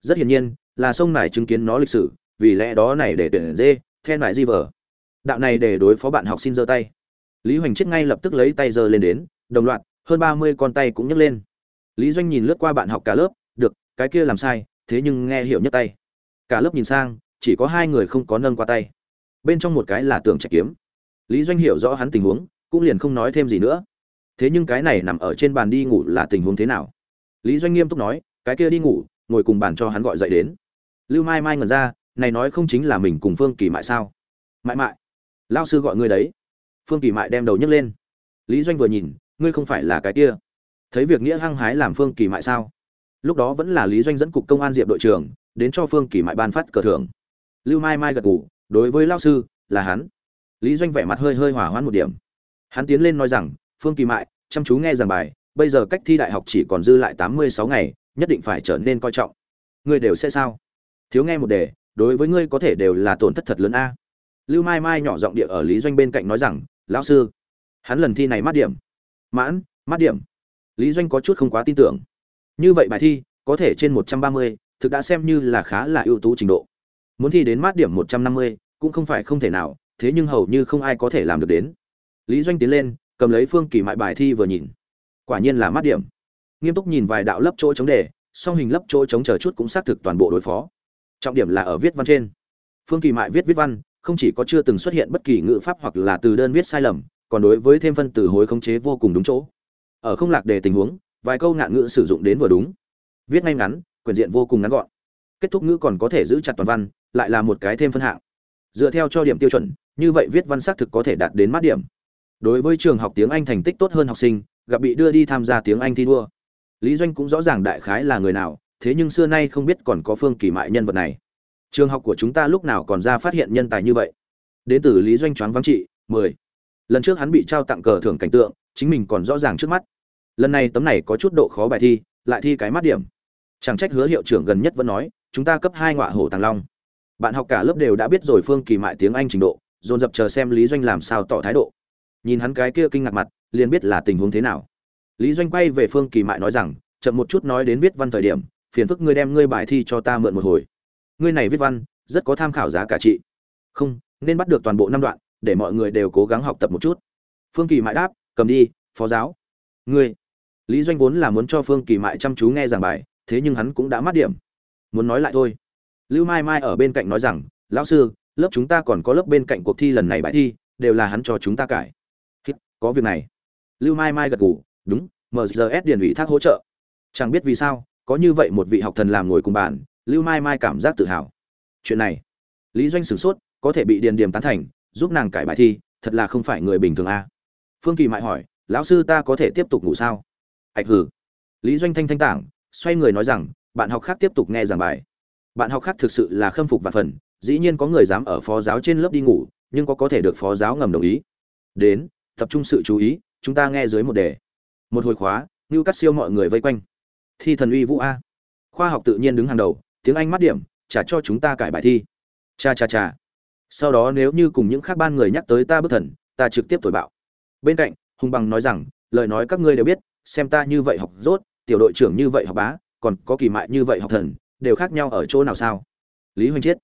rất hiển nhiên, là sông này chứng kiến nó lịch sử, vì lẽ đó này để tuyển dê, then lại di vở đạo này để đối phó bạn học xin giơ tay. Lý hoành chết ngay lập tức lấy tay giơ lên đến, đồng loạt, hơn ba mươi con tay cũng nhấc lên. Lý doanh nhìn lướt qua bạn học cả lớp, được, cái kia làm sai, thế nhưng nghe hiểu nhất tay. Cả lớp nhìn sang, chỉ có hai người không có nâng qua tay. Bên trong một cái là tường trạch kiếm. Lý doanh hiểu rõ hắn tình huống, cũng liền không nói thêm gì nữa. Thế nhưng cái này nằm ở trên bàn đi ngủ là tình huống thế nào? Lý doanh nghiêm túc nói, cái kia đi ngủ ngồi cùng bàn cho hắn gọi dậy đến. Lưu mai mai ngẩn ra, này nói không chính là mình cùng phương kỳ mại sao? Mại mại lao sư gọi ngươi đấy. Phương kỳ mại đem đầu nhấc lên. Lý doanh vừa nhìn, ngươi không phải là cái kia. Thấy việc nghĩa hăng hái làm phương kỳ mại sao? Lúc đó vẫn là lý doanh dẫn cục công an diệp đội trưởng, đến cho phương kỳ mại ban phát cờ thưởng. Lưu mai mai gật ngủ đối với lao sư, là hắn. Lý doanh vẻ mặt hơi hơi hỏa hoãn một điểm. Hắn tiến lên nói rằng, phương kỳ mại, chăm chú nghe giảng bài, bây giờ cách thi đại học chỉ còn dư lại tám mươi sáu ngày nhất định phải trở nên coi trọng. Ngươi đều sẽ sao? Thiếu nghe một đề, đối với ngươi có thể đều là tổn thất thật lớn a. Lưu mai mai nhỏ giọng địa ở lý doanh bên cạnh nói rằng, lão sư, hắn lần thi này mát điểm. Mãn, mát điểm. Lý doanh có chút không quá tin tưởng. Như vậy bài thi, có thể trên một trăm ba mươi, thực đã xem như là khá là ưu tú trình độ. Muốn thi đến mát điểm một trăm năm mươi, cũng không phải không thể nào, thế nhưng hầu như không ai có thể làm được đến. Lý doanh tiến lên, cầm lấy phương kỳ mại bài thi vừa nhìn. Quả nhiên là mát điểm nghiêm túc nhìn vài đạo lấp chỗ chống đề, song hình lấp chỗ chống chờ chút cũng xác thực toàn bộ đối phó. Trọng điểm là ở viết văn trên. Phương kỳ mại viết viết văn, không chỉ có chưa từng xuất hiện bất kỳ ngữ pháp hoặc là từ đơn viết sai lầm, còn đối với thêm phân từ hối khống chế vô cùng đúng chỗ. Ở không lạc đề tình huống, vài câu ngạn ngữ sử dụng đến vừa đúng. Viết ngay ngắn, quyển diện vô cùng ngắn gọn. Kết thúc ngữ còn có thể giữ chặt toàn văn, lại là một cái thêm phân hạng. Dựa theo cho điểm tiêu chuẩn, như vậy viết văn xác thực có thể đạt đến mát điểm. Đối với trường học tiếng anh thành tích tốt hơn học sinh, gặp bị đưa đi tham gia tiếng anh thi đua lý doanh cũng rõ ràng đại khái là người nào, thế nhưng xưa nay không biết còn có phương kỳ mại nhân vật này. Trường học của chúng ta lúc nào còn ra phát hiện nhân tài như vậy? Đến từ lý doanh choáng vắng trị, mười. Lần trước hắn bị trao tặng cờ thưởng cảnh tượng, chính mình còn rõ ràng trước mắt. Lần này tấm này có chút độ khó bài thi, lại thi cái mắt điểm. Chẳng trách hứa hiệu trưởng gần nhất vẫn nói, chúng ta cấp hai ngọa hổ tàng long. Bạn học cả lớp đều đã biết rồi phương kỳ mại tiếng anh trình độ, dồn dập chờ xem lý doanh làm sao tỏ thái độ. Nhìn hắn cái kia kinh ngạc mặt, liền biết là tình huống thế nào lý doanh quay về phương kỳ mại nói rằng, chậm một chút nói đến viết văn thời điểm, phiền phức ngươi đem ngươi bài thi cho ta mượn một hồi. Ngươi này viết văn, rất có tham khảo giá cả trị không, nên bắt được toàn bộ năm đoạn, để mọi người đều cố gắng học tập một chút. Phương kỳ mại đáp, cầm đi, phó giáo. Ngươi? Lý doanh vốn là muốn cho phương kỳ mại chăm chú nghe giảng bài, thế nhưng hắn cũng đã mát điểm. Muốn nói lại thôi. Lưu mai mai ở bên cạnh nói rằng, lão sư, lớp chúng ta còn có lớp bên cạnh cuộc thi lần này bài thi, đều là hắn cho chúng ta cải. Thì có việc này. Lưu mai mai gật gù đúng mgs điền ủy thác hỗ trợ. Chẳng biết vì sao, có như vậy một vị học thần làm ngồi cùng bàn, lưu mai mai cảm giác tự hào. Chuyện này, lý doanh sửng sốt, có thể bị điền điểm tán thành, giúp nàng cải bài thi, thật là không phải người bình thường a. À. phương kỳ mại hỏi, lão sư ta có thể tiếp tục ngủ sao? Ạch hử lý doanh thanh thanh tảng, xoay người nói rằng, bạn học khác tiếp tục nghe giảng bài. Bạn học khác thực sự là khâm phục và phần, dĩ nhiên có người dám ở phó giáo trên lớp đi ngủ, nhưng có có thể được phó giáo ngầm đồng ý. Đến, tập trung sự chú ý, chúng ta nghe dưới một đề một hồi khóa như cắt siêu mọi người vây quanh. Thi thần uy vũ a. Khoa học tự nhiên đứng hàng đầu tiếng anh mắt điểm trả cho chúng ta cải bài thi. Cha cha cha. Sau đó nếu như cùng những khác ban người nhắc tới ta bất thần ta trực tiếp thổi bạo. Bên cạnh hùng bằng nói rằng lời nói các ngươi đều biết xem ta như vậy học rốt tiểu đội trưởng như vậy học bá còn có kỳ mại như vậy học thần đều khác nhau ở chỗ nào sao? Lý hoành Chiết,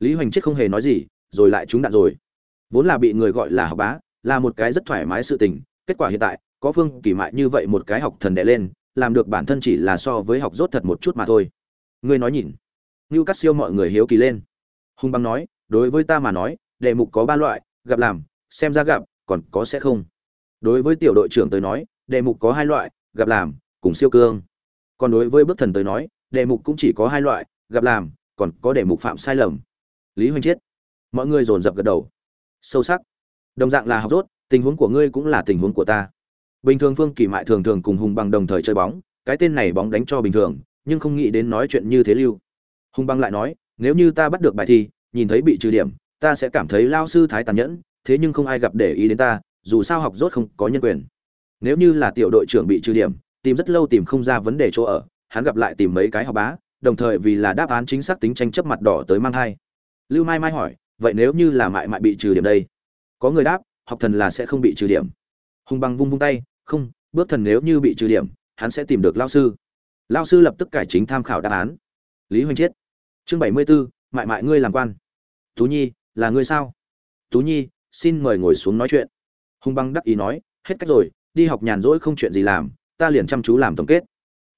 lý hoành Chiết không hề nói gì rồi lại trúng đạn rồi. Vốn là bị người gọi là học bá là một cái rất thoải mái sự tình kết quả hiện tại có phương kỳ mại như vậy một cái học thần đệ lên, làm được bản thân chỉ là so với học rốt thật một chút mà thôi. Ngươi nói nhìn. Như cắt siêu mọi người hiếu kỳ lên. Hùng băng nói, đối với ta mà nói đề mục có ba loại, gặp làm, xem ra gặp, còn có sẽ không. Đối với tiểu đội trưởng tới nói đề mục có hai loại, gặp làm, cùng siêu cương. Còn đối với bước thần tới nói đề mục cũng chỉ có hai loại, gặp làm, còn có đề mục phạm sai lầm. Lý hoành chết mọi người dồn dập gật đầu. Sâu sắc. Đồng dạng là học rốt, tình huống của ngươi cũng là tình huống của ta bình thường phương kỳ mại thường thường cùng hùng bằng đồng thời chơi bóng, cái tên này bóng đánh cho bình thường, nhưng không nghĩ đến nói chuyện như thế lưu. Hùng bằng lại nói, nếu như ta bắt được bài thi, nhìn thấy bị trừ điểm, ta sẽ cảm thấy lao sư thái tàn nhẫn, thế nhưng không ai gặp để ý đến ta, dù sao học rốt không có nhân quyền. Nếu như là tiểu đội trưởng bị trừ điểm, tìm rất lâu tìm không ra vấn đề chỗ ở, hắn gặp lại tìm mấy cái học bá, đồng thời vì là đáp án chính xác tính tranh chấp mặt đỏ tới mang hai lưu mai mai hỏi, vậy nếu như là mại mại bị trừ điểm đây? Có người đáp, học thần là sẽ không bị trừ điểm. Hùng bằng vung vung tay không bước thần nếu như bị trừ điểm hắn sẽ tìm được lao sư. Lao sư lập tức cải chính tham khảo đáp án. Lý hoành chiết chương bảy mươi 74, mại mại ngươi làm quan. Tú nhi là ngươi sao? Tú nhi xin mời ngồi xuống nói chuyện. Hùng băng đắc ý nói hết cách rồi đi học nhàn rỗi không chuyện gì làm ta liền chăm chú làm tổng kết.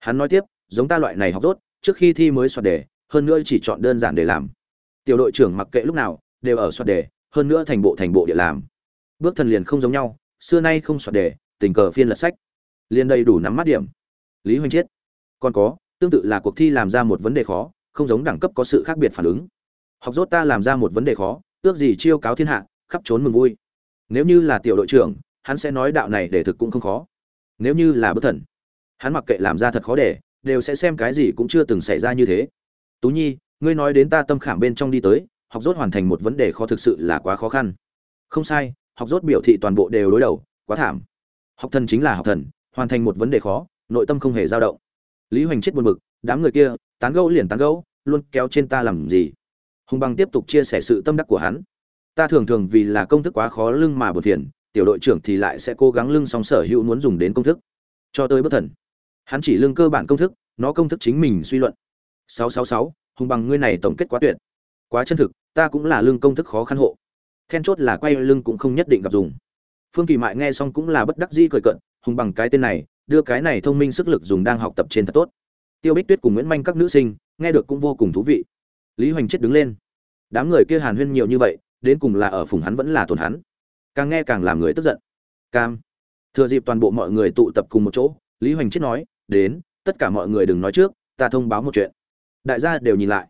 Hắn nói tiếp giống ta loại này học rốt trước khi thi mới soạt đề hơn nữa chỉ chọn đơn giản để làm. Tiểu đội trưởng mặc kệ lúc nào đều ở soạt đề hơn nữa thành bộ thành bộ địa làm. Bước thần liền không giống nhau xưa nay không soạt đề tình cờ phiên lật sách. Liền đầy đủ nắm mắt điểm. Lý Hoành chiết còn có, tương tự là cuộc thi làm ra một vấn đề khó, không giống đẳng cấp có sự khác biệt phản ứng. Học rốt ta làm ra một vấn đề khó, ước gì chiêu cáo thiên hạ, khắp trốn mừng vui. Nếu như là tiểu đội trưởng, hắn sẽ nói đạo này để thực cũng không khó. Nếu như là bất thần, hắn mặc kệ làm ra thật khó để, đều sẽ xem cái gì cũng chưa từng xảy ra như thế. Tú nhi, ngươi nói đến ta tâm khảm bên trong đi tới, học rốt hoàn thành một vấn đề khó thực sự là quá khó khăn. Không sai, học rốt biểu thị toàn bộ đều đối đầu, quá thảm học thần chính là học thần hoàn thành một vấn đề khó nội tâm không hề dao động. Lý hoành chết buồn bực đám người kia tán gẫu liền tán gẫu luôn kéo trên ta làm gì? Hùng Bằng tiếp tục chia sẻ sự tâm đắc của hắn. Ta thường thường vì là công thức quá khó lưng mà bật phiền tiểu đội trưởng thì lại sẽ cố gắng lưng song sở hữu muốn dùng đến công thức. Cho tới bất thần. Hắn chỉ lưng cơ bản công thức nó công thức chính mình suy luận. 666, hùng bằng ngươi này tổng kết quá tuyệt. Quá chân thực ta cũng là lưng công thức khó khăn hộ. Then chốt là quay lưng cũng không nhất định gặp dùng phương kỳ mại nghe xong cũng là bất đắc dĩ cười cận hùng bằng cái tên này, đưa cái này thông minh sức lực dùng đang học tập trên thật tốt. Tiêu bích tuyết cùng nguyễn manh các nữ sinh, nghe được cũng vô cùng thú vị. Lý hoành chết đứng lên. Đám người kia hàn huyên nhiều như vậy, đến cùng là ở phùng hắn vẫn là tổn hắn. Càng nghe càng làm người tức giận. Cam. Thừa dịp toàn bộ mọi người tụ tập cùng một chỗ, lý hoành chết nói, đến, tất cả mọi người đừng nói trước, ta thông báo một chuyện. Đại gia đều nhìn lại.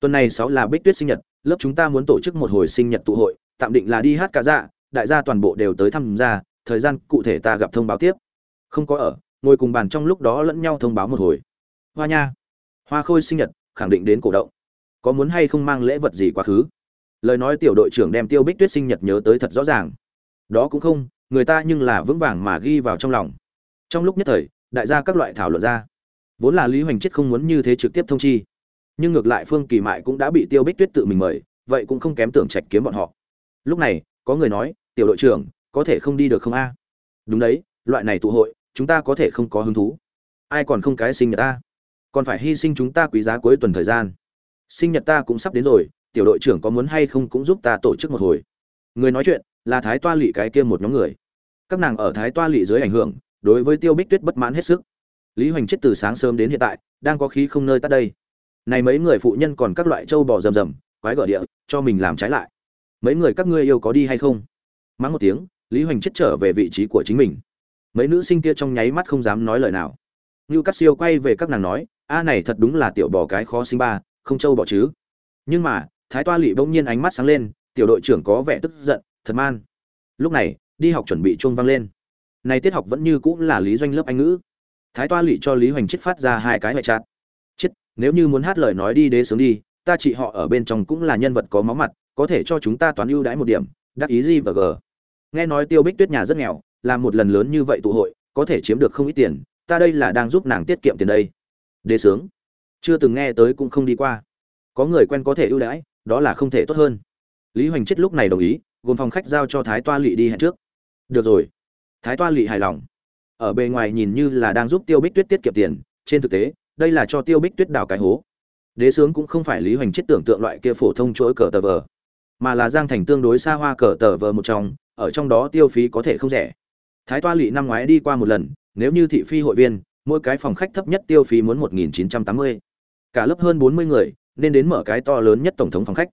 Tuần này sáu là bích tuyết sinh nhật, lớp chúng ta muốn tổ chức một hồi sinh nhật tụ hội, tạm định là đi hát cả dạ đại gia toàn bộ đều tới tham gia thời gian cụ thể ta gặp thông báo tiếp. Không có ở, ngồi cùng bàn trong lúc đó lẫn nhau thông báo một hồi. Hoa nha, hoa khôi sinh nhật, khẳng định đến cổ động. Có muốn hay không mang lễ vật gì quá khứ? Lời nói tiểu đội trưởng đem tiêu bích tuyết sinh nhật nhớ tới thật rõ ràng. Đó cũng không, người ta nhưng là vững vàng mà ghi vào trong lòng. Trong lúc nhất thời, đại gia các loại thảo luận ra. Vốn là lý hoành chết không muốn như thế trực tiếp thông chi. Nhưng ngược lại phương kỳ mại cũng đã bị tiêu bích tuyết tự mình mời, vậy cũng không kém tưởng trạch kiếm bọn họ. Lúc này, có người nói tiểu đội trưởng, có thể không đi được không a? Đúng đấy, loại này tụ hội, chúng ta có thể không có hứng thú. Ai còn không cái sinh nhật ta? Còn phải hy sinh chúng ta quý giá cuối tuần thời gian. Sinh nhật ta cũng sắp đến rồi, tiểu đội trưởng có muốn hay không cũng giúp ta tổ chức một hồi. Người nói chuyện, là thái toa lỵ cái kia một nhóm người. Các nàng ở thái toa lỵ dưới ảnh hưởng, đối với tiêu bích tuyết bất mãn hết sức. Lý hoành chết từ sáng sớm đến hiện tại, đang có khí không nơi tắt đây. Này mấy người phụ nhân còn các loại trâu bò rầm rầm, quái gở địa, cho mình làm trái lại. Mấy người các ngươi yêu có đi hay không? Mắng một tiếng, lý hoành chết trở về vị trí của chính mình. Mấy nữ sinh kia trong nháy mắt không dám nói lời nào. Như cắt siêu quay về các nàng nói, a này thật đúng là tiểu bò cái khó sinh ba, không trâu bỏ chứ. Nhưng mà, thái toa lỵ bỗng nhiên ánh mắt sáng lên, tiểu đội trưởng có vẻ tức giận, thật man. Lúc này, đi học chuẩn bị chuông vang lên. Này tiết học vẫn như cũng là lý doanh lớp anh ngữ. Thái toa lỵ cho lý hoành chết phát ra hai cái ngoại chặt chết, nếu như muốn hát lời nói đi đế sướng đi, ta chị họ ở bên trong cũng là nhân vật có máu mặt, có thể cho chúng ta toán ưu đãi một điểm, đắc ý gì và g nghe nói tiêu bích tuyết nhà rất nghèo, làm một lần lớn như vậy tụ hội, có thể chiếm được không ít tiền, ta đây là đang giúp nàng tiết kiệm tiền đây. Đế sướng. Chưa từng nghe tới cũng không đi qua. Có người quen có thể ưu đãi, đó là không thể tốt hơn. Lý hoành chết lúc này đồng ý, gồm phòng khách giao cho thái toa lỵ đi hẹn trước. Được rồi. Thái toa lỵ hài lòng. Ở bề ngoài nhìn như là đang giúp tiêu bích tuyết tiết kiệm tiền, trên thực tế, đây là cho tiêu bích tuyết đào cái hố. Đế sướng cũng không phải lý hoành chết tưởng tượng loại kia phổ thông chuỗi cờ tờ vờ, mà là giang thành tương đối xa hoa cờ tờ vờ một trong ở trong đó tiêu phí có thể không rẻ. Thái toa lỵ năm ngoái đi qua một lần, nếu như thị phi hội viên, mỗi cái phòng khách thấp nhất tiêu phí muốn một nghìn chín trăm tám mươi. Cả lớp hơn bốn mươi người, nên đến mở cái to lớn nhất tổng thống phòng khách.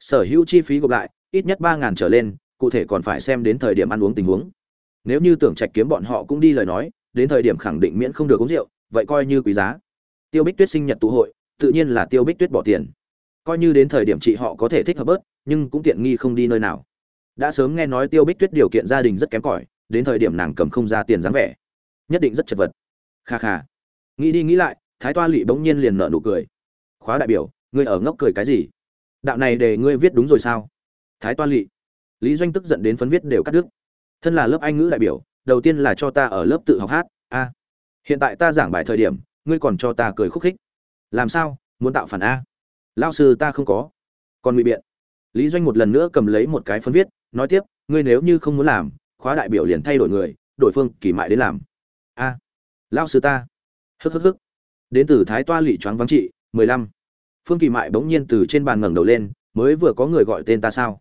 Sở hữu chi phí gộp lại, ít nhất ba ngàn trở lên, cụ thể còn phải xem đến thời điểm ăn uống tình huống. Nếu như tưởng trạch kiếm bọn họ cũng đi lời nói, đến thời điểm khẳng định miễn không được uống rượu, vậy coi như quý giá. Tiêu bích tuyết sinh nhật tụ hội, tự nhiên là tiêu bích tuyết bỏ tiền. Coi như đến thời điểm chị họ có thể thích hợp bớt, nhưng cũng tiện nghi không đi nơi nào đã sớm nghe nói tiêu bích tuyết điều kiện gia đình rất kém cỏi, đến thời điểm nàng cầm không ra tiền dáng vẻ. Nhất định rất chật vật. Kha kha. Nghĩ đi nghĩ lại, thái toa lỵ bỗng nhiên liền nở nụ cười. Khóa đại biểu, ngươi ở ngốc cười cái gì? Đạo này để ngươi viết đúng rồi sao? Thái toa lỵ lý doanh tức giận đến phấn viết đều cắt đứt. Thân là lớp anh ngữ đại biểu, đầu tiên là cho ta ở lớp tự học hát, a. Hiện tại ta giảng bài thời điểm, ngươi còn cho ta cười khúc khích. Làm sao, muốn tạo phản a? Lao sư ta không có. Còn ngụy biện. Lý doanh một lần nữa cầm lấy một cái phân viết nói tiếp, ngươi nếu như không muốn làm, khóa đại biểu liền thay đổi người, đổi phương, kỳ mại đến làm. A lao sư ta. Hức hức hức. Đến từ thái toa lỵ choáng vắng trị, mười lăm. Phương kỳ mại bỗng nhiên từ trên bàn ngẩng đầu lên, mới vừa có người gọi tên ta sao?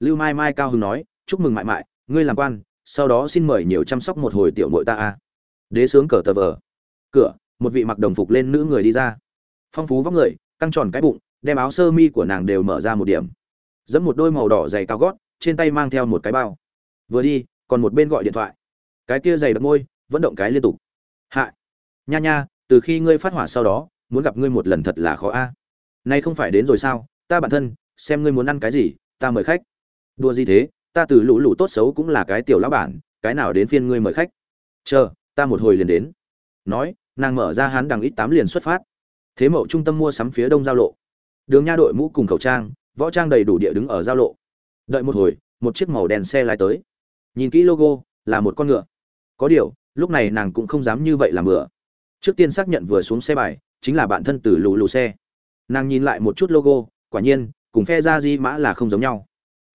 Lưu mai mai cao hưng nói, chúc mừng mại mại, ngươi làm quan, sau đó xin mời nhiều chăm sóc một hồi tiểu nội ta a. Đế sướng cờ tờ vờ. Cửa, một vị mặc đồng phục lên nữ người đi ra. Phong phú vóc người, căng tròn cái bụng, đem áo sơ mi của nàng đều mở ra một điểm. Dẫm một đôi màu đỏ dày cao gót trên tay mang theo một cái bao. Vừa đi, còn một bên gọi điện thoại. Cái kia dày đặc môi, vẫn động cái liên tục. Hạ. Nha nha, từ khi ngươi phát hỏa sau đó, muốn gặp ngươi một lần thật là khó a. Nay không phải đến rồi sao? Ta bản thân, xem ngươi muốn ăn cái gì, ta mời khách. Đua gì thế? Ta từ lũ lũ tốt xấu cũng là cái tiểu lão bản, cái nào đến phiên ngươi mời khách? Chờ, ta một hồi liền đến. Nói, nàng mở ra hán đằng ít tám liền xuất phát. Thế mậu trung tâm mua sắm phía đông giao lộ. Đường nha đội mũ cùng khẩu trang, võ trang đầy đủ địa đứng ở giao lộ đợi một hồi, một chiếc màu đen xe lái tới. Nhìn kỹ logo, là một con ngựa. Có điều, lúc này nàng cũng không dám như vậy làm bừa trước tiên xác nhận vừa xuống xe bài, chính là bạn thân từ lù lù xe. Nàng nhìn lại một chút logo, quả nhiên, cùng phe ra di mã là không giống nhau.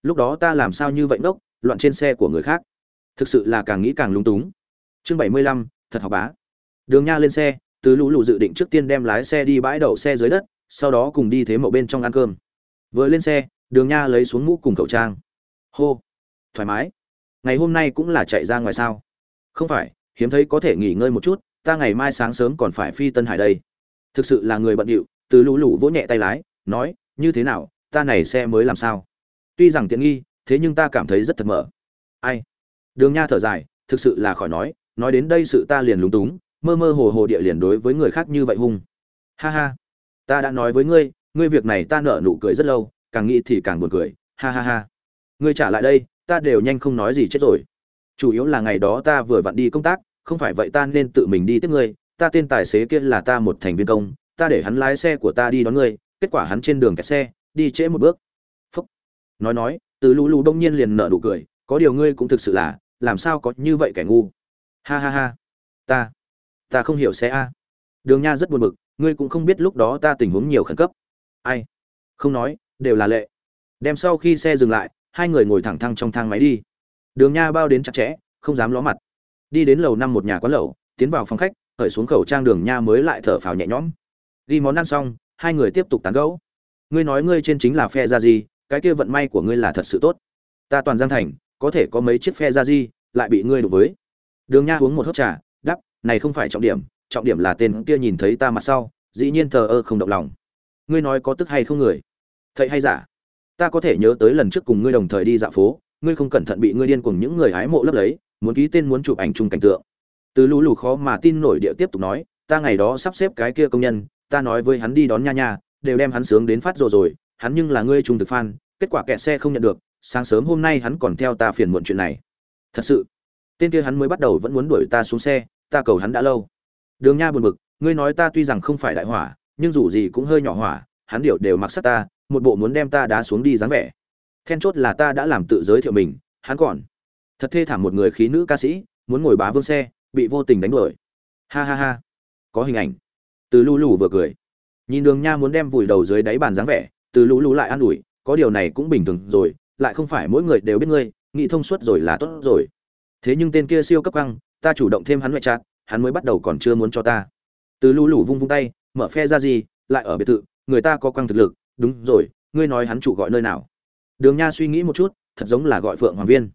Lúc đó ta làm sao như vậy đốc loạn trên xe của người khác. Thực sự là càng nghĩ càng lung túng. Chương bảy mươi lăm, thật học bá. Đường nha lên xe, từ lũ lụ dự định trước tiên đem lái xe đi bãi đậu xe dưới đất, sau đó cùng đi thế mậu bên trong ăn cơm. Vừa lên xe đường nha lấy xuống mũ cùng khẩu trang. Hô, thoải mái. Ngày hôm nay cũng là chạy ra ngoài sao? Không phải, hiếm thấy có thể nghỉ ngơi một chút, ta ngày mai sáng sớm còn phải phi tân hải đây. Thực sự là người bận điệu, từ lũ lũ vỗ nhẹ tay lái, nói, như thế nào, ta này xe mới làm sao? Tuy rằng tiện nghi, thế nhưng ta cảm thấy rất thật mở. Ai? Đường nha thở dài, thực sự là khỏi nói nói đến đây sự ta liền lúng túng, mơ mơ hồ hồ địa liền đối với người khác như vậy hung. Ha ha, ta đã nói với ngươi ngươi việc này ta nợ nụ cười rất lâu càng nghĩ thì càng buồn cười, ha ha ha. Ngươi trả lại đây, ta đều nhanh không nói gì chết rồi. Chủ yếu là ngày đó ta vừa vặn đi công tác, không phải vậy ta nên tự mình đi tiếp ngươi, ta tên tài xế kia là ta một thành viên công, ta để hắn lái xe của ta đi đón ngươi, kết quả hắn trên đường kẹt xe, đi trễ một bước. Phúc. Nói nói, từ lù lù đông nhiên liền nở nụ cười, có điều ngươi cũng thực sự là, làm sao có như vậy kẻ ngu. Ha ha ha. Ta. Ta không hiểu xe a. Đường nha rất buồn bực, ngươi cũng không biết lúc đó ta tình huống nhiều khẩn cấp. Ai? Không nói đều là lệ. Đem sau khi xe dừng lại, hai người ngồi thẳng thăng trong thang máy đi. Đường nha bao đến chặt chẽ, không dám ló mặt. Đi đến lầu năm một nhà quán lẩu, tiến vào phòng khách, khởi xuống khẩu trang đường nha mới lại thở phào nhẹ nhõm. Ghi món ăn xong, hai người tiếp tục tán gẫu. Ngươi nói ngươi trên chính là phe ra gì cái kia vận may của ngươi là thật sự tốt. Ta toàn giang thành, có thể có mấy chiếc phe ra gì lại bị ngươi đụng với. Đường nha uống một hớp trà đắp này không phải trọng điểm trọng điểm là tên kia nhìn thấy ta mặt sau, dĩ nhiên thờ ơ không động lòng. Ngươi nói có tức hay không người? Thầy hay giả? Ta có thể nhớ tới lần trước cùng ngươi đồng thời đi dạo phố, ngươi không cẩn thận bị ngươi điên cùng những người hái mộ lấp lấy, muốn ký tên muốn chụp ảnh chung cảnh tượng. Từ lũ lù khó mà tin nổi địa tiếp tục nói, ta ngày đó sắp xếp cái kia công nhân, ta nói với hắn đi đón nha nha, đều đem hắn sướng đến phát rồi rồi, hắn nhưng là ngươi trung thực fan, kết quả kẹt xe không nhận được, sáng sớm hôm nay hắn còn theo ta phiền muộn chuyện này. Thật sự, tên kia hắn mới bắt đầu vẫn muốn đuổi ta xuống xe, ta cầu hắn đã lâu. Đường nha buồn bực, ngươi nói ta tuy rằng không phải đại hỏa, nhưng dù gì cũng hơi nhỏ hỏa, hắn điệu đều mặc sắc ta một bộ muốn đem ta đá xuống đi dáng vẻ. Then chốt là ta đã làm tự giới thiệu mình, hắn còn. Thật thê thảm một người khí nữ ca sĩ, muốn ngồi bá vương xe, bị vô tình đánh đuổi. Ha ha ha. Có hình ảnh. Từ lũ lù vừa cười. Nhìn đường nha muốn đem vùi đầu dưới đáy bàn dáng vẻ, từ lũ lũ lại an ủi, có điều này cũng bình thường rồi, lại không phải mỗi người đều biết ngươi, nghĩ thông suốt rồi là tốt rồi. Thế nhưng tên kia siêu cấp căng, ta chủ động thêm hắn ngoại chặt hắn mới bắt đầu còn chưa muốn cho ta. Từ lũ lũ vung vung tay, mở phe ra gì, lại ở biệt thự, người ta có quang thực lực đúng rồi, ngươi nói hắn chủ gọi nơi nào? Đường nha suy nghĩ một chút, thật giống là gọi phượng hoàng viên.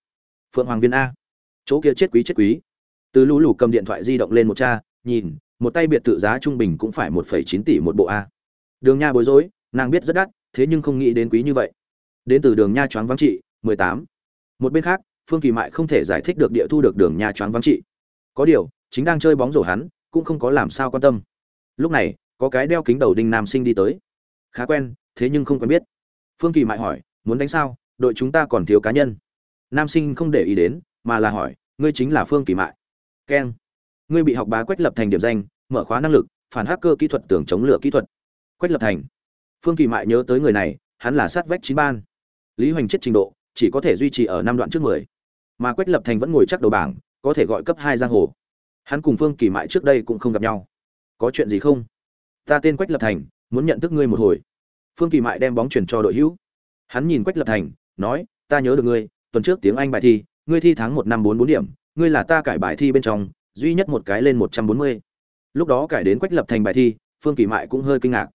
Phượng hoàng viên a. Chỗ kia chết quý chết quý. Từ lũ lù cầm điện thoại di động lên một cha, nhìn, một tay biệt thự giá trung bình cũng phải một phẩy chín tỷ một bộ a. Đường nha bối rối, nàng biết rất đắt, thế nhưng không nghĩ đến quý như vậy. Đến từ đường nha choáng vắng trị, mười tám. Một bên khác, phương kỳ mại không thể giải thích được địa thu được đường nha choáng vắng trị. Có điều, chính đang chơi bóng rổ hắn, cũng không có làm sao quan tâm. Lúc này, có cái đeo kính đầu đinh nam sinh đi tới. Khá quen thế nhưng không quen biết. Phương kỳ mại hỏi, muốn đánh sao? Đội chúng ta còn thiếu cá nhân. Nam sinh không để ý đến, mà là hỏi, ngươi chính là phương kỳ mại. Keng, ngươi bị học bá quách lập thành điểm danh, mở khóa năng lực, phản hacker kỹ thuật tưởng chống lửa kỹ thuật. Quách lập thành? Phương kỳ mại nhớ tới người này, hắn là sát vách chín ban. Lý hoành chết trình độ, chỉ có thể duy trì ở năm đoạn trước mười. Mà quách lập thành vẫn ngồi chắc đầu bảng, có thể gọi cấp hai giang hồ. Hắn cùng phương kỳ mại trước đây cũng không gặp nhau. Có chuyện gì không? Ta tên quách lập thành, muốn nhận thức ngươi một hồi phương kỳ mại đem bóng chuyển cho đội hữu. Hắn nhìn quách lập thành, nói, ta nhớ được ngươi, tuần trước tiếng anh bài thi, ngươi thi tháng một năm bốn bốn điểm, ngươi là ta cải bài thi bên trong, duy nhất một cái lên một trăm bốn mươi. Lúc đó cải đến quách lập thành bài thi, phương kỳ mại cũng hơi kinh ngạc.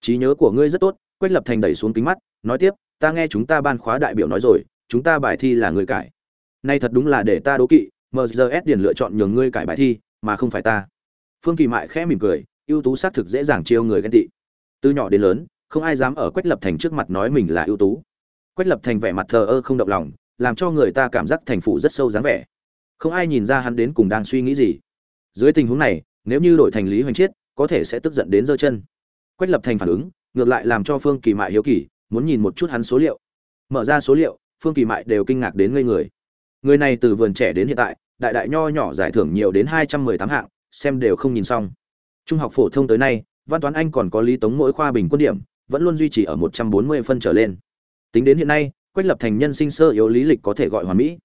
Trí nhớ của ngươi rất tốt, quách lập thành đẩy xuống kính mắt, nói tiếp, ta nghe chúng ta ban khóa đại biểu nói rồi, chúng ta bài thi là người cải. Nay thật đúng là để ta đố kỵ mgs điền lựa chọn nhường ngươi cải bài thi, mà không phải ta. Phương kỳ mại khẽ mỉm cười, ưu tú xác thực dễ dàng chiêu người ghen tị. Từ nhỏ đến lớn không ai dám ở quách lập thành trước mặt nói mình là ưu tú. Quách lập thành vẻ mặt thờ ơ không động lòng, làm cho người ta cảm giác thành phụ rất sâu dáng vẻ. Không ai nhìn ra hắn đến cùng đang suy nghĩ gì. Dưới tình huống này, nếu như đổi thành lý hoành chiết có thể sẽ tức giận đến giơ chân. Quách lập thành phản ứng, ngược lại làm cho phương kỳ mại hiếu kỳ, muốn nhìn một chút hắn số liệu. Mở ra số liệu, phương kỳ mại đều kinh ngạc đến ngây người. Người này từ vườn trẻ đến hiện tại, đại đại nho nhỏ giải thưởng nhiều đến hai trăm mười tám hạng, xem đều không nhìn xong. Trung học phổ thông tới nay, văn toán anh còn có lý tống mỗi khoa bình quân điểm vẫn luôn duy trì ở một trăm bốn mươi phân trở lên. Tính đến hiện nay, quách lập thành nhân sinh sơ yếu lý lịch có thể gọi hoàn mỹ.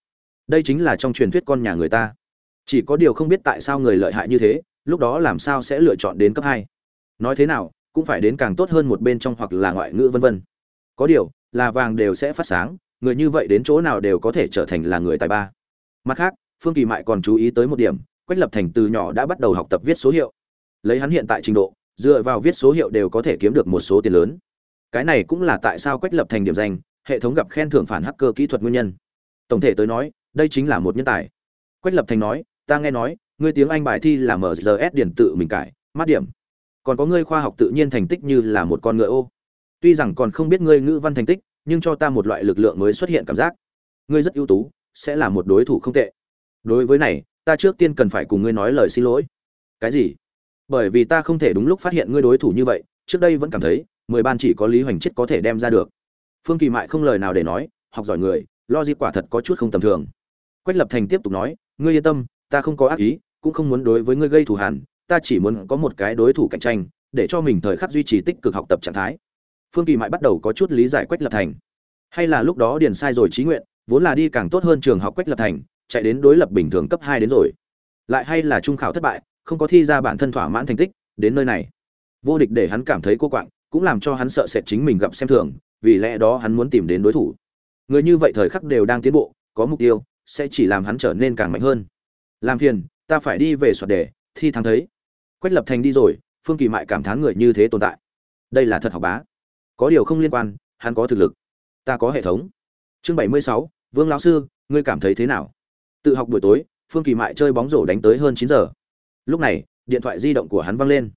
Đây chính là trong truyền thuyết con nhà người ta. Chỉ có điều không biết tại sao người lợi hại như thế, lúc đó làm sao sẽ lựa chọn đến cấp hai. Nói thế nào, cũng phải đến càng tốt hơn một bên trong hoặc là ngoại ngữ vân vân. Có điều, là vàng đều sẽ phát sáng, người như vậy đến chỗ nào đều có thể trở thành là người tài ba. Mặt khác, phương kỳ mại còn chú ý tới một điểm, quách lập thành từ nhỏ đã bắt đầu học tập viết số hiệu. Lấy hắn hiện tại trình độ dựa vào viết số hiệu đều có thể kiếm được một số tiền lớn. Cái này cũng là tại sao quách lập thành điểm danh, hệ thống gặp khen thưởng phản hacker kỹ thuật nguyên nhân. Tổng thể tới nói, đây chính là một nhân tài. Quách lập thành nói, ta nghe nói, ngươi tiếng anh bài thi là mrs điển tự mình cải, mát điểm. Còn có ngươi khoa học tự nhiên thành tích như là một con ngựa ô. Tuy rằng còn không biết ngươi ngữ văn thành tích, nhưng cho ta một loại lực lượng mới xuất hiện cảm giác. Ngươi rất ưu tú, sẽ là một đối thủ không tệ. Đối với này, ta trước tiên cần phải cùng ngươi nói lời xin lỗi. Cái gì? Bởi vì ta không thể đúng lúc phát hiện ngươi đối thủ như vậy, trước đây vẫn cảm thấy, mười ban chỉ có lý hoành chết có thể đem ra được. Phương kỳ mại không lời nào để nói, học giỏi người, lo di quả thật có chút không tầm thường. Quách lập thành tiếp tục nói, ngươi yên tâm, ta không có ác ý, cũng không muốn đối với ngươi gây thù hằn, ta chỉ muốn có một cái đối thủ cạnh tranh, để cho mình thời khắc duy trì tích cực học tập trạng thái. Phương kỳ mại bắt đầu có chút lý giải quách lập thành. Hay là lúc đó điền sai rồi trí nguyện, vốn là đi càng tốt hơn trường học quách lập thành, chạy đến đối lập bình thường cấp hai đến rồi. Lại hay là trung khảo thất bại không có thi ra bản thân thỏa mãn thành tích, đến nơi này. Vô địch để hắn cảm thấy cô quạng, cũng làm cho hắn sợ sệt chính mình gặp xem thường, vì lẽ đó hắn muốn tìm đến đối thủ. Người như vậy thời khắc đều đang tiến bộ, có mục tiêu, sẽ chỉ làm hắn trở nên càng mạnh hơn. Làm phiền, ta phải đi về soạt đề, thi thắng thấy. Quách lập thành đi rồi, phương kỳ mại cảm thán người như thế tồn tại. Đây là thật học bá. Có điều không liên quan, hắn có thực lực. Ta có hệ thống. Chương bảy mươi sáu, vương lão sư, ngươi cảm thấy thế nào? Tự học buổi tối, phương kỳ mại chơi bóng rổ đánh tới hơn chín giờ lúc này, điện thoại di động của hắn văng lên.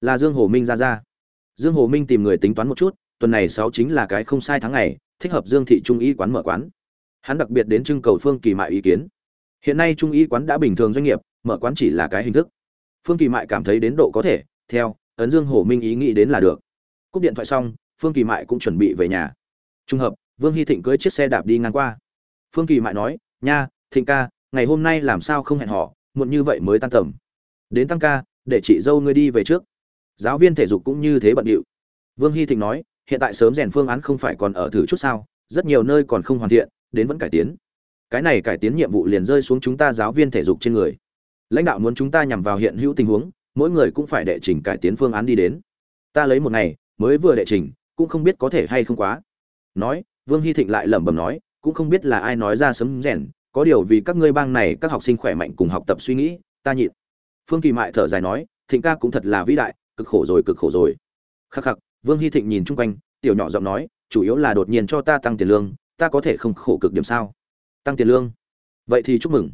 Là dương hồ minh ra ra. Dương hồ minh tìm người tính toán một chút, tuần này sáu chính là cái không sai tháng ngày, thích hợp dương thị trung y quán mở quán. Hắn đặc biệt đến trưng cầu phương kỳ mại ý kiến. Hiện nay trung y quán đã bình thường doanh nghiệp, mở quán chỉ là cái hình thức. Phương kỳ mại cảm thấy đến độ có thể, theo, ấn dương hồ minh ý nghĩ đến là được. Cúp điện thoại xong, phương kỳ mại cũng chuẩn bị về nhà. Trùng hợp, vương hy thịnh cưới chiếc xe đạp đi ngang qua. Phương kỳ mại nói, nha, thịnh ca, ngày hôm nay làm sao không hẹn họ muộn như vậy mới tan tầm đến tăng ca, để chị dâu ngươi đi về trước. Giáo viên thể dục cũng như thế bận điệu. Vương hy thịnh nói, hiện tại sớm rèn phương án không phải còn ở thử chút sao, rất nhiều nơi còn không hoàn thiện, đến vẫn cải tiến. Cái này cải tiến nhiệm vụ liền rơi xuống chúng ta giáo viên thể dục trên người. Lãnh đạo muốn chúng ta nhằm vào hiện hữu tình huống, mỗi người cũng phải đệ trình cải tiến phương án đi đến. Ta lấy một ngày, mới vừa đệ trình, cũng không biết có thể hay không quá. Nói, vương hy thịnh lại lẩm bẩm nói, cũng không biết là ai nói ra sấm rèn, có điều vì các ngươi bang này, các học sinh khỏe mạnh cùng học tập suy nghĩ, ta nhịn phương kỳ mại thở dài nói, thịnh ca cũng thật là vĩ đại, cực khổ rồi, cực khổ rồi. Khắc khắc, vương hy thịnh nhìn chung quanh, tiểu nhỏ giọng nói, chủ yếu là đột nhiên cho ta tăng tiền lương, ta có thể không khổ cực điểm sao? Tăng tiền lương? Vậy thì chúc mừng.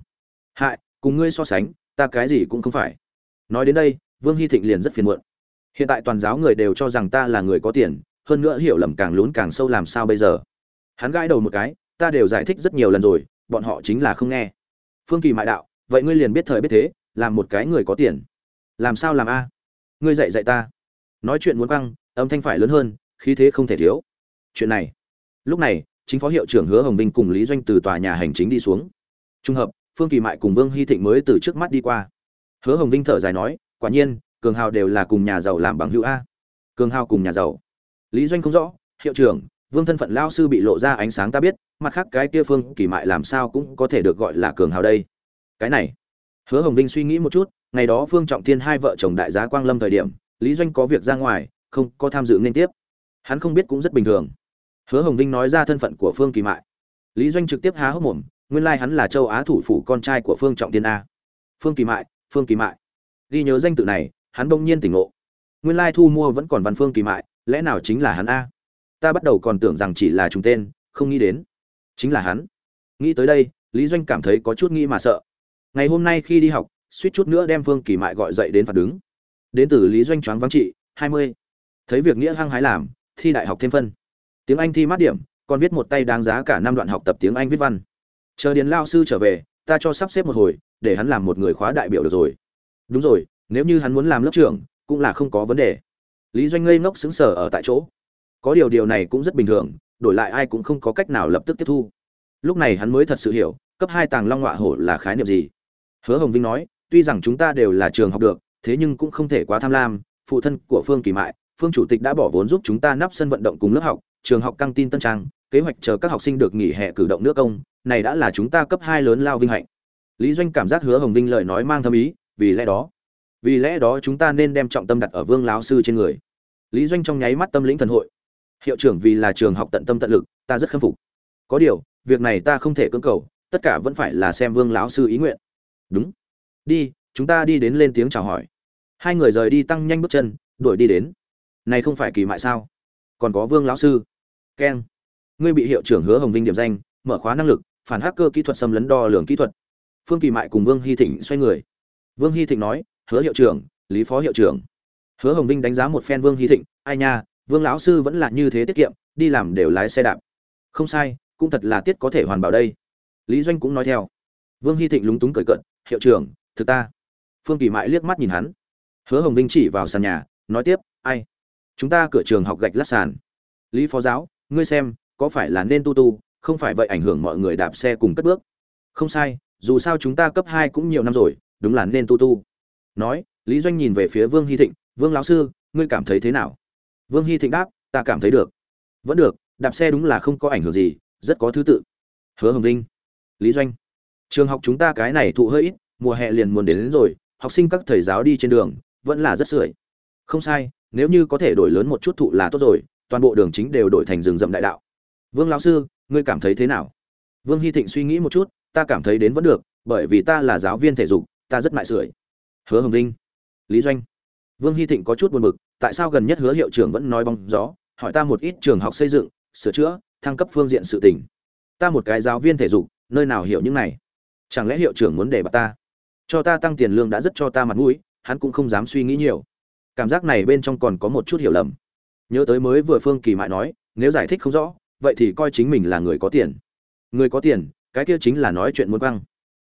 Hại, cùng ngươi so sánh, ta cái gì cũng không phải. Nói đến đây, vương hy thịnh liền rất phiền muộn. Hiện tại toàn giáo người đều cho rằng ta là người có tiền, hơn nữa hiểu lầm càng lún càng sâu làm sao bây giờ? Hắn gãi đầu một cái, ta đều giải thích rất nhiều lần rồi, bọn họ chính là không nghe. Phương kỳ mại đạo, vậy ngươi liền biết thời biết thế làm một cái người có tiền. Làm sao làm a? Ngươi dạy dạy ta. Nói chuyện muốn băng âm thanh phải lớn hơn, khí thế không thể thiếu. Chuyện này. Lúc này, chính phó hiệu trưởng hứa hồng vinh cùng lý doanh từ tòa nhà hành chính đi xuống. Trung hợp, phương kỳ mại cùng vương hy thịnh mới từ trước mắt đi qua. Hứa hồng vinh thở dài nói, quả nhiên, cường hào đều là cùng nhà giàu làm bằng hữu a. Cường hào cùng nhà giàu. Lý doanh không rõ, hiệu trưởng, vương thân phận lao sư bị lộ ra ánh sáng ta biết, mặt khác cái kia phương kỳ mại làm sao cũng có thể được gọi là cường hào đây. Cái này hứa hồng vinh suy nghĩ một chút, ngày đó phương trọng thiên hai vợ chồng đại giá quang lâm thời điểm, lý doanh có việc ra ngoài, không có tham dự nên tiếp. Hắn không biết cũng rất bình thường. Hứa hồng vinh nói ra thân phận của phương kỳ mại. Lý doanh trực tiếp há hốc mồm, nguyên lai hắn là châu á thủ phủ con trai của phương trọng thiên a. Phương kỳ mại, phương kỳ mại. Ghi nhớ danh tự này, hắn bỗng nhiên tỉnh ngộ. Nguyên lai thu mua vẫn còn văn phương kỳ mại, lẽ nào chính là hắn a? Ta bắt đầu còn tưởng rằng chỉ là trùng tên, không nghĩ đến. Chính là hắn. Nghĩ tới đây, lý doanh cảm thấy có chút nghĩ mà sợ ngày hôm nay khi đi học, suýt chút nữa đem phương kỳ mại gọi dậy đến phạt đứng. Đến từ lý doanh choáng vắng trị, hai mươi. Thấy việc nghĩa hăng hái làm, thi đại học thêm phân. Tiếng anh thi mát điểm, còn viết một tay đáng giá cả năm đoạn học tập tiếng anh viết văn. Chờ điền lao sư trở về, ta cho sắp xếp một hồi, để hắn làm một người khóa đại biểu được rồi. Đúng rồi, nếu như hắn muốn làm lớp trưởng, cũng là không có vấn đề. Lý doanh ngây ngốc xứng sở ở tại chỗ. Có điều điều này cũng rất bình thường, đổi lại ai cũng không có cách nào lập tức tiếp thu. Lúc này hắn mới thật sự hiểu, cấp hai tàng long họa hổ là khái niệm gì hứa hồng vinh nói, tuy rằng chúng ta đều là trường học được, thế nhưng cũng không thể quá tham lam, phụ thân của phương kỳ mại, phương chủ tịch đã bỏ vốn giúp chúng ta nắp sân vận động cùng lớp học, trường học căng tin tân trang, kế hoạch chờ các học sinh được nghỉ hè cử động nước công, này đã là chúng ta cấp hai lớn lao vinh hạnh. Lý doanh cảm giác hứa hồng vinh lời nói mang thâm ý, vì lẽ đó, vì lẽ đó chúng ta nên đem trọng tâm đặt ở vương lão sư trên người. Lý doanh trong nháy mắt tâm lĩnh thần hội. Hiệu trưởng vì là trường học tận tâm tận lực, ta rất khâm phục. Có điều, việc này ta không thể cưỡng cầu, tất cả vẫn phải là xem vương lão sư ý nguyện đúng. Đi, chúng ta đi đến lên tiếng chào hỏi. Hai người rời đi tăng nhanh bước chân, đuổi đi đến. Này không phải kỳ mại sao? Còn có vương lão sư. Keng ngươi bị hiệu trưởng hứa hồng vinh điểm danh, mở khóa năng lực, phản hacker kỹ thuật xâm lấn đo lường kỹ thuật. Phương kỳ mại cùng vương hy thịnh xoay người. Vương hy thịnh nói, hứa hiệu trưởng, lý phó hiệu trưởng. Hứa hồng vinh đánh giá một phen vương hy thịnh, ai nha, vương lão sư vẫn là như thế tiết kiệm, đi làm đều lái xe đạp. Không sai, cũng thật là tiết có thể hoàn bảo đây. Lý doanh cũng nói theo. Vương hy thịnh lúng túng cười cận hiệu trưởng, thực ta. Phương kỳ mại liếc mắt nhìn hắn. Hứa hồng vinh chỉ vào sàn nhà, nói tiếp, ai? Chúng ta cửa trường học gạch lát sàn. Lý phó giáo, ngươi xem, có phải là nên tu tu, không phải vậy ảnh hưởng mọi người đạp xe cùng cất bước? Không sai, dù sao chúng ta cấp hai cũng nhiều năm rồi, đúng là nên tu tu. Nói, lý doanh nhìn về phía vương hy thịnh, vương lão sư, ngươi cảm thấy thế nào? Vương hy thịnh đáp, ta cảm thấy được. Vẫn được, đạp xe đúng là không có ảnh hưởng gì, rất có thứ tự. Hứa hồng vinh, lý doanh trường học chúng ta cái này thụ hơi ít mùa hè liền muốn đến, đến rồi học sinh các thầy giáo đi trên đường vẫn là rất sưởi. Không sai nếu như có thể đổi lớn một chút thụ là tốt rồi toàn bộ đường chính đều đổi thành rừng rậm đại đạo. Vương lão sư ngươi cảm thấy thế nào? Vương hy thịnh suy nghĩ một chút ta cảm thấy đến vẫn được bởi vì ta là giáo viên thể dục ta rất mại sưởi. Hứa hồng vinh lý doanh. Vương hy thịnh có chút buồn bực tại sao gần nhất hứa hiệu trưởng vẫn nói bóng gió hỏi ta một ít trường học xây dựng sửa chữa thăng cấp phương diện sự tình. Ta một cái giáo viên thể dục nơi nào hiểu những này? Chẳng lẽ hiệu trưởng muốn để bạt ta? Cho ta tăng tiền lương đã rất cho ta mặt mũi, hắn cũng không dám suy nghĩ nhiều. Cảm giác này bên trong còn có một chút hiểu lầm. Nhớ tới mới vừa phương kỳ mại nói, nếu giải thích không rõ, vậy thì coi chính mình là người có tiền. Người có tiền, cái kia chính là nói chuyện muốn băng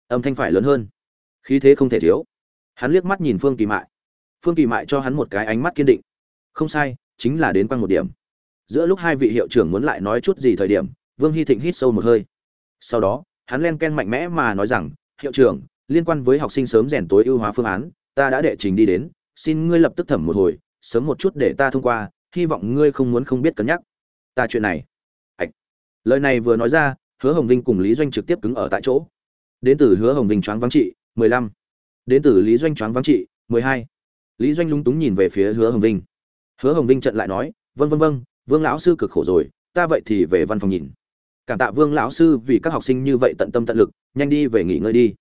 âm thanh phải lớn hơn. Khí thế không thể thiếu. Hắn liếc mắt nhìn phương kỳ mại. Phương kỳ mại cho hắn một cái ánh mắt kiên định. Không sai, chính là đến quăng một điểm. Giữa lúc hai vị hiệu trưởng muốn lại nói chút gì thời điểm, vương hy thịnh hít sâu một hơi. Sau đó hắn len ken mạnh mẽ mà nói rằng, hiệu trưởng, liên quan với học sinh sớm rèn tối ưu hóa phương án, ta đã đệ trình đi đến, xin ngươi lập tức thẩm một hồi, sớm một chút để ta thông qua, hy vọng ngươi không muốn không biết cân nhắc. Ta chuyện này. Ạch lời này vừa nói ra, hứa hồng vinh cùng lý doanh trực tiếp cứng ở tại chỗ. Đến từ hứa hồng vinh choáng vắng trị, mười lăm. Đến từ lý doanh choáng vắng trị, mười hai. Lý doanh lúng túng nhìn về phía hứa hồng vinh. Hứa hồng vinh trận lại nói vân vân vân vương lão sư cực khổ rồi, ta vậy thì về văn phòng nhìn cảm tạ vương lão sư vì các học sinh như vậy tận tâm tận lực, nhanh đi về nghỉ ngơi đi.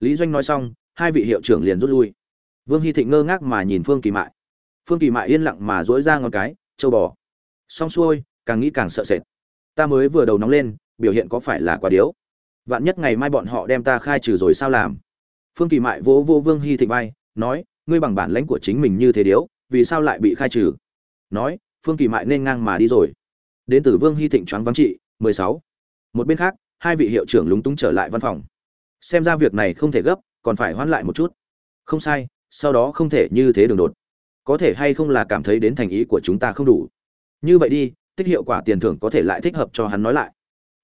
Lý doanh nói xong, hai vị hiệu trưởng liền rút lui. Vương hy thịnh ngơ ngác mà nhìn phương kỳ mại. Phương kỳ mại yên lặng mà dỗi ra ngón cái, châu bò. Xong xuôi, càng nghĩ càng sợ sệt. Ta mới vừa đầu nóng lên, biểu hiện có phải là quá điếu? Vạn nhất ngày mai bọn họ đem ta khai trừ rồi sao làm? Phương kỳ mại vỗ vô vương hy thịnh vai, nói, ngươi bằng bản lãnh của chính mình như thế điếu, vì sao lại bị khai trừ? Nói, phương kỳ mại nên ngang mà đi rồi. Đến từ vương hy thịnh choáng vắng trị, mười sáu một bên khác, hai vị hiệu trưởng lúng túng trở lại văn phòng. Xem ra việc này không thể gấp, còn phải hoãn lại một chút. Không sai, sau đó không thể như thế đường đột. Có thể hay không là cảm thấy đến thành ý của chúng ta không đủ. Như vậy đi, tích hiệu quả tiền thưởng có thể lại thích hợp cho hắn nói lại.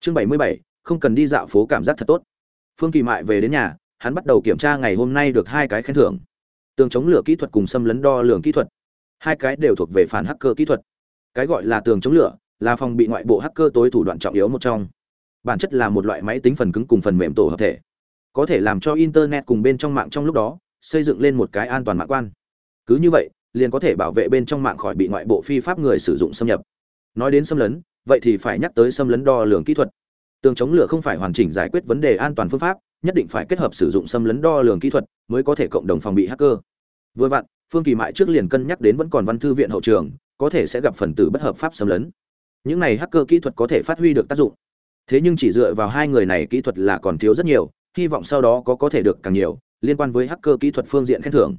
Chương bảy mươi bảy, không cần đi dạo phố cảm giác thật tốt. Phương kỳ mại về đến nhà, hắn bắt đầu kiểm tra ngày hôm nay được hai cái khen thưởng. Tường chống lửa kỹ thuật cùng xâm lấn đo lường kỹ thuật. Hai cái đều thuộc về phản hacker kỹ thuật. Cái gọi là tường chống lửa là phòng bị ngoại bộ hacker tối thủ đoạn trọng yếu một trong bản chất là một loại máy tính phần cứng cùng phần mềm tổ hợp thể. Có thể làm cho internet cùng bên trong mạng trong lúc đó, xây dựng lên một cái an toàn mạng quan. Cứ như vậy, liền có thể bảo vệ bên trong mạng khỏi bị ngoại bộ phi pháp người sử dụng xâm nhập. Nói đến xâm lấn, vậy thì phải nhắc tới xâm lấn đo lường kỹ thuật. Tường chống lửa không phải hoàn chỉnh giải quyết vấn đề an toàn phương pháp, nhất định phải kết hợp sử dụng xâm lấn đo lường kỹ thuật mới có thể cộng đồng phòng bị hacker. Vừa vặn, phương kỳ mại trước liền cân nhắc đến vẫn còn văn thư viện hậu trường, có thể sẽ gặp phần tử bất hợp pháp xâm lấn. Những này hacker kỹ thuật có thể phát huy được tác dụng thế nhưng chỉ dựa vào hai người này kỹ thuật là còn thiếu rất nhiều, hy vọng sau đó có có thể được càng nhiều, liên quan với hacker kỹ thuật phương diện khen thưởng.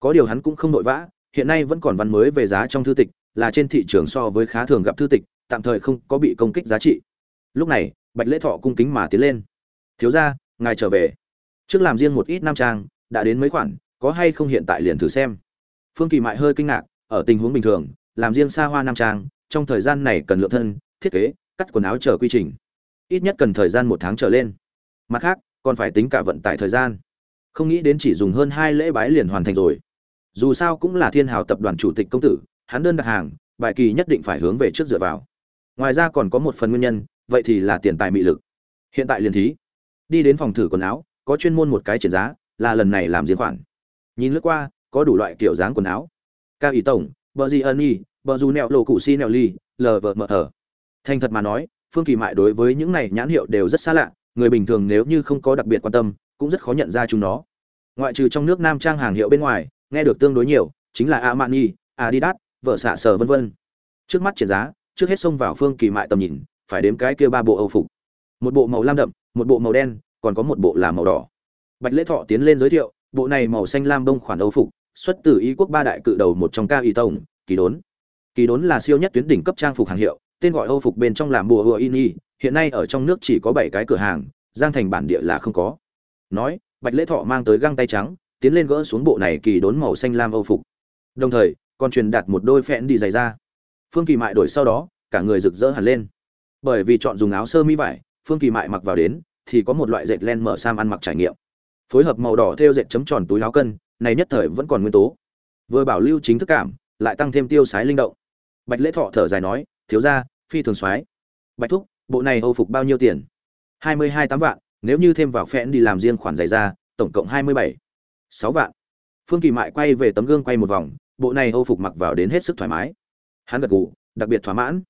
Có điều hắn cũng không nội vã, hiện nay vẫn còn văn mới về giá trong thư tịch, là trên thị trường so với khá thường gặp thư tịch, tạm thời không có bị công kích giá trị. Lúc này, bạch lễ thọ cung kính mà tiến lên. Thiếu ra ngài trở về. Trước làm riêng một ít nam trang, đã đến mấy khoản, có hay không hiện tại liền thử xem. Phương kỳ mại hơi kinh ngạc, ở tình huống bình thường, làm riêng xa hoa nam trang, trong thời gian này cần lượng thân, thiết kế, cắt quần áo chờ quy trình ít nhất cần thời gian một tháng trở lên. Mặt khác, còn phải tính cả vận tải thời gian. Không nghĩ đến chỉ dùng hơn hai lễ bái liền hoàn thành rồi. Dù sao cũng là thiên hào tập đoàn chủ tịch công tử, hắn đơn đặt hàng, bài kỳ nhất định phải hướng về trước dựa vào. Ngoài ra còn có một phần nguyên nhân, vậy thì là tiền tài mị lực. Hiện tại liền thí. Đi đến phòng thử quần áo, có chuyên môn một cái triển giá, là lần này làm diễn khoản. Nhìn lướt qua, có đủ loại kiểu dáng quần áo. Ca ý tổng, bờ gì ân y bờ dù nẹo lộ cụ si nẹo ly lờ vợ mờ hở thành thật mà nói phương kỳ mại đối với những này nhãn hiệu đều rất xa lạ người bình thường nếu như không có đặc biệt quan tâm cũng rất khó nhận ra chúng nó ngoại trừ trong nước nam trang hàng hiệu bên ngoài nghe được tương đối nhiều chính là Armani, Adidas, vợ xạ sở vân vân. Trước mắt triển giá, trước hết xông vào phương kỳ mại tầm nhìn, phải đếm cái kia ba bộ Âu phục. Một bộ màu lam đậm, một bộ màu đen, còn có một bộ là màu đỏ. Bạch Lễ Thọ tiến lên giới thiệu, bộ này màu xanh lam bông khoản Âu phục, xuất từ Ý quốc ba đại cự đầu một trong ca y tổng, kỳ đốn. Kỳ đốn là siêu nhất tuyến đỉnh cấp trang phục hàng hiệu, tên gọi Âu phục bên trong làm bùa hựa in hiện nay ở trong nước chỉ có bảy cái cửa hàng, giang thành bản địa là không có. Nói, Bạch Lễ Thọ mang tới găng tay trắng, tiến lên gỡ xuống bộ này kỳ đốn màu xanh lam âu phục. Đồng thời còn truyền đạt một đôi phẽn đi giày ra phương kỳ mại đổi sau đó cả người rực rỡ hẳn lên. Bởi vì chọn dùng áo sơ mi vải phương kỳ mại mặc vào đến thì có một loại dệt len mở sam ăn mặc trải nghiệm. Phối hợp màu đỏ theo dệt chấm tròn túi áo cân này nhất thời vẫn còn nguyên tố. Vừa bảo lưu chính thức cảm lại tăng thêm tiêu sái linh động. Bạch lễ thọ thở dài nói thiếu gia phi thường soái. Bạch thúc, bộ này âu phục bao nhiêu tiền? Hai mươi hai tám vạn, nếu như thêm vào phẽn đi làm riêng khoản giày ra, tổng cộng hai mươi bảy. Sáu vạn. Phương kỳ mại quay về tấm gương quay một vòng, bộ này âu phục mặc vào đến hết sức thoải mái. Hắn gật gù, đặc biệt thỏa mãn.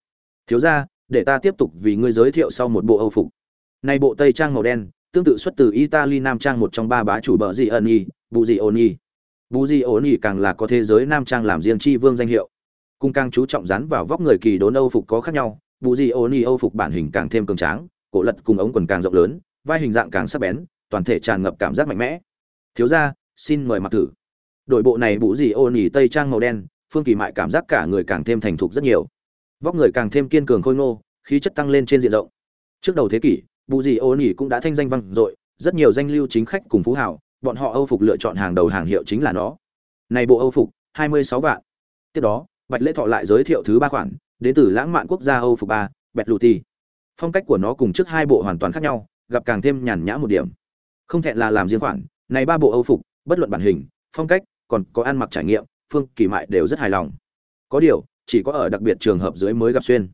Thiếu ra để ta tiếp tục vì ngươi giới thiệu sau một bộ âu phục. Này bộ tây trang màu đen, tương tự xuất từ italy nam trang một trong ba bá chủ bờ dị ẩn y bù dị ồn y bù dị ôn y càng là có thế giới nam trang làm riêng chi vương danh hiệu cung càng chú trọng dán vào vóc người kỳ đốn âu phục có khác nhau bù di ôn ni âu phục bản hình càng thêm cường tráng, cổ lật cùng ống quần càng rộng lớn, vai hình dạng càng sắc bén, toàn thể tràn ngập cảm giác mạnh mẽ. Thiếu ra xin mời mặc thử. Đội bộ này bù di ô ni tây trang màu đen, phương kỳ mại cảm giác cả người càng thêm thành thục rất nhiều. Vóc người càng thêm kiên cường khôi ngô, khí chất tăng lên trên diện rộng. Trước đầu thế kỷ bù di ô ni cũng đã thanh danh vang dội, rất nhiều danh lưu chính khách cùng phú hảo bọn họ âu phục lựa chọn hàng đầu hàng hiệu chính là nó. Này bộ âu phục, hai mươi sáu vạn. Tiếp đó bạch lễ thọ lại giới thiệu thứ ba khoản, đến từ lãng mạn quốc gia âu phục ba, bẹt lù ti phong cách của nó cùng trước hai bộ hoàn toàn khác nhau, gặp càng thêm nhàn nhã một điểm. Không thẹn là làm riêng khoản, này ba bộ âu phục, bất luận bản hình, phong cách, còn có ăn mặc trải nghiệm, phương kỳ mại đều rất hài lòng. Có điều, chỉ có ở đặc biệt trường hợp dưới mới gặp xuyên.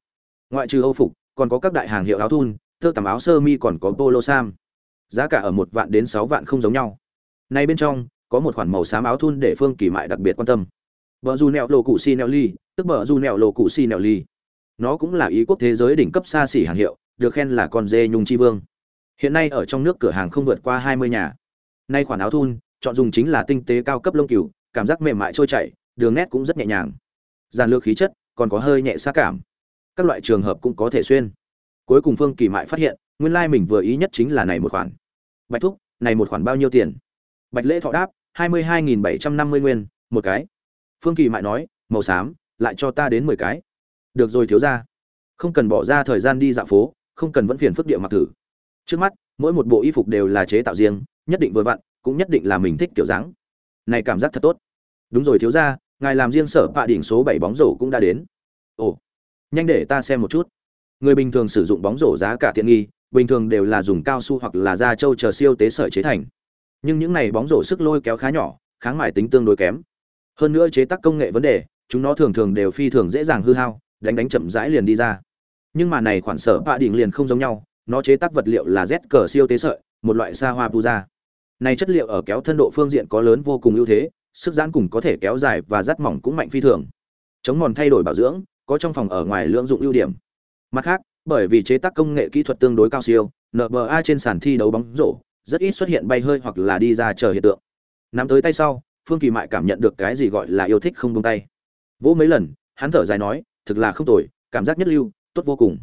Ngoại trừ âu phục, còn có các đại hàng hiệu áo thun, thơ tầm áo sơ mi còn có polo sam. Giá cả ở một vạn đến sáu vạn không giống nhau. Nay bên trong, có một khoản màu xám áo thun để phương kỳ mại đặc biệt quan tâm bờ du nẹo lộ cụ si nẹo ly tức bờ du nẹo lộ cụ si nẹo ly nó cũng là ý quốc thế giới đỉnh cấp xa xỉ hàng hiệu được khen là con dê nhung chi vương hiện nay ở trong nước cửa hàng không vượt qua hai mươi nhà nay khoản áo thun chọn dùng chính là tinh tế cao cấp lông cừu, cảm giác mềm mại trôi chảy, đường nét cũng rất nhẹ nhàng. Giản lược khí chất, còn có hơi nhẹ xa cảm. Các loại trường hợp cũng có thể xuyên. Cuối cùng Phương Kỳ Mại phát hiện, nguyên lai like mình vừa ý nhất chính là này một khoản. Bạch thúc, này một khoản bao nhiêu tiền? Bạch Lễ Thọ đáp, hai mươi hai nghìn bảy trăm năm mươi nguyên, một cái. Phương Kỳ Mại nói, màu xám, lại cho ta đến mười cái. Được rồi thiếu gia. Không cần bỏ ra thời gian đi dạo phố, không cần vẫn phiền phức địa mặc thử. Trước mắt, mỗi một bộ y phục đều là chế tạo riêng, nhất định vừa vặn, cũng nhất định là mình thích kiểu dáng này cảm giác thật tốt đúng rồi thiếu gia, ngài làm riêng sở bạ đỉnh số bảy bóng rổ cũng đã đến ồ nhanh để ta xem một chút người bình thường sử dụng bóng rổ giá cả tiện nghi bình thường đều là dùng cao su hoặc là da trâu chờ siêu tế sợi chế thành nhưng những này bóng rổ sức lôi kéo khá nhỏ kháng mải tính tương đối kém hơn nữa chế tác công nghệ vấn đề chúng nó thường thường đều phi thường dễ dàng hư hao đánh đánh chậm rãi liền đi ra nhưng mà này khoản sở bạ đỉnh liền không giống nhau nó chế tác vật liệu là z cờ siêu tế sợi một loại sa hoa pu ra này chất liệu ở kéo thân độ phương diện có lớn vô cùng ưu thế, sức giãn cùng có thể kéo dài và rát mỏng cũng mạnh phi thường. Chống mòn thay đổi bảo dưỡng, có trong phòng ở ngoài lượng dụng ưu điểm. Mặt khác, bởi vì chế tác công nghệ kỹ thuật tương đối cao siêu, NBA trên sàn thi đấu bóng rổ rất ít xuất hiện bay hơi hoặc là đi ra chờ hiện tượng. Nắm tới tay sau, Phương Kỳ Mại cảm nhận được cái gì gọi là yêu thích không buông tay. Vỗ mấy lần, hắn thở dài nói thực là không tồi cảm giác nhất lưu tốt vô cùng.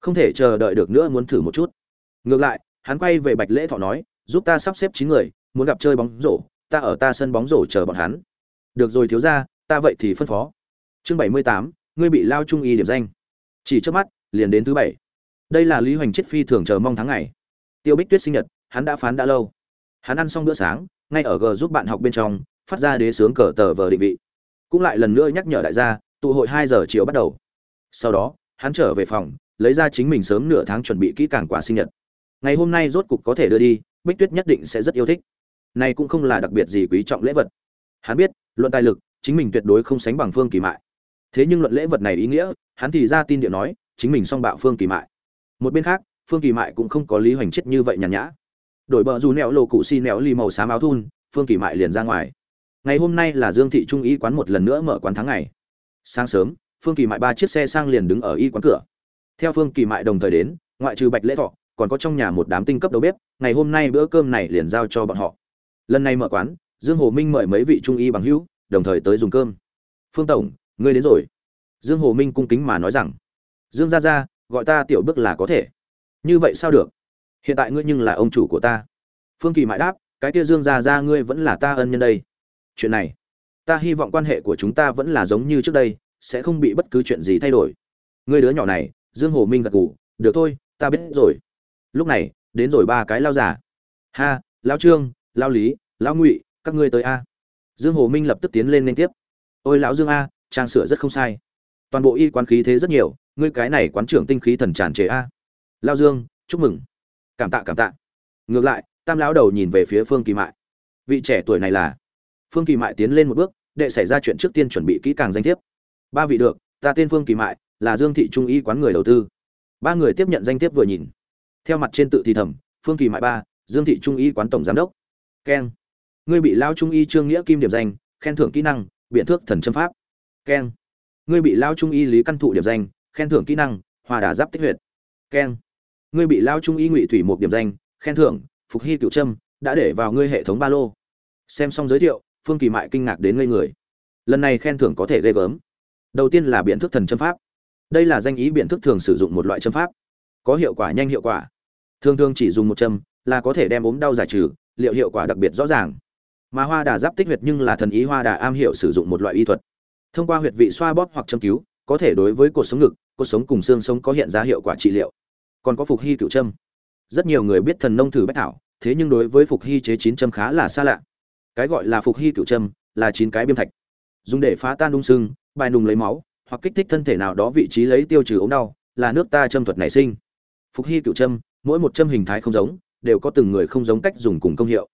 Không thể chờ đợi được nữa muốn thử một chút. Ngược lại hắn quay về bạch lễ thọ nói giúp ta sắp xếp chín người muốn gặp chơi bóng rổ ta ở ta sân bóng rổ chờ bọn hắn. Được rồi thiếu ra ta vậy thì phân phó. Chương bảy mươi tám ngươi bị lao trung y điểm danh. Chỉ trước mắt liền đến thứ bảy. Đây là lý hoành chết phi thường chờ mong tháng ngày. Tiêu bích tuyết sinh nhật hắn đã phán đã lâu. Hắn ăn xong bữa sáng ngay ở g giúp bạn học bên trong phát ra đế sướng cờ tờ vờ định vị. Cũng lại lần nữa nhắc nhở đại gia, tụ hội hai giờ chiều bắt đầu. Sau đó, hắn trở về phòng, lấy ra chính mình sớm nửa tháng chuẩn bị kỹ càng quả sinh nhật. Ngày hôm nay rốt cục có thể đưa đi, bích tuyết nhất định sẽ rất yêu thích. Này cũng không là đặc biệt gì quý trọng lễ vật. Hắn biết, luận tài lực, chính mình tuyệt đối không sánh bằng phương kỳ mại. Thế nhưng luận lễ vật này ý nghĩa, hắn thì ra tin điện nói, chính mình song bạo phương kỳ mại. Một bên khác, phương kỳ mại cũng không có lý hoành chết như vậy nhàn nhã. Đổi bờ dù nẹo lộ cụ xi nẹo ly màu xám áo thun, phương kỳ mại liền ra ngoài ngày hôm nay là dương thị trung y quán một lần nữa mở quán tháng ngày. Sáng sớm, phương kỳ mại ba chiếc xe sang liền đứng ở y quán cửa. Theo phương kỳ mại đồng thời đến, ngoại trừ bạch lễ thọ, còn có trong nhà một đám tinh cấp đầu bếp, ngày hôm nay bữa cơm này liền giao cho bọn họ. Lần này mở quán, dương hồ minh mời mấy vị trung y bằng hữu, đồng thời tới dùng cơm. Phương tổng, ngươi đến rồi. Dương hồ minh cung kính mà nói rằng, dương gia gia, gọi ta tiểu bước là có thể. Như vậy sao được? Hiện tại ngươi nhưng là ông chủ của ta. Phương kỳ mại đáp, cái kia dương gia gia ngươi vẫn là ta ân nhân đây chuyện này. Ta hy vọng quan hệ của chúng ta vẫn là giống như trước đây, sẽ không bị bất cứ chuyện gì thay đổi. Ngươi đứa nhỏ này, dương hồ minh gật gù, được thôi, ta biết rồi. Lúc này, đến rồi ba cái lao giả ha, lao trương, lao lý, lao ngụy, các ngươi tới a. Dương hồ minh lập tức tiến lên liên tiếp. Ôi lão dương a, trang sửa rất không sai. Toàn bộ y quán khí thế rất nhiều, ngươi cái này quán trưởng tinh khí thần tràn trề a. Lao dương, chúc mừng. Cảm tạ cảm tạ. Ngược lại, tam lão đầu nhìn về phía phương kỳ mại. Vị trẻ tuổi này là phương kỳ mại tiến lên một bước đệ xảy ra chuyện trước tiên chuẩn bị kỹ càng danh thiếp. Ba vị được ta tên phương kỳ mại là dương thị trung y quán người đầu tư. Ba người tiếp nhận danh thiếp vừa nhìn. Theo mặt trên tự thì thầm, phương kỳ mại ba dương thị trung y quán tổng giám đốc. Keng. Ngươi bị lao trung y trương nghĩa kim điểm danh khen thưởng kỹ năng biện thước thần châm pháp. Keng. Ngươi bị lao trung y lý căn thụ điểm danh khen thưởng kỹ năng hòa đà giáp tích huyệt. Keng. Ngươi bị lao trung y ngụy thủy một điểm danh khen thưởng phục hy cựu trâm đã để vào ngươi hệ thống ba lô. Xem xong giới thiệu phương kỳ mại kinh ngạc đến ngây người. Lần này khen thưởng có thể ghê gớm. Đầu tiên là biện thức thần châm pháp. Đây là danh ý biện thức thường sử dụng một loại châm pháp. Có hiệu quả nhanh hiệu quả. Thường thường chỉ dùng một châm là có thể đem ốm đau giải trừ, liệu hiệu quả đặc biệt rõ ràng. Mà hoa đà giáp tích huyệt nhưng là thần ý hoa đà am hiểu sử dụng một loại y thuật. Thông qua huyệt vị xoa bóp hoặc châm cứu, có thể đối với cột sống ngực, cột sống cùng xương sống có hiện ra hiệu quả trị liệu. Còn có phục hy cựu châm. Rất nhiều người biết thần nông thử bách thảo, thế nhưng đối với phục hy chế chín châm khá là xa lạ cái gọi là phục hy cựu trâm là chín cái biêm thạch, dùng để phá tan đung sưng, bài nùng lấy máu, hoặc kích thích thân thể nào đó vị trí lấy tiêu trừ ống đau, là nước ta châm thuật nảy sinh. Phục hy cựu trâm, mỗi một châm hình thái không giống, đều có từng người không giống cách dùng cùng công hiệu.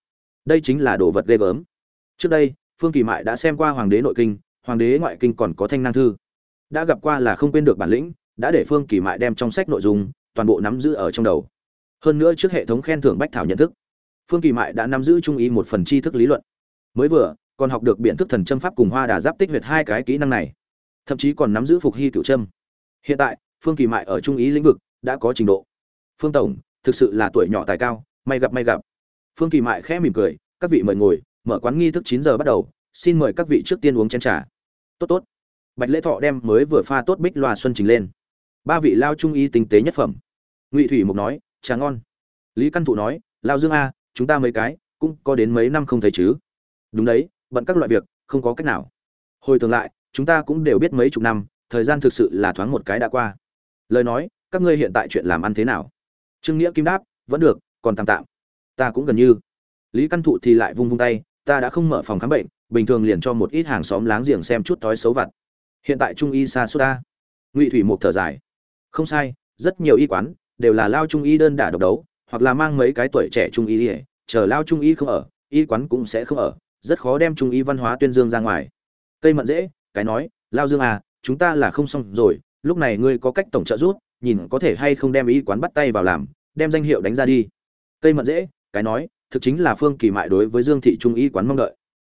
Đây chính là đồ vật ghê gớm. Trước đây, phương kỳ mại đã xem qua hoàng đế nội kinh, hoàng đế ngoại kinh còn có thanh năng thư. Đã gặp qua là không quên được bản lĩnh, đã để phương kỳ mại đem trong sách nội dung toàn bộ nắm giữ ở trong đầu. Hơn nữa trước hệ thống khen thưởng bách thảo nhận thức phương kỳ mại đã nắm giữ trung ý một phần tri thức lý luận. Mới vừa, còn học được biện thức thần châm pháp cùng hoa đà giáp tích huyệt hai cái kỹ năng này. Thậm chí còn nắm giữ phục hy cựu trâm hiện tại, phương kỳ mại ở trung ý lĩnh vực đã có trình độ. Phương tổng, thực sự là tuổi nhỏ tài cao, may gặp may gặp. Phương kỳ mại khẽ mỉm cười, các vị mời ngồi, mở quán nghi thức chín giờ bắt đầu, xin mời các vị trước tiên uống chén trà. Tốt tốt. Bạch lễ thọ đem mới vừa pha tốt bích loa xuân trình lên. Ba vị lao trung y tinh tế nhất phẩm. Ngụy thủy mục nói, trà ngon. Lý căn thụ nói, lao dương a chúng ta mấy cái, cũng có đến mấy năm không thấy chứ. Đúng đấy, bận các loại việc, không có cách nào. Hồi tưởng lại, chúng ta cũng đều biết mấy chục năm, thời gian thực sự là thoáng một cái đã qua. Lời nói, các ngươi hiện tại chuyện làm ăn thế nào? Trương nghĩa kim đáp, vẫn được, còn tạm tạm. Ta cũng gần như. Lý căn thụ thì lại vung vung tay, ta đã không mở phòng khám bệnh, bình thường liền cho một ít hàng xóm láng giềng xem chút thói xấu vặt. Hiện tại trung y xa suốt ta. Ngụy thủy mục thở dài. Không sai, rất nhiều y quán đều là lao trung y đơn đả độc đấu, hoặc là mang mấy cái tuổi trẻ trung y ỉa chờ lao trung y không ở, y quán cũng sẽ không ở, rất khó đem trung y văn hóa tuyên dương ra ngoài. Cây mận dễ, cái nói, lao dương à chúng ta là không xong rồi, lúc này ngươi có cách tổng trợ giúp, nhìn có thể hay không đem y quán bắt tay vào làm, đem danh hiệu đánh ra đi. Cây mận dễ, cái nói, thực chính là phương kỳ mại đối với dương thị trung y quán mong đợi,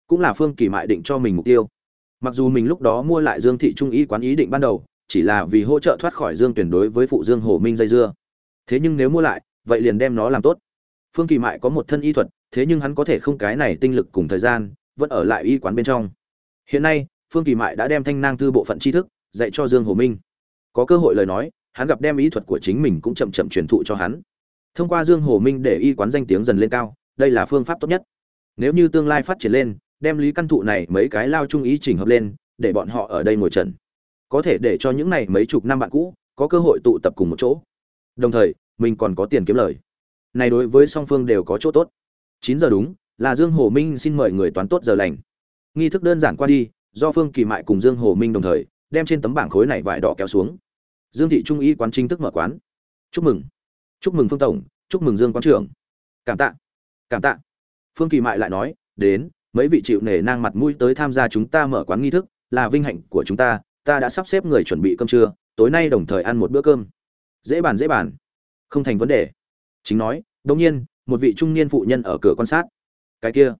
cũng là phương kỳ mại định cho mình mục tiêu. Mặc dù mình lúc đó mua lại dương thị trung y quán ý định ban đầu, chỉ là vì hỗ trợ thoát khỏi dương tuyển đối với phụ dương hồ minh dây dưa. Thế nhưng nếu mua lại, vậy liền đem nó làm tốt phương kỳ mại có một thân y thuật, thế nhưng hắn có thể không cái này tinh lực cùng thời gian, vẫn ở lại y quán bên trong. Hiện nay, phương kỳ mại đã đem thanh nang thư bộ phận tri thức dạy cho dương hồ minh. Có cơ hội lời nói, hắn gặp đem ý thuật của chính mình cũng chậm chậm truyền thụ cho hắn. Thông qua dương hồ minh để y quán danh tiếng dần lên cao, đây là phương pháp tốt nhất. Nếu như tương lai phát triển lên, đem lý căn thụ này mấy cái lao trung ý chỉnh hợp lên, để bọn họ ở đây ngồi trần. Có thể để cho những này mấy chục năm bạn cũ có cơ hội tụ tập cùng một chỗ. Đồng thời, mình còn có tiền kiếm lời này đối với song phương đều có chỗ tốt. Chín giờ đúng, là dương hồ minh xin mời người toán tốt giờ lành. Nghi thức đơn giản qua đi, do phương kỳ mại cùng dương hồ minh đồng thời, đem trên tấm bảng khối này vải đỏ kéo xuống. Dương thị trung y quán chính thức mở quán. Chúc mừng. Chúc mừng phương tổng, chúc mừng dương quán trưởng. Cảm tạ. Cảm tạ. Phương kỳ mại lại nói, đến, mấy vị chịu nể nang mặt mũi tới tham gia chúng ta mở quán nghi thức, là vinh hạnh của chúng ta ta đã sắp xếp người chuẩn bị cơm trưa, tối nay đồng thời ăn một bữa cơm. Dễ bàn dễ bàn. Không thành vấn đề chính nói đ nhiên, một vị trung niên phụ nhân ở cửa quan sát. Cái kia,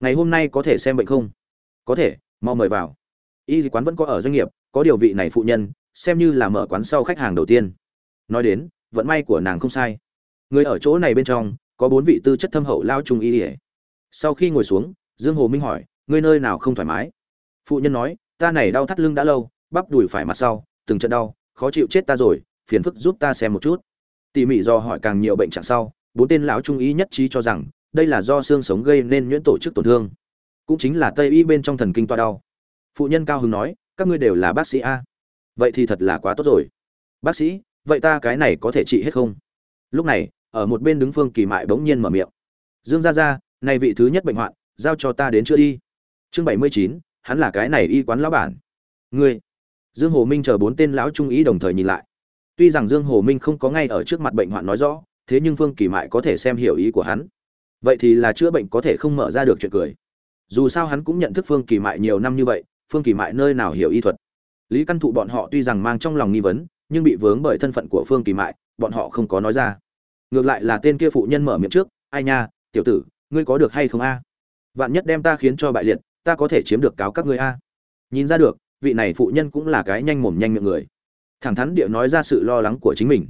ngày hôm nay có thể xem bệnh không? Có thể, mau mời vào. Y quán vẫn có ở doanh nghiệp, có điều vị này phụ nhân, xem như là mở quán sau khách hàng đầu tiên. Nói đến, vận may của nàng không sai. Người ở chỗ này bên trong, có bốn vị tư chất thâm hậu lao trung y ỉa sau khi ngồi xuống, dương hồ minh hỏi, ngươi nơi nào không thoải mái? Phụ nhân nói, ta này đau thắt lưng đã lâu, bắp đùi phải mặt sau, từng trận đau, khó chịu chết ta rồi, phiền phức giúp ta xem một chút tỉ mỉ do hỏi càng nhiều bệnh trạng sau, bốn tên lão trung ý nhất trí cho rằng, đây là do xương sống gây nên nhuyễn tổ chức tổn thương. Cũng chính là tây y bên trong thần kinh toa đau. Phụ nhân cao hứng nói, các ngươi đều là bác sĩ a. Vậy thì thật là quá tốt rồi. Bác sĩ, vậy ta cái này có thể trị hết không? Lúc này, ở một bên đứng phương kỳ mại bỗng nhiên mở miệng. Dương gia gia, này vị thứ nhất bệnh hoạn, giao cho ta đến chữa đi. Chương bảy mươi chín, hắn là cái này y quán lão bản. Ngươi. Dương hồ minh chờ bốn tên lão trung ý đồng thời nhìn lại tuy rằng dương hồ minh không có ngay ở trước mặt bệnh hoạn nói rõ, thế nhưng phương kỳ mại có thể xem hiểu ý của hắn. Vậy thì là chữa bệnh có thể không mở ra được chuyện cười. Dù sao hắn cũng nhận thức phương kỳ mại nhiều năm như vậy, phương kỳ mại nơi nào hiểu y thuật. Lý căn thụ bọn họ tuy rằng mang trong lòng nghi vấn, nhưng bị vướng bởi thân phận của phương kỳ mại, bọn họ không có nói ra. Ngược lại là tên kia phụ nhân mở miệng trước, ai nha, tiểu tử, ngươi có được hay không a? Vạn nhất đem ta khiến cho bại liệt, ta có thể chiếm được cáo các ngươi a. Nhìn ra được, vị này phụ nhân cũng là cái nhanh mồm nhanh miệng người thẳng thắn địa nói ra sự lo lắng của chính mình.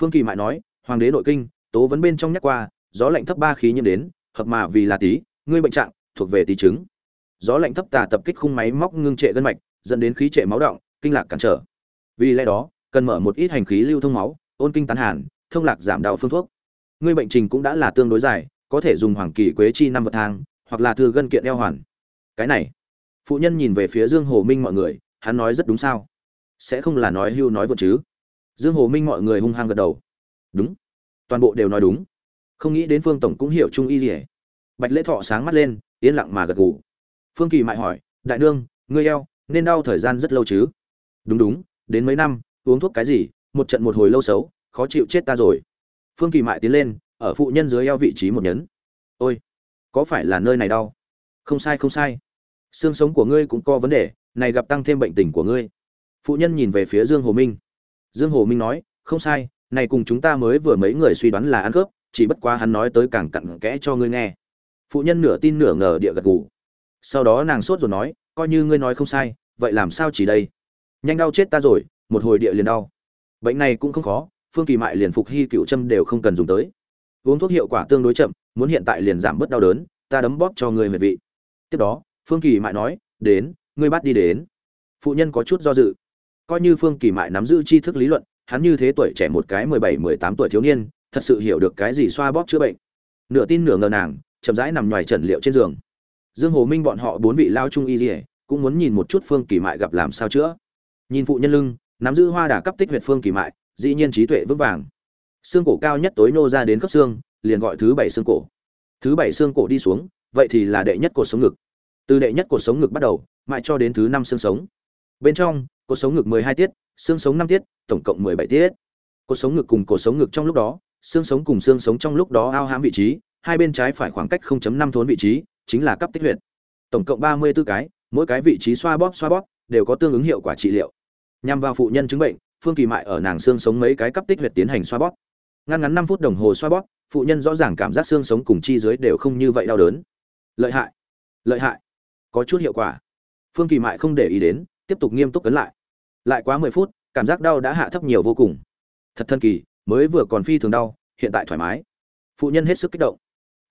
Phương kỳ mại nói, hoàng đế nội kinh, tố vấn bên trong nhắc qua, gió lạnh thấp ba khí nhiễm đến, hợp mà vì là tí ngươi bệnh trạng, thuộc về tí chứng. Gió lạnh thấp tà tập kích khung máy móc ngưng trệ gân mạch, dẫn đến khí trệ máu động, kinh lạc cản trở. Vì lẽ đó, cần mở một ít hành khí lưu thông máu, ôn kinh tán hàn, thông lạc giảm đau phương thuốc. Ngươi bệnh trình cũng đã là tương đối dài, có thể dùng hoàng kỳ quế chi năm vật thang, hoặc là thừa gân kiện eo hoàn. Cái này, phụ nhân nhìn về phía dương hồ minh mọi người, hắn nói rất đúng sao? Sẽ không là nói hưu nói vượt chứ? Dương hồ minh mọi người hung hăng gật đầu. Đúng. Toàn bộ đều nói đúng. Không nghĩ đến phương tổng cũng hiểu trung y gì hết. Bạch lễ thọ sáng mắt lên, yên lặng mà gật gù. Phương kỳ mại hỏi, đại nương, ngươi eo, nên đau thời gian rất lâu chứ? Đúng đúng, đến mấy năm, uống thuốc cái gì, một trận một hồi lâu xấu, khó chịu chết ta rồi. Phương kỳ mại tiến lên, ở phụ nhân dưới eo vị trí một nhấn. Ôi, có phải là nơi này đau? Không sai không sai. Xương sống của ngươi cũng có vấn đề, này gặp tăng thêm bệnh tình của ngươi phụ nhân nhìn về phía dương hồ minh. Dương hồ minh nói, không sai, này cùng chúng ta mới vừa mấy người suy đoán là ăn khớp, chỉ bất quá hắn nói tới càng cặn kẽ cho ngươi nghe. Phụ nhân nửa tin nửa ngờ địa gật gù. Sau đó nàng sốt rồi nói, coi như ngươi nói không sai, vậy làm sao chỉ đây? Nhanh đau chết ta rồi, một hồi địa liền đau. Bệnh này cũng không khó, phương kỳ mại liền phục hy cựu châm đều không cần dùng tới. Uống thuốc hiệu quả tương đối chậm, muốn hiện tại liền giảm bớt đau đớn, ta đấm bóp cho ngươi mệt vị. Tiếp đó, phương kỳ mại nói, đến, ngươi bắt đi đến. Phụ nhân có chút do dự coi như phương kỳ mại nắm giữ tri thức lý luận, hắn như thế tuổi trẻ một cái mười bảy, mười tám tuổi thiếu niên, thật sự hiểu được cái gì xoa bóp chữa bệnh. Nửa tin nửa ngờ nàng, chậm rãi nằm ngoài trần liệu trên giường. Dương hồ minh bọn họ bốn vị lao trung y dỉa cũng muốn nhìn một chút phương kỳ mại gặp làm sao chữa. Nhìn phụ nhân lưng, nắm giữ hoa đà cấp tích huyệt phương kỳ mại, dĩ nhiên trí tuệ vững vàng. Xương cổ cao nhất tối nô ra đến cấp xương, liền gọi thứ bảy xương cổ. Thứ bảy xương cổ đi xuống, vậy thì là đệ nhất cột sống ngực. Từ đệ nhất cột sống ngực bắt đầu, mãi cho đến thứ năm xương sống. Bên trong cột sống ngực mười hai tiết, xương sống năm tiết, tổng cộng mười bảy tiết. Cột sống ngực cùng cột sống ngực trong lúc đó, xương sống cùng xương sống trong lúc đó ao hãm vị trí, hai bên trái phải khoảng cách 0.5 thốn vị trí, chính là cấp tích huyệt. Tổng cộng ba mươi 34 cái, mỗi cái vị trí xoa bóp xoa bóp, đều có tương ứng hiệu quả trị liệu. Nhằm vào phụ nhân chứng bệnh, phương kỳ mại ở nàng xương sống mấy cái cấp tích huyệt tiến hành xoa bóp. Ngăn ngắn năm phút đồng hồ xoa bóp, phụ nhân rõ ràng cảm giác xương sống cùng chi dưới đều không như vậy đau đớn. Lợi hại lợi hại, có chút hiệu quả. Phương kỳ mại không để ý đến, tiếp tục nghiêm túc cấn lại lại quá mười phút, cảm giác đau đã hạ thấp nhiều vô cùng. Thật thân kỳ, mới vừa còn phi thường đau, hiện tại thoải mái. Phụ nhân hết sức kích động.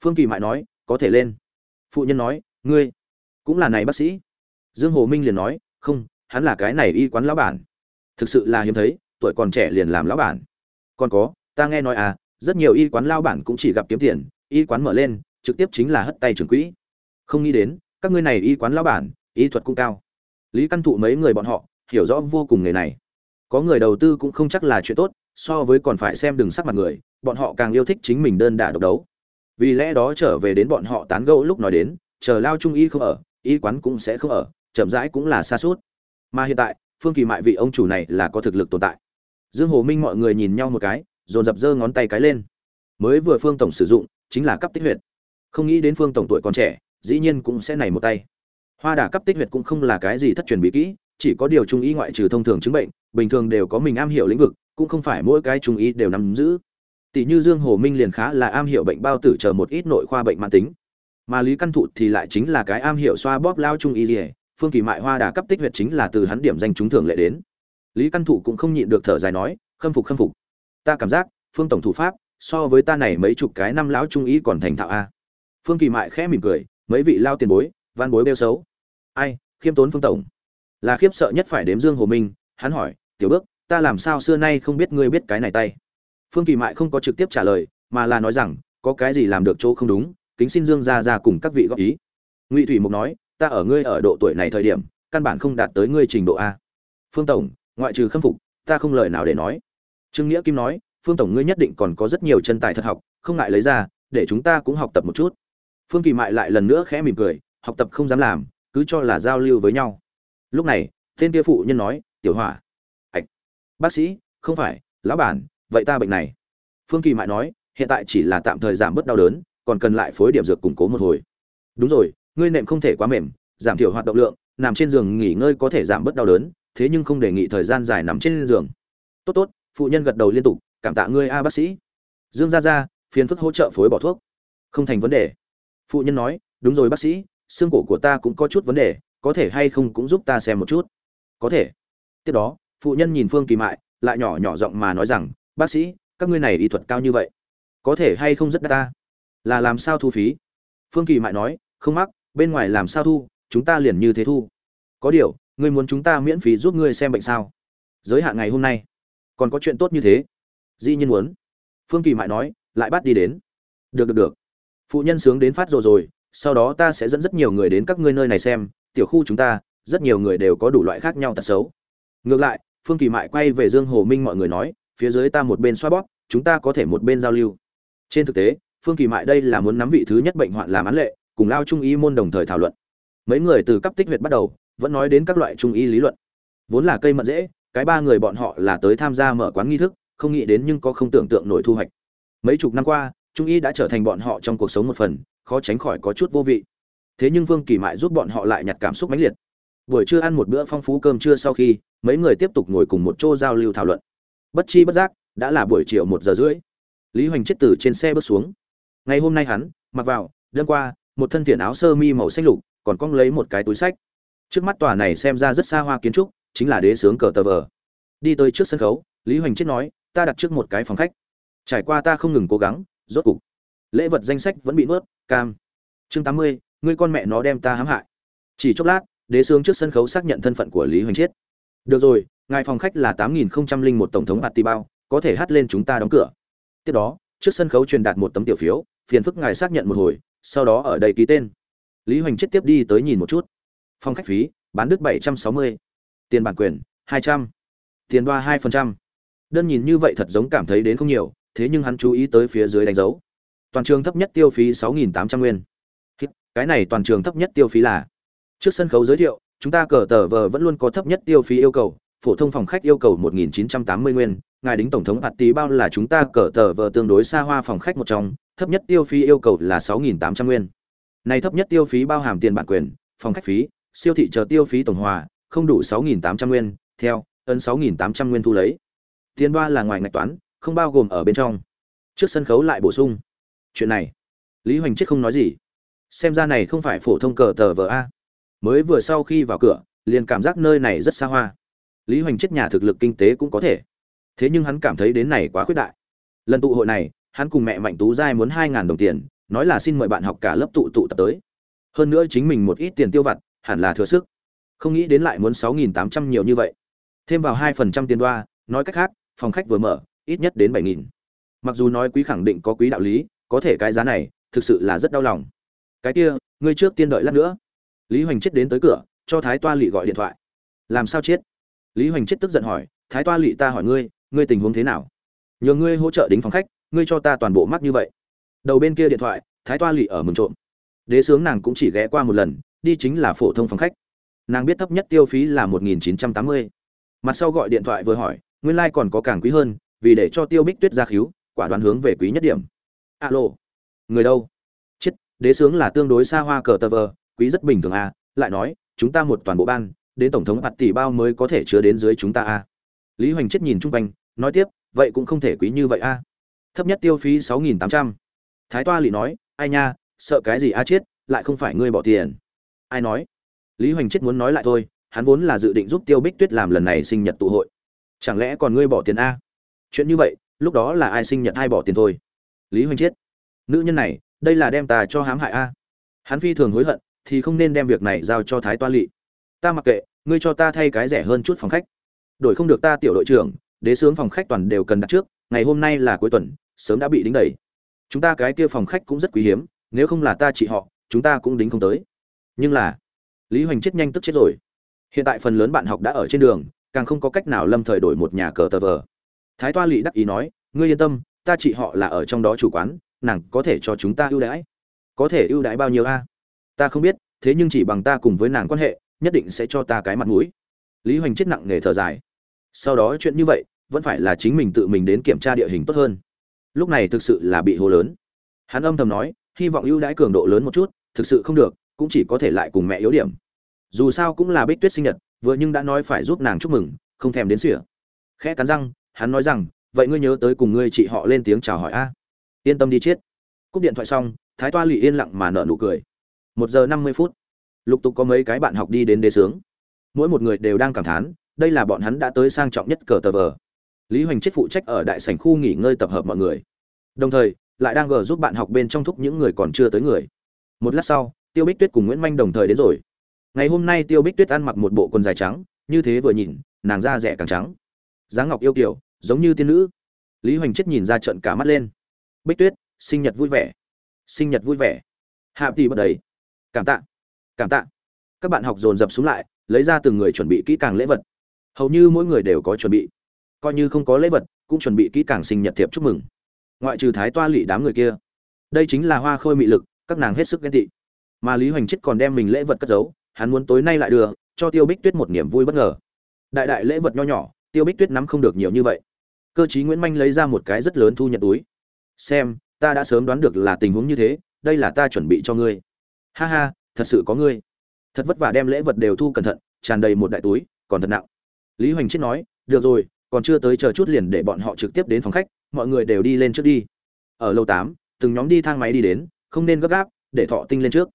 Phương kỳ mại nói, có thể lên. Phụ nhân nói, ngươi cũng là này bác sĩ. Dương hồ minh liền nói, không, hắn là cái này y quán lão bản. Thực sự là hiếm thấy, tuổi còn trẻ liền làm lão bản. Còn có, ta nghe nói à rất nhiều y quán lão bản cũng chỉ gặp kiếm tiền, y quán mở lên, trực tiếp chính là hất tay trưởng quỹ. Không nghĩ đến, các ngươi này y quán lão bản y thuật cũng cao. Lý căn thụ mấy người bọn họ hiểu rõ vô cùng nghề này. Có người đầu tư cũng không chắc là chuyện tốt, so với còn phải xem đường sắc mặt người, bọn họ càng yêu thích chính mình đơn đả độc đấu. Vì lẽ đó trở về đến bọn họ tán gẫu lúc nói đến, chờ lao trung y không ở, y quán cũng sẽ không ở, chậm rãi cũng là xa suốt. Mà hiện tại, phương kỳ mại vị ông chủ này là có thực lực tồn tại. Dương hồ minh mọi người nhìn nhau một cái, dồn dập giơ ngón tay cái lên. Mới vừa phương tổng sử dụng, chính là cấp tích huyệt. Không nghĩ đến phương tổng tuổi còn trẻ, dĩ nhiên cũng sẽ này một tay. Hoa đà cấp tích huyệt cũng không là cái gì thất truyền bí kỹ chỉ có điều trung y ngoại trừ thông thường chứng bệnh, bình thường đều có mình am hiểu lĩnh vực, cũng không phải mỗi cái trung y đều nắm giữ. Tỷ như dương hồ minh liền khá là am hiểu bệnh bao tử chờ một ít nội khoa bệnh mãn tính. Mà lý căn thụ thì lại chính là cái am hiểu xoa bóp lao trung y dỉa phương kỳ mại hoa đà cấp tích huyệt chính là từ hắn điểm danh trúng thưởng lệ đến. Lý căn thụ cũng không nhịn được thở dài nói, khâm phục khâm phục. Ta cảm giác, phương tổng thủ pháp, so với ta này mấy chục cái năm lão trung y còn thành thạo a. Phương kỳ mại khẽ mỉm cười, mấy vị lao tiền bối van bối bêu xấu. Ai, khiêm tốn phương tổng là khiếp sợ nhất phải đếm dương hồ minh, hắn hỏi, tiểu bước, ta làm sao xưa nay không biết ngươi biết cái này tay? Phương kỳ mại không có trực tiếp trả lời, mà là nói rằng, có cái gì làm được chỗ không đúng, kính xin dương ra ra cùng các vị góp ý. Ngụy thủy mục nói, ta ở ngươi ở độ tuổi này thời điểm, căn bản không đạt tới ngươi trình độ a. Phương tổng, ngoại trừ khâm phục, ta không lời nào để nói. Trương nghĩa kim nói, phương tổng ngươi nhất định còn có rất nhiều chân tài thật học, không ngại lấy ra, để chúng ta cũng học tập một chút. Phương kỳ mại lại lần nữa khẽ mỉm cười, học tập không dám làm, cứ cho là giao lưu với nhau lúc này, tên kia phụ nhân nói, tiểu hỏa. Ạch, bác sĩ, không phải, lão bản, vậy ta bệnh này. Phương kỳ mại nói, hiện tại chỉ là tạm thời giảm bớt đau đớn, còn cần lại phối điểm dược củng cố một hồi. Đúng rồi, ngươi nệm không thể quá mềm, giảm thiểu hoạt động lượng, nằm trên giường nghỉ ngơi có thể giảm bớt đau đớn, thế nhưng không đề nghị thời gian dài nằm trên giường. Tốt tốt. Phụ nhân gật đầu liên tục, cảm tạ ngươi a, bác sĩ. Dương ra ra phiền phức hỗ trợ phối bỏ thuốc. Không thành vấn đề. Phụ nhân nói, đúng rồi bác sĩ, xương cổ của ta cũng có chút vấn đề có thể hay không cũng giúp ta xem một chút? Có thể. Tiếp đó, phụ nhân nhìn phương kỳ mại, lại nhỏ nhỏ giọng mà nói rằng, bác sĩ, các ngươi này y thuật cao như vậy, có thể hay không rất đắt ta? Là làm sao thu phí? Phương kỳ mại nói, không mắc, bên ngoài làm sao thu, chúng ta liền như thế thu. Có điều, ngươi muốn chúng ta miễn phí giúp ngươi xem bệnh sao? Giới hạn ngày hôm nay, còn có chuyện tốt như thế? Dĩ nhiên muốn. Phương kỳ mại nói, lại bắt đi đến. Được được được. Phụ nhân sướng đến phát rồi rồi, sau đó ta sẽ dẫn rất nhiều người đến các ngươi nơi này xem tiểu khu chúng ta, rất nhiều người đều có đủ loại khác nhau tật xấu. Ngược lại, phương kỳ mại quay về dương hồ minh mọi người nói, phía dưới ta một bên xoa bóp, chúng ta có thể một bên giao lưu. Trên thực tế, phương kỳ mại đây là muốn nắm vị thứ nhất bệnh hoạn làm án lệ, cùng lao trung y môn đồng thời thảo luận. Mấy người từ cấp tích huyệt bắt đầu, vẫn nói đến các loại trung y lý luận. Vốn là cây mận dễ, cái ba người bọn họ là tới tham gia mở quán nghi thức, không nghĩ đến nhưng có không tưởng tượng nổi thu hoạch. Mấy chục năm qua, trung y đã trở thành bọn họ trong cuộc sống một phần, khó tránh khỏi có chút vô vị thế nhưng vương kỳ mại giúp bọn họ lại nhặt cảm xúc mãnh liệt. Buổi trưa ăn một bữa phong phú cơm trưa sau khi, mấy người tiếp tục ngồi cùng một chỗ giao lưu thảo luận. Bất chi bất giác, đã là buổi chiều một giờ rưỡi. Lý hoành chết từ trên xe bước xuống. Ngày hôm nay hắn, mặc vào đêm qua, một thân thiện áo sơ mi màu xanh lục, còn cong lấy một cái túi sách. Trước mắt tòa này xem ra rất xa hoa kiến trúc, chính là đế sướng cờ tờ vờ. Đi tới trước sân khấu, lý hoành chết nói, ta đặt trước một cái phòng khách. Trải qua ta không ngừng cố gắng, rốt cục. Lễ vật danh sách vẫn bị nuốt, cam. Chương tám mươi ngươi con mẹ nó đem ta hãm hại. Chỉ chốc lát, đế sướng trước sân khấu xác nhận thân phận của lý hoành chiết được rồi, ngài phòng khách là tám nghìn một tổng thống bạt tì bao, có thể hát lên chúng ta đóng cửa. Tiếp đó, trước sân khấu truyền đạt một tấm tiểu phiếu, phiền phức ngài xác nhận một hồi, sau đó ở đây ký tên. Lý hoành chiết tiếp đi tới nhìn một chút. Phòng khách phí, bán đứt bảy trăm sáu mươi. Tiền bản quyền, hai trăm. Tiền đoa hai phần trăm. Đơn nhìn như vậy thật giống cảm thấy đến không nhiều, thế nhưng hắn chú ý tới phía dưới đánh dấu. Toàn trường thấp nhất tiêu phí sáu nghìn tám trăm nguyên cái này toàn trường thấp nhất tiêu phí là trước sân khấu giới thiệu chúng ta cờ tờ vờ vẫn luôn có thấp nhất tiêu phí yêu cầu phổ thông phòng khách yêu cầu 1980 nguyên, ngài đính tổng thống hạt tí bao là chúng ta cờ tờ vờ tương đối xa hoa phòng khách một trong, thấp nhất tiêu phí yêu cầu là 6800 nguyên. Này thấp nhất tiêu phí bao hàm tiền bản quyền, phòng khách phí, siêu thị chờ tiêu phí tổng hòa, không đủ 6800 nguyên, theo, ấn 6800 nguyên thu lấy. Tiền đoa là ngoài ngạch toán, không bao gồm ở bên trong. Trước sân khấu lại bổ sung. Chuyện này, Lý Hoành chết không nói gì. Xem ra này không phải phổ thông cờ tờ vờ a. Mới vừa sau khi vào cửa, liền cảm giác nơi này rất xa hoa. Lý hoành chết nhà thực lực kinh tế cũng có thể. Thế nhưng hắn cảm thấy đến này quá khuyết đại. Lần tụ hội này hắn cùng mẹ mạnh tú giai muốn hai ngàn đồng tiền nói là xin mời bạn học cả lớp tụ tụ tập tới. Hơn nữa chính mình một ít tiền tiêu vặt hẳn là thừa sức. Không nghĩ đến lại muốn sáu nghìn tám trăm nhiều như vậy. Thêm vào hai phần trăm tiền đoa nói cách khác phòng khách vừa mở ít nhất đến bảy nghìn. Mặc dù nói quý khẳng định có quý đạo lý có thể cái giá này thực sự là rất đau lòng cái kia, ngươi trước tiên đợi lát nữa. Lý hoành chết đến tới cửa, cho thái toa lỵ gọi điện thoại. Làm sao chết? Lý hoành chết tức giận hỏi, thái toa lỵ ta hỏi ngươi ngươi tình huống thế nào? Nhờ ngươi hỗ trợ đính phòng khách, ngươi cho ta toàn bộ mắt như vậy. Đầu bên kia điện thoại, thái toa lỵ ở mừng trộm. Đế sướng nàng cũng chỉ ghé qua một lần, đi chính là phổ thông phòng khách. Nàng biết thấp nhất tiêu phí là một nghìn chín trăm tám mươi. Mặt sau gọi điện thoại vừa hỏi, nguyên lai、like、còn có càng quý hơn, vì để cho tiêu bích tuyết ra khíu, quả đoán hướng về quý nhất điểm. Alo, người đâu? Đế sướng là tương đối xa hoa cờ tờ vờ, quý rất bình thường à lại nói, chúng ta một toàn bộ ban, đến tổng thống bạt tỷ bao mới có thể chứa đến dưới chúng ta à. Lý hoành chết nhìn chung quanh, nói tiếp, vậy cũng không thể quý như vậy à. Thấp nhất tiêu phí sáu nghìn tám trăm. Thái toa lị nói, ai nha, sợ cái gì a chết, lại không phải ngươi bỏ tiền. Ai nói? Lý hoành chết muốn nói lại thôi, hắn vốn là dự định giúp tiêu bích tuyết làm lần này sinh nhật tụ hội. Chẳng lẽ còn ngươi bỏ tiền a? Chuyện như vậy, lúc đó là ai sinh nhật hay bỏ tiền thôi? Lý hoành chết. Nữ nhân này đây là đem ta cho hãm hại a. Hắn phi thường hối hận, thì không nên đem việc này giao cho thái toa lỵ ta mặc kệ, ngươi cho ta thay cái rẻ hơn chút phòng khách. Đổi không được ta tiểu đội trưởng, đế sướng phòng khách toàn đều cần đặt trước, ngày hôm nay là cuối tuần, sớm đã bị đính đầy. Chúng ta cái kia phòng khách cũng rất quý hiếm, nếu không là ta chị họ, chúng ta cũng đính không tới. Nhưng là, lý hoành chết nhanh tức chết rồi. Hiện tại phần lớn bạn học đã ở trên đường, càng không có cách nào lâm thời đổi một nhà cờ tờ vờ. Thái toa lỵ đắc ý nói, ngươi yên tâm, ta chị họ là ở trong đó chủ quán nàng có thể cho chúng ta ưu đãi. Có thể ưu đãi bao nhiêu a? Ta không biết, thế nhưng chỉ bằng ta cùng với nàng quan hệ, nhất định sẽ cho ta cái mặt mũi. Lý hoành chết nặng nề thở dài. Sau đó chuyện như vậy, vẫn phải là chính mình tự mình đến kiểm tra địa hình tốt hơn. Lúc này thực sự là bị hô lớn. Hắn âm thầm nói, hy vọng ưu đãi cường độ lớn một chút, thực sự không được, cũng chỉ có thể lại cùng mẹ yếu điểm. Dù sao cũng là bích tuyết sinh nhật, vừa nhưng đã nói phải giúp nàng chúc mừng, không thèm đến sỉa. Khẽ cắn răng, hắn nói rằng, vậy ngươi nhớ tới cùng ngươi chị họ lên tiếng chào hỏi a yên tâm đi chết. Cúp điện thoại xong, thái toa lụy yên lặng mà nở nụ cười. Một giờ năm mươi phút, lục tục có mấy cái bạn học đi đến đế sướng. Mỗi một người đều đang cảm thán, đây là bọn hắn đã tới sang trọng nhất cờ tờ vờ. Lý hoành chết phụ trách ở đại sảnh khu nghỉ ngơi tập hợp mọi người. Đồng thời, lại đang gờ giúp bạn học bên trong thúc những người còn chưa tới người. Một lát sau, tiêu bích tuyết cùng nguyễn manh đồng thời đến rồi. Ngày hôm nay tiêu bích tuyết ăn mặc một bộ quần dài trắng, như thế vừa nhìn, nàng da rẻ càng trắng. Dáng ngọc yêu kiểu giống như tiên nữ. Lý hoành chết nhìn ra trận cả mắt lên bích tuyết, sinh nhật vui vẻ. Sinh nhật vui vẻ. Hạ tỷ bật đầy. Cảm tạ. Cảm tạ. Các bạn học dồn dập xuống lại, lấy ra từng người chuẩn bị kỹ càng lễ vật. Hầu như mỗi người đều có chuẩn bị. Coi như không có lễ vật, cũng chuẩn bị kỹ càng sinh nhật thiệp chúc mừng. Ngoại trừ thái toa lỵ đám người kia. Đây chính là hoa khôi mị lực, các nàng hết sức ghen tị. Mà lý hoành chết còn đem mình lễ vật cất giấu, hắn muốn tối nay lại đưa, cho tiêu bích tuyết một niềm vui bất ngờ. Đại đại lễ vật nho nhỏ, tiêu bích tuyết nắm không được nhiều như vậy. Cơ chí nguyễn manh lấy ra một cái rất lớn thu nhận túi xem, ta đã sớm đoán được là tình huống như thế, đây là ta chuẩn bị cho ngươi. Ha ha, thật sự có ngươi. Thật vất vả đem lễ vật đều thu cẩn thận, tràn đầy một đại túi, còn thật nặng. Lý hoành chết nói, được rồi, còn chưa tới chờ chút liền để bọn họ trực tiếp đến phòng khách, mọi người đều đi lên trước đi. Ở lâu tám, từng nhóm đi thang máy đi đến, không nên gấp gáp, để thọ tinh lên trước.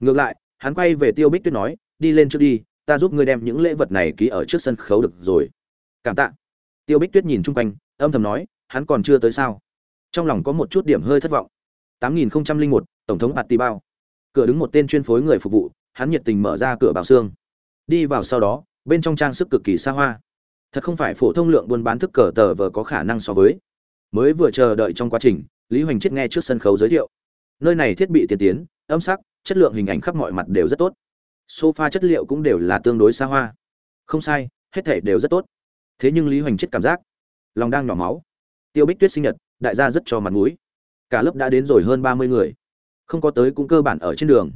Ngược lại, hắn quay về tiêu bích tuyết nói, đi lên trước đi, ta giúp ngươi đem những lễ vật này ký ở trước sân khấu được rồi. Cảm tạ. Tiêu bích tuyết nhìn chung quanh, âm thầm nói, hắn còn chưa tới sao? Trong lòng có một chút điểm hơi thất vọng. 8001, tổng thống bạt tì bao. Cửa đứng một tên chuyên phối người phục vụ hắn nhiệt tình mở ra cửa bảo xương. Đi vào sau đó bên trong trang sức cực kỳ xa hoa. Thật không phải phổ thông lượng buôn bán thức cờ tờ vờ có khả năng so với. Mới vừa chờ đợi trong quá trình lý hoành chết nghe trước sân khấu giới thiệu. Nơi này thiết bị tiên tiến âm sắc chất lượng hình ảnh khắp mọi mặt đều rất tốt. Sofa chất liệu cũng đều là tương đối xa hoa. Không sai hết thể đều rất tốt. Thế nhưng lý hoành chết cảm giác lòng đang nhỏ máu. Tiêu bích tuyết sinh nhật đại gia rất cho mặt mũi. Cả lớp đã đến rồi hơn ba mươi người. Không có tới cũng cơ bản ở trên đường.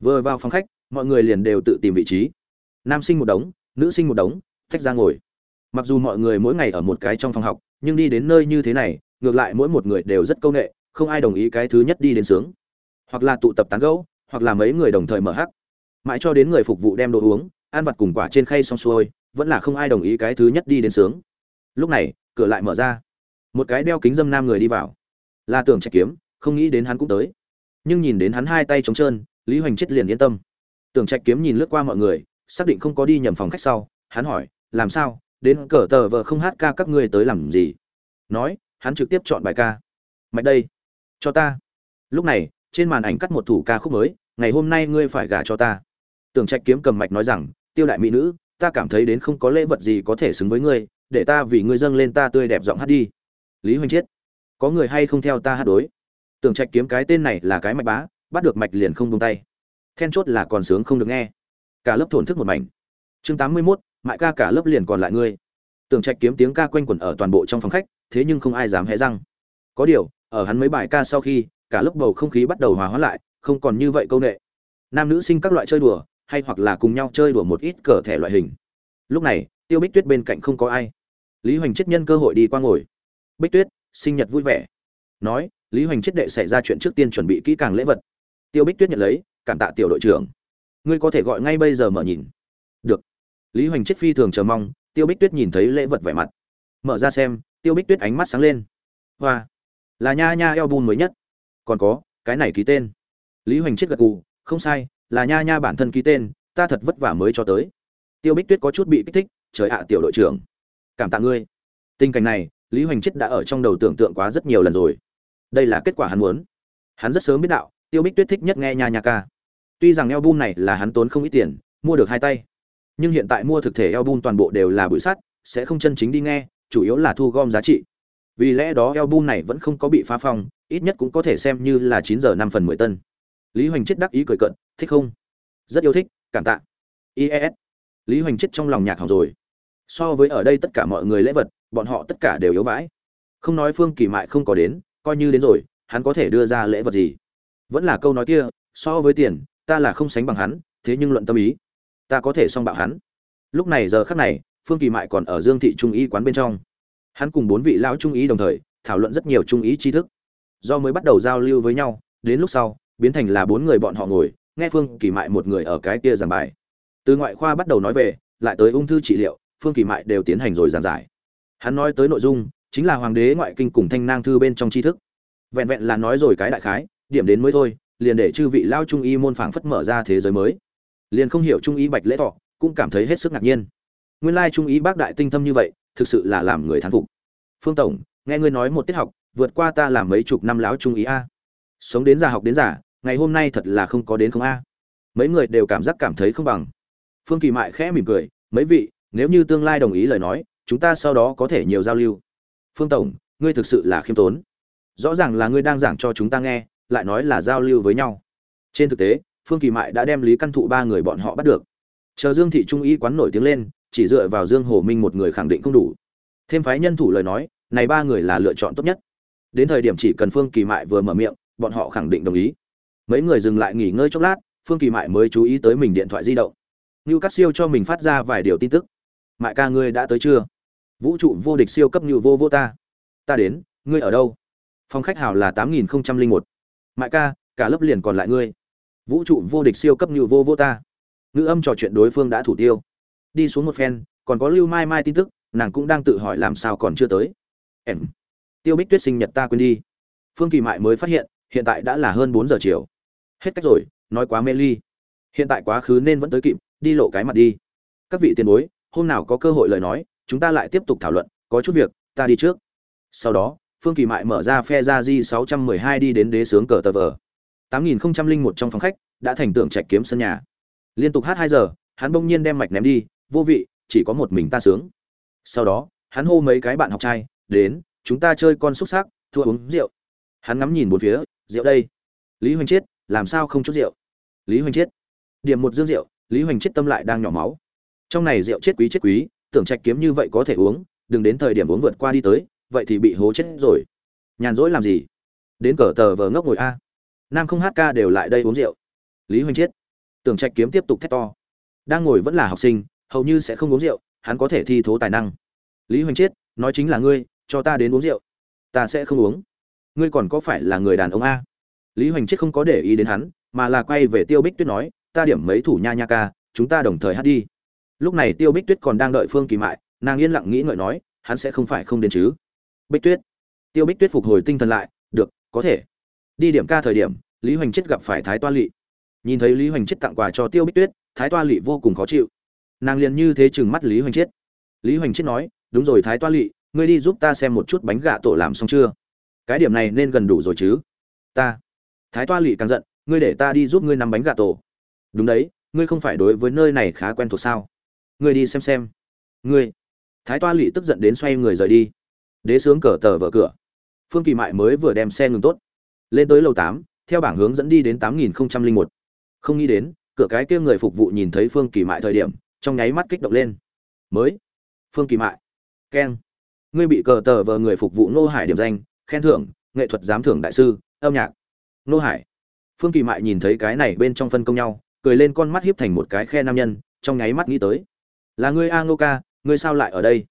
Vừa vào phòng khách, mọi người liền đều tự tìm vị trí. Nam sinh một đống, nữ sinh một đống, tách ra ngồi. Mặc dù mọi người mỗi ngày ở một cái trong phòng học, nhưng đi đến nơi như thế này, ngược lại mỗi một người đều rất câu nệ, không ai đồng ý cái thứ nhất đi đến sướng. Hoặc là tụ tập tán gẫu, hoặc là mấy người đồng thời mở hắc. Mãi cho đến người phục vụ đem đồ uống, ăn vặt cùng quả trên khay xong xuôi, vẫn là không ai đồng ý cái thứ nhất đi đến sướng. Lúc này, cửa lại mở ra một cái đeo kính dâm nam người đi vào. Là tưởng trạch kiếm, không nghĩ đến hắn cũng tới. Nhưng nhìn đến hắn hai tay trống trơn, lý hoành chết liền yên tâm. Tưởng trạch kiếm nhìn lướt qua mọi người, xác định không có đi nhầm phòng khách sau, hắn hỏi, làm sao? Đến cờ tờ vợ không hát ca các ngươi tới làm gì? Nói, hắn trực tiếp chọn bài ca. Mạch đây, cho ta. Lúc này, trên màn ảnh cắt một thủ ca khúc mới, ngày hôm nay ngươi phải gả cho ta. Tưởng trạch kiếm cầm mạch nói rằng, tiêu đại mỹ nữ, ta cảm thấy đến không có lễ vật gì có thể xứng với ngươi, để ta vì ngươi dâng lên ta tươi đẹp giọng hát đi lý hoành chiết có người hay không theo ta hát đối? Tưởng trạch kiếm cái tên này là cái mạch bá bắt được mạch liền không tung tay. Then chốt là còn sướng không được nghe. Cả lớp thổn thức một mảnh. Chương tám mươi 81, mại ca cả lớp liền còn lại ngươi. Tưởng trạch kiếm tiếng ca quanh quẩn ở toàn bộ trong phòng khách thế nhưng không ai dám hé răng. Có điều ở hắn mấy bài ca sau khi cả lớp bầu không khí bắt đầu hòa hóa lại không còn như vậy câu nệ. Nam nữ sinh các loại chơi đùa hay hoặc là cùng nhau chơi đùa một ít cờ thẻ loại hình. Lúc này tiêu bích tuyết bên cạnh không có ai. Lý hoành chết nhân cơ hội đi qua ngồi bích tuyết, sinh nhật vui vẻ. Nói, lý hoành chết đệ xảy ra chuyện trước tiên chuẩn bị kỹ càng lễ vật. Tiêu bích tuyết nhận lấy, cảm tạ tiểu đội trưởng. Ngươi có thể gọi ngay bây giờ mở nhìn. Được. Lý hoành chết phi thường chờ mong, tiêu bích tuyết nhìn thấy lễ vật vẻ mặt. Mở ra xem, tiêu bích tuyết ánh mắt sáng lên. Hoa. Là nha nha eo bun mới nhất. Còn có, cái này ký tên. Lý hoành chết gật gù, không sai, là nha nha bản thân ký tên, ta thật vất vả mới cho tới. Tiêu bích tuyết có chút bị kích thích, trời ạ, tiểu đội trưởng. Cảm tạ ngươi. Tình cảnh này lý hoành chết đã ở trong đầu tưởng tượng quá rất nhiều lần rồi. Đây là kết quả hắn muốn. Hắn rất sớm biết đạo, tiêu bích tuyết thích nhất nghe nha nha ca. Tuy rằng eo bum này là hắn tốn không ít tiền, mua được hai tay, nhưng hiện tại mua thực thể eo bum toàn bộ đều là bụi sắt, sẽ không chân chính đi nghe, chủ yếu là thu gom giá trị. Vì lẽ đó eo bum này vẫn không có bị phá phong, ít nhất cũng có thể xem như là chín giờ năm phần mười tân. Lý hoành chết đắc ý cười cận thích không? Rất yêu thích, cảm tạ. Ies lý hoành chết trong lòng nhạc hỏng rồi. So với ở đây tất cả mọi người lễ vật bọn họ tất cả đều yếu vãi. Không nói phương kỳ mại không có đến, coi như đến rồi, hắn có thể đưa ra lễ vật gì? Vẫn là câu nói kia, so với tiền, ta là không sánh bằng hắn, thế nhưng luận tâm ý, ta có thể song bạo hắn. Lúc này giờ khắc này, phương kỳ mại còn ở dương thị trung y quán bên trong. Hắn cùng bốn vị lão trung ý đồng thời, thảo luận rất nhiều trung ý tri thức. Do mới bắt đầu giao lưu với nhau, đến lúc sau, biến thành là bốn người bọn họ ngồi, nghe phương kỳ mại một người ở cái kia giảng bài. Từ ngoại khoa bắt đầu nói về, lại tới ung thư trị liệu, phương kỳ mại đều tiến hành rồi giảng giải hắn nói tới nội dung, chính là hoàng đế ngoại kinh cùng thanh nang thư bên trong tri thức. Vẹn vẹn là nói rồi cái đại khái, điểm đến mới thôi, liền để chư vị lao trung y môn phảng phất mở ra thế giới mới. Liền không hiểu trung y bạch lễ thọ, cũng cảm thấy hết sức ngạc nhiên. Nguyên lai trung y bác đại tinh thâm như vậy, thực sự là làm người thán phục. Phương tổng, nghe ngươi nói một tiết học, vượt qua ta làm mấy chục năm lão trung ý a. Sống đến già học đến già, ngày hôm nay thật là không có đến không a. Mấy người đều cảm giác cảm thấy không bằng. Phương kỳ mại khẽ mỉm cười, mấy vị, nếu như tương lai đồng ý lời nói chúng ta sau đó có thể nhiều giao lưu. Phương tổng, ngươi thực sự là khiêm tốn. Rõ ràng là ngươi đang giảng cho chúng ta nghe, lại nói là giao lưu với nhau. Trên thực tế, phương kỳ mại đã đem lý căn thụ ba người bọn họ bắt được. Chờ dương thị trung y quán nổi tiếng lên, chỉ dựa vào dương hồ minh một người khẳng định không đủ. Thêm phái nhân thủ lời nói, này ba người là lựa chọn tốt nhất. Đến thời điểm chỉ cần phương kỳ mại vừa mở miệng, bọn họ khẳng định đồng ý. Mấy người dừng lại nghỉ ngơi chốc lát, phương kỳ mại mới chú ý tới mình điện thoại di động. Như cắt siêu cho mình phát ra vài điều tin tức. Mại ca ngươi đã tới chưa? Vũ trụ vô địch siêu cấp như vô vô ta. Ta đến, ngươi ở đâu? Phòng khách hào là tám nghìn một. Mại ca, cả lớp liền còn lại ngươi. Vũ trụ vô địch siêu cấp như vô vô ta. Ngữ âm trò chuyện đối phương đã thủ tiêu. Đi xuống một phen, còn có lưu mai mai tin tức, nàng cũng đang tự hỏi làm sao còn chưa tới. Em. Tiêu bích tuyết sinh nhật ta quên đi. Phương kỳ mại mới phát hiện hiện tại đã là hơn bốn giờ chiều. Hết cách rồi, nói quá mê ly. Hiện tại quá khứ nên vẫn tới kịp, đi lộ cái mặt đi. Các vị tiền bối, hôm nào có cơ hội lời nói chúng ta lại tiếp tục thảo luận, có chút việc, ta đi trước. Sau đó, phương kỳ mại mở ra phe ra di sáu trăm mười hai đi đến đế sướng cờ tờ vở tám nghìn không trăm linh một trong phòng khách, đã thành tượng trạch kiếm sân nhà. Liên tục hát hai giờ, hắn bỗng nhiên đem mạch ném đi, vô vị, chỉ có một mình ta sướng. Sau đó, hắn hô mấy cái bạn học trai, đến, chúng ta chơi con xúc sắc thua uống rượu. Hắn ngắm nhìn bốn phía, rượu đây. Lý hoành chiết, làm sao không chút rượu? Lý hoành chiết, điểm một dương rượu. Lý hoành chiết tâm lại đang nhỏ máu. Trong này rượu chết quý chết quý tưởng trạch kiếm như vậy có thể uống, đừng đến thời điểm uống vượt qua đi tới, vậy thì bị hố chết rồi. Nhàn rỗi làm gì? Đến cờ tờ vờ ngốc ngồi a. Nam không hát ca đều lại đây uống rượu. Lý hoành chiết tưởng trạch kiếm tiếp tục thét to. Đang ngồi vẫn là học sinh, hầu như sẽ không uống rượu, hắn có thể thi thố tài năng. Lý hoành chiết nói chính là ngươi, cho ta đến uống rượu. Ta sẽ không uống. Ngươi còn có phải là người đàn ông a? Lý hoành chiết không có để ý đến hắn, mà là quay về tiêu bích tuyết nói, ta điểm mấy thủ nha nha ca, chúng ta đồng thời hát đi lúc này tiêu bích tuyết còn đang đợi phương kỳ mại, nàng yên lặng nghĩ ngợi nói, hắn sẽ không phải không đến chứ? Bích tuyết. Tiêu bích tuyết phục hồi tinh thần lại, được, có thể. Đi điểm ca thời điểm, lý hoành chết gặp phải thái toa lỵ nhìn thấy lý hoành chết tặng quà cho tiêu bích tuyết, thái toa lỵ vô cùng khó chịu. Nàng liền như thế chừng mắt lý hoành chết. Lý hoành chết nói, đúng rồi thái toa lỵ ngươi đi giúp ta xem một chút bánh gà tổ làm xong chưa? Cái điểm này nên gần đủ rồi chứ? Ta. Thái toa lỵ càng giận, ngươi để ta đi giúp ngươi nắm bánh gà tổ. Đúng đấy, ngươi không phải đối với nơi này khá quen thuộc sao? Ngươi đi xem xem. Ngươi. Thái toa lỵ tức giận đến xoay người rời đi. Đế sướng cờ tờ vợ cửa. Phương kỳ mại mới vừa đem xe ngừng tốt. Lên tới lầu tám, theo bảng hướng dẫn đi đến tám nghìn một. Không nghĩ đến, cửa cái kia người phục vụ nhìn thấy phương kỳ mại thời điểm, trong nháy mắt kích động lên. Mới. Phương kỳ mại. Keng. Ngươi bị cờ tờ vờ người phục vụ nô hải điểm danh, khen thưởng, nghệ thuật giám thưởng đại sư, âm nhạc. Nô hải. Phương kỳ mại nhìn thấy cái này bên trong phân công nhau, cười lên con mắt hiếp thành một cái khe nam nhân, trong nháy mắt nghĩ tới là ngươi a ngô ca, ngươi sao lại ở đây?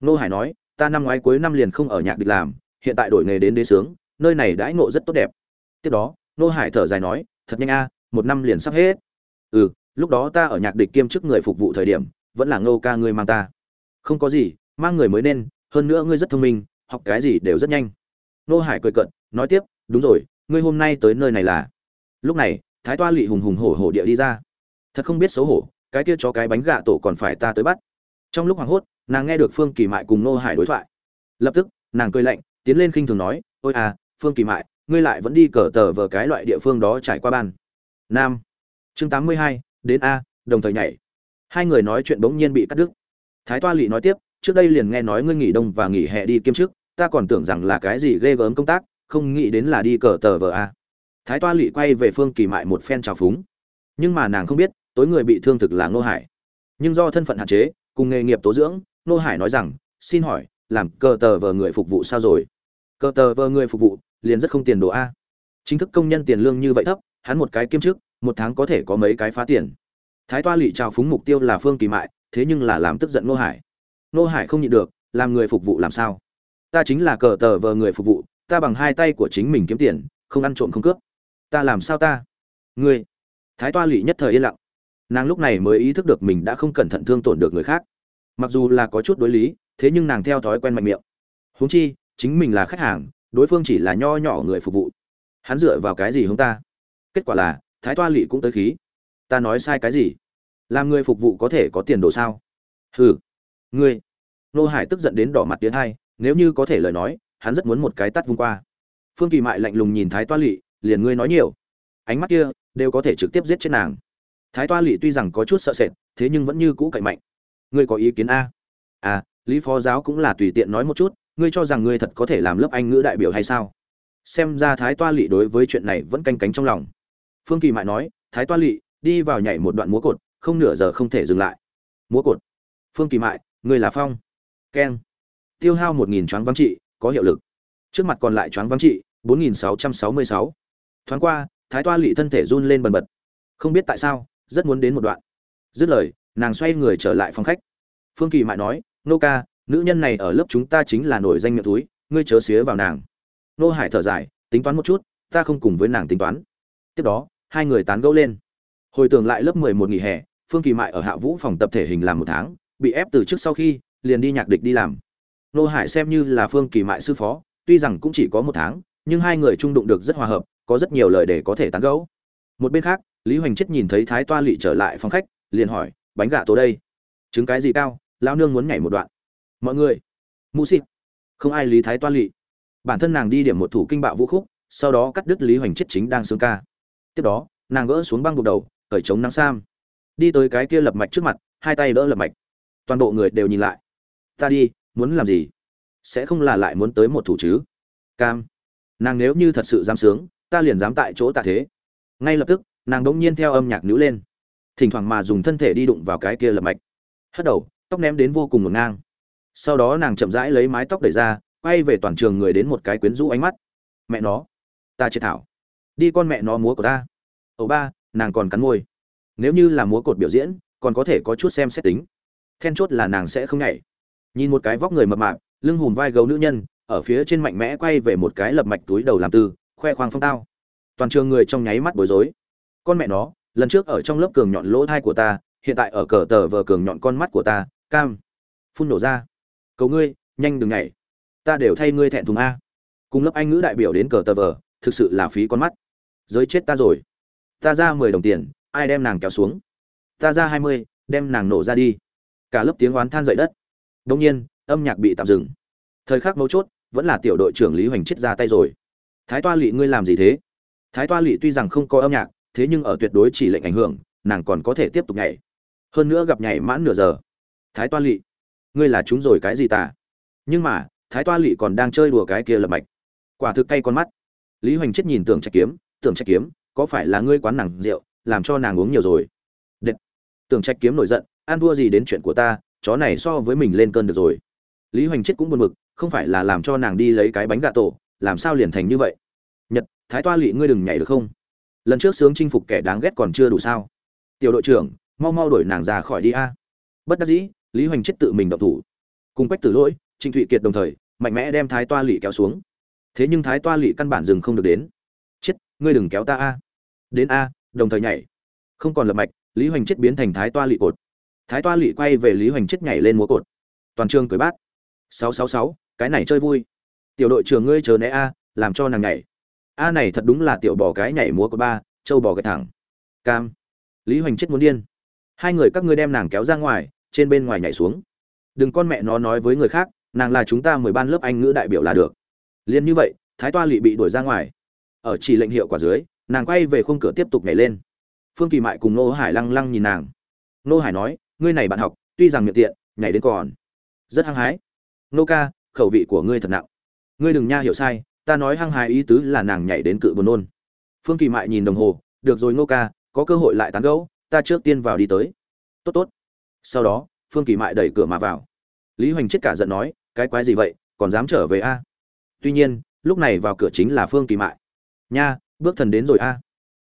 Ngô hải nói, ta năm ngoái cuối năm liền không ở nhạc địch làm, hiện tại đổi nghề đến đế sướng, nơi này đãi ngộ rất tốt đẹp. Tiếp đó, Ngô hải thở dài nói, thật nhanh a, một năm liền sắp hết. Ừ lúc đó ta ở nhạc địch kiêm chức người phục vụ thời điểm, vẫn là ngô ca ngươi mang ta. Không có gì, mang người mới nên, hơn nữa ngươi rất thông minh, học cái gì đều rất nhanh. Ngô hải cười cận nói tiếp, đúng rồi, ngươi hôm nay tới nơi này là? Lúc này, thái toa lỵ hùng hùng hổ hổ địa đi ra. Thật không biết xấu hổ cái kia cho cái bánh gạ tổ còn phải ta tới bắt. Trong lúc hoảng hốt, nàng nghe được phương kỳ mại cùng nô hải đối thoại. Lập tức, nàng cười lạnh, tiến lên khinh thường nói, ôi à phương kỳ mại, ngươi lại vẫn đi cờ tờ vờ cái loại địa phương đó trải qua ban. Nam. Chương tám mươi hai, đến a, đồng thời nhảy. Hai người nói chuyện bỗng nhiên bị cắt đứt. Thái toa lỵ nói tiếp, trước đây liền nghe nói ngươi nghỉ đông và nghỉ hè đi kiêm chức ta còn tưởng rằng là cái gì ghê gớm công tác, không nghĩ đến là đi cờ tờ vờ a. Thái toa lỵ quay về phương kỳ mại một phen trào phúng. Nhưng mà nàng không biết tối người bị thương thực là ngô hải. Nhưng do thân phận hạn chế, cùng nghề nghiệp tố dưỡng, ngô hải nói rằng, xin hỏi, làm cờ tờ vờ người phục vụ sao rồi? Cờ tờ vờ người phục vụ, liền rất không tiền đồ a. Chính thức công nhân tiền lương như vậy thấp, hắn một cái kiêm chức, một tháng có thể có mấy cái phá tiền. Thái toa lỵ trào phúng mục tiêu là phương kỳ mại, thế nhưng là làm tức giận ngô hải. Ngô hải không nhịn được, làm người phục vụ làm sao? Ta chính là cờ tờ vờ người phục vụ, ta bằng hai tay của chính mình kiếm tiền, không ăn trộm không cướp. Ta làm sao ta? Ngươi. Thái toa lỵ nhất thời yên lặng nàng lúc này mới ý thức được mình đã không cẩn thận thương tổn được người khác. Mặc dù là có chút đối lý, thế nhưng nàng theo thói quen mạnh miệng. Huống chi, chính mình là khách hàng, đối phương chỉ là nho nhỏ người phục vụ. Hắn dựa vào cái gì hông ta? Kết quả là, thái toa lỵ cũng tới khí. Ta nói sai cái gì? Làm người phục vụ có thể có tiền đồ sao? Hừ. Ngươi. Nô hải tức giận đến đỏ mặt tiến hai, nếu như có thể lời nói, hắn rất muốn một cái tắt vung qua. Phương kỳ mại lạnh lùng nhìn thái toa lỵ, liền ngươi nói nhiều. Ánh mắt kia đều có thể trực tiếp giết chết nàng thái toa lỵ tuy rằng có chút sợ sệt, thế nhưng vẫn như cũ cậy mạnh. Ngươi có ý kiến a? À lý phó giáo cũng là tùy tiện nói một chút, ngươi cho rằng ngươi thật có thể làm lớp anh ngữ đại biểu hay sao? Xem ra thái toa lỵ đối với chuyện này vẫn canh cánh trong lòng. Phương kỳ mại nói, thái toa lỵ đi vào nhảy một đoạn múa cột, không nửa giờ không thể dừng lại. Múa cột. Phương kỳ mại, ngươi là phong. Keng. Tiêu hao một nghìn choáng vắng trị, có hiệu lực. Trước mặt còn lại choáng vắng trị, bốn nghìn sáu trăm sáu mươi sáu. Thoáng qua, thái toa lỵ thân thể run lên bần bật. Không biết tại sao rất muốn đến một đoạn. Dứt lời, nàng xoay người trở lại phòng khách. Phương kỳ mại nói, nô ca, nữ nhân này ở lớp chúng ta chính là nổi danh miệng túi, ngươi chớ xía vào nàng. Nô hải thở dài, tính toán một chút, ta không cùng với nàng tính toán. Tiếp đó, hai người tán gẫu lên. Hồi tưởng lại lớp mười một nghỉ hè, phương kỳ mại ở hạ vũ phòng tập thể hình làm một tháng, bị ép từ trước sau khi, liền đi nhạc địch đi làm. Nô hải xem như là phương kỳ mại sư phó, tuy rằng cũng chỉ có một tháng, nhưng hai người trung đụng được rất hòa hợp, có rất nhiều lời để có thể tán gẫu. Một bên khác lý hoành chết nhìn thấy thái toa lỵ trở lại phòng khách, liền hỏi, bánh gà tổ đây? Trứng cái gì cao? Lao nương muốn nhảy một đoạn. Mọi người, mũ xịt. Không ai lý thái toa lỵ bản thân nàng đi điểm một thủ kinh bạo vũ khúc, sau đó cắt đứt lý hoành chết chính đang sướng ca. Tiếp đó, nàng gỡ xuống băng gục đầu cởi trống nắng sam. Đi tới cái kia lập mạch trước mặt, hai tay đỡ lập mạch. Toàn bộ người đều nhìn lại. Ta đi, muốn làm gì? Sẽ không là lại muốn tới một thủ chứ? Cam, nàng nếu như thật sự dám sướng, ta liền dám tại chỗ tạ thế. Ngay lập tức nàng đống nhiên theo âm nhạc nữ lên. Thỉnh thoảng mà dùng thân thể đi đụng vào cái kia lập mạch. Hất đầu, tóc ném đến vô cùng ngổn ngang. Sau đó nàng chậm rãi lấy mái tóc đẩy ra, quay về toàn trường người đến một cái quyến rũ ánh mắt. Mẹ nó, ta chết thảo. Đi con mẹ nó múa của ta. Ầu ba, nàng còn cắn môi. Nếu như là múa cột biểu diễn, còn có thể có chút xem xét tính. Then chốt là nàng sẽ không nhảy. Nhìn một cái vóc người mập mạp, lưng hùm vai gấu nữ nhân, ở phía trên mạnh mẽ quay về một cái lập mạch túi đầu làm tư, khoe khoang phong tao. Toàn trường người trong nháy mắt bối rối con mẹ nó, lần trước ở trong lớp cường nhọn lỗ thai của ta, hiện tại ở cờ tờ vờ cường nhọn con mắt của ta, cam. Phun nổ ra. Cầu ngươi, nhanh đừng nhảy. Ta đều thay ngươi thẹn thùng a. Cùng lớp anh ngữ đại biểu đến cờ tờ vờ, thực sự là phí con mắt. Giới chết ta rồi. Ta ra mười đồng tiền, ai đem nàng kéo xuống? Ta ra hai mươi, đem nàng nổ ra đi. Cả lớp tiếng oán than dậy đất. Đông nhiên, âm nhạc bị tạm dừng. Thời khắc mấu chốt, vẫn là tiểu đội trưởng lý hoành chết ra tay rồi. Thái toa lỵ ngươi làm gì thế? Thái toa lỵ tuy rằng không có âm nhạc thế nhưng ở tuyệt đối chỉ lệnh ảnh hưởng, nàng còn có thể tiếp tục nhảy. Hơn nữa gặp nhảy mãn nửa giờ. Thái toa lỵ ngươi là chúng rồi cái gì tả nhưng mà, thái toa lỵ còn đang chơi đùa cái kia lập mạch. Quả thực cay con mắt. Lý hoành chết nhìn tưởng trạch kiếm, tưởng trạch kiếm, có phải là ngươi quán nàng rượu, làm cho nàng uống nhiều rồi? Đệt. tưởng trạch kiếm nổi giận, ăn thua gì đến chuyện của ta, chó này so với mình lên cơn được rồi. Lý hoành chết cũng buồn bực, không phải là làm cho nàng đi lấy cái bánh gà tổ, làm sao liền thành như vậy? Nhật, thái toa lỵ ngươi đừng nhảy được không? Lần trước sướng chinh phục kẻ đáng ghét còn chưa đủ sao. Tiểu đội trưởng, mau mau đuổi nàng ra khỏi đi a. Bất đắc dĩ, lý hoành chết tự mình động thủ. Cùng quách tử lỗi, trịnh thụy kiệt đồng thời, mạnh mẽ đem thái toa lỵ kéo xuống. Thế nhưng thái toa lỵ căn bản dừng không được đến. Chết, ngươi đừng kéo ta a. Đến a, đồng thời nhảy. Không còn lập mạch, lý hoành chết biến thành thái toa lỵ cột. Thái toa lỵ quay về lý hoành chết nhảy lên múa cột. Toàn trường cười bát. Sáu sáu sáu, cái này chơi vui. Tiểu đội trưởng ngươi chờ né a, làm cho nàng nhảy a này thật đúng là tiểu bò cái nhảy múa của ba châu bò cái thẳng. Cam. Lý hoành chết muốn điên. Hai người các ngươi đem nàng kéo ra ngoài, trên bên ngoài nhảy xuống. Đừng con mẹ nó nói với người khác, nàng là chúng ta mười ban lớp anh ngữ đại biểu là được. Liền như vậy, thái toa lỵ bị đuổi ra ngoài. Ở chỉ lệnh hiệu quả dưới, nàng quay về khung cửa tiếp tục nhảy lên. Phương kỳ mại cùng nô hải lăng lăng nhìn nàng. Nô hải nói, ngươi này bạn học, tuy rằng miệng tiện, nhảy đến còn rất hăng hái. Nô ca, khẩu vị của ngươi thật nặng. Ngươi đừng nha hiểu sai ta nói hăng hái ý tứ là nàng nhảy đến cự buồn nôn. Phương kỳ mại nhìn đồng hồ, được rồi Ngô ca, có cơ hội lại tán gẫu, ta trước tiên vào đi tới. Tốt tốt. Sau đó, phương kỳ mại đẩy cửa mà vào. Lý hoành chết cả giận nói, cái quái gì vậy, còn dám trở về a? Tuy nhiên, lúc này vào cửa chính là phương kỳ mại. Nha, bước thần đến rồi a.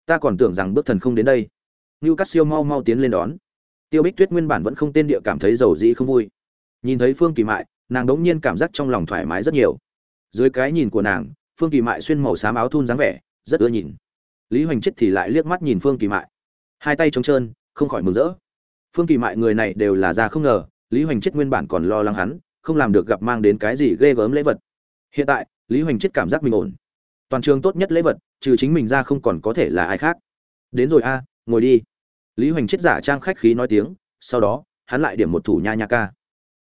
Ta còn tưởng rằng bước thần không đến đây. Ngưu cắt siêu mau mau tiến lên đón. Tiêu bích tuyết nguyên bản vẫn không tên địa cảm thấy giàu dĩ không vui. Nhìn thấy phương kỳ mại, nàng đống nhiên cảm giác trong lòng thoải mái rất nhiều dưới cái nhìn của nàng, phương kỳ mại xuyên màu xám áo thun dáng vẻ, rất ưa nhìn. Lý hoành chết thì lại liếc mắt nhìn phương kỳ mại. Hai tay trống trơn, không khỏi mừng rỡ. Phương kỳ mại người này đều là ra không ngờ, lý hoành chết nguyên bản còn lo lắng hắn, không làm được gặp mang đến cái gì ghê gớm lễ vật. Hiện tại, lý hoành chết cảm giác mình ổn. Toàn trường tốt nhất lễ vật, trừ chính mình ra không còn có thể là ai khác. Đến rồi a, ngồi đi. Lý hoành chết giả trang khách khí nói tiếng, sau đó, hắn lại điểm một thủ nha nha ca.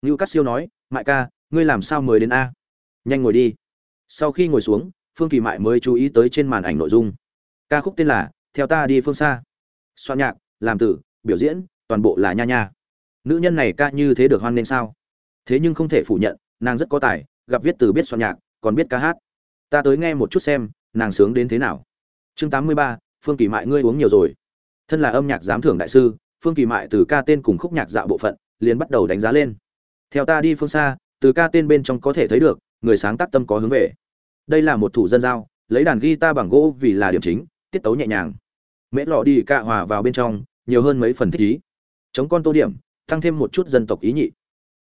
Ngưu cắt siêu nói, mại ca, ngươi làm sao mới đến a? Nhanh ngồi đi. Sau khi ngồi xuống, phương kỳ mại mới chú ý tới trên màn ảnh nội dung. Ca khúc tên là theo ta đi phương xa. Soạn nhạc, làm tử biểu diễn, toàn bộ là nha nha. Nữ nhân này ca như thế được hoan nên sao? Thế nhưng không thể phủ nhận, nàng rất có tài, gặp viết từ biết soạn nhạc, còn biết ca hát. Ta tới nghe một chút xem, nàng sướng đến thế nào. Chương tám mươi ba, phương kỳ mại ngươi uống nhiều rồi. Thân là âm nhạc giám thưởng đại sư, phương kỳ mại từ ca tên cùng khúc nhạc dạo bộ phận, liền bắt đầu đánh giá lên. Theo ta đi phương xa, từ ca tên bên trong có thể thấy được người sáng tác tâm có hướng về. Đây là một thủ dân giao, lấy đàn guitar bằng gỗ vì là điểm chính, tiết tấu nhẹ nhàng. Mễ lọ đi cạ hòa vào bên trong, nhiều hơn mấy phần thích ý. Chống con tô điểm, tăng thêm một chút dân tộc ý nhị.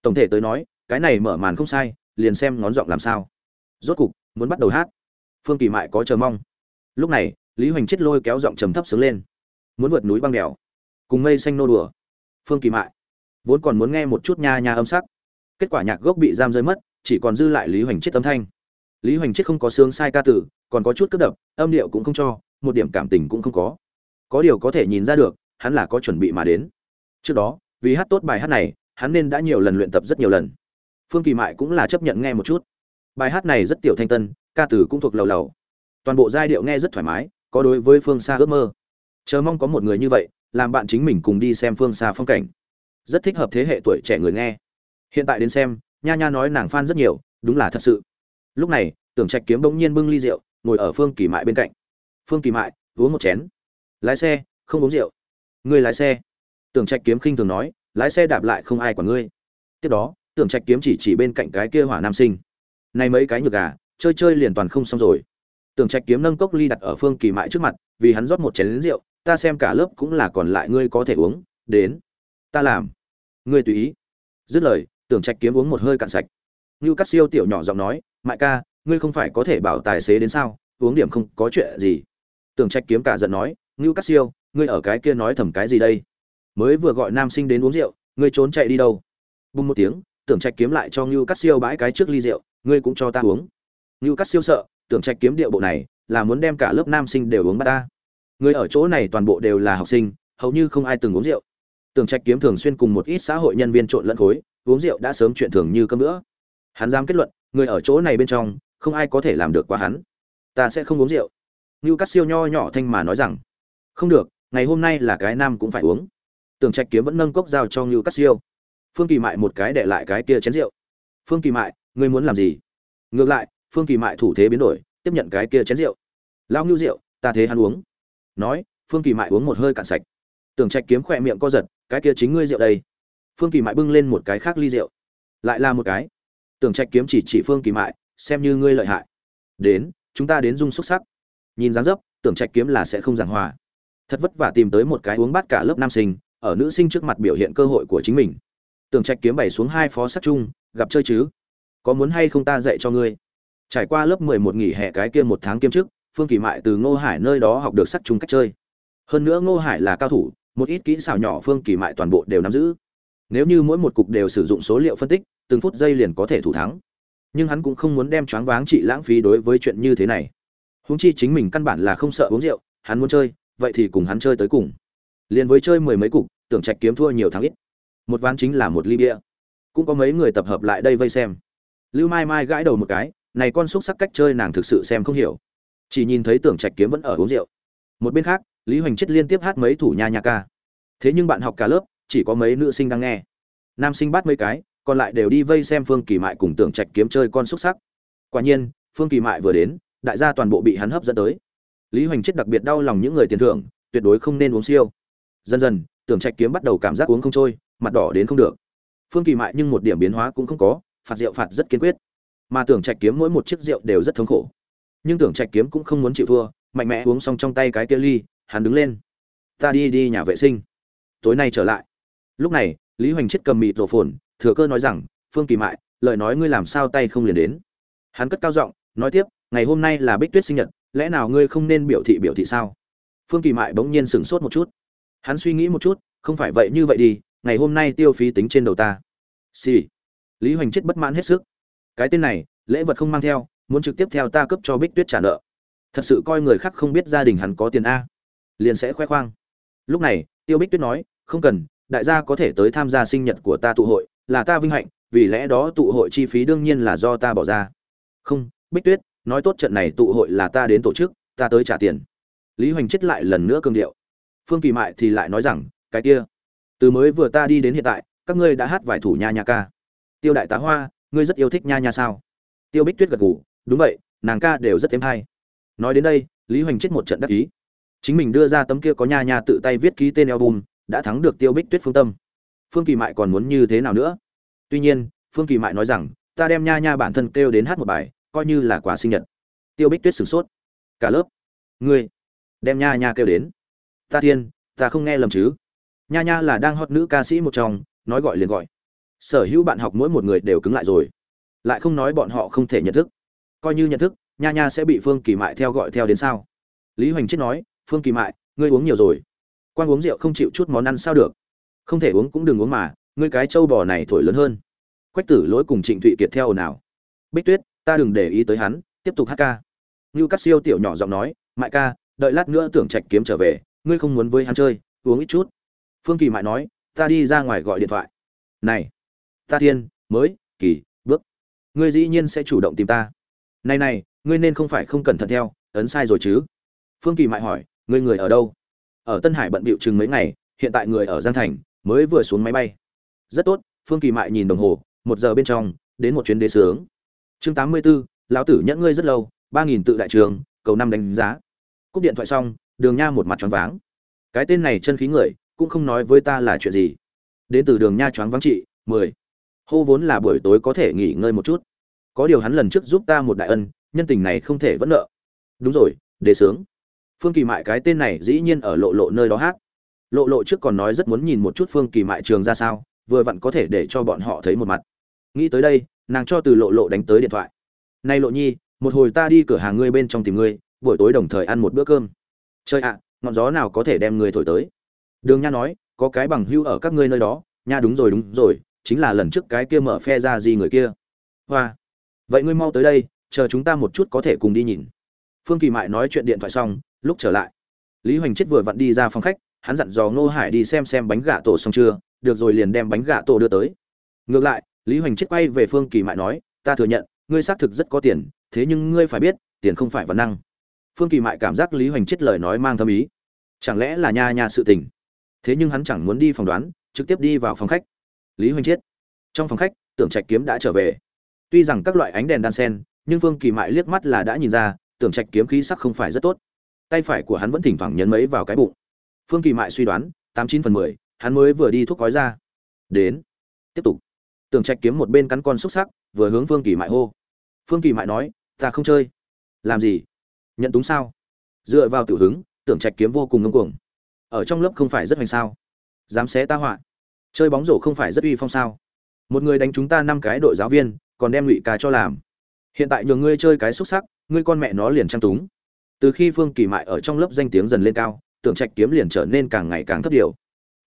Tổng thể tới nói, cái này mở màn không sai, liền xem ngón giọng làm sao. Rốt cục, muốn bắt đầu hát. Phương kỳ mại có chờ mong. Lúc này, lý hoành chết lôi kéo giọng trầm thấp sướng lên. Muốn vượt núi băng đèo, cùng mây xanh nô đùa. Phương kỳ mại vốn còn muốn nghe một chút nha nha âm sắc. Kết quả nhạc gốc bị giam rơi mất chỉ còn dư lại lý hoành chết âm thanh. Lý hoành chết không có sướng sai ca tử, còn có chút cất đập, âm điệu cũng không cho, một điểm cảm tình cũng không có. Có điều có thể nhìn ra được, hắn là có chuẩn bị mà đến. Trước đó, vì hát tốt bài hát này, hắn nên đã nhiều lần luyện tập rất nhiều lần. Phương kỳ mại cũng là chấp nhận nghe một chút. Bài hát này rất tiểu thanh tân, ca từ cũng thuộc lầu lầu. Toàn bộ giai điệu nghe rất thoải mái, có đối với phương xa ước mơ. Chờ mong có một người như vậy, làm bạn chính mình cùng đi xem phương xa phong cảnh. Rất thích hợp thế hệ tuổi trẻ người nghe. Hiện tại đến xem nha nha nói nàng phan rất nhiều, đúng là thật sự. Lúc này, tưởng trạch kiếm bỗng nhiên bưng ly rượu, ngồi ở phương kỳ mại bên cạnh. Phương kỳ mại, uống một chén. Lái xe, không uống rượu. Ngươi lái xe. Tưởng trạch kiếm khinh thường nói, lái xe đạp lại không ai quản ngươi. Tiếp đó, tưởng trạch kiếm chỉ chỉ bên cạnh cái kia hỏa nam sinh. Này mấy cái nhược gà, chơi chơi liền toàn không xong rồi. Tưởng trạch kiếm nâng cốc ly đặt ở phương kỳ mại trước mặt, vì hắn rót một chén lính rượu, ta xem cả lớp cũng là còn lại ngươi có thể uống, đến. Ta làm. Ngươi tùy ý. Dứt lời tưởng trạch kiếm uống một hơi cạn sạch. Như cắt siêu tiểu nhỏ giọng nói, mại ca, ngươi không phải có thể bảo tài xế đến sao? Uống điểm không có chuyện gì. Tưởng trạch kiếm cả giận nói, ngưu cắt siêu, ngươi ở cái kia nói thầm cái gì đây? Mới vừa gọi nam sinh đến uống rượu, ngươi trốn chạy đi đâu? Bùng một tiếng tưởng trạch kiếm lại cho ngưu cắt siêu bãi cái trước ly rượu, ngươi cũng cho ta uống. Ngưu cắt siêu sợ tưởng trạch kiếm điệu bộ này, là muốn đem cả lớp nam sinh đều uống bắt ta. Người ở chỗ này toàn bộ đều là học sinh, hầu như không ai từng uống rượu. Tưởng trạch kiếm thường xuyên cùng một ít xã hội nhân viên trộn lẫn khối uống rượu đã sớm chuyện thường như cơm nữa hắn dám kết luận, người ở chỗ này bên trong, không ai có thể làm được qua hắn. Ta sẽ không uống rượu. Như cắt siêu nho nhỏ thanh mà nói rằng, không được, ngày hôm nay là cái nam cũng phải uống. Tưởng trạch kiếm vẫn nâng cốc giao cho ngưu cắt siêu. Phương kỳ mại một cái để lại cái kia chén rượu. Phương kỳ mại, ngươi muốn làm gì? Ngược lại, phương kỳ mại thủ thế biến đổi, tiếp nhận cái kia chén rượu. Lao ngưu rượu, ta thế hắn uống. Nói, phương kỳ mại uống một hơi cạn sạch. Tưởng trạch kiếm khỏe miệng co giật, cái kia chính ngươi rượu đây phương kỳ mại bưng lên một cái khác ly rượu. Lại là một cái. Tưởng trạch kiếm chỉ chỉ phương kỳ mại xem như ngươi lợi hại. Đến chúng ta đến dung xúc sắc. Nhìn dáng dấp tưởng trạch kiếm là sẽ không giảng hòa. Thật vất vả tìm tới một cái uống bát cả lớp nam sinh ở nữ sinh trước mặt biểu hiện cơ hội của chính mình. Tưởng trạch kiếm bày xuống hai phó sắc chung gặp chơi chứ? Có muốn hay không ta dạy cho ngươi? Trải qua lớp mười một nghỉ hè cái kia một tháng kiêm trước, phương kỳ mại từ ngô hải nơi đó học được sắc chung cách chơi. Hơn nữa ngô hải là cao thủ một ít kỹ xảo nhỏ phương kỳ mại toàn bộ đều nắm giữ nếu như mỗi một cục đều sử dụng số liệu phân tích, từng phút giây liền có thể thủ thắng. Nhưng hắn cũng không muốn đem choáng váng trị lãng phí đối với chuyện như thế này. Húng chi chính mình căn bản là không sợ uống rượu, hắn muốn chơi, vậy thì cùng hắn chơi tới cùng. Liền với chơi mười mấy cục, tưởng trạch kiếm thua nhiều thắng ít. Một ván chính là một ly bia. Cũng có mấy người tập hợp lại đây vây xem. Lưu mai mai gãi đầu một cái, này con xúc sắc cách chơi nàng thực sự xem không hiểu. Chỉ nhìn thấy tưởng trạch kiếm vẫn ở uống rượu. Một bên khác, lý hoành chết liên tiếp hát mấy thủ nha nha ca. Thế nhưng bạn học cả lớp chỉ có mấy nữ sinh đang nghe. Nam sinh bắt mấy cái, còn lại đều đi vây xem phương kỳ mại cùng tưởng trạch kiếm chơi con xúc sắc. Quả nhiên, phương kỳ mại vừa đến, đại gia toàn bộ bị hắn hấp dẫn tới. Lý hoành chết đặc biệt đau lòng những người tiền thưởng, tuyệt đối không nên uống siêu. Dần dần, tưởng trạch kiếm bắt đầu cảm giác uống không trôi, mặt đỏ đến không được. Phương kỳ mại nhưng một điểm biến hóa cũng không có, phạt rượu phạt rất kiên quyết. Mà tưởng trạch kiếm mỗi một chiếc rượu đều rất thống khổ. Nhưng tưởng trạch kiếm cũng không muốn chịu thua, mạnh mẽ uống xong trong tay cái kia ly, hắn đứng lên. Ta đi đi nhà vệ sinh. Tối nay trở lại lúc này, lý hoành chết cầm mịt rổ phồn, thừa cơ nói rằng, phương kỳ mại, lời nói ngươi làm sao tay không liền đến? Hắn cất cao giọng, nói tiếp, ngày hôm nay là bích tuyết sinh nhật, lẽ nào ngươi không nên biểu thị biểu thị sao? Phương kỳ mại bỗng nhiên sửng sốt một chút. Hắn suy nghĩ một chút, không phải vậy như vậy đi, ngày hôm nay tiêu phí tính trên đầu ta. Xì、sì. lý hoành chết bất mãn hết sức. Cái tên này, lễ vật không mang theo, muốn trực tiếp theo ta cấp cho bích tuyết trả nợ. Thật sự coi người khác không biết gia đình hắn có tiền a. Liền sẽ khoe khoang. Lúc này, tiêu bích tuyết nói, không cần đại gia có thể tới tham gia sinh nhật của ta tụ hội, là ta vinh hạnh, vì lẽ đó tụ hội chi phí đương nhiên là do ta bỏ ra. Không, bích tuyết, nói tốt trận này tụ hội là ta đến tổ chức, ta tới trả tiền. Lý hoành chết lại lần nữa cương điệu. Phương kỳ mại thì lại nói rằng, cái kia, từ mới vừa ta đi đến hiện tại, các ngươi đã hát vài thủ nha nha ca. Tiêu đại tá hoa, ngươi rất yêu thích nha nha sao? Tiêu bích tuyết gật gù, đúng vậy, nàng ca đều rất thêm hay. Nói đến đây, lý hoành chết một trận đắc ý. Chính mình đưa ra tấm kia có nha nha tự tay viết ký tên album đã thắng được tiêu bích tuyết phương tâm. Phương kỳ mại còn muốn như thế nào nữa? Tuy nhiên, phương kỳ mại nói rằng, ta đem nha nha bản thân kêu đến hát một bài, coi như là quà sinh nhật. Tiêu bích tuyết sửng sốt. Cả lớp, ngươi đem nha nha kêu đến. Ta thiên, ta không nghe lầm chứ? Nha nha là đang hot nữ ca sĩ một trong, nói gọi liền gọi. Sở hữu bạn học mỗi một người đều cứng lại rồi. Lại không nói bọn họ không thể nhận thức. Coi như nhận thức, nha nha sẽ bị phương kỳ mại theo gọi theo đến sao? Lý hoành chết nói, phương kỳ mại, ngươi uống nhiều rồi quan uống rượu không chịu chút món ăn sao được. Không thể uống cũng đừng uống mà, ngươi cái trâu bò này thổi lớn hơn. Quách tử lỗi cùng trịnh thụy kiệt theo ồn ào. Bích tuyết, ta đừng để ý tới hắn, tiếp tục hát ca. Ngưu cắt siêu tiểu nhỏ giọng nói, mại ca, đợi lát nữa tưởng trạch kiếm trở về, ngươi không muốn với hắn chơi, uống ít chút. Phương kỳ mại nói, ta đi ra ngoài gọi điện thoại. Này, ta thiên, mới, kỳ, bước. Ngươi dĩ nhiên sẽ chủ động tìm ta. Này này, ngươi nên không phải không cẩn thận theo, ấn sai rồi chứ. Phương kỳ mại hỏi, ngươi người ở đâu? Ở tân hải bận bịu chừng mấy ngày hiện tại người ở giang thành mới vừa xuống máy bay. Rất tốt phương kỳ mại nhìn đồng hồ một giờ bên trong đến một chuyến đế sướng. Chương tám mươi 84, lão tử nhẫn ngươi rất lâu ba nghìn tự đại trường cầu năm đánh giá. Cúp điện thoại xong đường nha một mặt choáng váng. Cái tên này chân khí người cũng không nói với ta là chuyện gì. Đến từ đường nha choáng váng trị mười. Hô vốn là buổi tối có thể nghỉ ngơi một chút. Có điều hắn lần trước giúp ta một đại ân nhân tình này không thể vẫn nợ. Đúng rồi đề sướng phương kỳ mại cái tên này dĩ nhiên ở lộ lộ nơi đó hát. Lộ lộ trước còn nói rất muốn nhìn một chút phương kỳ mại trường ra sao, vừa vặn có thể để cho bọn họ thấy một mặt. Nghĩ tới đây, nàng cho từ lộ lộ đánh tới điện thoại. Này lộ nhi, một hồi ta đi cửa hàng ngươi bên trong tìm ngươi, buổi tối đồng thời ăn một bữa cơm. Chơi ạ, ngọn gió nào có thể đem ngươi thổi tới? Đường nha nói, có cái bằng hưu ở các ngươi nơi đó, nha đúng rồi đúng rồi, chính là lần trước cái kia mở phe ra gì người kia. Hoa, vậy ngươi mau tới đây, chờ chúng ta một chút có thể cùng đi nhìn. Phương kỳ mại nói chuyện điện thoại xong lúc trở lại, lý hoành chết vừa vặn đi ra phòng khách, hắn dặn dò ngô hải đi xem xem bánh gà tổ xong chưa, được rồi liền đem bánh gà tổ đưa tới. Ngược lại, lý hoành chết quay về phương kỳ mại nói, ta thừa nhận, ngươi xác thực rất có tiền, thế nhưng ngươi phải biết, tiền không phải văn năng. Phương kỳ mại cảm giác lý hoành chết lời nói mang thâm ý. Chẳng lẽ là nha nha sự tình? Thế nhưng hắn chẳng muốn đi phòng đoán, trực tiếp đi vào phòng khách. Lý hoành chiết, trong phòng khách, tưởng trạch kiếm đã trở về. Tuy rằng các loại ánh đèn đan sen, nhưng phương kỳ mại liếc mắt là đã nhìn ra, tưởng trạch kiếm khí sắc không phải rất tốt tay phải của hắn vẫn thỉnh thoảng nhấn mấy vào cái bụng. Phương kỳ mại suy đoán, tám chín phần mười, hắn mới vừa đi thuốc gói ra. Đến. Tiếp tục. Tưởng trạch kiếm một bên cắn con xúc sắc, vừa hướng phương kỳ mại hô. Phương kỳ mại nói, ta không chơi. Làm gì? Nhận túng sao? Dựa vào tiểu hứng, tưởng trạch kiếm vô cùng ngông cuồng. Ở trong lớp không phải rất hoành sao? Dám xé ta họa? Chơi bóng rổ không phải rất uy phong sao? Một người đánh chúng ta năm cái đội giáo viên, còn đem ngụy ca cho làm. Hiện tại nhường ngươi chơi cái xúc sắc, ngươi con mẹ nó liền trang túng từ khi phương kỳ mại ở trong lớp danh tiếng dần lên cao, tưởng trạch kiếm liền trở nên càng ngày càng thấp điều.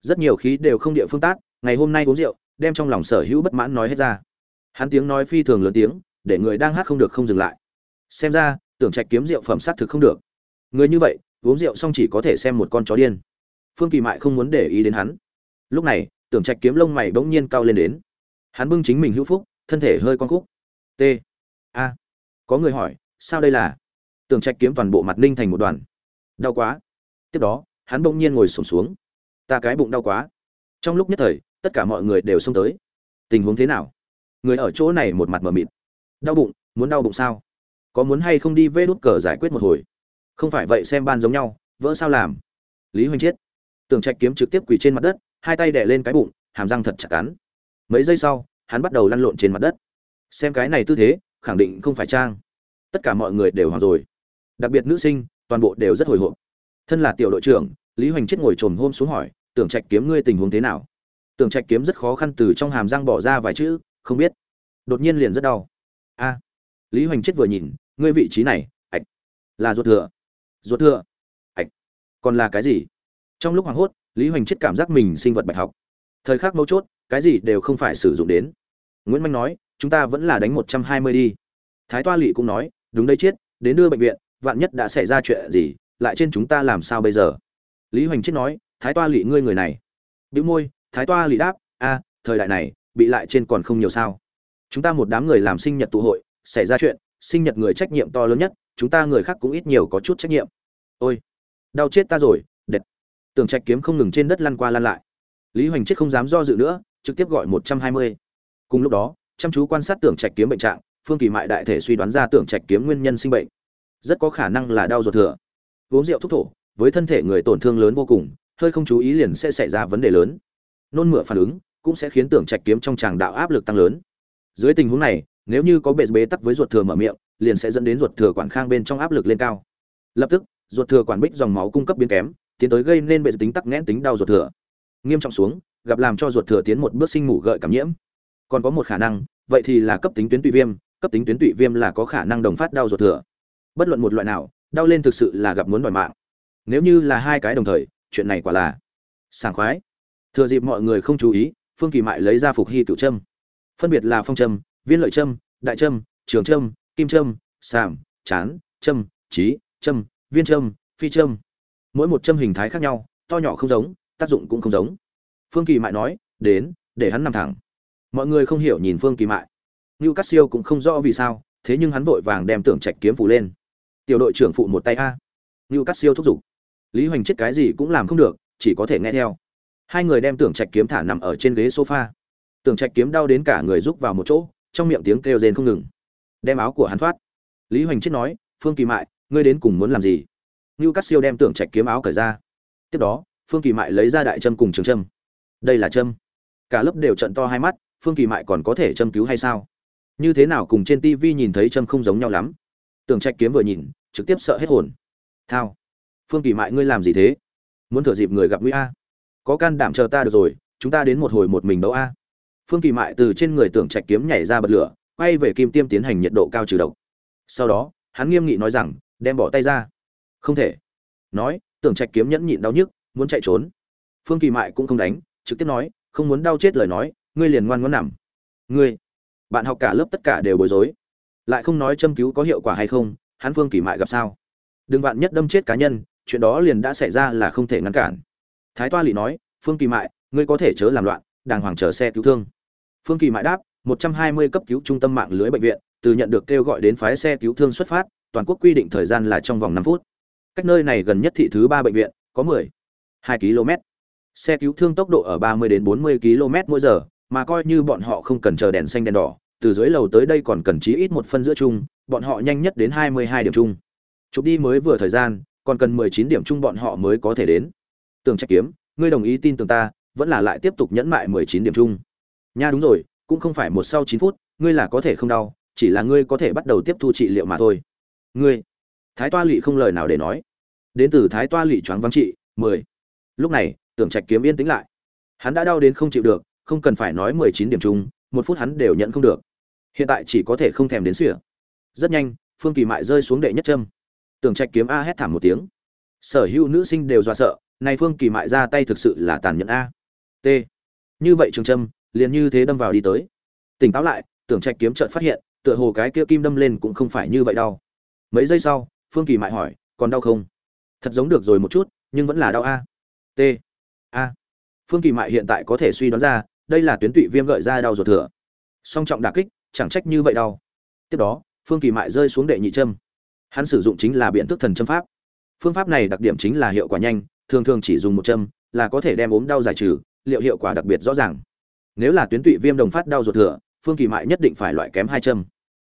Rất nhiều khí đều không địa phương tác ngày hôm nay uống rượu, đem trong lòng sở hữu bất mãn nói hết ra. Hắn tiếng nói phi thường lớn tiếng, để người đang hát không được không dừng lại. Xem ra, tưởng trạch kiếm rượu phẩm s thực không được. Người như vậy, uống rượu xong chỉ có thể xem một con chó điên. Phương kỳ mại không muốn để ý đến hắn. Lúc này, tưởng trạch kiếm lông mày bỗng nhiên cao lên đến. Hắn bưng chính mình hữu phúc, thân thể hơi con khúc. T. A. Có người hỏi, sao đây là? Tưởng trạch kiếm toàn bộ mặt ninh thành một đoàn. Đau quá. Tiếp đó, hắn bỗng nhiên ngồi sổm xuống. Ta cái bụng đau quá. Trong lúc nhất thời, tất cả mọi người đều xông tới. Tình huống thế nào? Người ở chỗ này một mặt mờ mịt. Đau bụng, muốn đau bụng sao? Có muốn hay không đi vê đút cờ giải quyết một hồi? Không phải vậy xem ban giống nhau, vỡ sao làm? Lý hoành chiết tường trạch kiếm trực tiếp quỳ trên mặt đất, hai tay đè lên cái bụng, hàm răng thật chặt cắn. Mấy giây sau, hắn bắt đầu lăn lộn trên mặt đất. Xem cái này tư thế, khẳng định không phải trang. Tất cả mọi người đều hoảng rồi đặc biệt nữ sinh, toàn bộ đều rất hồi hộp. Thân là tiểu đội trưởng, lý hoành chết ngồi trồm hôm xuống hỏi, tưởng trạch kiếm ngươi tình huống thế nào? Tưởng trạch kiếm rất khó khăn từ trong hàm răng bỏ ra vài chữ, không biết. Đột nhiên liền rất đau. A, lý hoành chết vừa nhìn, ngươi vị trí này, ạch, là ruột thừa. Ruột thừa? Ạch, còn là cái gì? Trong lúc hoảng hốt, lý hoành chết cảm giác mình sinh vật bạch học. Thời khắc mấu chốt, cái gì đều không phải sử dụng đến. Nguyễn manh nói, chúng ta vẫn là đánh một trăm hai mươi đi. Thái toa lỵ cũng nói, đúng đây chết, đến đưa bệnh viện vạn nhất đã xảy ra chuyện gì, lại trên chúng ta làm sao bây giờ? Lý hoành chết nói, thái toa lỵ ngươi người này. Bĩu môi, thái toa lỵ đáp, a, thời đại này, bị lại trên còn không nhiều sao. Chúng ta một đám người làm sinh nhật tụ hội, xảy ra chuyện, sinh nhật người trách nhiệm to lớn nhất, chúng ta người khác cũng ít nhiều có chút trách nhiệm. Ôi, đau chết ta rồi, đệt. Tường trạch kiếm không ngừng trên đất lăn qua lăn lại. Lý hoành chết không dám do dự nữa, trực tiếp gọi một trăm hai mươi. Cùng lúc đó, chăm chú quan sát tưởng trạch kiếm bệnh trạng, phương kỳ mại đại thể suy đoán ra tưởng trạch kiếm nguyên nhân sinh bệnh rất có khả năng là đau ruột thừa. Uống rượu thuốc thổ, với thân thể người tổn thương lớn vô cùng, hơi không chú ý liền sẽ xảy ra vấn đề lớn. Nôn mửa phản ứng cũng sẽ khiến tưởng trạch kiếm trong tràng đạo áp lực tăng lớn. Dưới tình huống này, nếu như có bệ bế tắc với ruột thừa mở miệng, liền sẽ dẫn đến ruột thừa quản khang bên trong áp lực lên cao. Lập tức, ruột thừa quản bích dòng máu cung cấp biến kém, tiến tới gây nên bệ tính tắc nghẽn tính đau ruột thừa. Nghiêm trọng xuống, gặp làm cho ruột thừa tiến một bước sinh mủ gợi cảm nhiễm. Còn có một khả năng, vậy thì là cấp tính tuyến tụy viêm, cấp tính tuyến tụy viêm là có khả năng đồng phát đau ruột thừa bất luận một loại nào, đau lên thực sự là gặp muốn đòi mạng. Nếu như là hai cái đồng thời, chuyện này quả là sảng khoái. Thừa dịp mọi người không chú ý, phương kỳ mại lấy ra phục hy cựu trâm. Phân biệt là phong trâm, viên lợi trâm, đại trâm, trường trâm, kim trâm, sàm, chán, trâm trí trâm, viên trâm, phi trâm. Mỗi một trâm hình thái khác nhau, to nhỏ không giống, tác dụng cũng không giống. Phương kỳ mại nói, đến, để hắn nằm thẳng. Mọi người không hiểu nhìn phương kỳ mại. Ngưu cát siêu cũng không rõ vì sao, thế nhưng hắn vội vàng đem tưởng trạch kiếm phủ lên tiểu đội trưởng phụ một tay a. Như cắt siêu thúc giục. Lý hoành chết cái gì cũng làm không được, chỉ có thể nghe theo. Hai người đem tưởng trạch kiếm thả nằm ở trên ghế sofa. Tưởng trạch kiếm đau đến cả người rúc vào một chỗ, trong miệng tiếng kêu rên không ngừng. Đem áo của hắn thoát. Lý hoành chết nói, phương kỳ mại, ngươi đến cùng muốn làm gì? Như cắt siêu đem tưởng trạch kiếm áo cởi ra. Tiếp đó, phương kỳ mại lấy ra đại trâm cùng trường trâm đây là trâm cả lớp đều trận to hai mắt, phương kỳ mại còn có thể châm cứu hay sao? Như thế nào cùng trên tv nhìn thấy trâm không giống nhau lắm tưởng trạch kiếm vừa nhìn, trực tiếp sợ hết hồn. Thao, phương kỳ mại ngươi làm gì thế? Muốn thừa dịp người gặp nguy a. Có can đảm chờ ta được rồi, chúng ta đến một hồi một mình đấu a. Phương kỳ mại từ trên người tưởng trạch kiếm nhảy ra bật lửa, quay về kim tiêm tiến hành nhiệt độ cao trừ độc. Sau đó, hắn nghiêm nghị nói rằng, đem bỏ tay ra. Không thể. Nói tưởng trạch kiếm nhẫn nhịn đau nhức, muốn chạy trốn. Phương kỳ mại cũng không đánh, trực tiếp nói, không muốn đau chết lời nói, ngươi liền ngoan ngoãn nằm. Ngươi, bạn học cả lớp tất cả đều bối rối lại không nói châm cứu có hiệu quả hay không hắn phương kỳ mại gặp sao? Đừng vạn nhất đâm chết cá nhân chuyện đó liền đã xảy ra là không thể ngăn cản. Thái toa lỵ nói phương kỳ mại ngươi có thể chớ làm loạn đàng hoàng chờ xe cứu thương. Phương kỳ mại đáp một trăm hai mươi cấp cứu trung tâm mạng lưới bệnh viện từ nhận được kêu gọi đến phái xe cứu thương xuất phát toàn quốc quy định thời gian là trong vòng năm phút. Cách nơi này gần nhất thị thứ ba bệnh viện có 10, 2 km. Xe cứu thương tốc độ ở 30 đến 40 km mỗi giờ, mà coi như bọn họ không cần chờ đèn xanh đèn đỏ, từ dưới lầu tới đây còn cần chí ít một phân giữa chung, bọn họ nhanh nhất đến 22 điểm chung. Chụp đi mới vừa thời gian, còn cần 19 điểm chung bọn họ mới có thể đến. Tưởng Trạch Kiếm, ngươi đồng ý tin tưởng ta, vẫn là lại tiếp tục nhẫn mại 19 điểm chung. Nha đúng rồi, cũng không phải một sau 9 phút, ngươi là có thể không đau, chỉ là ngươi có thể bắt đầu tiếp thu trị liệu mà thôi. Ngươi. Thái Toa Lệ không lời nào để nói. Đến từ Thái Toa Lệ choáng vắng trị, 10. Lúc này, Tưởng Trạch Kiếm yên tĩnh lại. Hắn đã đau đến không chịu được, không cần phải nói 19 điểm chung, một phút hắn đều nhận không được. Hiện tại chỉ có thể không thèm đến sửa. Rất nhanh, Phương Kỳ Mại rơi xuống đệ nhất trâm tường Trạch Kiếm a hét thảm một tiếng. Sở hữu nữ sinh đều do sợ, nay Phương Kỳ Mại ra tay thực sự là tàn nhẫn a. T. Như vậy trường trâm liền như thế đâm vào đi tới. Tỉnh táo lại, Tưởng Trạch Kiếm chợt phát hiện, tựa hồ cái kia kim đâm lên cũng không phải như vậy đau Mấy giây sau, Phương Kỳ Mại hỏi, còn đau không? Thật giống được rồi một chút, nhưng vẫn là đau a. T. A. Phương Kỳ Mại hiện tại có thể suy đoán ra, đây là tuyến tụy viêm gợi ra đau ruột thừa. Song trọng đả kích, chẳng trách như vậy đau. Tiếp đó, Phương Kỳ Mại rơi xuống đệ nhị châm. Hắn sử dụng chính là biện thức thần châm pháp. Phương pháp này đặc điểm chính là hiệu quả nhanh, thường thường chỉ dùng một châm là có thể đem ốm đau giải trừ, liệu hiệu quả đặc biệt rõ ràng. Nếu là tuyến tụy viêm đồng phát đau ruột thừa, Phương Kỳ Mại nhất định phải loại kém hai châm.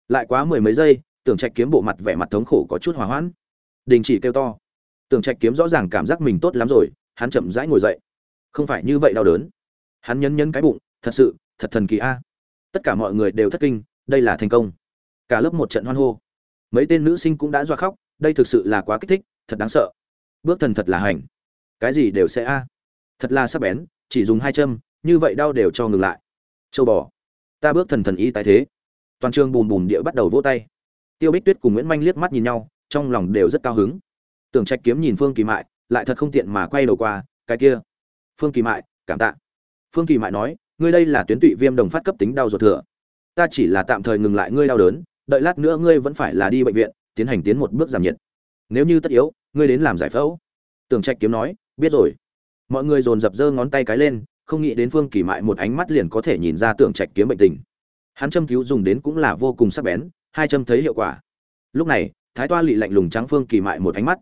Lại quá mười mấy giây, Tưởng Trạch kiếm bộ mặt vẻ mặt thống khổ có chút hòa hoãn. Đình chỉ kêu to. Tưởng Trạch kiếm rõ ràng cảm giác mình tốt lắm rồi, hắn chậm rãi ngồi dậy. Không phải như vậy đau đớn. Hắn nhấn nhấn cái bụng, thật sự, thật thần kỳ a. Tất cả mọi người đều thất kinh, đây là thành công. Cả lớp một trận hoan hô. Mấy tên nữ sinh cũng đã doa khóc, đây thực sự là quá kích thích, thật đáng sợ. Bước thần thật là hành. Cái gì đều sẽ a. Thật là sắc bén, chỉ dùng hai châm, như vậy đau đều cho ngừng lại. Châu bò, ta bước thần thần y tái thế. Toàn trường bùm bùm địa bắt đầu vỗ tay. Tiêu Bích Tuyết cùng Nguyễn Manh liếc mắt nhìn nhau, trong lòng đều rất cao hứng. Tưởng Trạch kiếm nhìn Phương Kỳ Mại, lại thật không tiện mà quay đầu qua, cái kia. Phương Kỳ Mại, cảm tạ. Phương Kỳ Mại nói, ngươi đây là tuyến tụy viêm đồng phát cấp tính đau ruột thừa. Ta chỉ là tạm thời ngừng lại ngươi đau đớn, đợi lát nữa ngươi vẫn phải là đi bệnh viện, tiến hành tiến một bước giảm nhiệt. Nếu như tất yếu, ngươi đến làm giải phẫu. Tưởng Trạch kiếm nói, biết rồi. Mọi người dồn dập giơ ngón tay cái lên, không nghĩ đến Phương Kỳ Mại một ánh mắt liền có thể nhìn ra Tưởng Trạch kiếm bệnh tình. Hắn châm cứu dùng đến cũng là vô cùng sắc bén, hai châm thấy hiệu quả lúc này thái toa lị lạnh lùng trắng phương kỳ mại một ánh mắt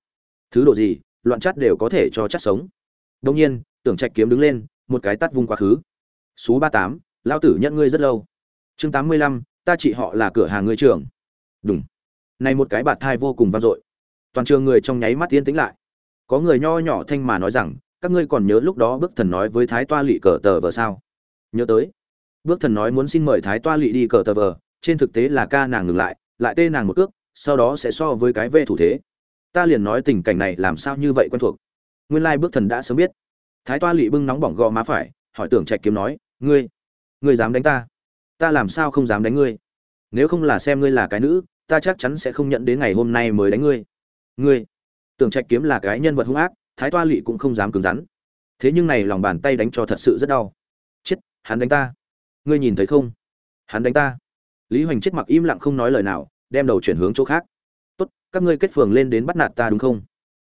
thứ độ gì loạn chắt đều có thể cho chắt sống đông nhiên tưởng trạch kiếm đứng lên một cái tắt vung quá khứ số ba tám, lão tử nhận ngươi rất lâu. Chương tám mươi lăm, ta chị họ là cửa hàng ngươi trưởng. Đúng này một cái bạt thai vô cùng vang dội. Toàn trường người trong nháy mắt tiến tĩnh lại. Có người nho nhỏ thanh mà nói rằng, các ngươi còn nhớ lúc đó bước thần nói với thái toa lị cờ tờ vờ sao? Nhớ tới. Bước thần nói muốn xin mời thái toa lị đi cờ tờ vờ, trên thực tế là ca nàng ngừng lại lại tê nàng một cước, sau đó sẽ so với cái vê thủ thế. Ta liền nói tình cảnh này làm sao như vậy quen thuộc. Nguyên lai bước thần đã sớm biết. Thái toa lị bưng nóng bỏng gò má phải, hỏi tưởng trạch kiếm nói ngươi ngươi dám đánh ta? Ta làm sao không dám đánh ngươi? Nếu không là xem ngươi là cái nữ, ta chắc chắn sẽ không nhận đến ngày hôm nay mới đánh ngươi. Ngươi, tưởng trạch kiếm là cái nhân vật hung ác, thái toa lỵ cũng không dám cứng rắn. Thế nhưng này lòng bàn tay đánh cho thật sự rất đau. Chết, hắn đánh ta. Ngươi nhìn thấy không? Hắn đánh ta. Lý hoành chết mặc im lặng không nói lời nào, đem đầu chuyển hướng chỗ khác. Tốt, các ngươi kết phường lên đến bắt nạt ta đúng không?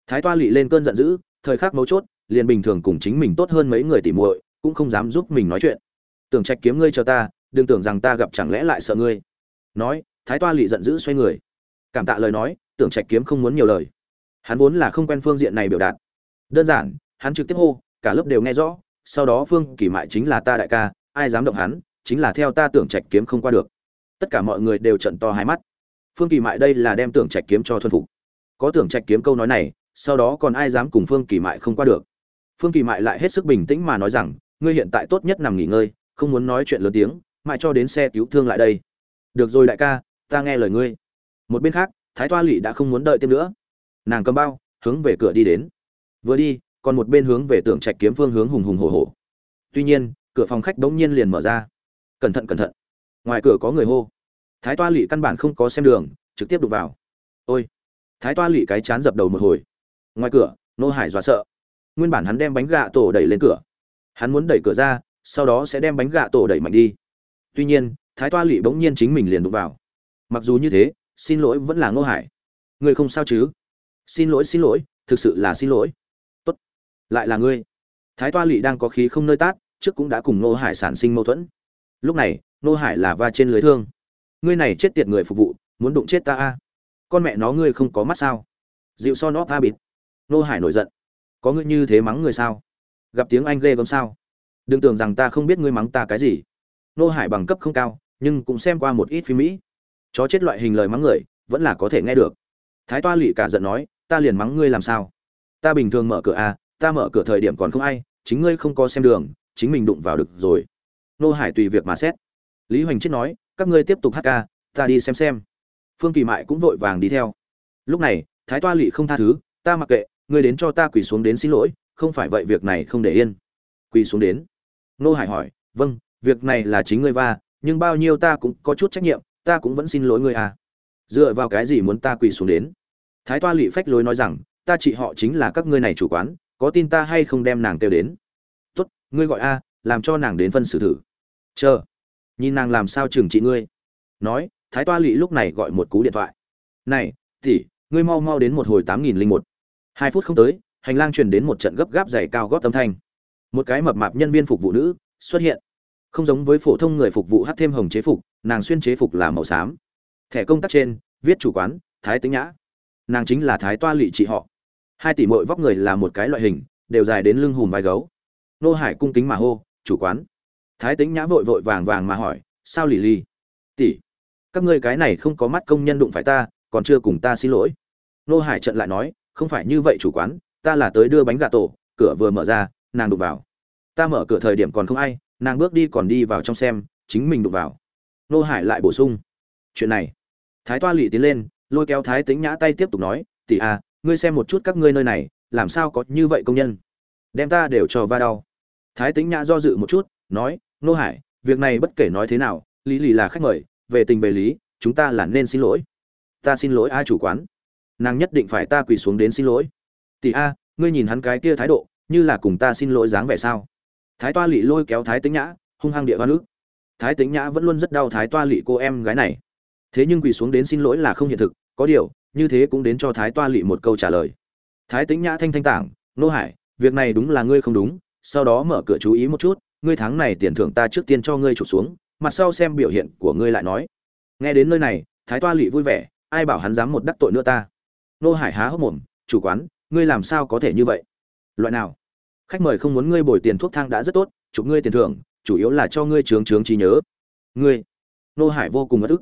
Thái toa lỵ lên cơn giận dữ, thời khắc mấu chốt, liền bình thường cùng chính mình tốt hơn mấy người tỉ muội cũng không dám giúp mình nói chuyện. Tưởng trạch kiếm ngươi cho ta, đừng tưởng rằng ta gặp chẳng lẽ lại sợ ngươi. Nói, thái toa lị giận dữ xoay người. Cảm tạ lời nói, tưởng trạch kiếm không muốn nhiều lời. Hắn vốn là không quen phương diện này biểu đạt. Đơn giản, hắn trực tiếp hô, cả lớp đều nghe rõ, sau đó phương kỳ mại chính là ta đại ca, ai dám động hắn, chính là theo ta tưởng trạch kiếm không qua được. Tất cả mọi người đều trận to hai mắt. Phương kỳ mại đây là đem tưởng trạch kiếm cho thuần phục. Có tưởng trạch kiếm câu nói này, sau đó còn ai dám cùng phương kỳ mại không qua được. Phương kỳ mại lại hết sức bình tĩnh mà nói rằng ngươi hiện tại tốt nhất nằm nghỉ ngơi, không muốn nói chuyện lớn tiếng, mãi cho đến xe cứu thương lại đây. Được rồi đại ca, ta nghe lời ngươi. Một bên khác, thái toa lỵ đã không muốn đợi thêm nữa. Nàng cầm bao, hướng về cửa đi đến. Vừa đi, còn một bên hướng về tưởng trạch kiếm phương hướng hùng hùng hổ hổ. Tuy nhiên, cửa phòng khách bỗng nhiên liền mở ra. Cẩn thận cẩn thận. Ngoài cửa có người hô. Thái toa lỵ căn bản không có xem đường, trực tiếp đục vào. Ôi! Thái toa lỵ cái chán dập đầu một hồi. Ngoài cửa, nô hải dọa sợ. Nguyên bản hắn đem bánh gà tổ đẩy lên cửa hắn muốn đẩy cửa ra, sau đó sẽ đem bánh gạ tổ đẩy mạnh đi. Tuy nhiên, thái toa lụy bỗng nhiên chính mình liền đụng vào. Mặc dù như thế, xin lỗi vẫn là ngô hải. Ngươi không sao chứ? Xin lỗi xin lỗi, thực sự là xin lỗi. Tốt. Lại là ngươi. Thái toa lụy đang có khí không nơi tát, trước cũng đã cùng ngô hải sản sinh mâu thuẫn. Lúc này, ngô hải là va trên lưới thương. Ngươi này chết tiệt người phục vụ, muốn đụng chết ta a? Con mẹ nó ngươi không có mắt sao? Dịu so nó a bịt. Ngô hải nổi giận. Có ngươi như thế mắng người sao? Gặp tiếng anh ghê gớm sao? Đừng tưởng rằng ta không biết ngươi mắng ta cái gì. Nô hải bằng cấp không cao, nhưng cũng xem qua một ít phim mỹ. Chó chết loại hình lời mắng người, vẫn là có thể nghe được. Thái toa lụy cả giận nói, ta liền mắng ngươi làm sao? Ta bình thường mở cửa à ta mở cửa thời điểm còn không ai, chính ngươi không có xem đường, chính mình đụng vào được rồi. Nô hải tùy việc mà xét. Lý hoành chết nói, các ngươi tiếp tục hát ca, ta đi xem xem. Phương kỳ mại cũng vội vàng đi theo. Lúc này, thái toa lụy không tha thứ, ta mặc kệ, ngươi đến cho ta quỳ xuống đến xin lỗi không phải vậy việc này không để yên. Quỳ xuống đến. Nô hải hỏi vâng việc này là chính ngươi va, nhưng bao nhiêu ta cũng có chút trách nhiệm, ta cũng vẫn xin lỗi ngươi à. Dựa vào cái gì muốn ta quỳ xuống đến? Thái toa Lụy phách lối nói rằng, ta chị họ chính là các ngươi này chủ quán, có tin ta hay không đem nàng kêu đến? Tốt, ngươi gọi a, làm cho nàng đến phân xử thử. Chờ. Nhìn nàng làm sao trừng trị ngươi. Nói, thái toa Lụy lúc này gọi một cú điện thoại. Này, tỷ, ngươi mau mau đến một hồi tám nghìn linh một. Hai phút không tới hành lang truyền đến một trận gấp gáp dày cao gót âm thanh. Một cái mập mạp nhân viên phục vụ nữ xuất hiện. Không giống với phổ thông người phục vụ hát thêm hồng chế phục, nàng xuyên chế phục là màu xám. Thẻ công tác trên, viết chủ quán, thái tính nhã. Nàng chính là thái toa lị chị họ. Hai tỷ mội vóc người là một cái loại hình, đều dài đến lưng hùm vai gấu. Nô hải cung kính mà hô, chủ quán. Thái tính nhã vội vội vàng vàng mà hỏi, sao lì lì tỷ, các ngươi cái này không có mắt công nhân đụng phải ta, còn chưa cùng ta xin lỗi. Nô hải trận lại nói, không phải như vậy chủ quán ta là tới đưa bánh gà tổ, cửa vừa mở ra, nàng đụng vào. Ta mở cửa thời điểm còn không ai, nàng bước đi còn đi vào trong xem, chính mình đụng vào. Nô hải lại bổ sung. Chuyện này. Thái toa lỵ tiến lên, lôi kéo thái tính nhã tay tiếp tục nói, tỷ à ngươi xem một chút các ngươi nơi này, làm sao có như vậy công nhân? Đem ta đều cho va đau. Thái tính nhã do dự một chút, nói, nô hải, việc này bất kể nói thế nào, lý lì là khách mời, về tình về lý, chúng ta là nên xin lỗi. Ta xin lỗi ai chủ quán? Nàng nhất định phải ta quỳ xuống đến xin lỗi tỷ a, ngươi nhìn hắn cái kia thái độ, như là cùng ta xin lỗi dáng vẻ sao? Thái toa lỵ lôi kéo thái tính nhã, hung hăng địa hoa nước. Thái tính nhã vẫn luôn rất đau thái toa lỵ cô em gái này. Thế nhưng quỳ xuống đến xin lỗi là không hiện thực, có điều, như thế cũng đến cho thái toa lỵ một câu trả lời. Thái tính nhã thanh thanh tảng, nô hải, việc này đúng là ngươi không đúng, sau đó mở cửa chú ý một chút, ngươi tháng này tiền thưởng ta trước tiên cho ngươi chụp xuống, mặt sau xem biểu hiện của ngươi lại nói. Nghe đến nơi này, thái toa lỵ vui vẻ, ai bảo hắn dám một đắc tội nữa ta? Nô hải há hốc mồm, chủ quán ngươi làm sao có thể như vậy? Loại nào? Khách mời không muốn ngươi bồi tiền thuốc thang đã rất tốt, chụp ngươi tiền thưởng, chủ yếu là cho ngươi trướng trướng trí nhớ. Ngươi? Nô hải vô cùng bất ức.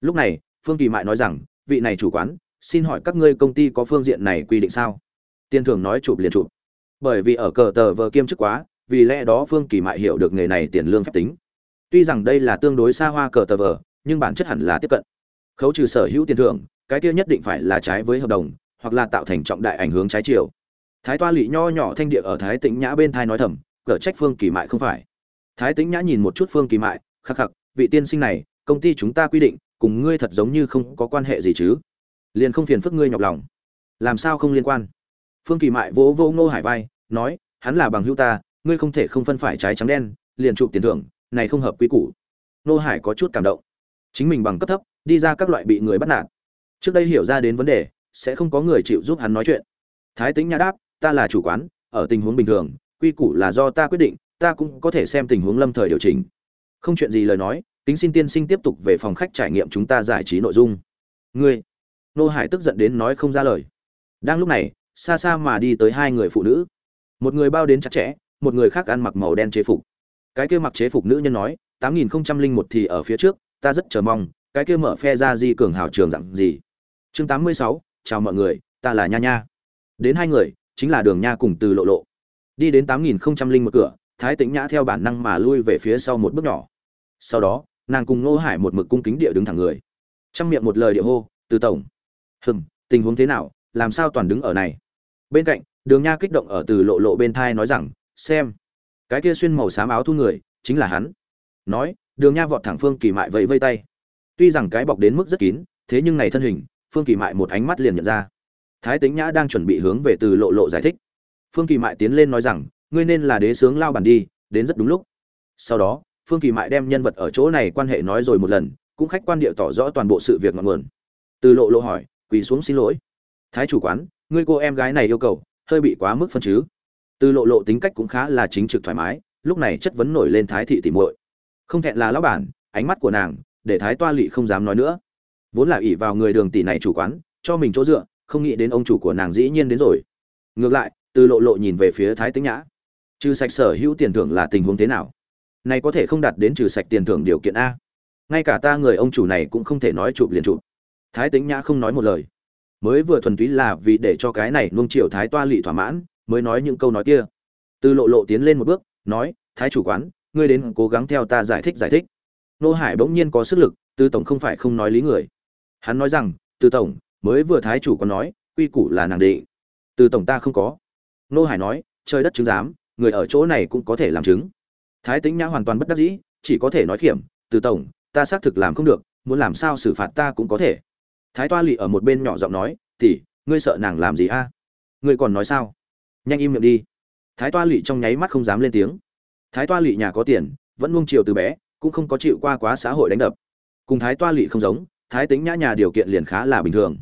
Lúc này, phương kỳ mại nói rằng, vị này chủ quán, xin hỏi các ngươi công ty có phương diện này quy định sao? Tiền thưởng nói chụp liền chụp. Bởi vì ở cờ tờ vờ kiêm chức quá, vì lẽ đó phương kỳ mại hiểu được nghề này tiền lương phép tính. Tuy rằng đây là tương đối xa hoa cờ tờ vờ, nhưng bản chất hẳn là tiếp cận. Khấu trừ sở hữu tiền thưởng, cái kia nhất định phải là trái với hợp đồng hoặc là tạo thành trọng đại ảnh hướng trái chiều. Thái toa lỵ nho nhỏ thanh địa ở thái tĩnh nhã bên thai nói thầm, cở trách phương kỳ mại không phải. Thái tĩnh nhã nhìn một chút phương kỳ mại, khắc khắc, vị tiên sinh này, công ty chúng ta quy định, cùng ngươi thật giống như không có quan hệ gì chứ. Liền không phiền phức ngươi nhọc lòng. Làm sao không liên quan? Phương kỳ mại vỗ vô ngô hải vai, nói, hắn là bằng hữu ta, ngươi không thể không phân phải trái trắng đen, liền chụp tiền thưởng, này không hợp quy củ. Ngô hải có chút cảm động. Chính mình bằng cấp thấp, đi ra các loại bị người bắt nạt. Trước đây hiểu ra đến vấn đề sẽ không có người chịu giúp hắn nói chuyện. Thái tính nhã đáp, ta là chủ quán, ở tình huống bình thường, quy củ là do ta quyết định, ta cũng có thể xem tình huống lâm thời điều chỉnh. Không chuyện gì lời nói tính xin tiên sinh tiếp tục về phòng khách trải nghiệm chúng ta giải trí nội dung. Ngươi, nô hải tức giận đến nói không ra lời. Đang lúc này, xa xa mà đi tới hai người phụ nữ. Một người bao đến chặt chẽ, một người khác ăn mặc màu đen chế phục. Cái kia mặc chế phục nữ nhân nói, tám nghìn không trăm linh một thì ở phía trước, ta rất chờ mong, cái kia mở phe ra di cường hào trường dặn gì? Chương tám mươi sáu chào mọi người, ta là nha nha. Đến hai người, chính là đường nha cùng từ lộ lộ. Đi đến tám nghìn không trăm linh một cửa, thái tĩnh nhã theo bản năng mà lui về phía sau một bước nhỏ. Sau đó, nàng cùng ngô hải một mực cung kính địa đứng thẳng người. Trong miệng một lời địa hô, từ tổng. Hừm, tình huống thế nào? Làm sao toàn đứng ở này? Bên cạnh, đường nha kích động ở từ lộ lộ bên thai nói rằng, xem, cái kia xuyên màu xám áo thu người, chính là hắn. Nói, đường nha vọt thẳng phương kỳ mại vẫy vây tay. Tuy rằng cái bọc đến mức rất kín, thế nhưng này thân hình phương kỳ mại một ánh mắt liền nhận ra. Thái tính nhã đang chuẩn bị hướng về từ lộ lộ giải thích. Phương kỳ mại tiến lên nói rằng, ngươi nên là đế sướng lao bản đi, đến rất đúng lúc. Sau đó, phương kỳ mại đem nhân vật ở chỗ này quan hệ nói rồi một lần, cũng khách quan địa tỏ rõ toàn bộ sự việc ngọn nguồn. Từ lộ lộ hỏi, quỳ xuống xin lỗi. Thái chủ quán, ngươi cô em gái này yêu cầu, hơi bị quá mức phân chứ. Từ lộ lộ tính cách cũng khá là chính trực thoải mái, lúc này chất vấn nổi lên thái thị tỉ muội. Không thẹn là lão bản, ánh mắt của nàng, để thái toa lỵ không dám nói nữa vốn là ỷ vào người đường tỷ này chủ quán, cho mình chỗ dựa, không nghĩ đến ông chủ của nàng dĩ nhiên đến rồi. Ngược lại, từ lộ lộ nhìn về phía thái tĩnh nhã. Trừ sạch sở hữu tiền thưởng là tình huống thế nào? Này có thể không đạt đến trừ sạch tiền thưởng điều kiện a. Ngay cả ta người ông chủ này cũng không thể nói chụp liền chụp. Thái tĩnh nhã không nói một lời. Mới vừa thuần túy là vì để cho cái này nuông chiều thái toa lị thỏa mãn, mới nói những câu nói kia. Từ lộ lộ tiến lên một bước, nói, thái chủ quán, ngươi đến cố gắng theo ta giải thích giải thích. Nô hải bỗng nhiên có sức lực, tư tổng không phải không nói lý người hắn nói rằng, từ tổng, mới vừa thái chủ có nói, quy củ là nàng đệ từ tổng ta không có. Nô hải nói, trời đất chứng giám, người ở chỗ này cũng có thể làm chứng. Thái tính nhã hoàn toàn bất đắc dĩ, chỉ có thể nói khiểm, từ tổng, ta xác thực làm không được, muốn làm sao xử phạt ta cũng có thể. Thái toa lỵ ở một bên nhỏ giọng nói tỉ ngươi sợ nàng làm gì a? Ngươi còn nói sao? Nhanh im miệng đi. Thái toa lỵ trong nháy mắt không dám lên tiếng. Thái toa lỵ nhà có tiền, vẫn nuông chiều từ bé, cũng không có chịu qua quá xã hội đánh đập. Cùng thái toa lỵ không giống thái tính nhã nhà điều kiện liền khá là bình thường.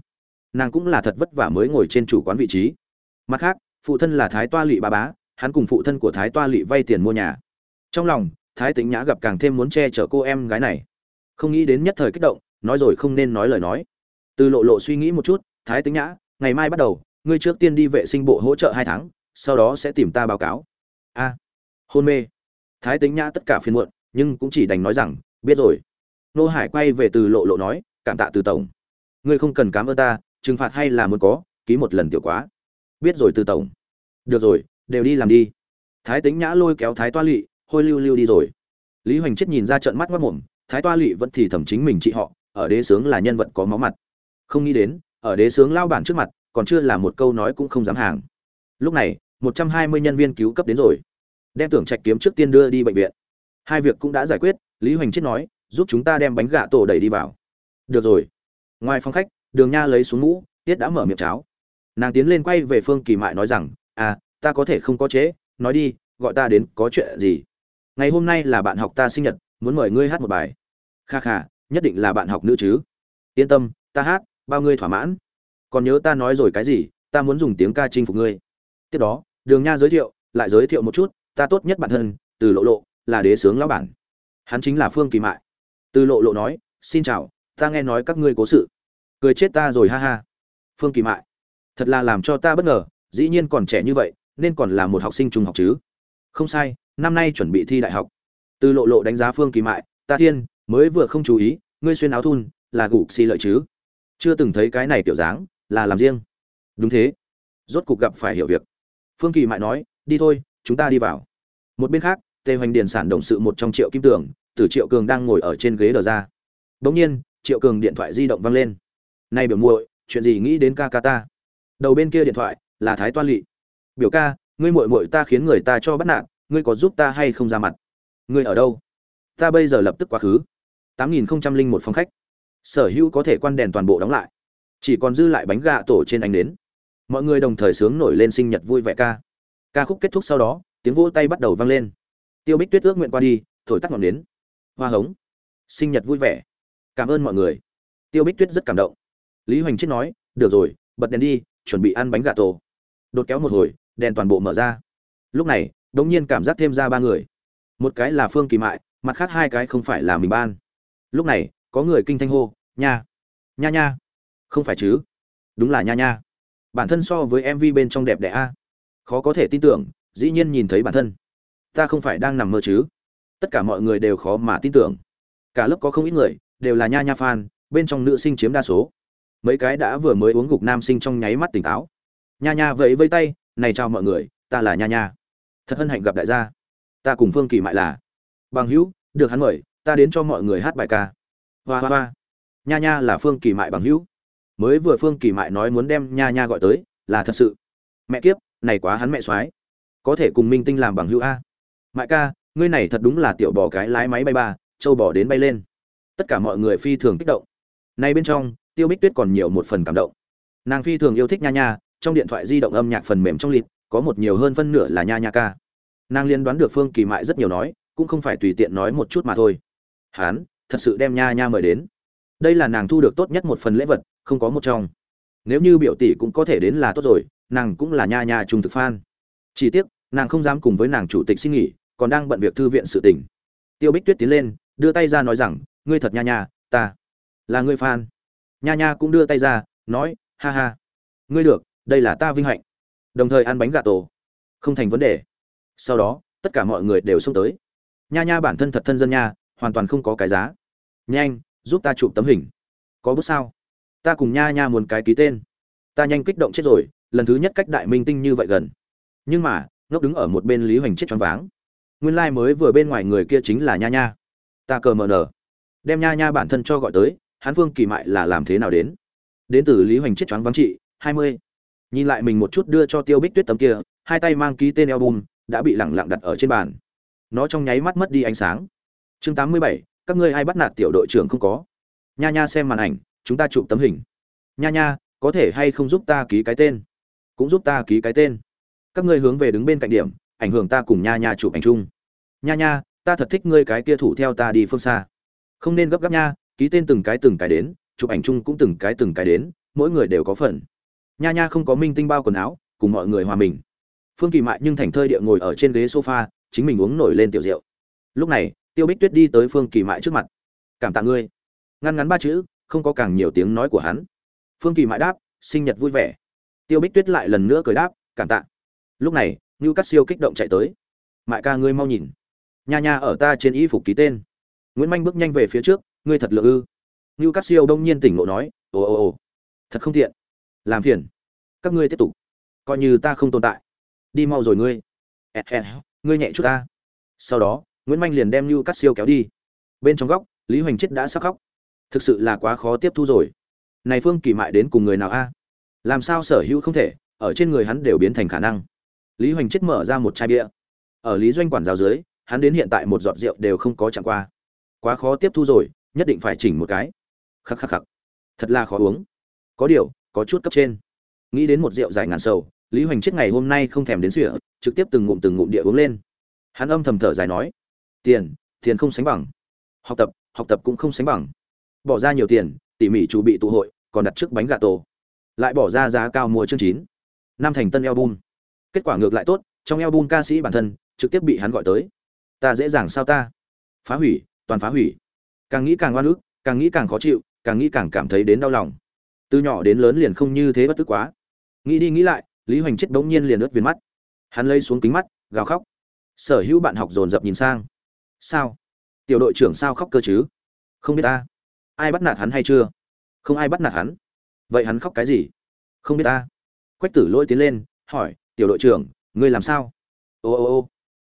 Nàng cũng là thật vất vả mới ngồi trên chủ quán vị trí. Mặt khác, phụ thân là thái toa lỵ ba bá, hắn cùng phụ thân của thái toa lỵ vay tiền mua nhà. Trong lòng, thái tính nhã gặp càng thêm muốn che chở cô em gái này. Không nghĩ đến nhất thời kích động, nói rồi không nên nói lời nói. Từ lộ lộ suy nghĩ một chút, thái tính nhã, ngày mai bắt đầu, ngươi trước tiên đi vệ sinh bộ hỗ trợ hai tháng, sau đó sẽ tìm ta báo cáo. A, hôn mê. Thái tính nhã tất cả phiền muộn, nhưng cũng chỉ đành nói rằng, biết rồi. Nô hải quay về từ lộ lộ nói cảm tạ từ tổng. Ngươi không cần cám ơn ta, trừng phạt hay là muốn có, ký một lần tiểu quá. Biết rồi từ tổng. Được rồi, đều đi làm đi. Thái tính nhã lôi kéo thái toa lụy hôi lưu lưu đi rồi. Lý hoành chết nhìn ra trận mắt mất mồm thái toa lụy vẫn thì thẩm chính mình chị họ, ở đế sướng là nhân vật có máu mặt. Không nghĩ đến, ở đế sướng lao bản trước mặt, còn chưa là một câu nói cũng không dám hàng. Lúc này, một trăm hai mươi nhân viên cứu cấp đến rồi. Đem tưởng trạch kiếm trước tiên đưa đi bệnh viện. Hai việc cũng đã giải quyết, lý hoành chết nói, giúp chúng ta đem bánh gạ tổ đẩy đi vào được rồi. Ngoài phòng khách, đường nha lấy xuống mũ, tiết đã mở miệng cháo. Nàng tiến lên quay về phương kỳ mại nói rằng à ta có thể không có chế nói đi, gọi ta đến có chuyện gì? Ngày hôm nay là bạn học ta sinh nhật, muốn mời ngươi hát một bài. Kha kha, nhất định là bạn học nữ chứ. Yên tâm, ta hát, bao ngươi thỏa mãn. Còn nhớ ta nói rồi cái gì, ta muốn dùng tiếng ca chinh phục ngươi. Tiếp đó, đường nha giới thiệu, lại giới thiệu một chút, ta tốt nhất bản thân, từ lộ lộ, là đế sướng lão bản. Hắn chính là phương kỳ mại. Từ lộ lộ nói, xin chào ta nghe nói các ngươi cố sự. Cười chết ta rồi, ha ha. Phương kỳ mại, thật là làm cho ta bất ngờ, dĩ nhiên còn trẻ như vậy, nên còn là một học sinh trung học chứ. Không sai, năm nay chuẩn bị thi đại học. Từ lộ lộ đánh giá phương kỳ mại, ta thiên, mới vừa không chú ý, ngươi xuyên áo thun, là gục xì lợi chứ. Chưa từng thấy cái này kiểu dáng, là làm riêng. Đúng thế. Rốt cục gặp phải hiểu việc. Phương kỳ mại nói, đi thôi, chúng ta đi vào. Một bên khác, tề hoành điền sản động sự một trong triệu kim tưởng tử triệu cường đang ngồi ở trên ghế đờ ra. Bỗng nhiên triệu cường điện thoại di động vang lên. Này biểu muội chuyện gì nghĩ đến ca ca ta? Đầu bên kia điện thoại là thái toan lỵ biểu ca ngươi muội muội ta khiến người ta cho bắt nạt ngươi có giúp ta hay không ra mặt? Ngươi ở đâu? Ta bây giờ lập tức quá khứ. tám nghìn không trăm linh một phòng khách. Sở hữu có thể quan đèn toàn bộ đóng lại. Chỉ còn dư lại bánh gà tổ trên ánh đến mọi người đồng thời sướng nổi lên sinh nhật vui vẻ ca. Ca khúc kết thúc sau đó tiếng vỗ tay bắt đầu vang lên. Tiêu bích tuyết ước nguyện qua đi thổi tắt ngọn nến, hoa hống. Sinh nhật vui vẻ cảm ơn mọi người. Tiêu bích tuyết rất cảm động. Lý hoành chết nói, được rồi, bật đèn đi, chuẩn bị ăn bánh gà tổ. Đột kéo một hồi, đèn toàn bộ mở ra. Lúc này đ ỗ n g nhiên cảm giác thêm ra ba người. Một cái là phương kỳ mại, mặt khác hai cái không phải là mình ban. Lúc này, có người kinh thanh hô, nha nha nha. Không phải chứ? Đúng là nha nha. Bản thân so với mv bên trong đẹp đẽ a. Khó có thể tin tưởng, dĩ nhiên nhìn thấy bản thân. Ta không phải đang nằm mơ chứ. Tất cả mọi người đều khó mà tin tưởng. Cả lớp có không ít người đều là nha nha fan, bên trong nữ sinh chiếm đa số. Mấy cái đã vừa mới uống gục nam sinh trong nháy mắt tỉnh táo. Nha nha vẫy vây tay, này chào mọi người, ta là nha nha. Thật hân hạnh gặp đại gia. Ta cùng phương kỳ mại là. Bằng hữu, được hắn mời, ta đến cho mọi người hát bài ca. Hoa hoa hoa. Nha nha là phương kỳ mại bằng hữu. Mới vừa phương kỳ mại nói muốn đem nha nha gọi tới, là thật sự. Mẹ kiếp, này quá hắn mẹ soái. Có thể cùng minh tinh làm bằng hữu a. Mại ca, ngươi này thật đúng là tiểu bò cái lái máy bay ba, châu bò đến bay lên tất cả mọi người phi thường kích động. Nay bên trong, tiêu bích tuyết còn nhiều một phần cảm động. Nàng phi thường yêu thích nha nha, trong điện thoại di động âm nhạc phần mềm trong lịt có một nhiều hơn phân nửa là nha nha ca. Nàng liên đoán được phương kỳ mại rất nhiều nói, cũng không phải tùy tiện nói một chút mà thôi. Hán, thật sự đem nha nha mời đến. Đây là nàng thu được tốt nhất một phần lễ vật, không có một trong. Nếu như biểu tỷ cũng có thể đến là tốt rồi, nàng cũng là nha nha trung thực fan. Chỉ tiếc, nàng không dám cùng với nàng chủ tịch xin nghỉ, còn đang bận việc thư viện sự tình. Tiêu bích tuyết tiến lên, đưa tay ra nói rằng ngươi thật nha nha, ta là ngươi fan. Nha nha cũng đưa tay ra, nói, ha ha, ngươi được, đây là ta vinh hạnh. Đồng thời ăn bánh gà tổ. Không thành vấn đề. Sau đó, tất cả mọi người đều xông tới. Nha nha bản thân thật thân dân nha, hoàn toàn không có cái giá. Nhanh, giúp ta chụp tấm hình. Có bước sao? Ta cùng nha nha muốn cái ký tên. Ta nhanh kích động chết rồi, lần thứ nhất cách đại minh tinh như vậy gần. Nhưng mà, ngốc đứng ở một bên lý hoành chết choáng váng. Nguyên lai、like、mới vừa bên ngoài người kia chính là nha nha. Ta cờ mờ nở đem nha nha bản thân cho gọi tới hán phương kỳ mại là làm thế nào đến? Đến từ lý hoành chết choáng vắng trị, hai mươi. Nhìn lại mình một chút đưa cho tiêu bích tuyết tấm kia, hai tay mang ký tên album, đã bị lẳng lặng đặt ở trên bàn. Nó trong nháy mắt mất đi ánh sáng. Chương tám mươi bảy, các ngươi ai bắt nạt tiểu đội trưởng không có? Nha nha xem màn ảnh, chúng ta chụp tấm hình. Nha nha, có thể hay không giúp ta ký cái tên? Cũng giúp ta ký cái tên. Các ngươi hướng về đứng bên cạnh điểm, ảnh hưởng ta cùng nha nha chụp ảnh chung. Nha nha, ta thật thích ngươi cái kia thủ theo ta đi phương xa không nên gấp gáp nha, ký tên từng cái từng cái đến, chụp ảnh chung cũng từng cái từng cái đến, mỗi người đều có phần. Nha nha không có minh tinh bao quần áo, cùng mọi người hòa mình. Phương kỳ mại nhưng thành thơi địa ngồi ở trên ghế sofa, chính mình uống nổi lên tiểu rượu. Lúc này, tiêu bích tuyết đi tới phương kỳ mại trước mặt. Cảm tạ ngươi. Ngăn ngắn ba chữ, không có càng nhiều tiếng nói của hắn. Phương kỳ mại đáp, sinh nhật vui vẻ. Tiêu bích tuyết lại lần nữa cười đáp, cảm tạ. Lúc này ngưu cắt siêu kích động chạy tới. Mại ca ngươi mau nhìn. Nha nha ở ta trên y phục ký tên nguyễn manh bước nhanh về phía trước ngươi thật lượng ư? Ngưu Cát siêu đông nhiên tỉnh ngộ nói ồ ồ ồ thật không tiện, làm phiền. Các ngươi tiếp tục. Coi như ta không tồn tại. Đi mau rồi ngươi. Ngươi nhẹ chút ta. Sau đó nguyễn manh liền đem lưu Cát siêu kéo đi. Bên trong góc lý hoành chết đã sắc khóc. Thực sự là quá khó tiếp thu rồi. Này phương kỳ mại đến cùng người nào a? Làm sao sở hữu không thể ở trên người hắn đều biến thành khả năng. Lý hoành chết mở ra một chai bia. Ở lý doanh quản giáo dưới hắn đến hiện tại một giọt rượu đều không có chẳng qua quá khó tiếp thu rồi, nhất định phải chỉnh một cái. Khắc khắc khắc. Thật là khó uống. Có điều, có chút cấp trên. Nghĩ đến một rượu dài ngàn sầu, lý hoành chết ngày hôm nay không thèm đến sỉa trực tiếp từng ngụm từng ngụm địa uống lên. Hắn âm thầm thở dài nói, tiền tiền không sánh bằng. Học tập học tập cũng không sánh bằng. Bỏ ra nhiều tiền, tỉ mỉ chuẩn bị tụ hội, còn đặt trước bánh gà tổ. Lại bỏ ra giá cao mua chương chín. Năm thành tân album. Kết quả ngược lại tốt, trong album ca sĩ bản thân, trực tiếp bị hắn gọi tới. Ta dễ dàng sao ta? Phá hủy toàn phá hủy. Càng nghĩ càng oan ức, càng nghĩ càng khó chịu, càng nghĩ càng cảm thấy đến đau lòng. Từ nhỏ đến lớn liền không như thế bất tức quá. Nghĩ đi nghĩ lại, lý hoành chết bỗng nhiên liền ướt viền mắt. Hắn lây xuống kính mắt, gào khóc. Sở hữu bạn học dồn dập nhìn sang. Sao? Tiểu đội trưởng sao khóc cơ chứ? Không biết ta. Ai bắt nạt hắn hay chưa? Không ai bắt nạt hắn. Vậy hắn khóc cái gì? Không biết ta. Quách tử lỗi tiến lên, hỏi, tiểu đội trưởng, ngươi làm sao? Ô ô ô.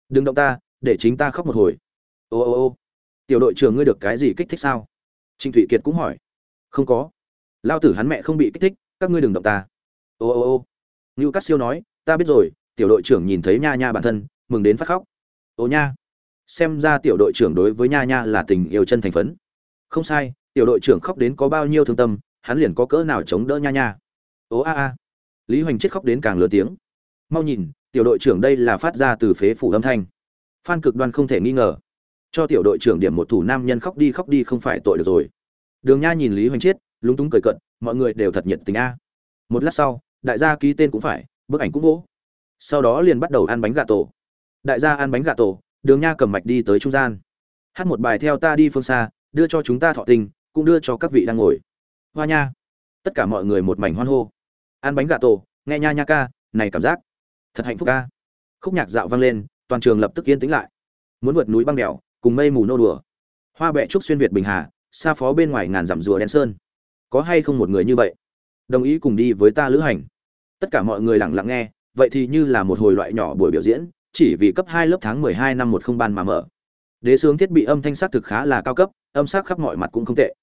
Đừng động ta, để chính ta khóc một hồi. Ô ô ô tiểu đội trưởng ngươi được cái gì kích thích sao? Trịnh thụy kiệt cũng hỏi. Không có. Lao tử hắn mẹ không bị kích thích, các ngươi đừng động ta. Ô ô ô. Ngưu cát siêu nói, ta biết rồi, tiểu đội trưởng nhìn thấy nha nha bản thân, mừng đến phát khóc. Ô nha, xem ra tiểu đội trưởng đối với nha nha là tình yêu chân thành phấn. Không sai, tiểu đội trưởng khóc đến có bao nhiêu thương tâm, hắn liền có cỡ nào chống đỡ nha nha. Ố a a. Lý hoành chết khóc đến càng lớn tiếng. Mau nhìn, tiểu đội trưởng đây là phát ra từ phế phủ âm thanh. Phan cực đoan không thể nghi ngờ cho tiểu đội trưởng điểm một thủ nam nhân khóc đi khóc đi không phải tội được rồi. Đường nha nhìn lý hoành chết lúng túng cười cận mọi người đều thật nhiệt tình a. Một lát sau, đại gia ký tên cũng phải, bức ảnh cũng vỗ. Sau đó liền bắt đầu ăn bánh gà tổ. Đại gia ăn bánh gà tổ, đường nha cầm mạch đi tới trung gian. Hát một bài theo ta đi phương xa, đưa cho chúng ta thọ tình, cũng đưa cho các vị đang ngồi. Hoa nha. Tất cả mọi người một mảnh hoan hô. Ăn bánh gà tổ, nghe nha nha ca, này cảm giác. Thật hạnh phúc ca khúc nhạc dạo vang lên, toàn trường lập tức yên tĩnh lại. Muốn vượt núi băng đèo cùng mây mù nô đùa. Hoa bẹ trúc xuyên việt bình hà, xa phó bên ngoài ngàn dặm rùa đen sơn. Có hay không một người như vậy? Đồng ý cùng đi với ta lữ hành. Tất cả mọi người lặng lặng nghe, vậy thì như là một hồi loại nhỏ buổi biểu diễn, chỉ vì cấp hai lớp tháng mười hai năm một không ban mà mở. Đế sướng thiết bị âm thanh sắc thực khá là cao cấp, âm sắc khắp mọi mặt cũng không tệ.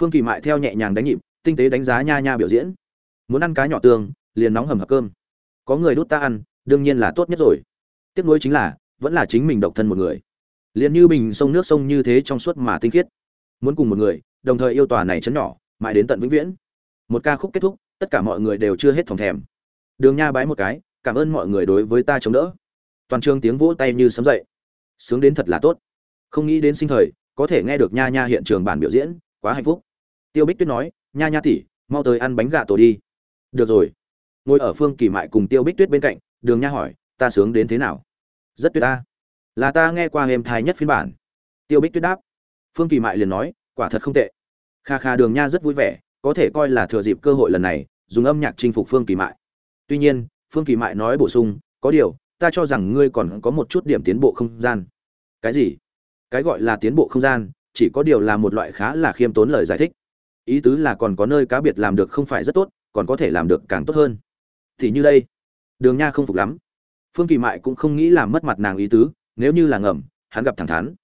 Phương kỳ mại theo nhẹ nhàng đánh nhịp, tinh tế đánh giá nha nha biểu diễn. Muốn ăn cá nhỏ tương, liền nóng hầm hập cơm. Có người đút ta ăn, đương nhiên là tốt nhất rồi. Tiếc nuối chính là, vẫn là chính mình độc thân một người liền như bình sông nước sông như thế trong suốt mà tinh khiết. Muốn cùng một người, đồng thời yêu tòa này chấn nhỏ, mãi đến tận vĩnh viễn. Một ca khúc kết thúc, tất cả mọi người đều chưa hết phòng thèm. Đường nha bái một cái, cảm ơn mọi người đối với ta chống đỡ. Toàn trường tiếng vỗ tay như sấm dậy. Sướng đến thật là tốt. Không nghĩ đến sinh thời, có thể nghe được nha nha hiện trường bản biểu diễn, quá hạnh phúc. Tiêu bích tuyết nói, nha nha tỉ mau tới ăn bánh gà tổ đi. Được rồi. Ngồi ở phương kỳ mại cùng tiêu bích tuyết bên cạnh, đường nha hỏi, ta sướng đến thế nào? Rất tuyệt ta là ta nghe qua êm thai nhất phiên bản. Tiêu bích tuyết đáp. Phương kỳ mại liền nói, quả thật không tệ. Kha kha đường nha rất vui vẻ, có thể coi là thừa dịp cơ hội lần này, dùng âm nhạc chinh phục phương kỳ mại. Tuy nhiên, phương kỳ mại nói bổ sung, có điều, ta cho rằng ngươi còn có một chút điểm tiến bộ không gian. Cái gì? Cái gọi là tiến bộ không gian, chỉ có điều là một loại khá là khiêm tốn lời giải thích. Ý tứ là còn có nơi cá biệt làm được không phải rất tốt, còn có thể làm được càng tốt hơn. Thì như đây. Đường nha không phục lắm. Phương kỳ mại cũng không nghĩ làm mất mặt nàng ý tứ nếu như là ngầm, hắn gặp thẳng thắn.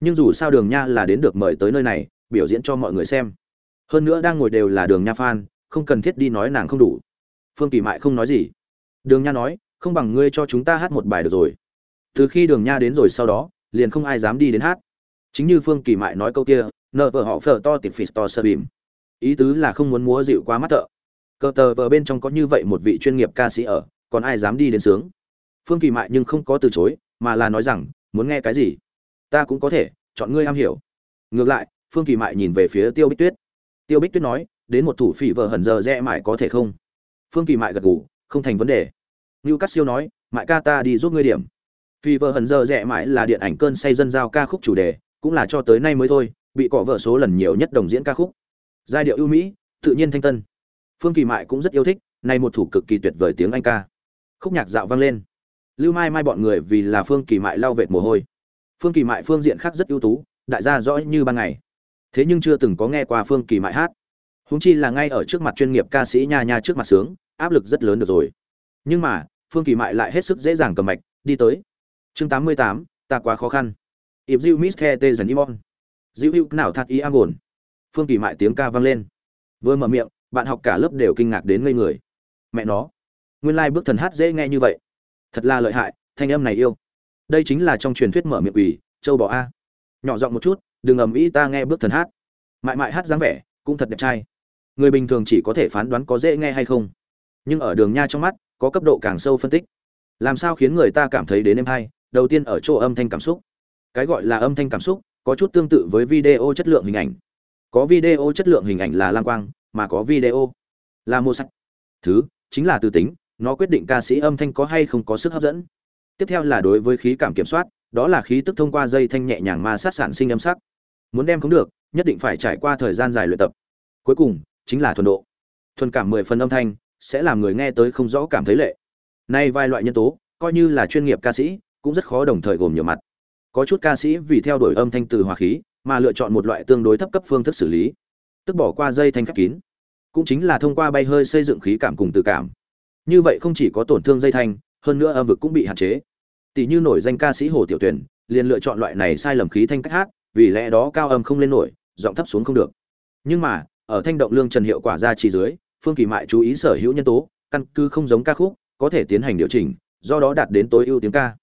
Nhưng dù sao đường nha là đến được mời tới nơi này, biểu diễn cho mọi người xem. Hơn nữa đang ngồi đều là đường nha phan không cần thiết đi nói nàng không đủ. Phương kỳ mại không nói gì. Đường nha nói, không bằng ngươi cho chúng ta hát một bài được rồi. Từ khi đường nha đến rồi sau đó, liền không ai dám đi đến hát. Chính như phương kỳ mại nói câu kia, nợ vợ họ phở to tiệp phì to sơ bìm. Ý tứ là không muốn múa dịu quá mắt thợ. Cờ tờ vờ bên trong có như vậy một vị chuyên nghiệp ca sĩ ở, còn ai dám đi đến sướng? Phương kỳ mại nhưng không có từ chối mà là nói rằng, muốn nghe cái gì? Ta cũng có thể, chọn ngươi am hiểu. Ngược lại, phương kỳ mại nhìn về phía tiêu bích tuyết. Tiêu bích tuyết nói, đến một thủ phỉ vợ hẩn giờ rẽ mãi có thể không? Phương kỳ mại gật gù, không thành vấn đề. Ngưu cắt siêu nói, mại ca ta đi giúp ngươi điểm. Phỉ vợ hẩn giờ rẽ mãi là điện ảnh cơn say dân giao ca khúc chủ đề, cũng là cho tới nay mới thôi, bị cọ vợ số lần nhiều nhất đồng diễn ca khúc. Giai điệu ưu mỹ, tự nhiên thanh tân. Phương kỳ mại cũng rất yêu thích, nay một thủ cực kỳ tuyệt vời tiếng anh ca. Khúc nhạc dạo vang lên lưu mai mai bọn người vì là phương kỳ mại lau vệt mồ hôi. Phương kỳ mại phương diện khác rất ưu tú, đại gia rõ như ban ngày. Thế nhưng chưa từng có nghe qua phương kỳ mại hát. Húng chi là ngay ở trước mặt chuyên nghiệp ca sĩ nha nha trước mặt sướng, áp lực rất lớn được rồi. Nhưng mà, phương kỳ mại lại hết sức dễ dàng cầm mạch, đi tới. Chương tám mươi tám, ta quá khó khăn. Ịp diêu miss the tê dần imon diêu hữu nào thắt ý a ổn. Phương kỳ mại tiếng ca vang lên. Vừa mở miệng, bạn học cả lớp đều kinh ngạc đến ngây người. Mẹ nó. Nguyên lai、like、bước thần hát dễ nghe như vậy thật là lợi hại, thanh âm này yêu. Đây chính là trong truyền thuyết mở miệng ủy châu bò a. Nhỏ giọng một chút, đừng ầm ĩ ta nghe bước thần hát. Mại mại hát dáng vẻ, cũng thật đẹp trai. Người bình thường chỉ có thể phán đoán có dễ nghe hay không. Nhưng ở đường nha trong mắt, có cấp độ càng sâu phân tích. Làm sao khiến người ta cảm thấy đến em hay? Đầu tiên ở chỗ âm thanh cảm xúc. Cái gọi là âm thanh cảm xúc, có chút tương tự với video chất lượng hình ảnh. Có video chất lượng hình ảnh là lam quang, mà có video là mô sắc thứ, chính là từ tính nó quyết định ca sĩ âm thanh có hay không có sức hấp dẫn. Tiếp theo là đối với khí cảm kiểm soát, đó là khí tức thông qua dây thanh nhẹ nhàng ma sát sản sinh âm sắc. Muốn đem không được, nhất định phải trải qua thời gian dài luyện tập. Cuối cùng, chính là thuần độ. Thuần cảm mười phần âm thanh, sẽ làm người nghe tới không rõ cảm thấy lệ. Nay vài loại nhân tố, coi như là chuyên nghiệp ca sĩ, cũng rất khó đồng thời gồm nhiều mặt. Có chút ca sĩ vì theo đuổi âm thanh từ hòa khí, mà lựa chọn một loại tương đối thấp cấp phương thức xử lý. Tức bỏ qua dây thanh khép kín. Cũng chính là thông qua bay hơi xây dựng khí cảm cùng từ cảm như vậy không chỉ có tổn thương dây thanh, hơn nữa âm vực cũng bị hạn chế. Tỷ như nổi danh ca sĩ hồ tiểu tuyển liền lựa chọn loại này sai lầm khí thanh cách hát, vì lẽ đó cao âm không lên nổi, giọng thấp xuống không được. Nhưng mà, ở thanh động lương trần hiệu quả ra chỉ dưới, phương kỳ mại chú ý sở hữu nhân tố, căn cứ không giống ca khúc, có thể tiến hành điều chỉnh, do đó đạt đến tối ưu tiếng ca.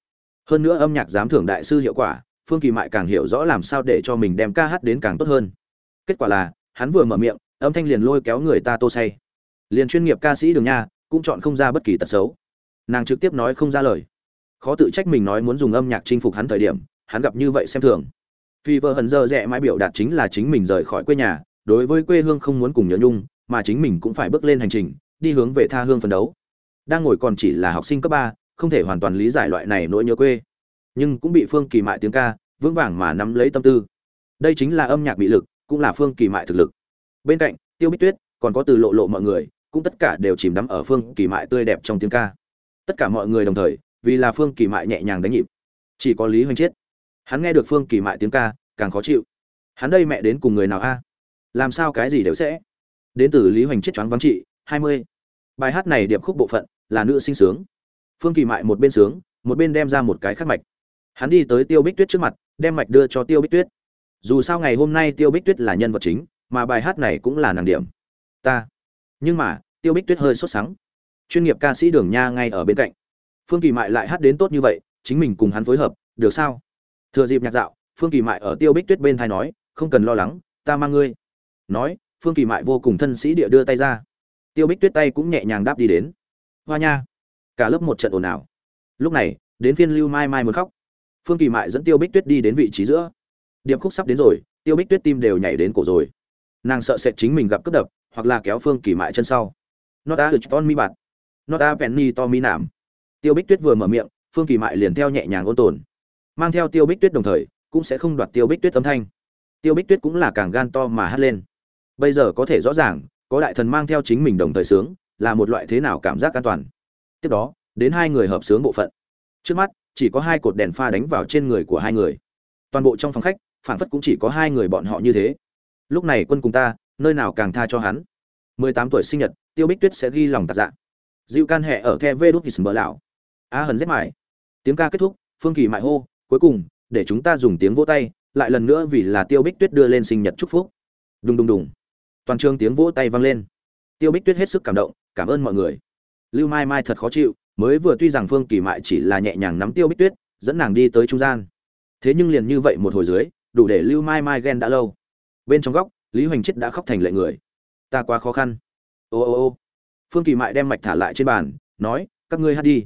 Hơn nữa âm nhạc giám thưởng đại sư hiệu quả, phương kỳ mại càng hiểu rõ làm sao để cho mình đem ca hát đến càng tốt hơn. Kết quả là, hắn vừa mở miệng, âm thanh liền lôi kéo người ta tô say. Liền chuyên nghiệp ca sĩ đường nha cũng chọn không ra bất kỳ tật xấu. Nàng trực tiếp nói không ra lời. Khó tự trách mình nói muốn dùng âm nhạc chinh phục hắn thời điểm, hắn gặp như vậy xem thường. Phi vợ hận dơ rẽ mãi biểu đạt chính là chính mình rời khỏi quê nhà, đối với quê hương không muốn cùng nhớ nhung, mà chính mình cũng phải bước lên hành trình, đi hướng về tha hương phấn đấu. Đang ngồi còn chỉ là học sinh cấp ba, không thể hoàn toàn lý giải loại này nỗi nhớ quê. Nhưng cũng bị phương kỳ mại tiếng ca, vững vàng mà nắm lấy tâm tư. Đây chính là âm nhạc bị lực, cũng là phương kỳ mại thực lực. Bên cạnh, tiêu bích tuyết, còn có từ lộ lộ mọi người cũng tất cả đều chìm đắm ở phương kỳ mại tươi đẹp trong tiếng ca. Tất cả mọi người đồng thời, vì là phương kỳ mại nhẹ nhàng đánh nhịp. Chỉ có lý hoành chiết hắn nghe được phương kỳ mại tiếng ca, càng khó chịu. Hắn đây mẹ đến cùng người nào a? Làm sao cái gì đều sẽ? Đến từ lý hoành chiết choáng vắng trị, hai mươi. Bài hát này điệp khúc bộ phận, là nữ sinh sướng. Phương kỳ mại một bên sướng, một bên đem ra một cái khắc mạch. Hắn đi tới tiêu bích tuyết trước mặt, đem mạch đưa cho tiêu bích tuyết. Dù sao ngày hôm nay tiêu bích tuyết là nhân vật chính, mà bài hát này cũng là nàng điểm. Ta. Nhưng mà tiêu bích tuyết hơi sốt sắng. Chuyên nghiệp ca sĩ đường nha ngay ở bên cạnh. Phương kỳ mại lại hát đến tốt như vậy, chính mình cùng hắn phối hợp, được sao? Thừa dịp nhạc dạo, phương kỳ mại ở tiêu bích tuyết bên thai nói, không cần lo lắng, ta mang ngươi. Nói, phương kỳ mại vô cùng thân sĩ địa đưa tay ra. Tiêu bích tuyết tay cũng nhẹ nhàng đáp đi đến. Hoa nha, cả lớp một trận ồn ào. Lúc này, đến phiên lưu mai mai muốn khóc. Phương kỳ mại dẫn tiêu bích tuyết đi đến vị trí giữa. Điệp khúc sắp đến rồi, tiêu bích tuyết tim đều nhảy đến cổ rồi. Nàng sợ sệt chính mình gặp cướp đập, hoặc là kéo phương kỳ mại chân sau nó đã được ton mi bạt nó penny to mi nảm tiêu bích tuyết vừa mở miệng, phương kỳ mại liền theo nhẹ nhàng ôn tồn. Mang theo tiêu bích tuyết đồng thời, cũng sẽ không đoạt tiêu bích tuyết âm thanh. Tiêu bích tuyết cũng là càng gan to mà hát lên. Bây giờ có thể rõ ràng, có đại thần mang theo chính mình đồng thời sướng, là một loại thế nào cảm giác an toàn. Tiếp đó, đến hai người hợp sướng bộ phận. Trước mắt, chỉ có hai cột đèn pha đánh vào trên người của hai người. Toàn bộ trong phòng khách phản phất cũng chỉ có hai người bọn họ như thế. Lúc này quân cùng ta, nơi nào càng tha cho hắn? Mười tám tuổi sinh nhật, tiêu bích tuyết sẽ ghi lòng tạc dạ. Dịu can hệ ở the vê đốt bờ lão. A hần rất mải tiếng ca kết thúc, phương kỳ mại hô, cuối cùng, để chúng ta dùng tiếng vỗ tay, lại lần nữa vì là tiêu bích tuyết đưa lên sinh nhật chúc phúc. Đùng đùng đùng. Toàn trường tiếng vỗ tay vang lên. Tiêu bích tuyết hết sức cảm động, cảm ơn mọi người. Lưu mai mai thật khó chịu, mới vừa tuy rằng phương kỳ mại chỉ là nhẹ nhàng nắm tiêu bích tuyết, dẫn nàng đi tới trung gian. Thế nhưng liền như vậy một hồi dưới, đủ để lưu mai mai ghen đã lâu. Bên trong góc, lý hoành chết đã khóc thành lệ người ta quá khó khăn. Ô ô ô. Phương kỳ mại đem mạch thả lại trên bàn, nói, các ngươi hát đi.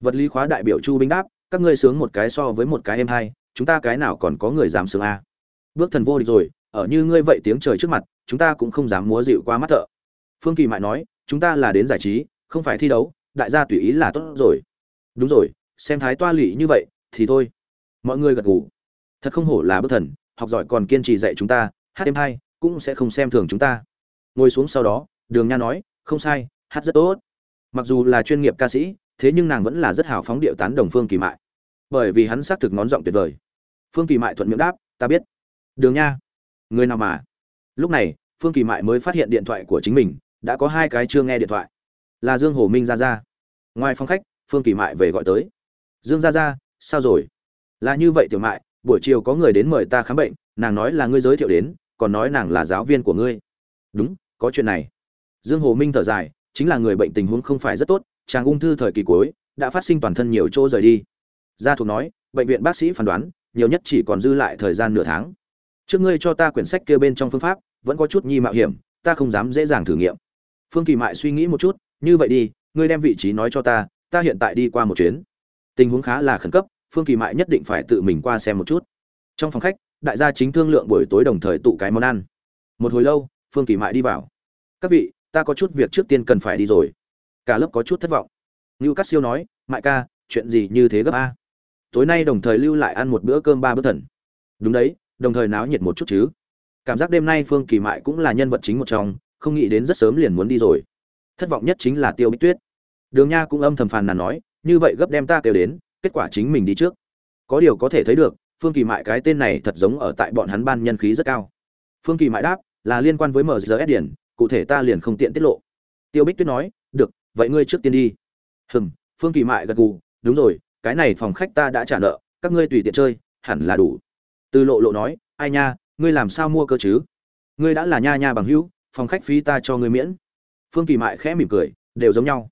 Vật lý khóa đại biểu chu binh đáp, các ngươi sướng một cái so với một cái em hai chúng ta cái nào còn có người dám sướng a bước thần vô địch rồi, ở như ngươi vậy tiếng trời trước mặt, chúng ta cũng không dám múa dịu qua mắt thợ. Phương kỳ mại nói, chúng ta là đến giải trí, không phải thi đấu, đại gia tùy ý là tốt rồi. Đúng rồi, xem thái toa lụy như vậy, thì thôi. Mọi người gật gù. Thật không hổ là bước thần, học giỏi còn kiên trì dạy chúng ta, hát em hai cũng sẽ không xem thường chúng ta ngồi xuống sau đó, đường nha nói, không sai, hát rất tốt. Mặc dù là chuyên nghiệp ca sĩ, thế nhưng nàng vẫn là rất hào phóng điệu tán đồng phương kỳ mại. Bởi vì hắn xác thực ngón giọng tuyệt vời. Phương kỳ mại thuận miệng đáp, ta biết. Đường nha, người nào mà? Lúc này, phương kỳ mại mới phát hiện điện thoại của chính mình, đã có hai cái chưa nghe điện thoại. Là dương hồ minh ra ra ngoài phòng khách, phương kỳ mại về gọi tới. Dương ra ra sao rồi? Là như vậy tiểu mại, buổi chiều có người đến mời ta khám bệnh, nàng nói là ngươi giới thiệu đến, còn nói nàng là giáo viên của ngươi. Đúng có chuyện này. Dương hồ minh thở dài, chính là người bệnh tình huống không phải rất tốt, chàng ung thư thời kỳ cuối, đã phát sinh toàn thân nhiều chỗ rời đi. Gia thuộc nói, bệnh viện bác sĩ phán đoán, nhiều nhất chỉ còn dư lại thời gian nửa tháng. Trước ngươi cho ta quyển sách kia bên trong phương pháp, vẫn có chút nhi mạo hiểm, ta không dám dễ dàng thử nghiệm. Phương kỳ mại suy nghĩ một chút, như vậy đi, ngươi đem vị trí nói cho ta ta hiện tại đi qua một chuyến. Tình huống khá là khẩn cấp, phương kỳ mại nhất định phải tự mình qua xem một chút. Trong phòng khách, đại gia chính thương lượng buổi tối đồng thời tụ cái món ăn. Một hồi lâu phương kỳ mại đi vào. Các vị, ta có chút việc trước tiên cần phải đi rồi. Cả lớp có chút thất vọng. Như cát siêu nói, mại ca, chuyện gì như thế gấp a? Tối nay đồng thời lưu lại ăn một bữa cơm ba bữa thần. Đúng đấy, đồng thời náo nhiệt một chút chứ. Cảm giác đêm nay phương kỳ mại cũng là nhân vật chính một trong, không nghĩ đến rất sớm liền muốn đi rồi. Thất vọng nhất chính là tiêu bích tuyết. Đường nha cũng âm thầm phàn nàn nói, như vậy gấp đem ta kêu đến, kết quả chính mình đi trước. Có điều có thể thấy được, phương kỳ mại cái tên này thật giống ở tại bọn hắn ban nhân khí rất cao. Phương kỳ mại đáp là liên quan với mrs điển, cụ thể ta liền không tiện tiết lộ. Tiêu bích tuyết nói, được, vậy ngươi trước tiên đi. Hừm, phương kỳ mại gật gù, đúng rồi, cái này phòng khách ta đã trả nợ, các ngươi tùy tiện chơi, hẳn là đủ. Từ lộ lộ nói, ai nha, ngươi làm sao mua cơ chứ? Ngươi đã là nha nha bằng hữu, phòng khách phí ta cho ngươi miễn. Phương kỳ mại khẽ mỉm cười, đều giống nhau.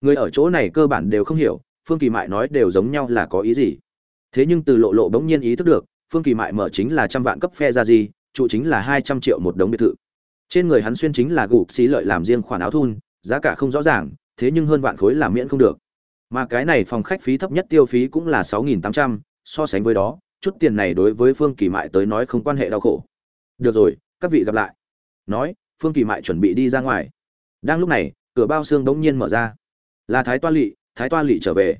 Người ở chỗ này cơ bản đều không hiểu, phương kỳ mại nói đều giống nhau là có ý gì? Thế nhưng từ lộ lộ bỗng nhiên ý thức được, phương kỳ mại mở chính là trăm vạn cấp phe ra gì trụ chính là hai trăm triệu một đống biệt thự. Trên người hắn xuyên chính là gục xí lợi làm riêng khoản áo thun, giá cả không rõ ràng, thế nhưng hơn vạn khối làm miễn không được. Mà cái này phòng khách phí thấp nhất tiêu phí cũng là sáu nghìn tám trăm, so sánh với đó, chút tiền này đối với phương kỳ mại tới nói không quan hệ đau khổ. Được rồi, các vị gặp lại. Nói, phương kỳ mại chuẩn bị đi ra ngoài. Đang lúc này, cửa bao xương bỗng nhiên mở ra. Là thái toa lỵ thái toa lỵ trở về.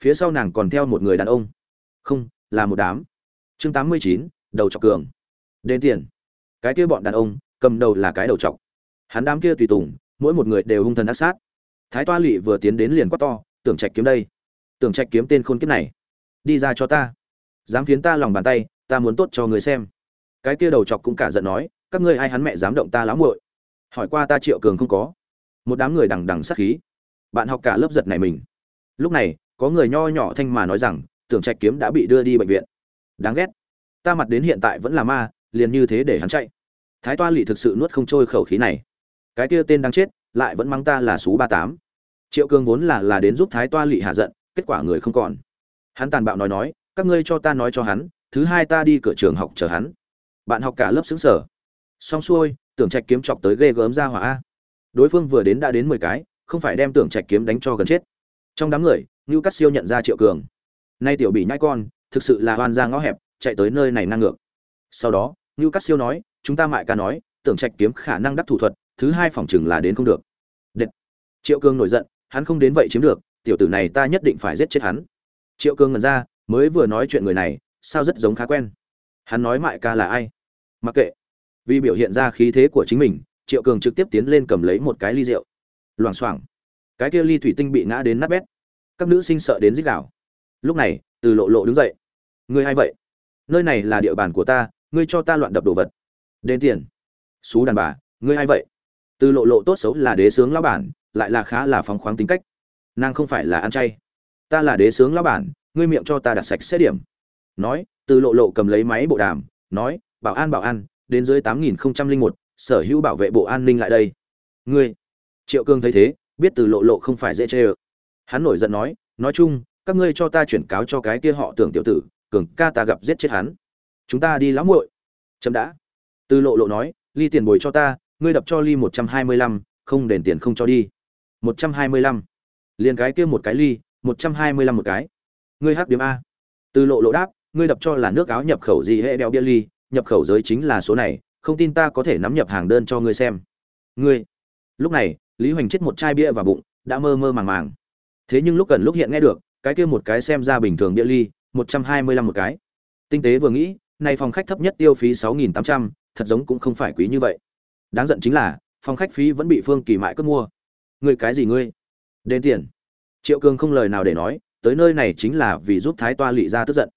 Phía sau nàng còn theo một người đàn ông. Không, là một đám. Chương tám mươi chín, đầu chọc cường đến tiền. Cái kia bọn đàn ông, cầm đầu là cái đầu chọc hắn đám kia tùy tùng, mỗi một người đều hung thần ác sát. Thái toa lỵ vừa tiến đến liền quát to, tưởng trạch kiếm đây. Tưởng trạch kiếm tên khôn kiếp này. Đi ra cho ta. Dám phiến ta lòng bàn tay, ta muốn tốt cho người xem. Cái kia đầu chọc cũng cả giận nói, các ngươi ai hắn mẹ dám động ta lắm muội? Hỏi qua ta triệu cường không có. Một đám người đằng đằng sát khí. Bạn học cả lớp giật này mình. Lúc này, có người nho nhỏ thanh mà nói rằng, tưởng trạch kiếm đã bị đưa đi bệnh viện. Đáng ghét. Ta mặt đến hiện tại vẫn là ma liền như thế để hắn chạy. Thái toa lỵ thực sự nuốt không trôi khẩu khí này. Cái kia tên đang chết, lại vẫn mắng ta là số ba tám. Triệu cường vốn là là đến giúp thái toa lỵ hạ giận, kết quả người không còn. Hắn tàn bạo nói nói, các ngươi cho ta nói cho hắn, thứ hai ta đi cửa trường học chờ hắn. Bạn học cả lớp xứng sở xong xuôi, tưởng trạch kiếm chọc tới ghê gớm ra hỏa a. Đối phương vừa đến đã đến mười cái, không phải đem tưởng trạch kiếm đánh cho gần chết. Trong đám người ngưu cắt siêu nhận ra triệu cường. Nay tiểu bị nhãi con, thực sự là hoan ra ngõ hẹp, chạy tới nơi này năng ngược. Sau đó ngưu Cát siêu nói, chúng ta mại ca nói, tưởng trạch kiếm khả năng đắc thủ thuật, thứ hai phòng chừng là đến không được. Đệt. triệu Cương nổi giận, hắn không đến vậy chiếm được, tiểu tử này ta nhất định phải giết chết hắn. Triệu Cương ngẩn ra, mới vừa nói chuyện người này, sao rất giống khá quen. Hắn nói mại ca là ai? Mặc kệ. Vì biểu hiện ra khí thế của chính mình, triệu cường trực tiếp tiến lên cầm lấy một cái ly rượu. Loảng xoảng. Cái kia ly thủy tinh bị ngã đến nát bét. Các nữ sinh sợ đến rít đảo lúc này, từ lộ lộ đứng dậy. Ngươi ai vậy? Nơi này là địa bàn của ta ngươi cho ta loạn đập đồ vật. Đến tiền. Xú đàn bà, ngươi hay vậy? Từ lộ lộ tốt xấu là đế sướng lão bản, lại là khá là phóng khoáng tính cách. Nàng không phải là ăn chay. Ta là đế sướng lão bản, ngươi miệng cho ta đặt sạch xét điểm. Nói, từ lộ lộ cầm lấy máy bộ đàm, nói, bảo an bảo an, đến dưới tám nghìn không trăm linh một, sở hữu bảo vệ bộ an ninh lại đây. Ngươi. Triệu cương thấy thế, biết từ lộ lộ không phải dễ chê ơ. Hắn nổi giận nói nói chung, các ngươi cho ta chuyển cáo cho cái kia họ tưởng tiểu tử, cường ca ta gặp giết chết hắn chúng ta đi lắm muội. Chậm đã. Từ lộ lộ nói, ly tiền bồi cho ta, ngươi đập cho ly một trăm hai mươi lăm, không đền tiền không cho đi. một trăm hai mươi lăm. Liền cái kia một cái ly, một trăm hai mươi lăm một cái. Ngươi hắc điểm a. Từ lộ lộ đáp, ngươi đập cho là nước áo nhập khẩu gì hệ đeo bia ly, nhập khẩu giới chính là số này, không tin ta có thể nắm nhập hàng đơn cho ngươi xem. Ngươi. Lúc này, lý hoành chết một chai bia vào bụng, đã mơ mơ màng màng. Thế nhưng lúc cần lúc hiện nghe được, cái kia một cái xem ra bình thường bia ly, một trăm hai mươi lăm một cái. Tinh tế vừa nghĩ nay phòng khách thấp nhất tiêu phí sáu nghìn tám trăm, thật giống cũng không phải quý như vậy. Đáng giận chính là, phòng khách phí vẫn bị phương kỳ mại cướp mua. Ngươi cái gì ngươi? Đến tiền. Triệu cường không lời nào để nói, tới nơi này chính là vì giúp thái toa lị ra tức giận.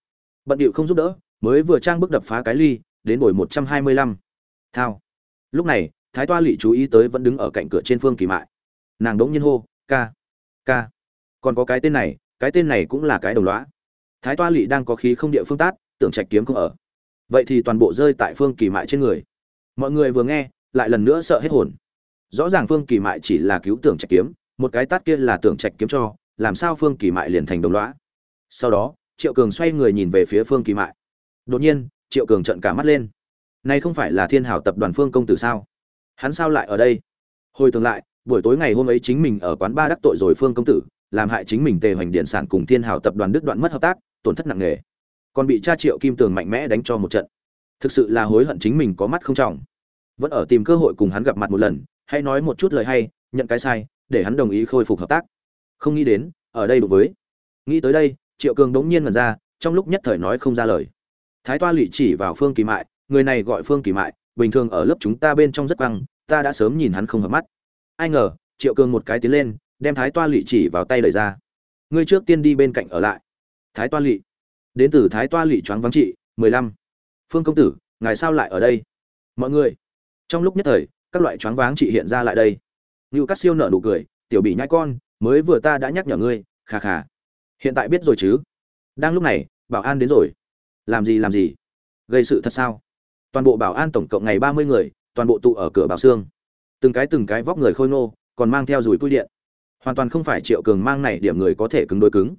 Bận điệu không giúp đỡ, mới vừa trang bức đập phá cái ly, đến bồi một trăm hai mươi lăm. Thao. Lúc này, thái toa lị chú ý tới vẫn đứng ở cạnh cửa trên phương kỳ mại nàng đống nhiên hô, ca ca. Còn có cái tên này, cái tên này cũng là cái đồng lõa. Thái toa lị đang có khí không địa phương tát, tưởng trạch kiếm không ở vậy thì toàn bộ rơi tại phương kỳ mại trên người. Mọi người vừa nghe, lại lần nữa sợ hết hồn. Rõ ràng phương kỳ mại chỉ là cứu tưởng trạch kiếm, một cái tát kia là tưởng trạch kiếm cho, làm sao phương kỳ mại liền thành đồng lõa? Sau đó, triệu cường xoay người nhìn về phía phương kỳ mại. Đột nhiên, triệu cường trợn cả mắt lên. Nay không phải là thiên hảo tập đoàn phương công tử sao? Hắn sao lại ở đây? Hồi tưởng lại, buổi tối ngày hôm ấy chính mình ở quán ba đắc tội rồi phương công tử, làm hại chính mình tề hoành điện sản cùng thiên hảo tập đoàn đức đoạn mất hợp tác, tổn thất nặng nề còn bị cha triệu kim tường mạnh mẽ đánh cho một trận. Thực sự là hối hận chính mình có mắt không trọng. Vẫn ở tìm cơ hội cùng hắn gặp mặt một lần hay nói một chút lời hay, nhận cái sai, để hắn đồng ý khôi phục hợp tác. Không nghĩ đến, ở đây đối với. Nghĩ tới đây, triệu cường đống nhiên ngần ra, trong lúc nhất thời nói không ra lời. Thái toa lụy chỉ vào phương kỳ mại, người này gọi phương kỳ mại, bình thường ở lớp chúng ta bên trong rất băng ta đã sớm nhìn hắn không hợp mắt. Ai ngờ, triệu cường một cái tiến lên, đem thái toa lụy chỉ vào tay đẩy ra. Ngươi trước tiên đi bên cạnh ở lại. Thái toa lụy đến từ thái toa lỵ choáng vắng trị, mười lăm. Phương công tử, ngài sao lại ở đây? Mọi người, trong lúc nhất thời, các loại choáng váng chị hiện ra lại đây. Như các siêu nở nụ cười, tiểu bị nhãi con, mới vừa ta đã nhắc nhở ngươi khà khà hiện tại biết rồi chứ? Đang lúc này, bảo an đến rồi. Làm gì làm gì? Gây sự thật sao? Toàn bộ bảo an tổng cộng ngày ba mươi người, toàn bộ tụ ở cửa bảo xương. Từng cái từng cái vóc người khôi nô còn mang theo dùi cui điện. Hoàn toàn không phải triệu cường mang này điểm người có thể cứng đối cứng.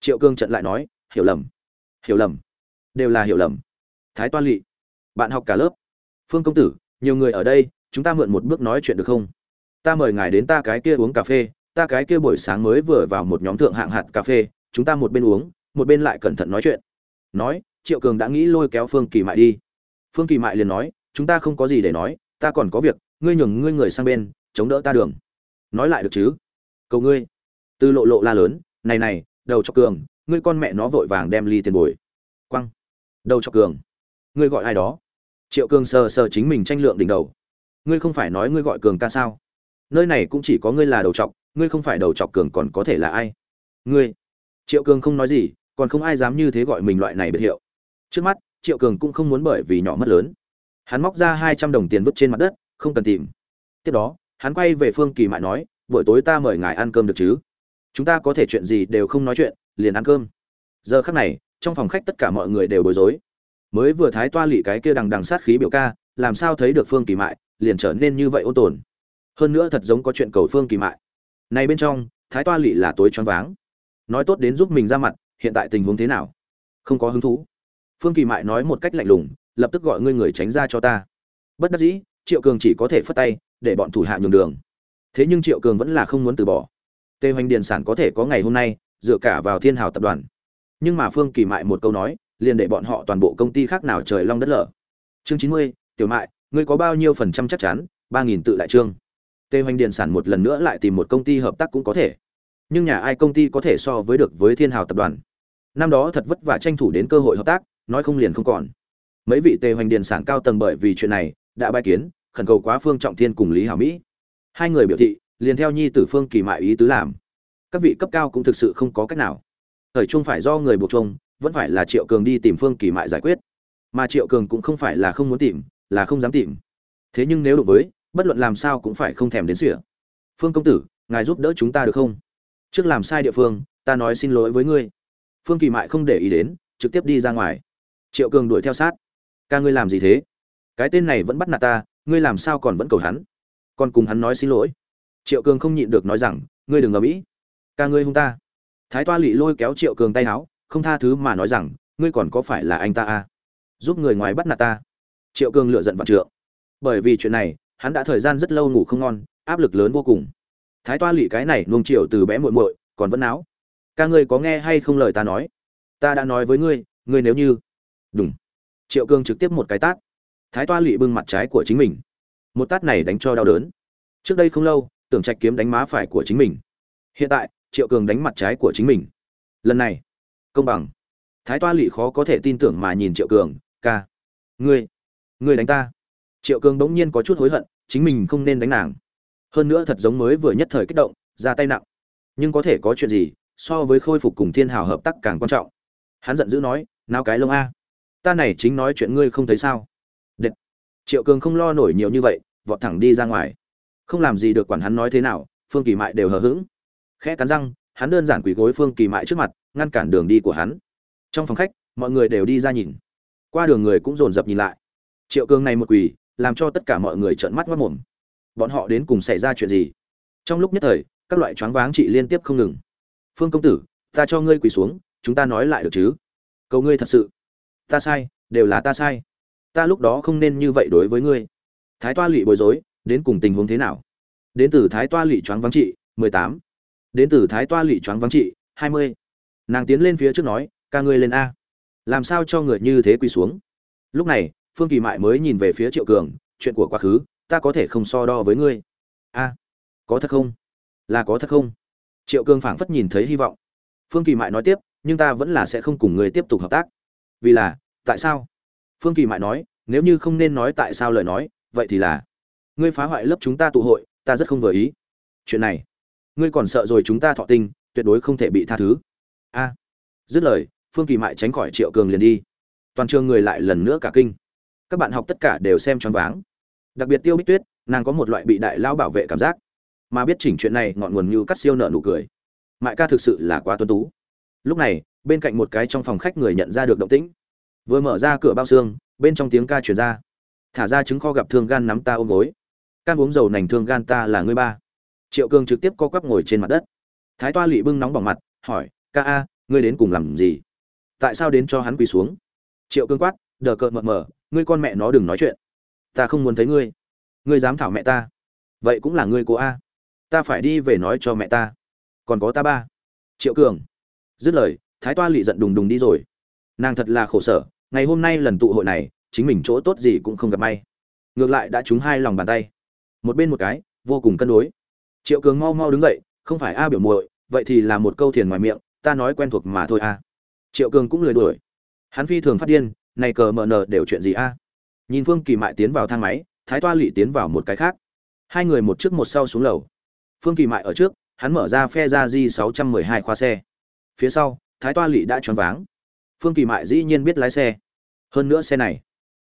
Triệu cường trận lại nói, hiểu lầm hiểu lầm. Đều là hiểu lầm. Thái toan lỵ bạn học cả lớp. Phương công tử, nhiều người ở đây, chúng ta mượn một bước nói chuyện được không? Ta mời ngài đến ta cái kia uống cà phê, ta cái kia buổi sáng mới vừa vào một nhóm thượng hạng hạt cà phê, chúng ta một bên uống, một bên lại cẩn thận nói chuyện. Nói, triệu cường đã nghĩ lôi kéo phương kỳ mại đi. Phương kỳ mại liền nói, chúng ta không có gì để nói, ta còn có việc, ngươi nhường ngươi người sang bên, chống đỡ ta đường. Nói lại được chứ? Cầu ngươi. Từ lộ lộ la lớn, này này, đầu cho cường ngươi con mẹ nó vội vàng đem ly tiền bồi. Quăng. Đầu cho cường. Ngươi gọi ai đó? Triệu cường sờ sờ chính mình tranh lượng đỉnh đầu. Ngươi không phải nói ngươi gọi cường ca sao? Nơi này cũng chỉ có ngươi là đầu trọc ngươi không phải đầu trọc cường còn có thể là ai? Ngươi. Triệu cường không nói gì, còn không ai dám như thế gọi mình loại này biệt hiệu. Trước mắt, triệu cường cũng không muốn bởi vì nhỏ mất lớn. Hắn móc ra hai trăm đồng tiền vứt trên mặt đất, không cần tìm. Tiếp đó, hắn quay về phương kỳ mại nói, buổi tối ta mời ngài ăn cơm được chứ? Chúng ta có thể chuyện gì đều không nói chuyện, liền ăn cơm. Giờ khắc này, trong phòng khách tất cả mọi người đều bối rối. Mới vừa thái toa lị cái kia đằng đằng sát khí biểu ca, làm sao thấy được phương kỳ mại, liền trở nên như vậy ôn tồn. Hơn nữa thật giống có chuyện cầu phương kỳ mại. Này bên trong, thái toa lị là tối choáng váng. Nói tốt đến giúp mình ra mặt, hiện tại tình huống thế nào? Không có hứng thú. Phương kỳ mại nói một cách lạnh lùng, lập tức gọi ngươi người tránh ra cho ta. Bất đắc dĩ, triệu cường chỉ có thể phất tay, để bọn thủ hạ nhường đường. Thế nhưng triệu cường vẫn là không muốn từ bỏ. Tề hoành điện sản có thể có ngày hôm nay, dựa cả vào thiên hào tập đoàn. Nhưng mà phương kỳ mại một câu nói, liền để bọn họ toàn bộ công ty khác nào trời long đất lở. Chương chín mươi, tiểu mại, ngươi có bao nhiêu phần trăm chắc chắn? Ba nghìn tự lại trương. Tề hoành điện sản một lần nữa lại tìm một công ty hợp tác cũng có thể. Nhưng nhà ai công ty có thể so với được với thiên hào tập đoàn? Năm đó thật vất vả tranh thủ đến cơ hội hợp tác, nói không liền không còn. Mấy vị tề hoành điện sản cao tầng bởi vì chuyện này, đã bài kiến, khẩn cầu quá phương trọng thiên cùng lý hảo mỹ. Hai người biểu thị liền theo nhi tử phương kỳ mại ý tứ làm. Các vị cấp cao cũng thực sự không có cách nào. Thời trung phải do người buộc trông vẫn phải là triệu cường đi tìm phương kỳ mại giải quyết. Mà triệu cường cũng không phải là không muốn tìm, là không dám tìm. Thế nhưng nếu đối với, bất luận làm sao cũng phải không thèm đến sỉa. Phương công tử, ngài giúp đỡ chúng ta được không? Trước làm sai địa phương, ta nói xin lỗi với ngươi. Phương kỳ mại không để ý đến, trực tiếp đi ra ngoài. Triệu cường đuổi theo sát. Ca ngươi làm gì thế? Cái tên này vẫn bắt nạt ta, ngươi làm sao còn vẫn cầu hắn? Còn cùng hắn nói xin lỗi triệu cường không nhịn được nói rằng, ngươi đừng ở mỹ ca ngươi hung ta. Thái toa lỵ lôi kéo triệu cường tay áo, không tha thứ mà nói rằng, ngươi còn có phải là anh ta à? giúp người ngoài bắt nạt ta. Triệu cường lựa giận vạn trượng. Bởi vì chuyện này, hắn đã thời gian rất lâu ngủ không ngon, áp lực lớn vô cùng. Thái toa lỵ cái này nuông triệu từ bé muội muội, còn vẫn áo ca ngươi có nghe hay không lời ta nói? Ta đã nói với ngươi ngươi nếu như đúng triệu cường trực tiếp một cái tát. Thái toa lỵ bưng mặt trái của chính mình. Một tát này đánh cho đau đớn. Trước đây không lâu tưởng trạch kiếm đánh má phải của chính mình. Hiện tại, triệu cường đánh mặt trái của chính mình. Lần này, công bằng. Thái toa lỵ khó có thể tin tưởng mà nhìn triệu cường, ca, ngươi ngươi đánh ta. Triệu cường bỗng nhiên có chút hối hận, chính mình không nên đánh nàng. Hơn nữa thật giống mới vừa nhất thời kích động, ra tay nặng. Nhưng có thể có chuyện gì, so với khôi phục cùng thiên hào hợp tác càng quan trọng. Hắn giận dữ nói nào cái lông a. Ta này chính nói chuyện ngươi không thấy sao. Đệt. triệu cường không lo nổi nhiều như vậy, vọt thẳng đi ra ngoài không làm gì được quản hắn nói thế nào, phương kỳ mại đều hờ hững. Khẽ cắn răng, hắn đơn giản quỳ gối phương kỳ mại trước mặt, ngăn cản đường đi của hắn. Trong phòng khách, mọi người đều đi ra nhìn. Qua đường người cũng dồn dập nhìn lại. Triệu cường này một quỳ, làm cho tất cả mọi người trợn mắt mất mồm bọn họ đến cùng xảy ra chuyện gì? Trong lúc nhất thời, các loại choáng váng chị liên tiếp không ngừng. Phương công tử, ta cho ngươi quỳ xuống, chúng ta nói lại được chứ? Cầu ngươi thật sự. Ta sai, đều là ta sai. Ta lúc đó không nên như vậy đối với ngươi. Thái toa lụy bối rối đến cùng tình huống thế nào? Đến từ thái toa lỵ choáng Vắng trị, mười tám. Đến từ thái toa lỵ choáng Vắng trị, hai mươi. Nàng tiến lên phía trước nói, ca ngươi lên a. Làm sao cho người như thế quỳ xuống? Lúc này, phương kỳ mại mới nhìn về phía triệu cường, chuyện của quá khứ, ta có thể không so đo với ngươi. A, có thật không? Là có thật không? Triệu cường phảng phất nhìn thấy hy vọng. Phương kỳ mại nói tiếp, nhưng ta vẫn là sẽ không cùng ngươi tiếp tục hợp tác. Vì là, tại sao? Phương kỳ mại nói, nếu như không nên nói tại sao lời nói, vậy thì là ngươi phá hoại lớp chúng ta tụ hội, ta rất không vừa ý. Chuyện này, ngươi còn sợ rồi chúng ta thọ tinh, tuyệt đối không thể bị tha thứ. A. Dứt lời, phương kỳ mại tránh khỏi triệu cường liền đi. Toàn trường người lại lần nữa cả kinh. Các bạn học tất cả đều xem choáng váng. Đặc biệt tiêu bích tuyết, nàng có một loại bị đại lao bảo vệ cảm giác. Mà biết chỉnh chuyện này, ngọn nguồn như cắt siêu nợ nụ cười. Mại ca thực sự là quá tuân tú. Lúc này, bên cạnh một cái trong phòng khách người nhận ra được động tĩnh. Vừa mở ra cửa bao xương, bên trong tiếng ca truyền ra. Thả ra trứng kho gặp thương gan nắm ta ôm gối can uống dầu nành thương gan ta là ngươi ba. Triệu cường trực tiếp co quắp ngồi trên mặt đất. Thái toa lỵ bưng nóng bỏng mặt, hỏi, ca a, ngươi đến cùng làm gì? Tại sao đến cho hắn quỳ xuống? Triệu cương quát, đờ cợt mờ mờ, ngươi con mẹ nó đừng nói chuyện. Ta không muốn thấy ngươi. Ngươi dám thảo mẹ ta. Vậy cũng là ngươi cô a. Ta phải đi về nói cho mẹ ta. Còn có ta ba. Triệu cường. Dứt lời, thái toa lỵ giận đùng đùng đi rồi. Nàng thật là khổ sở, ngày hôm nay lần tụ hội này, chính mình chỗ tốt gì cũng không gặp may. Ngược lại đã trúng hai lòng bàn tay một bên một cái, vô cùng cân đối. Triệu cường mau mau đứng dậy, không phải a biểu muội, vậy thì là một câu thiền ngoài miệng, ta nói quen thuộc mà thôi a. Triệu cường cũng lười đuổi. Hắn phi thường phát điên, này cờ mờ nờ đều chuyện gì a? Nhìn phương kỳ mại tiến vào thang máy, thái toa lỵ tiến vào một cái khác. Hai người một trước một sau xuống lầu. Phương kỳ mại ở trước, hắn mở ra phe ra di sáu trăm mười hai khoa xe. Phía sau, thái toa lỵ đã choáng váng. Phương kỳ mại dĩ nhiên biết lái xe. Hơn nữa xe này,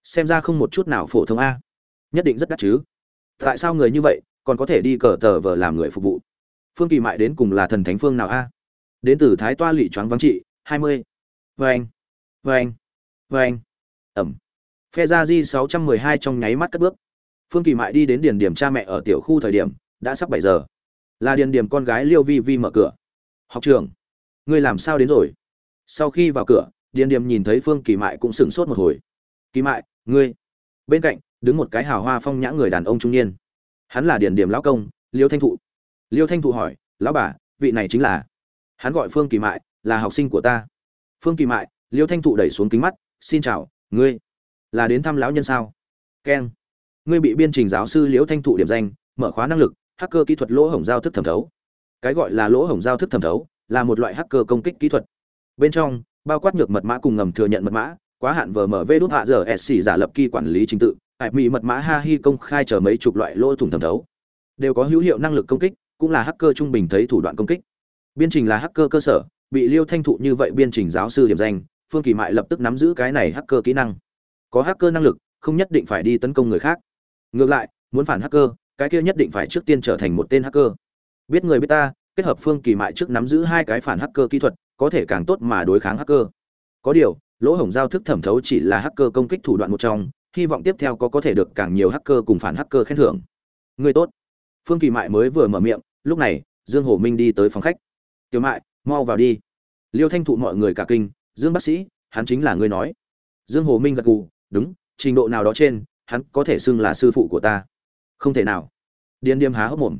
xem ra không một chút nào phổ thông a. Nhất định rất đắt chứ tại sao người như vậy còn có thể đi cờ tờ vờ làm người phục vụ? Phương kỳ mại đến cùng là thần thánh phương nào a? Đến từ thái toa Lụy choáng vắng trị, hai mươi. Vê anh vê anh vê anh. Ẩm. Phe ra di sáu trăm mười hai trong nháy mắt cất bước. Phương kỳ mại đi đến điền điểm cha mẹ ở tiểu khu thời điểm, đã sắp bảy giờ. Là điền điểm con gái liêu vi vi mở cửa. Học trường ngươi làm sao đến rồi? Sau khi vào cửa, điền điểm nhìn thấy phương kỳ mại cũng sửng sốt một hồi. Kỳ mại, ngươi. Bên cạnh đứng một cái hào hoa phong nhã người đàn ông trung niên. Hắn là điền điểm lão công, liêu thanh thụ. Liêu thanh thụ hỏi, lão bà, vị này chính là? Hắn gọi phương kỳ mại, là học sinh của ta. Phương kỳ mại, liêu thanh thụ đẩy xuống kính mắt, xin chào, ngươi là đến thăm lão nhân sao? Keng. Ngươi bị biên trình giáo sư liễu thanh thụ điểm danh, mở khóa năng lực, hacker kỹ thuật lỗ hổng giao thức thẩm thấu. Cái gọi là lỗ hổng giao thức thẩm thấu, là một loại hacker công kích kỹ thuật. Bên trong, bao quát nhược mật mã cùng ngầm thừa nhận mật mã, quá hạn vờ mở vê đút hạ giờ sc giả lập kỳ quản lý trình tự hải mỹ mật mã ha hi công khai chờ mấy chục loại lỗ thủng thẩm thấu. Đều có hữu hiệu năng lực công kích, cũng là hacker trung bình thấy thủ đoạn công kích. Biên trình là hacker cơ sở, bị liêu thanh thụ như vậy biên trình giáo sư điểm danh, phương kỳ mại lập tức nắm giữ cái này hacker kỹ năng. Có hacker năng lực, không nhất định phải đi tấn công người khác. Ngược lại, muốn phản hacker, cái kia nhất định phải trước tiên trở thành một tên hacker. Biết người biết ta, kết hợp phương kỳ mại trước nắm giữ hai cái phản hacker kỹ thuật, có thể càng tốt mà đối kháng hacker. Có điều, lỗ hổng giao thức thẩm thấu chỉ là hacker công kích thủ đoạn một trong hy vọng tiếp theo có có thể được càng nhiều hacker cùng phản hacker khen thưởng. Người tốt. Phương kỳ mại mới vừa mở miệng, lúc này, dương hồ minh đi tới phòng khách. Tiểu mại, mau vào đi. Liêu thanh thụ mọi người cả kinh, dương bác sĩ, hắn chính là người nói. Dương hồ minh gật gù, đúng, trình độ nào đó trên, hắn có thể xưng là sư phụ của ta. Không thể nào. Điên điềm há hốc mồm.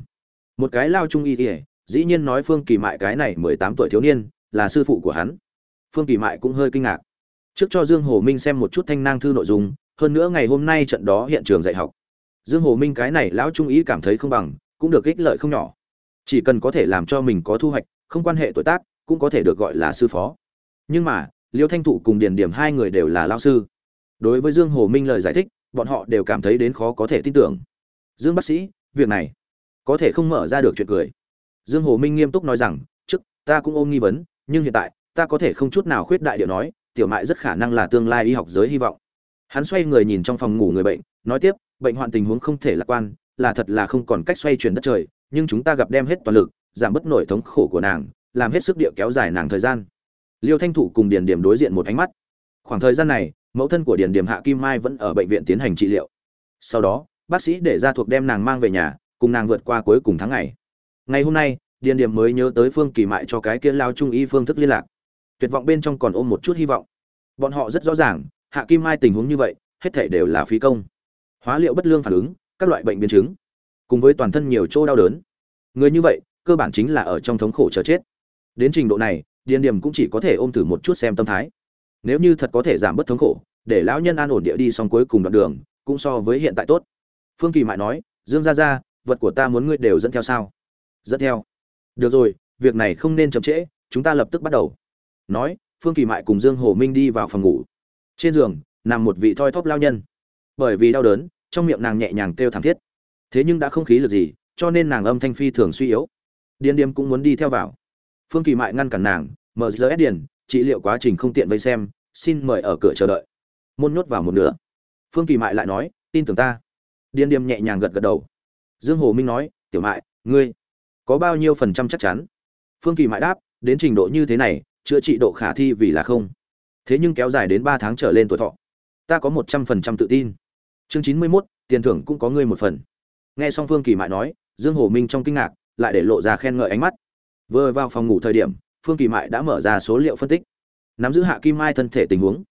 Một cái lao trung y ỉa dĩ nhiên nói phương kỳ mại cái này mười tám tuổi thiếu niên, là sư phụ của hắn. Phương kỳ mại cũng hơi kinh ngạc. Trước cho dương hồ minh xem một chút thanh nang thư nội dung hơn nữa ngày hôm nay trận đó hiện trường dạy học. Dương hồ minh cái này lão trung ý cảm thấy không bằng, cũng được ích lợi không nhỏ. Chỉ cần có thể làm cho mình có thu hoạch, không quan hệ tuổi tác, cũng có thể được gọi là sư phó. Nhưng mà, liêu thanh thụ cùng điền điểm hai người đều là lao sư. Đối với dương hồ minh lời giải thích, bọn họ đều cảm thấy đến khó có thể tin tưởng. Dương bác sĩ, việc này có thể không mở ra được chuyện cười. Dương hồ minh nghiêm túc nói rằng, trước, ta cũng ôm nghi vấn, nhưng hiện tại, ta có thể không chút nào khuyết đại điệu nói, tiểu mại rất khả năng là tương lai y học giới hy vọng hắn xoay người nhìn trong phòng ngủ người bệnh, nói tiếp, bệnh hoạn tình huống không thể lạc quan, là thật là không còn cách xoay chuyển đất trời, nhưng chúng ta gặp đem hết toàn lực, giảm bớt nổi thống khổ của nàng, làm hết sức địa kéo dài nàng thời gian. Liêu thanh thụ cùng điền điểm đối diện một ánh mắt. Khoảng thời gian này, mẫu thân của điền điểm hạ kim mai vẫn ở bệnh viện tiến hành trị liệu. Sau đó, bác sĩ để ra thuộc đem nàng mang về nhà, cùng nàng vượt qua cuối cùng tháng ngày. Ngày hôm nay, điền điểm mới nhớ tới phương kỳ mại cho cái kia lao trung y phương thức liên lạc. Tuyệt vọng bên trong còn ôm một chút hy vọng. Bọn họ rất rõ ràng hạ kim mai tình huống như vậy, hết thể đều là phí công. Hóa liệu bất lương phản ứng, các loại bệnh biến chứng, cùng với toàn thân nhiều chỗ đau đớn. Người như vậy, cơ bản chính là ở trong thống khổ chờ chết. Đến trình độ này, điền điểm cũng chỉ có thể ôm thử một chút xem tâm thái. Nếu như thật có thể giảm bớt thống khổ, để lão nhân an ổn địa đi xong cuối cùng đoạn đường, cũng so với hiện tại tốt. Phương kỳ mại nói, dương ra ra vật của ta muốn ngươi đều dẫn theo sao? Dẫn theo. Được rồi, việc này không nên chậm trễ, chúng ta lập tức bắt đầu. Nói, phương kỳ mại cùng dương hồ minh đi vào phòng ngủ trên giường, nằm một vị thoi thóp lao nhân. Bởi vì đau đớn, trong miệng nàng nhẹ nhàng kêu thảm thiết. Thế nhưng đã không khí lực gì, cho nên nàng âm thanh phi thường suy yếu. Điên điếm cũng muốn đi theo vào. Phương kỳ mại ngăn cản nàng, mở giờ ép điền, trị liệu quá trình không tiện vây xem, xin mời ở cửa chờ đợi. Môn nhốt vào một nửa. Phương kỳ mại lại nói, tin tưởng ta. Điên điếm nhẹ nhàng gật gật đầu. Dương hồ minh nói, tiểu mại, ngươi có bao nhiêu phần trăm chắc chắn? Phương kỳ mại đáp, đến trình độ như thế này, chữa trị độ khả thi vì là không thế nhưng kéo dài đến ba tháng trở lên tuổi thọ. Ta có một trăm phần trăm tự tin. Chương chín mươi mốt, tiền thưởng cũng có ngươi một phần. Nghe xong phương kỳ mại nói, dương hồ minh trong kinh ngạc, lại để lộ ra khen ngợi ánh mắt. Vừa vào phòng ngủ thời điểm, phương kỳ mại đã mở ra số liệu phân tích. Nắm giữ hạ kim mai thân thể tình huống.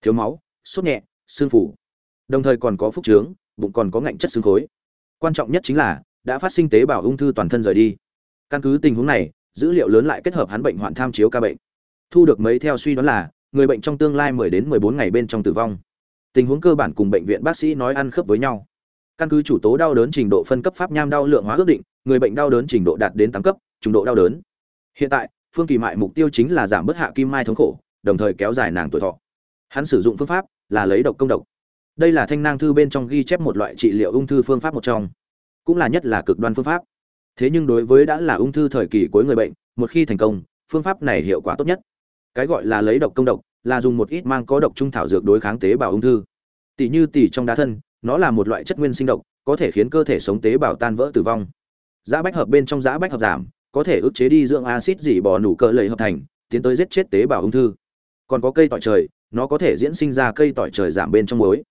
Thiếu máu, sốt nhẹ, xương phủ. Đồng thời còn có phúc trướng, bụng còn có ngạnh chất xương khối. Quan trọng nhất chính là, đã phát sinh tế bào ung thư toàn thân rời đi. Căn cứ tình huống này, dữ liệu lớn lại kết hợp hắn bệnh hoạn tham chiếu ca bệnh. Thu được mấy theo suy đoán là người bệnh trong tương lai 10 đến 14 ngày bên trong tử vong. Tình huống cơ bản cùng bệnh viện bác sĩ nói ăn khớp với nhau. Căn cứ chủ tố đau đớn trình độ phân cấp pháp nham đau lượng hóa ước định, người bệnh đau đớn trình độ đạt đến tám cấp trung độ đau đớn. Hiện tại, phương kỳ mại mục tiêu chính là giảm bớt hạ kim mai thống khổ, đồng thời kéo dài nàng tuổi thọ. Hắn sử dụng phương pháp là lấy độc công độc. Đây là thanh nang thư bên trong ghi chép một loại trị liệu ung thư phương pháp một trong. Cũng là nhất là cực đoan phương pháp. Thế nhưng đối với đã là ung thư thời kỳ cuối người bệnh, một khi thành công, phương pháp này hiệu quả tốt nhất cái gọi là lấy độc công độc, là dùng một ít mang có độc trung thảo dược đối kháng tế bào ung thư. Tỷ như tỷ trong đá thân, nó là một loại chất nguyên sinh độc, có thể khiến cơ thể sống tế bào tan vỡ tử vong. Giá bách hợp bên trong giá bách hợp giảm, có thể ức chế đi dưỡng axit dỉ bỏ nụ cơ lầy hợp thành, tiến tới giết chết tế bào ung thư. Còn có cây tỏi trời, nó có thể diễn sinh ra cây tỏi trời giảm bên trong muối.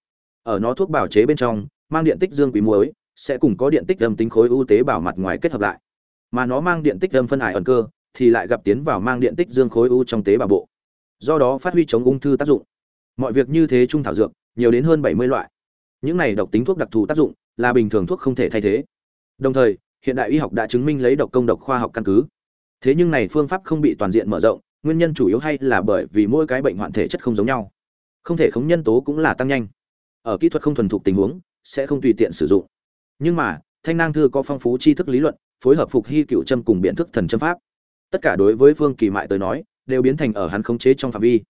Ở nó thuốc bào chế bên trong, mang điện tích dương quý muối, sẽ cùng có điện tích âm tính khối ưu tế bào mặt ngoài kết hợp lại. Mà nó mang điện tích âm phân ải ẩn cơ thì lại gặp tiến vào mang điện tích dương khối u trong tế bào bộ. Do đó phát huy chống ung thư tác dụng. Mọi việc như thế trung thảo dược, nhiều đến hơn bảy mươi loại. Những này độc tính thuốc đặc thù tác dụng là bình thường thuốc không thể thay thế. Đồng thời, hiện đại y học đã chứng minh lấy độc công độc khoa học căn cứ. Thế nhưng này phương pháp không bị toàn diện mở rộng, nguyên nhân chủ yếu hay là bởi vì mỗi cái bệnh hoạn thể chất không giống nhau. Không thể khống nhân tố cũng là tăng nhanh. Ở kỹ thuật không thuần thục tình huống, sẽ không tùy tiện sử dụng. Nhưng mà, thanh nang thư có phong phú tri thức lý luận, phối hợp phục hy cựu châm cùng biện thức thần châm pháp tất cả đối với phương kỳ mại tới nói, đều biến thành ở hắn khống chế trong phạm vi.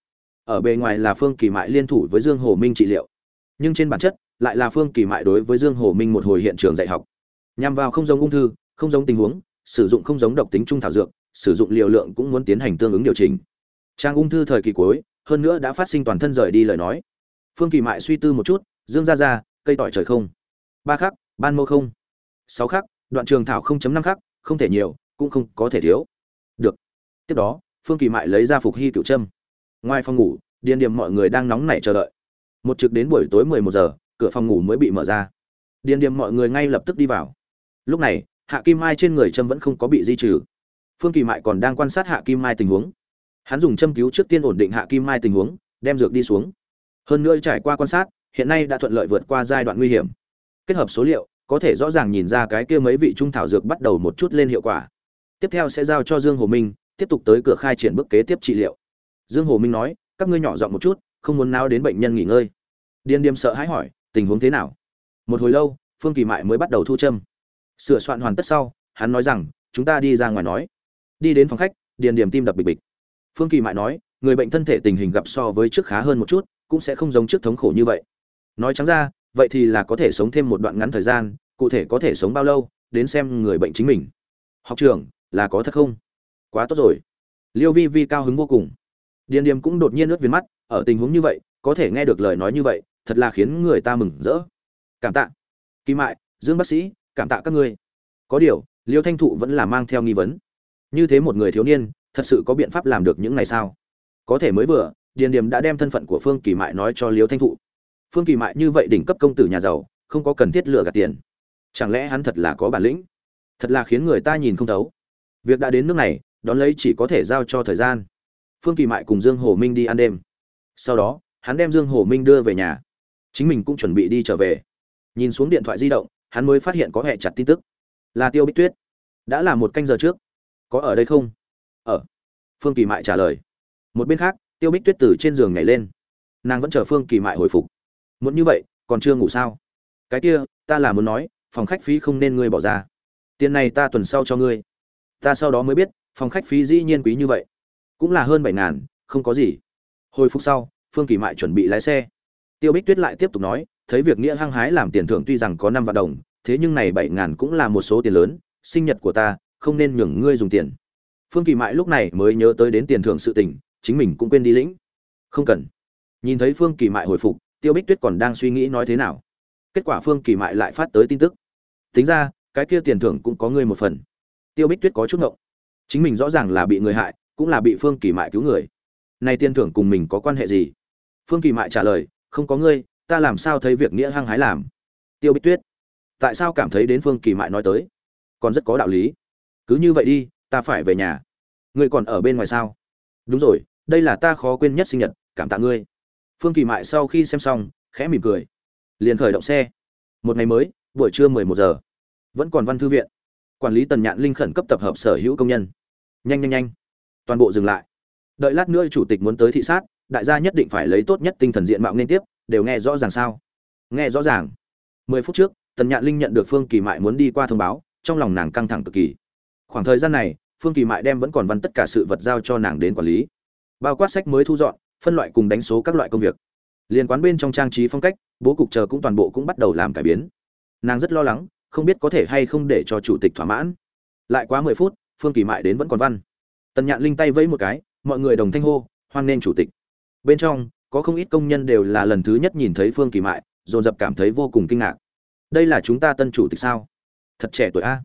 Ở bề ngoài là phương kỳ mại liên thủ với dương hồ minh trị liệu, nhưng trên bản chất lại là phương kỳ mại đối với dương hồ minh một hồi hiện trường dạy học. Nhằm vào không giống ung thư, không giống tình huống, sử dụng không giống độc tính trung thảo dược, sử dụng liều lượng cũng muốn tiến hành tương ứng điều chỉnh. Trang ung thư thời kỳ cuối, hơn nữa đã phát sinh toàn thân rời đi lời nói. Phương kỳ mại suy tư một chút, dương ra ra cây tỏi trời không? Ba khắc, ban mô không. Sáu khắc, đoạn trường thảo 0.5 khắc, không thể nhiều, cũng không có thể thiếu được. Tiếp đó, phương kỳ mại lấy ra phục hy cựu trâm. Ngoài phòng ngủ, điền điểm mọi người đang nóng nảy chờ đợi. Một trực đến buổi tối 11 giờ, cửa phòng ngủ mới bị mở ra. Điền điểm mọi người ngay lập tức đi vào. Lúc này, hạ kim mai trên người trâm vẫn không có bị di trừ. Phương kỳ mại còn đang quan sát hạ kim mai tình huống. Hắn dùng châm cứu trước tiên ổn định hạ kim mai tình huống, đem dược đi xuống. Hơn nữa trải qua quan sát, hiện nay đã thuận lợi vượt qua giai đoạn nguy hiểm. Kết hợp số liệu, có thể rõ ràng nhìn ra cái kia mấy vị trung thảo dược bắt đầu một chút lên hiệu quả tiếp theo sẽ giao cho dương hồ minh, tiếp tục tới cửa khai triển bước kế tiếp trị liệu. Dương hồ minh nói, các ngươi nhỏ giọng một chút, không muốn náo đến bệnh nhân nghỉ ngơi. Điên điềm sợ hãi hỏi, tình huống thế nào? Một hồi lâu, phương kỳ mại mới bắt đầu thu châm. Sửa soạn hoàn tất sau, hắn nói rằng, chúng ta đi ra ngoài nói. Đi đến phòng khách, điền điểm tim đập bịch bịch. Phương kỳ mại nói, người bệnh thân thể tình hình gặp so với trước khá hơn một chút, cũng sẽ không giống trước thống khổ như vậy. Nói trắng ra, vậy thì là có thể sống thêm một đoạn ngắn thời gian, cụ thể có thể sống bao lâu, đến xem người bệnh chính mình. Học trường là có thật không? Quá tốt rồi. Liêu vi vi cao hứng vô cùng. Điền điềm cũng đột nhiên ướt viền mắt, ở tình huống như vậy, có thể nghe được lời nói như vậy, thật là khiến người ta mừng rỡ. Cảm tạ. Kỳ mại, dương bác sĩ, cảm tạ các ngươi. Có điều, liêu thanh thụ vẫn là mang theo nghi vấn. Như thế một người thiếu niên, thật sự có biện pháp làm được những này sao? Có thể mới vừa, điền điềm đã đem thân phận của phương kỳ mại nói cho liêu thanh thụ. Phương kỳ mại như vậy đỉnh cấp công tử nhà giàu, không có cần thiết lựa gạt tiền. Chẳng lẽ hắn thật là có bản lĩnh? Thật là khiến người ta nhìn không thấu việc đã đến nước này, đón lấy chỉ có thể giao cho thời gian. Phương kỳ mại cùng dương hồ minh đi ăn đêm. Sau đó, hắn đem dương hồ minh đưa về nhà. Chính mình cũng chuẩn bị đi trở về. Nhìn xuống điện thoại di động, hắn mới phát hiện có hệ chặt tin tức. Là tiêu bích tuyết. Đã là một canh giờ trước. Có ở đây không? Ở. Phương kỳ mại trả lời. Một bên khác, tiêu bích tuyết từ trên giường nhảy lên. Nàng vẫn chờ phương kỳ mại hồi phục. Muốn như vậy, còn chưa ngủ sao? Cái kia, ta là muốn nói, phòng khách phí không nên ngươi bỏ ra. Tiền này ta tuần sau cho ngươi ta sau đó mới biết, phòng khách phí dĩ nhiên quý như vậy. Cũng là hơn bảy ngàn, không có gì. Hồi phục sau, phương kỳ mại chuẩn bị lái xe. Tiêu bích tuyết lại tiếp tục nói, thấy việc nghĩa hăng hái làm tiền thưởng tuy rằng có năm vạn đồng, thế nhưng này bảy ngàn cũng là một số tiền lớn, sinh nhật của ta, không nên nhường ngươi dùng tiền. Phương kỳ mại lúc này mới nhớ tới đến tiền thưởng sự tình, chính mình cũng quên đi lĩnh. Không cần. Nhìn thấy phương kỳ mại hồi phục, tiêu bích tuyết còn đang suy nghĩ nói thế nào. Kết quả phương kỳ mại lại phát tới tin tức. Tính ra, cái kia tiền thưởng cũng có ngươi một phần tiêu bích tuyết có chút ngộng. Chính mình rõ ràng là bị người hại, cũng là bị phương kỳ mại cứu người. Này tiền thưởng cùng mình có quan hệ gì? Phương kỳ mại trả lời, không có ngươi, ta làm sao thấy việc nghĩa hăng hái làm? Tiêu bích tuyết, tại sao cảm thấy đến phương kỳ mại nói tới? Còn rất có đạo lý. Cứ như vậy đi, ta phải về nhà. Ngươi còn ở bên ngoài sao? Đúng rồi, đây là ta khó quên nhất sinh nhật, cảm tạ ngươi. Phương kỳ mại sau khi xem xong, khẽ mỉm cười, liền khởi động xe. Một ngày mới, buổi trưa mười một giờ. Vẫn còn văn thư viện quản lý tần nhạn linh khẩn cấp tập hợp sở hữu công nhân. Nhanh nhanh nhanh. Toàn bộ dừng lại. Đợi lát nữa chủ tịch muốn tới thị sát, đại gia nhất định phải lấy tốt nhất tinh thần diện mạo nên tiếp, đều nghe rõ ràng sao? Nghe rõ ràng. Mười phút trước, tần nhạn linh nhận được phương kỳ mại muốn đi qua thông báo, trong lòng nàng căng thẳng cực kỳ. Khoảng thời gian này, phương kỳ mại đem vẫn còn văn tất cả sự vật giao cho nàng đến quản lý. Bao quát sách mới thu dọn, phân loại cùng đánh số các loại công việc. Liên quán bên trong trang trí phong cách, bố cục chờ cũng toàn bộ cũng bắt đầu làm cải biến. Nàng rất lo lắng không biết có thể hay không để cho chủ tịch thỏa mãn. Lại quá mười phút, phương kỳ mại đến vẫn còn văn. Tần nhạn linh tay vẫy một cái, mọi người đồng thanh hô, hoan nghênh chủ tịch. Bên trong, có không ít công nhân đều là lần thứ nhất nhìn thấy phương kỳ mại, dồn dập cảm thấy vô cùng kinh ngạc. Đây là chúng ta tân chủ tịch sao? Thật trẻ tuổi a.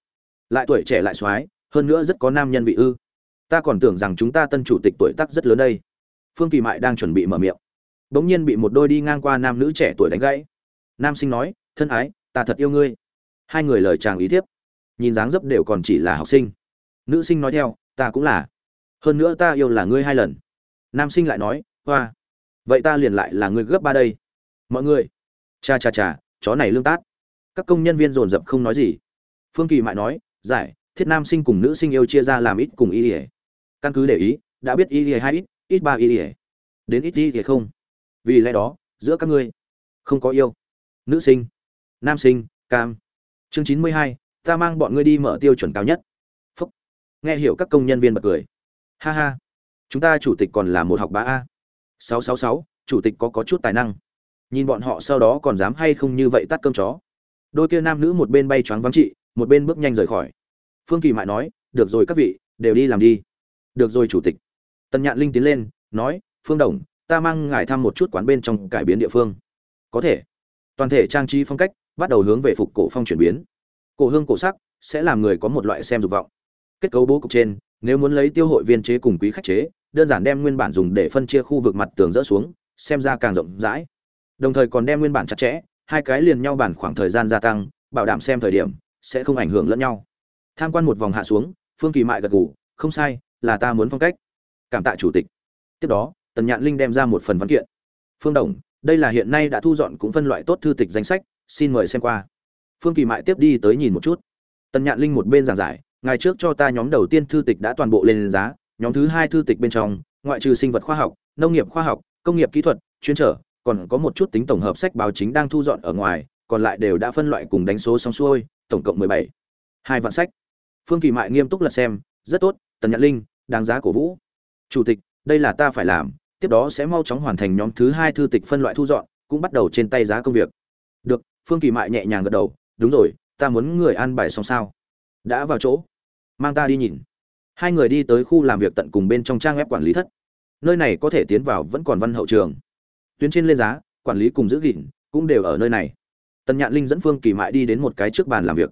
Lại tuổi trẻ lại soái, hơn nữa rất có nam nhân vị ư. Ta còn tưởng rằng chúng ta tân chủ tịch tuổi tác rất lớn đây. Phương kỳ mại đang chuẩn bị mở miệng. Bỗng nhiên bị một đôi đi ngang qua nam nữ trẻ tuổi đánh gãy. Nam sinh nói, thân ái, ta thật yêu ngươi hai người lời chàng ý thiếp. Nhìn dáng dấp đều còn chỉ là học sinh. Nữ sinh nói theo, ta cũng là. Hơn nữa ta yêu là ngươi hai lần. Nam sinh lại nói, hoa. Vậy ta liền lại là ngươi gấp ba đây. Mọi người. Cha cha cha, chó này lương tát. Các công nhân viên dồn dập không nói gì. Phương kỳ mại nói, giải, thiết nam sinh cùng nữ sinh yêu chia ra làm ít cùng y ỉa căn cứ để ý, đã biết y ỉa hai ít ít ba y ỉa đến ít y ỉa không. Vì lẽ đó, giữa các ngươi không có yêu. Nữ sinh, nam sinh, cam chương chín mươi hai, ta mang bọn ngươi đi mở tiêu chuẩn cao nhất. Phúc. Nghe hiểu các công nhân viên bật cười. Ha ha. Chúng ta chủ tịch còn là một học bá a. Sáu sáu sáu, chủ tịch có có chút tài năng. Nhìn bọn họ sau đó còn dám hay không như vậy tắt cơm chó. Đôi kia nam nữ một bên bay choáng vắng trị, một bên bước nhanh rời khỏi. Phương kỳ mại nói, được rồi các vị, đều đi làm đi. Được rồi chủ tịch. Tần nhạn linh tiến lên, nói, phương đồng, ta mang ngài thăm một chút quán bên trong cải biến địa phương. Có thể. Toàn thể trang trí phong cách bắt đầu hướng về phục cổ phong chuyển biến. Cổ hương cổ sắc sẽ làm người có một loại xem dục vọng. Kết cấu bố cục trên, nếu muốn lấy tiêu hội viên chế cùng quý khách chế, đơn giản đem nguyên bản dùng để phân chia khu vực mặt tường rỡ xuống, xem ra càng rộng rãi. Đồng thời còn đem nguyên bản chặt chẽ, hai cái liền nhau bản khoảng thời gian gia tăng, bảo đảm xem thời điểm sẽ không ảnh hưởng lẫn nhau. Tham quan một vòng hạ xuống, phương kỳ mại gật gù, không sai, là ta muốn phong cách. Cảm tạ chủ tịch. Tiếp đó, tần nhạn linh đem ra một phần văn kiện. Phương đồng, đây là hiện nay đã thu dọn cũng phân loại tốt thư tịch danh sách xin mời xem qua. Phương kỳ mại tiếp đi tới nhìn một chút. Tần nhạn linh một bên giảng giải, ngày trước cho ta nhóm đầu tiên thư tịch đã toàn bộ lên giá, nhóm thứ hai thư tịch bên trong, ngoại trừ sinh vật khoa học, nông nghiệp khoa học, công nghiệp kỹ thuật, chuyên trở, còn có một chút tính tổng hợp sách báo chính đang thu dọn ở ngoài, còn lại đều đã phân loại cùng đánh số xong xuôi, tổng cộng mười bảy. Hai vạn sách. Phương kỳ mại nghiêm túc lật xem, rất tốt, tần nhạn linh, đáng giá cổ vũ. Chủ tịch, đây là ta phải làm, tiếp đó sẽ mau chóng hoàn thành nhóm thứ hai thư tịch phân loại thu dọn, cũng bắt đầu trên tay giá công việc. Được phương kỳ mại nhẹ nhàng gật đầu, đúng rồi, ta muốn người an bài xong sao? Đã vào chỗ. Mang ta đi nhìn. Hai người đi tới khu làm việc tận cùng bên trong trang web quản lý thất. Nơi này có thể tiến vào vẫn còn văn hậu trường. Tuyến trên lên giá, quản lý cùng giữ gìn cũng đều ở nơi này. Tần nhạn linh dẫn phương kỳ mại đi đến một cái trước bàn làm việc.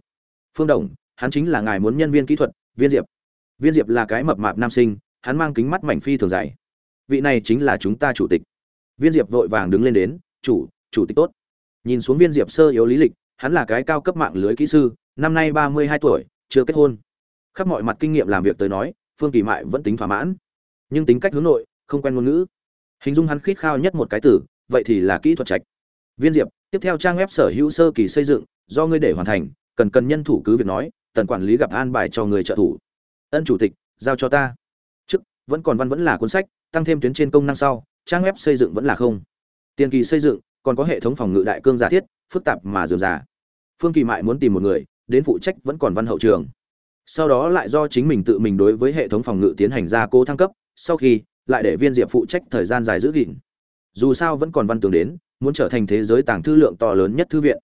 Phương đồng, hắn chính là ngài muốn nhân viên kỹ thuật, viên diệp. Viên diệp là cái mập mạp nam sinh, hắn mang kính mắt mảnh phi thường dày. Vị này chính là chúng ta chủ tịch. Viên diệp vội vàng đứng lên đến, chủ chủ tịch tốt nhìn xuống viên diệp sơ yếu lý lịch, hắn là cái cao cấp mạng lưới kỹ sư, năm nay ba mươi hai tuổi, chưa kết hôn. Khắp mọi mặt kinh nghiệm làm việc tới nói, phương kỳ mại vẫn tính thỏa mãn. Nhưng tính cách hướng nội, không quen ngôn ngữ. Hình dung hắn khít khao nhất một cái từ, vậy thì là kỹ thuật trạch. Viên diệp, tiếp theo trang web sở hữu sơ kỳ xây dựng, do ngươi để hoàn thành, cần cần nhân thủ cứ việc nói, tần quản lý gặp an bài cho người trợ thủ. Ân chủ tịch, giao cho ta. Chức, vẫn còn văn vẫn là cuốn sách, tăng thêm tuyến trên công năng sau, trang web xây dựng vẫn là không. Tiền kỳ xây dựng còn có hệ thống phòng ngự đại cương giả thiết, phức tạp mà dườm giả phương kỳ mại muốn tìm một người, đến phụ trách vẫn còn văn hậu trường. Sau đó lại do chính mình tự mình đối với hệ thống phòng ngự tiến hành gia cố thăng cấp, sau khi lại để viên diệp phụ trách thời gian dài giữ gìn. Dù sao vẫn còn văn tường đến, muốn trở thành thế giới tàng thư lượng to lớn nhất thư viện.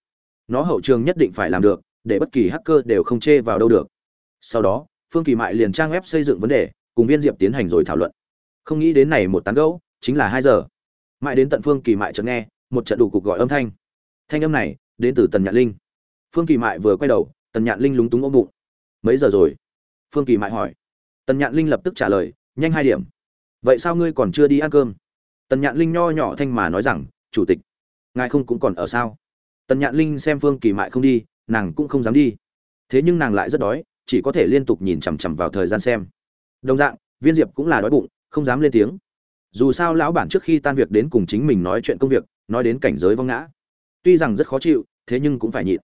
Nó hậu trường nhất định phải làm được, để bất kỳ hacker đều không chê vào đâu được. Sau đó, phương kỳ mại liền trang web xây dựng vấn đề, cùng viên diệp tiến hành rồi thảo luận. Không nghĩ đến này một tán gẫu, chính là hai giờ. Mãi đến tận phương kỳ mại chợt nghe một trận đủ cuộc gọi âm thanh. Thanh âm này đến từ tần nhạn linh. Phương kỳ mại vừa quay đầu, tần nhạn linh lúng túng ôm bụng. Mấy giờ rồi? Phương kỳ mại hỏi. Tần nhạn linh lập tức trả lời, nhanh hai điểm. Vậy sao ngươi còn chưa đi ăn cơm? Tần nhạn linh nho nhỏ thanh mà nói rằng, chủ tịch, ngài không cũng còn ở sao? Tần nhạn linh xem phương kỳ mại không đi, nàng cũng không dám đi. Thế nhưng nàng lại rất đói, chỉ có thể liên tục nhìn chằm chằm vào thời gian xem. Đồng dạng, viên diệp cũng là đói bụng, không dám lên tiếng. Dù sao lão bản trước khi tan việc đến cùng chính mình nói chuyện công việc nói đến cảnh giới vong ngã. Tuy rằng rất khó chịu, thế nhưng cũng phải nhịn.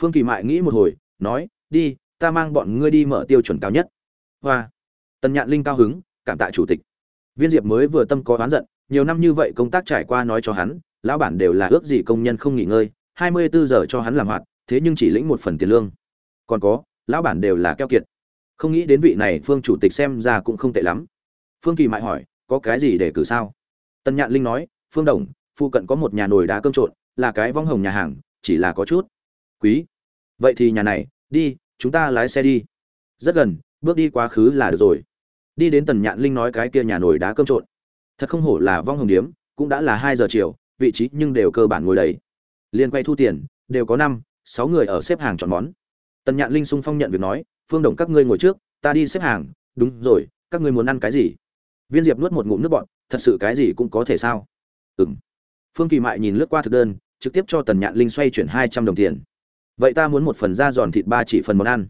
Phương kỳ mại nghĩ một hồi, nói, đi, ta mang bọn ngươi đi mở tiêu chuẩn cao nhất. Hoa. Tần nhạn linh cao hứng, cảm tạ chủ tịch. Viên diệp mới vừa tâm có oán giận, nhiều năm như vậy công tác trải qua nói cho hắn, lão bản đều là ước gì công nhân không nghỉ ngơi, hai mươi bốn giờ cho hắn làm hoạt, thế nhưng chỉ lĩnh một phần tiền lương. Còn có, lão bản đều là keo kiệt. Không nghĩ đến vị này phương chủ tịch xem ra cũng không tệ lắm. Phương kỳ mại hỏi, có cái gì để cử sao? Tân nhạn linh nói, phương đồng phụ cận có một nhà nồi đá cơm trộn, là cái vong hồng nhà hàng, chỉ là có chút. Quý. Vậy thì nhà này, đi, chúng ta lái xe đi. Rất gần, bước đi quá khứ là được rồi. Đi đến tần nhạn linh nói cái kia nhà nồi đá cơm trộn. Thật không hổ là vong hồng điếm, cũng đã là hai giờ chiều, vị trí nhưng đều cơ bản ngồi đầy. Liên quay thu tiền, đều có năm, sáu người ở xếp hàng chọn món. Tần nhạn linh sung phong nhận việc nói, phương đồng, các ngươi ngồi trước, ta đi xếp hàng. Đúng rồi, các ngươi muốn ăn cái gì? Viên diệp nuốt một ngụm nước bọn thật sự cái gì cũng có thể sao? Ừng phương kỳ mại nhìn lướt qua thực đơn, trực tiếp cho tần nhạn linh xoay chuyển hai trăm đồng tiền. Vậy ta muốn một phần da giòn thịt ba chỉ phần món ăn.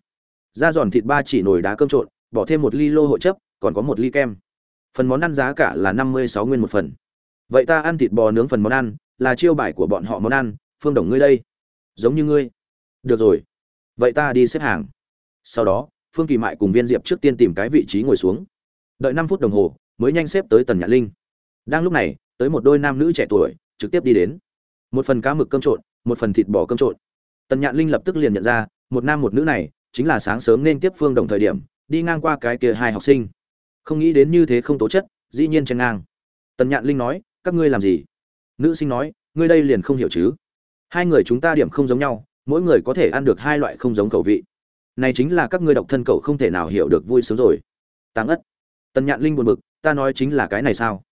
Da giòn thịt ba chỉ nồi đá cơm trộn, bỏ thêm một ly lô hội chấp, còn có một ly kem. Phần món ăn giá cả là năm mươi sáu nguyên một phần. Vậy ta ăn thịt bò nướng phần món ăn, là chiêu bài của bọn họ món ăn. Phương đồng ngươi đây. Giống như ngươi. Được rồi. Vậy ta đi xếp hàng. Sau đó, phương kỳ mại cùng viên diệp trước tiên tìm cái vị trí ngồi xuống. Đợi năm phút đồng hồ, mới nhanh xếp tới tần Nhạn linh. Đang lúc này, tới một đôi nam nữ trẻ tuổi trực tiếp đi đến. Một phần cá mực cơm trộn, một phần thịt bò cơm trộn. Tần nhạn linh lập tức liền nhận ra, một nam một nữ này chính là sáng sớm nên tiếp phương đồng thời điểm, đi ngang qua cái kia hai học sinh. Không nghĩ đến như thế không tố chất, dĩ nhiên chen ngang. Tần nhạn linh nói, các ngươi làm gì? Nữ sinh nói, ngươi đây liền không hiểu chứ? Hai người chúng ta điểm không giống nhau, mỗi người có thể ăn được hai loại không giống khẩu vị. Này chính là các ngươi độc thân cậu không thể nào hiểu được vui sướng rồi. Tăng ất. Tần nhạn linh buồn bực, ta nói chính là cái này sao?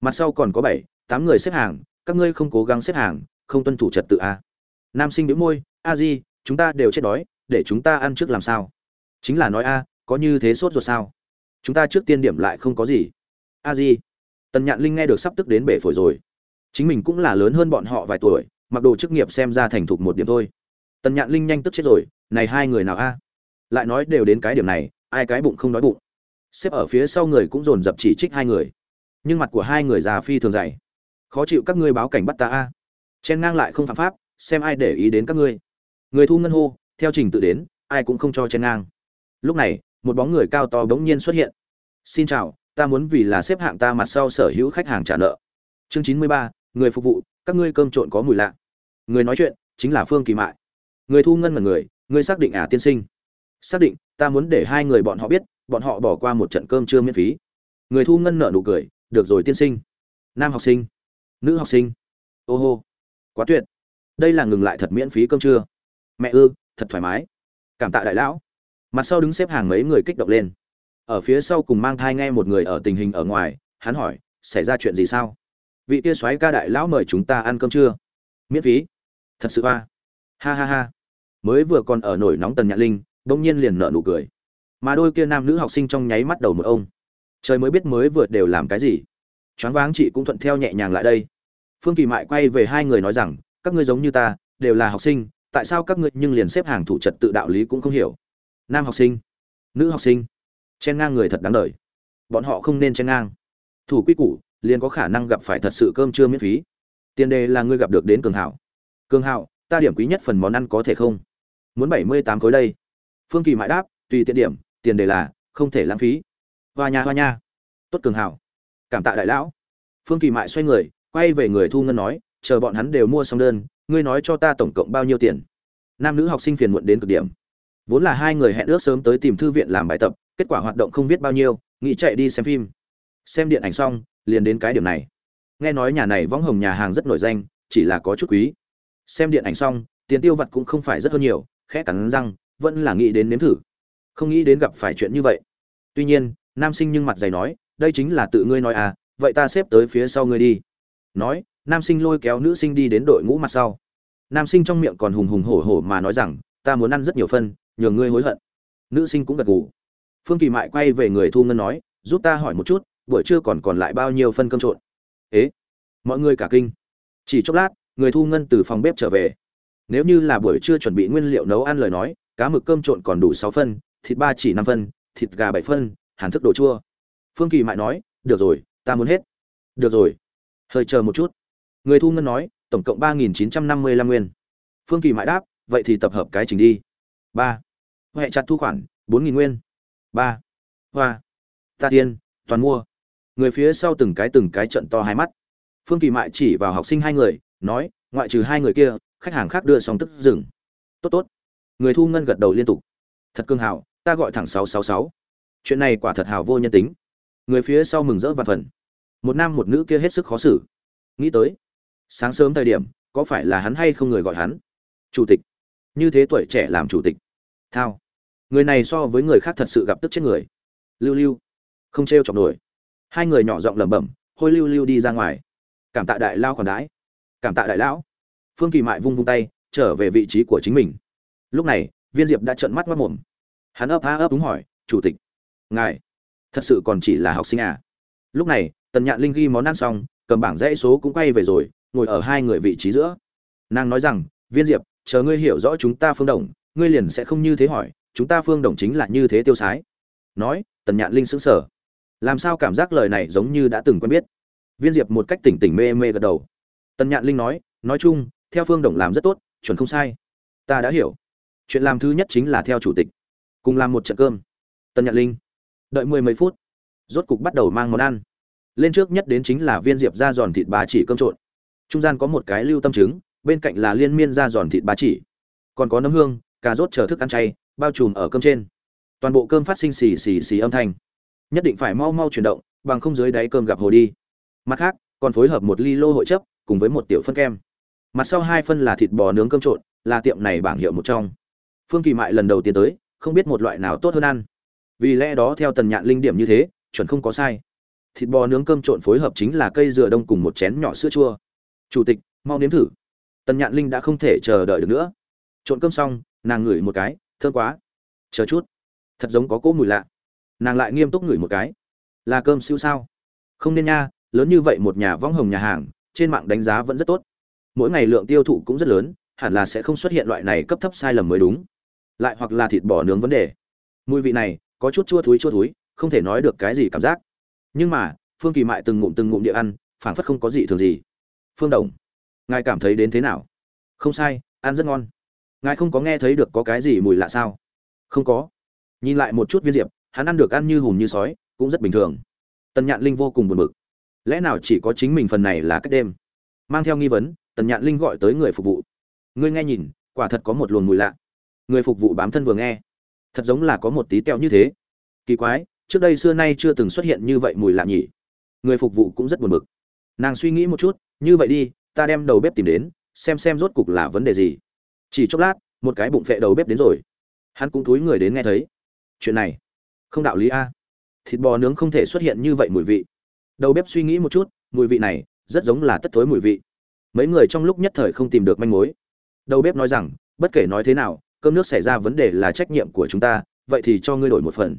Mặt sau còn có bảy, tám người xếp hàng các ngươi không cố gắng xếp hàng, không tuân thủ trật tự a à. nam sinh đĩu môi, a di, chúng ta đều chết đói, để chúng ta ăn trước làm sao? Chính là nói, a, có như thế sốt ruột sao? Chúng ta trước tiên điểm lại không có gì. A di. Tần nhạn linh nghe được sắp tức đến bể phổi rồi. Chính mình cũng là lớn hơn bọn họ vài tuổi, mặc đồ chức nghiệp xem ra thành thục một điểm thôi. Tần nhạn linh nhanh tức chết rồi, này hai người nào a? Lại nói đều đến cái điểm này, ai cái bụng không đói bụng. Xếp ở phía sau người cũng dồn dập chỉ trích hai người. Nhưng mặt của hai người già phi thường dày khó chịu các ngươi báo cảnh bắt ta a. Chen ngang lại không phạm pháp, xem ai để ý đến các ngươi. Người thu ngân hô, theo trình tự đến, ai cũng không cho chen ngang. Lúc này, một bóng người cao to bỗng nhiên xuất hiện. Xin chào, ta muốn vì là xếp hạng ta mặt sau sở hữu khách hàng trả nợ. Chương chín mươi ba, người phục vụ, các ngươi cơm trộn có mùi lạ. Người nói chuyện, chính là phương kỳ mại. Người thu ngân mật người người xác định à tiên sinh. Xác định, ta muốn để hai người bọn họ biết, bọn họ bỏ qua một trận cơm trưa miễn phí. Người thu ngân nợ nụ cười, được rồi tiên sinh. Nam học sinh nữ học sinh. Ô hô, quá tuyệt. Đây là ngừng lại thật miễn phí cơm trưa. Mẹ ư, thật thoải mái. Cảm tạ đại lão. Mặt sau đứng xếp hàng mấy người kích động lên. Ở phía sau cùng mang thai nghe một người ở tình hình ở ngoài, hắn hỏi, xảy ra chuyện gì sao? Vị kia soái ca đại lão mời chúng ta ăn cơm trưa. Miễn phí. Thật sự a ha ha ha. Mới vừa còn ở nổi nóng tần nhạn linh, bỗng nhiên liền nở nụ cười. Mà đôi kia nam nữ học sinh trong nháy mắt đầu một ông. Trời mới biết mới vừa đều làm cái gì. Choáng váng chị cũng thuận theo nhẹ nhàng lại đây phương kỳ mại quay về hai người nói rằng, các ngươi giống như ta, đều là học sinh, tại sao các ngươi nhưng liền xếp hàng thủ trật tự đạo lý cũng không hiểu? Nam học sinh, nữ học sinh. Chen ngang người thật đáng đời. Bọn họ không nên chen ngang. Thủ quy củ, liền có khả năng gặp phải thật sự cơm trưa miễn phí. Tiền đề là ngươi gặp được đến cường hảo. Cường hảo, ta điểm quý nhất phần món ăn có thể không? Muốn bảy mươi tám khối đây. Phương kỳ mãi đáp, tùy tiện điểm, tiền đề là, không thể lãng phí. Hoa nha hoa nha. Tốt cường hảo. Cảm tạ đại lão. Phương kỳ mại xoay người quay về người thu ngân nói, chờ bọn hắn đều mua xong đơn, ngươi nói cho ta tổng cộng bao nhiêu tiền? Nam nữ học sinh phiền muộn đến cực điểm. Vốn là hai người hẹn ước sớm tới tìm thư viện làm bài tập, kết quả hoạt động không viết bao nhiêu, nghĩ chạy đi xem phim. Xem điện ảnh xong, liền đến cái điểm này. Nghe nói nhà này võng hồng nhà hàng rất nổi danh, chỉ là có chút quý. Xem điện ảnh xong, tiền tiêu vặt cũng không phải rất hơn nhiều, khẽ cắn răng, vẫn là nghĩ đến nếm thử. Không nghĩ đến gặp phải chuyện như vậy. Tuy nhiên, nam sinh nhưng mặt dày nói, đây chính là tự ngươi nói à vậy ta xếp tới phía sau ngươi đi nói, nam sinh lôi kéo nữ sinh đi đến đội ngũ mặt sau. Nam sinh trong miệng còn hùng hùng hổ hổ mà nói rằng, ta muốn ăn rất nhiều phân nhường ngươi hối hận. Nữ sinh cũng gật gù. Phương kỳ mại quay về người thu ngân nói, giúp ta hỏi một chút, buổi trưa còn còn lại bao nhiêu phân cơm trộn? Ế, mọi người cả kinh. Chỉ chốc lát, người thu ngân từ phòng bếp trở về. Nếu như là buổi trưa chuẩn bị nguyên liệu nấu ăn lời nói, cá mực cơm trộn còn đủ sáu phân, thịt ba chỉ năm phân, thịt gà bảy phân, hàn thức đồ chua. Phương kỳ mại nói, được rồi, ta muốn hết. Được rồi hơi chờ một chút. Người thu ngân nói, tổng cộng ba nghìn chín trăm năm mươi lăm nguyên. Phương kỳ mại đáp, vậy thì tập hợp cái trình đi. Ba. Huệ chặt thu khoản, bốn nghìn nguyên. Ba. Hoa. Ta tiên, toàn mua. Người phía sau từng cái từng cái trận to hai mắt. Phương kỳ mại chỉ vào học sinh hai người, nói, ngoại trừ hai người kia, khách hàng khác đưa xong tức dừng. Tốt tốt. Người thu ngân gật đầu liên tục. Thật cương hào, ta gọi thẳng sáu sáu sáu. Chuyện này quả thật hào vô nhân tính. Người phía sau mừng rỡ và phần một nam một nữ kia hết sức khó xử. Nghĩ tới, sáng sớm thời điểm, có phải là hắn hay không người gọi hắn? Chủ tịch. Như thế tuổi trẻ làm chủ tịch. Thao. Người này so với người khác thật sự gặp tức chết người. Lưu lưu. Không t r e o chọc nổi. Hai người nhỏ giọng lẩm bẩm, hôi lưu lưu đi ra ngoài. Cảm tạ đại lao còn đãi. Cảm tạ đại lão. Phương kỳ mại vung vung tay, trở về vị trí của chính mình. Lúc này, viên diệp đã trợn mắt mất mồm. Hắn ấp há ấp đúng hỏi, chủ tịch, ngài thật sự còn chỉ là học sinh à? Lúc này tần nhạn linh ghi món ăn xong, cầm bảng dãy số cũng quay về rồi, ngồi ở hai người vị trí giữa. Nàng nói rằng, viên diệp, chờ ngươi hiểu rõ chúng ta phương đồng, ngươi liền sẽ không như thế hỏi, chúng ta phương đồng chính là như thế tiêu sái. Nói, tần nhạn linh sững sờ. Làm sao cảm giác lời này giống như đã từng quen biết? Viên diệp một cách tỉnh tỉnh mê mê gật đầu. Tần nhạn linh nói nói chung, theo phương đồng làm rất tốt, chuẩn không sai. Ta đã hiểu. Chuyện làm thứ nhất chính là theo chủ tịch. Cùng làm một trận cơm. Tần nhạn linh. Đợi mười mấy phút, rốt cục bắt đầu mang món ăn lên trước nhất đến chính là viên diệp da giòn thịt ba chỉ cơm trộn. Trung gian có một cái lưu tâm trứng, bên cạnh là liên miên da giòn thịt ba chỉ. Còn có nấm hương, cà rốt chờ thức ăn chay, bao trùm ở cơm trên. Toàn bộ cơm phát sinh xì xì xì âm thanh. Nhất định phải mau mau chuyển động, bằng không dưới đáy cơm gặp hồ đi. Mặt khác, còn phối hợp một ly lô hội chấp, cùng với một tiểu phân kem. Mặt sau hai phân là thịt bò nướng cơm trộn, là tiệm này bảng hiệu một trong. Phương kỳ mại lần đầu tiên tới, không biết một loại nào tốt hơn ăn. Vì lẽ đó theo tần nhạn linh điểm như thế, chuẩn không có sai thịt bò nướng cơm trộn phối hợp chính là cây dừa đông cùng một chén nhỏ sữa chua. Chủ tịch, mau nếm thử. Tần nhạn linh đã không thể chờ đợi được nữa. Trộn cơm xong, nàng ngửi một cái, thơm quá. Chờ chút. Thật giống có cỗ mùi lạ. Nàng lại nghiêm túc ngửi một cái. Là cơm siêu sao? Không nên nha, lớn như vậy một nhà võng hồng nhà hàng, trên mạng đánh giá vẫn rất tốt. Mỗi ngày lượng tiêu thụ cũng rất lớn, hẳn là sẽ không xuất hiện loại này cấp thấp sai lầm mới đúng. Lại hoặc là thịt bò nướng vấn đề. Mùi vị này, có chút chua thúi chua thúi, không thể nói được cái gì cảm giác nhưng mà, phương kỳ mại từng ngụm từng ngụm địa ăn phản phất không có gì thường gì. Phương đồng, ngài cảm thấy đến thế nào? Không sai, ăn rất ngon. Ngài không có nghe thấy được có cái gì mùi lạ sao? Không có. Nhìn lại một chút viên diệp, hắn ăn được ăn như hùm như sói, cũng rất bình thường. Tần nhạn linh vô cùng buồn bực. Lẽ nào chỉ có chính mình phần này là cách đêm? Mang theo nghi vấn, tần nhạn linh gọi tới người phục vụ. Ngươi nghe nhìn, quả thật có một luồng mùi lạ. Người phục vụ bám thân vừa nghe. Thật giống là có một tí teo như thế. Kỳ quái trước đây xưa nay chưa từng xuất hiện như vậy mùi lạ nhỉ. Người phục vụ cũng rất buồn bực. Nàng suy nghĩ một chút, như vậy đi, ta đem đầu bếp tìm đến, xem xem rốt cục là vấn đề gì. Chỉ chốc lát, một cái bụng phệ đầu bếp đến rồi. Hắn cũng túi người đến nghe thấy. Chuyện này, không đạo lý a. Thịt bò nướng không thể xuất hiện như vậy mùi vị. Đầu bếp suy nghĩ một chút, mùi vị này, rất giống là tất thối mùi vị. Mấy người trong lúc nhất thời không tìm được manh mối. Đầu bếp nói rằng, bất kể nói thế nào, cơm nước xảy ra vấn đề là trách nhiệm của chúng ta, vậy thì cho ngươi đổi một phần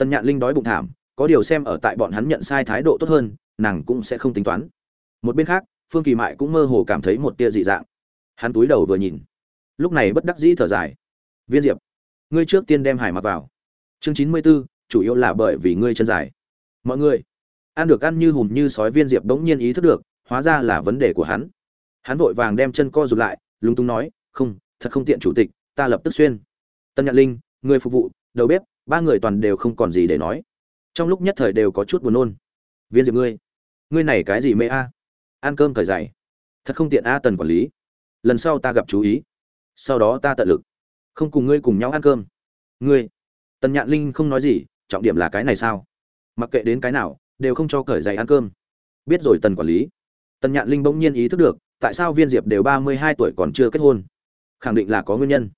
tần nhạn linh đói bụng thảm, có điều xem ở tại bọn hắn nhận sai thái độ tốt hơn, nàng cũng sẽ không tính toán. Một bên khác, phương kỳ mại cũng mơ hồ cảm thấy một tia dị dạng. Hắn túi đầu vừa nhìn. Lúc này bất đắc dĩ thở dài. Viên diệp, ngươi trước tiên đem hải mặc vào. Chương chín mươi b ố chủ yếu là bởi vì ngươi chân dài. Mọi người, ăn được ăn như hùm như sói viên diệp bỗng nhiên ý thức được, hóa ra là vấn đề của hắn. Hắn vội vàng đem chân co rụt lại, lúng túng nói, không, thật không tiện chủ tịch, ta lập tức xuyên. Tân nhạn linh, người phục vụ, đầu bếp ba người toàn đều không còn gì để nói. Trong lúc nhất thời đều có chút buồn nôn. Viên diệp ngươi ngươi này cái gì mê a? Ăn cơm thời dày thật không tiện a tần quản lý. Lần sau ta gặp chú ý. Sau đó ta tận lực. Không cùng ngươi cùng nhau ăn cơm. Ngươi. Tần nhạn linh không nói gì, trọng điểm là cái này sao? Mặc kệ đến cái nào, đều không cho cởi giày ăn cơm. Biết rồi tần quản lý. Tần nhạn linh bỗng nhiên ý thức được, tại sao viên diệp đều ba mươi hai tuổi còn chưa kết hôn. Khẳng định là có nguyên nhân.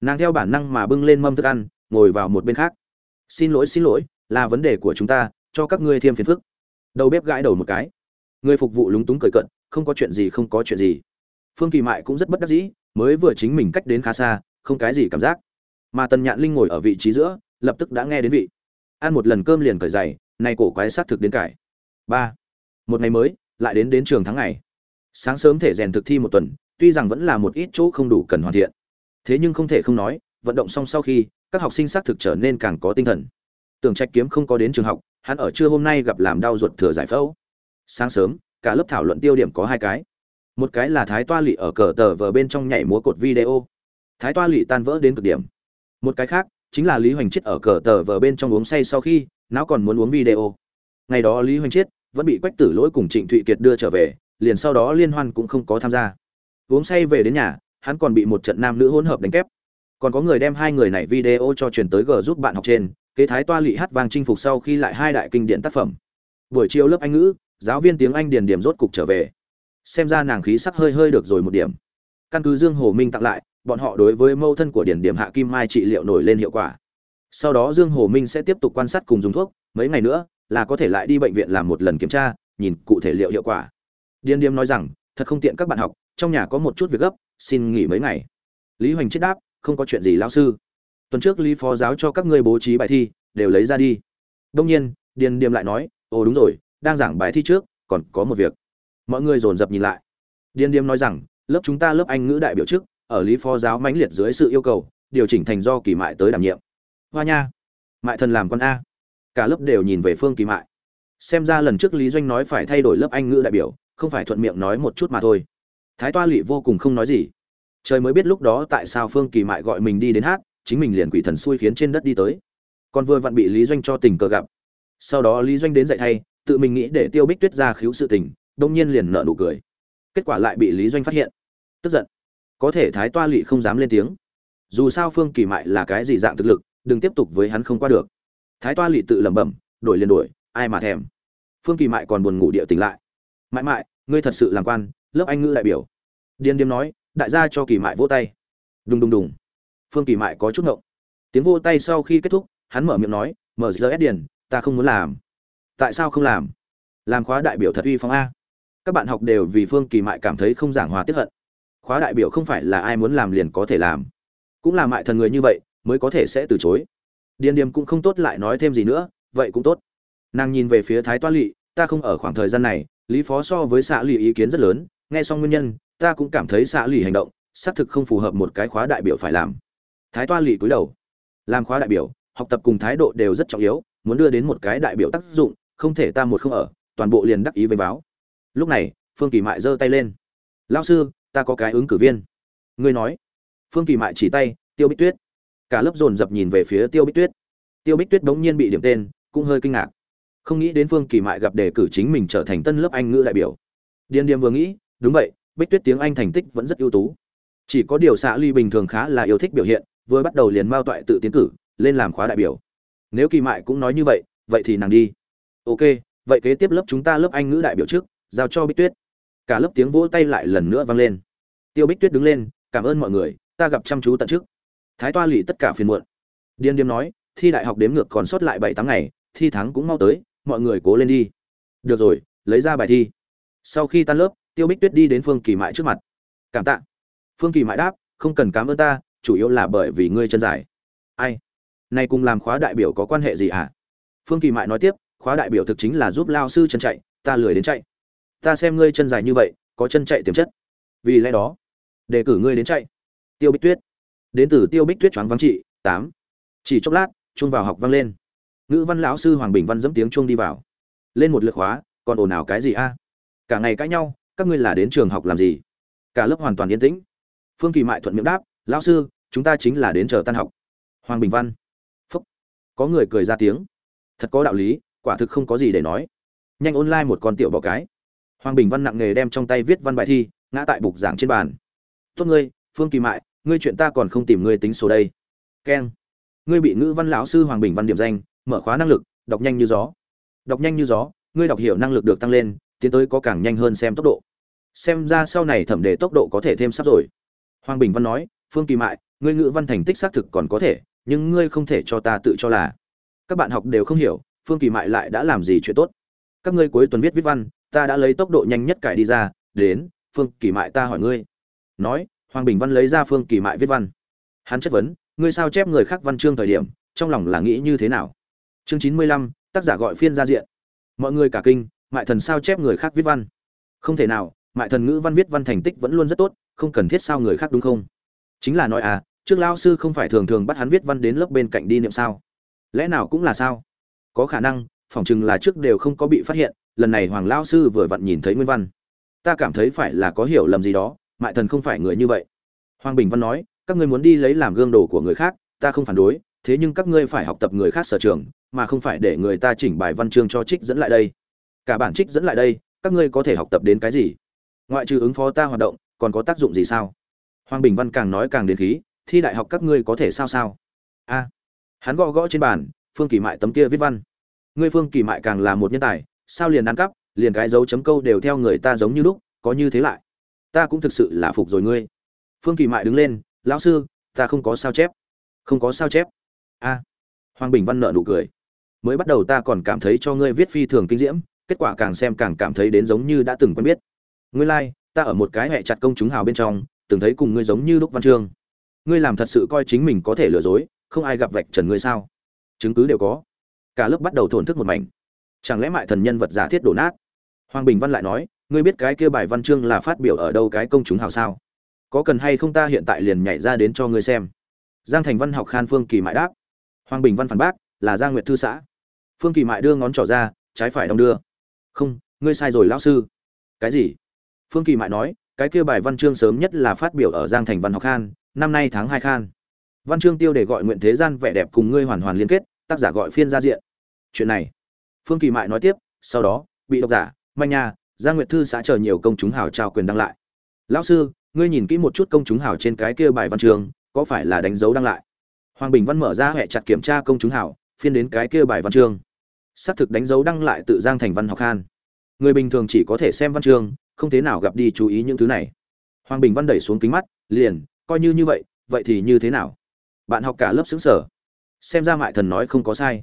Nàng theo bản năng mà bưng lên mâm thức ăn ngồi vào một bên khác. Xin lỗi xin lỗi, là vấn đề của chúng ta, cho các ngươi thêm phiền phức. Đầu bếp gãi đầu một cái. Người phục vụ lúng túng cười cận không có chuyện gì, không có chuyện gì. Phương kỳ mại cũng rất bất đắc dĩ, mới vừa chính mình cách đến khá xa, không cái gì cảm giác. Mà tần nhạn linh ngồi ở vị trí giữa, lập tức đã nghe đến vị. Ăn một lần cơm liền cởi dày nay cổ quái sát thực đến cải. Ba. Một ngày mới, lại đến đến trường tháng ngày. Sáng sớm thể rèn thực thi một tuần, tuy rằng vẫn là một ít chỗ không đủ cần hoàn thiện. Thế nhưng không thể không nói, vận động xong sau khi các học sinh xác thực trở nên càng có tinh thần. Tưởng trạch kiếm không có đến trường học, hắn ở trưa hôm nay gặp làm đau ruột thừa giải phẫu. Sáng sớm, cả lớp thảo luận tiêu điểm có hai cái. Một cái là thái toa lị ở cờ tờ vờ bên trong nhảy múa cột video. Thái toa lị tan vỡ đến cực điểm. Một cái khác, chính là lý hoành chết ở cờ tờ vờ bên trong uống say sau khi, não còn muốn uống video. Ngày đó lý hoành chết vẫn bị quách tử lỗi cùng trịnh thụy kiệt đưa trở về, liền sau đó liên hoan cũng không có tham gia. Uống say về đến nhà, hắn còn bị một trận nam nữ hỗn hợp đánh kép còn có người đem hai người này video cho truyền tới g giúp bạn học trên, kế thái toa lị hát vang chinh phục sau khi lại hai đại kinh điển tác phẩm. Buổi chiều lớp anh ngữ, giáo viên tiếng anh điền điểm rốt cục trở về. Xem ra nàng khí sắc hơi hơi được rồi một điểm. Căn cứ dương hồ minh tặng lại, bọn họ đối với mâu thân của điển điểm hạ kim mai trị liệu nổi lên hiệu quả. Sau đó dương hồ minh sẽ tiếp tục quan sát cùng dùng thuốc, mấy ngày nữa là có thể lại đi bệnh viện làm một lần kiểm tra, nhìn cụ thể liệu hiệu quả. Điền điểm nói rằng, thật không tiện các bạn học, trong nhà có một chút việc gấp, xin nghỉ mấy ngày. Lý hoành chết đáp không có chuyện gì lão sư. Tuần trước lý phó giáo cho các ngươi bố trí bài thi, đều lấy ra đi. Đông nhiên, điền điềm lại nói, ồ, đúng rồi, đang giảng bài thi trước, còn có một việc. Mọi người dồn dập nhìn lại. Điền điềm nói rằng, lớp chúng ta lớp anh ngữ đại biểu trước ở lý phó giáo mãnh liệt dưới sự yêu cầu, điều chỉnh thành do kỳ mại tới đảm nhiệm. Hoa nha, mại thần làm con a. Cả lớp đều nhìn về phương kỳ mại. Xem ra lần trước lý doanh nói phải thay đổi lớp anh ngữ đại biểu, không phải thuận miệng nói một chút mà thôi. Thái toa lỵ vô cùng không nói gì trời mới biết lúc đó tại sao phương kỳ mại gọi mình đi đến hát, chính mình liền quỷ thần xui khiến trên đất đi tới. Còn vừa vặn bị lý doanh cho tình cờ gặp. Sau đó lý doanh đến dạy thay, tự mình nghĩ để tiêu bích tuyết ra khiếu sự tình đông nhiên liền nợ nụ cười. Kết quả lại bị lý doanh phát hiện. Tức giận. Có thể thái toa lỵ không dám lên tiếng. Dù sao phương kỳ mại là cái gì dạng thực lực, đừng tiếp tục với hắn không qua được. Thái toa lỵ tự lẩm bẩm, đổi liền đổi, ai mà thèm. Phương kỳ mại còn buồn ngủ địa tỉnh lại. Mãi mãi ngươi thật sự làm quan, lớp anh ngữ đại biểu. Điên điếm nói đại gia cho kỳ mại vỗ tay. Đùng đùng đùng. Phương kỳ mại có chút ngộng. Tiếng vô tay sau khi kết thúc, hắn mở miệng nói, mở giờ điền ta không muốn làm. Tại sao không làm? Làm khóa đại biểu thật uy phong a. Các bạn học đều vì phương kỳ mại cảm thấy không giảng hòa tiếp hận. Khóa đại biểu không phải là ai muốn làm liền có thể làm. Cũng là mại thần người như vậy, mới có thể sẽ từ chối. Điền điềm cũng không tốt lại nói thêm gì nữa, vậy cũng tốt. Nàng nhìn về phía thái toa lỵ ta không ở khoảng thời gian này, lý phó so với xạ lỵ ý kiến rất lớn, nghe xong nguyên nhân ta cũng cảm thấy xạ lì hành động, xác thực không phù hợp một cái khóa đại biểu phải làm. Thái toa lì cúi đầu. Làm khóa đại biểu, học tập cùng thái độ đều rất trọng yếu, muốn đưa đến một cái đại biểu tác dụng, không thể ta một không ở, toàn bộ liền đắc ý với báo. Lúc này, phương kỳ mại giơ tay lên. Lao sư, ta có cái ứng cử viên. Ngươi nói. Phương kỳ mại chỉ tay, tiêu bích tuyết. Cả lớp dồn dập nhìn về phía tiêu bích tuyết. Tiêu bích tuyết bỗng nhiên bị điểm tên, cũng hơi kinh ngạc. Không nghĩ đến phương kỳ mại gặp đề cử chính mình trở thành tân lớp anh ngữ đại biểu. Điền điềm vừa nghĩ, đúng vậy bích tuyết tiếng anh thành tích vẫn rất ưu tú. Chỉ có điều xạ ly bình thường khá là yêu thích biểu hiện, vừa bắt đầu liền mao toại tự tiến cử, lên làm khóa đại biểu. Nếu kỳ mại cũng nói như vậy vậy thì nàng đi. Ok, vậy kế tiếp lớp chúng ta lớp anh ngữ đại biểu trước, giao cho bích tuyết. Cả lớp tiếng vỗ tay lại lần nữa vang lên. Tiêu bích tuyết đứng lên, cảm ơn mọi người, ta gặp chăm chú tận trước. Thái toa lì tất cả phiền muộn. Điên Điềm nói, thi đại học đếm ngược còn sót lại bảy tháng ngày, thi thắng cũng mau tới, mọi người cố lên đi. Được rồi, lấy ra bài thi. Sau khi tan lớp tiêu bích tuyết đi đến phương kỳ mại trước mặt. Cảm tạ. Phương kỳ mại đáp, không cần cảm ơn ta, chủ yếu là bởi vì ngươi chân dài. Ai? Nay cùng làm khóa đại biểu có quan hệ gì hả? À? phương kỳ mại nói tiếp, khóa đại biểu thực chính là giúp lao sư chân chạy, ta lười đến chạy. Ta xem ngươi chân dài như vậy, có chân chạy tiềm chất. Vì lẽ đó, đề cử ngươi đến chạy. Tiêu bích tuyết. Đến từ tiêu bích tuyết choáng vắng trị, tám. Chỉ chốc lát, chuông vào học vang lên. Ngữ văn lão sư hoàng bình văn dẫm tiếng chuông đi vào. Lên một lượt khóa, còn ồn ào cái gì a? Cả ngày cãi nhau các ngươi là đến trường học làm gì? Cả lớp hoàn toàn yên tĩnh. Phương kỳ mại thuận miệng đáp, lão sư, chúng ta chính là đến chờ tan học. Hoàng bình văn, phúc. Có người cười ra tiếng, thật có đạo lý, quả thực không có gì để nói. Nhanh online một con tiểu bọ cái. Hoàng bình văn nặng nghề đem trong tay viết văn bài thi, ngã tại bục giảng trên bàn. Tốt ngươi, phương kỳ mại, ngươi chuyện ta còn không tìm ngươi tính số đây. Keng. Ngươi bị ngữ văn lão sư hoàng bình văn điểm danh, mở khóa năng lực, đọc nhanh như gió. Đọc nhanh như gió, ngươi đọc hiểu năng lực được tăng lên tiến tới có càng nhanh hơn xem tốc độ. Xem ra sau này thẩm đề tốc độ có thể thêm sắp rồi. Hoàng bình văn nói, phương kỳ mại, ngươi ngữ văn thành tích xác thực còn có thể, nhưng ngươi không thể cho ta tự cho là. Các bạn học đều không hiểu, phương kỳ mại lại đã làm gì chuyện tốt. Các ngươi cuối tuần viết viết văn, ta đã lấy tốc độ nhanh nhất cải đi ra, đến, phương kỳ mại ta hỏi ngươi. Nói, hoàng bình văn lấy ra phương kỳ mại viết văn. Hắn chất vấn, ngươi sao chép người khác văn chương thời điểm, trong lòng là nghĩ như thế nào? Chương chín mươi lăm, tác giả gọi phiên ra diện. Mọi người cả kinh mại thần sao chép người khác viết văn. Không thể nào, mại thần ngữ văn viết văn thành tích vẫn luôn rất tốt, không cần thiết sao người khác đúng không? Chính là nói à trước lao sư không phải thường thường bắt hắn viết văn đến lớp bên cạnh đi niệm sao? Lẽ nào cũng là sao? Có khả năng, phỏng chừng là trước đều không có bị phát hiện, lần này hoàng lao sư vừa vặn nhìn thấy nguyên văn. Ta cảm thấy phải là có hiểu lầm gì đó, mại thần không phải người như vậy. Hoàng bình văn nói, các ngươi muốn đi lấy làm gương đồ của người khác, ta không phản đối, thế nhưng các ngươi phải học tập người khác sở trường, mà không phải để người ta chỉnh bài văn chương cho trích dẫn lại đây cả bản trích dẫn lại đây, các ngươi có thể học tập đến cái gì? Ngoại trừ ứng phó ta hoạt động, còn có tác dụng gì sao? Hoàng bình văn càng nói càng đến khí, thi đại học các ngươi có thể sao sao? A, hắn gõ gõ trên bàn, phương kỳ mại tấm kia viết văn. Ngươi phương kỳ mại càng là một nhân tài, sao liền ăn cắp, liền cái dấu chấm câu đều theo người ta giống như lúc, có như thế lại. Ta cũng thực sự là phục rồi ngươi. Phương kỳ mại đứng lên, lão sư, ta không có sao chép. Không có sao chép. A. Hoàng bình văn nợ nụ cười. Mới bắt đầu ta còn cảm thấy cho ngươi viết phi thường kinh diễm kết quả càng xem càng cảm thấy đến giống như đã từng quen biết. Ngươi lai、like, ta ở một cái hệ chặt công chúng hào bên trong từng thấy cùng ngươi giống như đúc văn chương ngươi làm thật sự coi chính mình có thể lừa dối không ai gặp vạch trần ngươi sao? Chứng cứ đều có. Cả lớp bắt đầu thổn thức một mảnh. Chẳng lẽ mại thần nhân vật giả thiết đổ nát? Hoàng bình văn lại nói ngươi biết cái kia bài văn chương là phát biểu ở đâu cái công chúng hào sao? Có cần hay không ta hiện tại liền nhảy ra đến cho ngươi xem? Giang thành văn học khan phương kỳ mại đáp. Hoàng bình văn phản bác là giang nguyệt thư xã. Phương kỳ mại đưa ngón trỏ ra trái phải đong đưa không, ngươi sai rồi, lão sư. Cái gì? Phương kỳ mại nói, cái kia bài văn chương sớm nhất là phát biểu ở giang thành văn học khan, năm nay tháng hai khan. Văn chương tiêu để gọi nguyện thế gian, vẻ đẹp cùng ngươi hoàn hoàn liên kết, tác giả gọi phiên ra diện. Chuyện này, phương kỳ mại nói tiếp, sau đó, bị độc giả manh nha, giang nguyệt thư xã chờ nhiều công chúng hào trao quyền đăng lại. Lão sư, ngươi nhìn kỹ một chút công chúng hào trên cái kia bài văn chương, có phải là đánh dấu đăng lại? Hoàng bình văn mở ra hệ chặt kiểm tra công chúng hào, phiên đến cái kia bài văn chương xác thực đánh dấu đăng lại tự giang thành văn học khan. Người bình thường chỉ có thể xem văn chương, không thế nào gặp đi chú ý những thứ này. Hoàng bình văn đẩy xuống kính mắt, liền, coi như như vậy vậy thì như thế nào? Bạn học cả lớp xứng sở. Xem ra mại thần nói không có sai.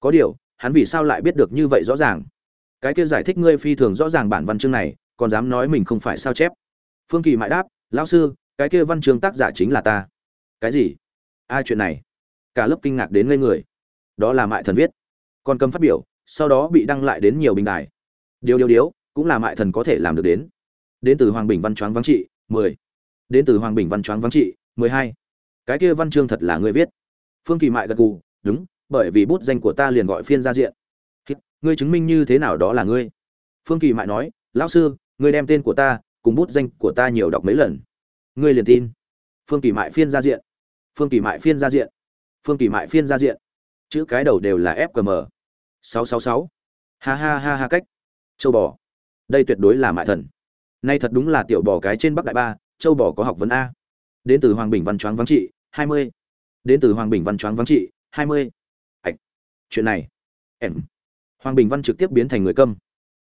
Có điều, hắn vì sao lại biết được như vậy rõ ràng? Cái kia giải thích ngươi phi thường rõ ràng bản văn chương này, còn dám nói mình không phải sao chép? Phương kỳ mại đáp, lão sư, cái kia văn chương tác giả chính là ta. Cái gì? Ai chuyện này. Cả lớp kinh ngạc đến ngây người. Đó là mại thần viết còn cầm phát biểu, sau đó bị đăng lại đến nhiều bình đài. Điều điều điếu, cũng là mại thần có thể làm được đến. Đến từ hoàng bình văn choáng vắng trị, mười. Đến từ hoàng bình văn choáng vắng trị, mười hai. Cái kia văn chương thật là người viết. Phương kỳ mại gật gù, đúng, bởi vì bút danh của ta liền gọi phiên ra diện. Ngươi chứng minh như thế nào đó là ngươi? Phương kỳ mại nói, lão sư, ngươi đem tên của ta cùng bút danh của ta nhiều đọc mấy lần. Ngươi liền tin. Phương kỳ mại phiên ra diện. Phương kỳ mại phiên ra diện. Phương kỳ mại phiên ra diện chữ cái đầu đều là fqm sáu sáu sáu. Ha ha ha ha cách. Châu bò. Đây tuyệt đối là mại thần. Nay thật đúng là tiểu bò cái trên bắc đại ba, châu bò có học vấn a. Đến từ hoàng bình văn choáng vắng trị, hai mươi. Đến từ hoàng bình văn choáng vắng trị, hai mươi. Ạch chuyện này. Em. Hoàng bình văn trực tiếp biến thành người câm.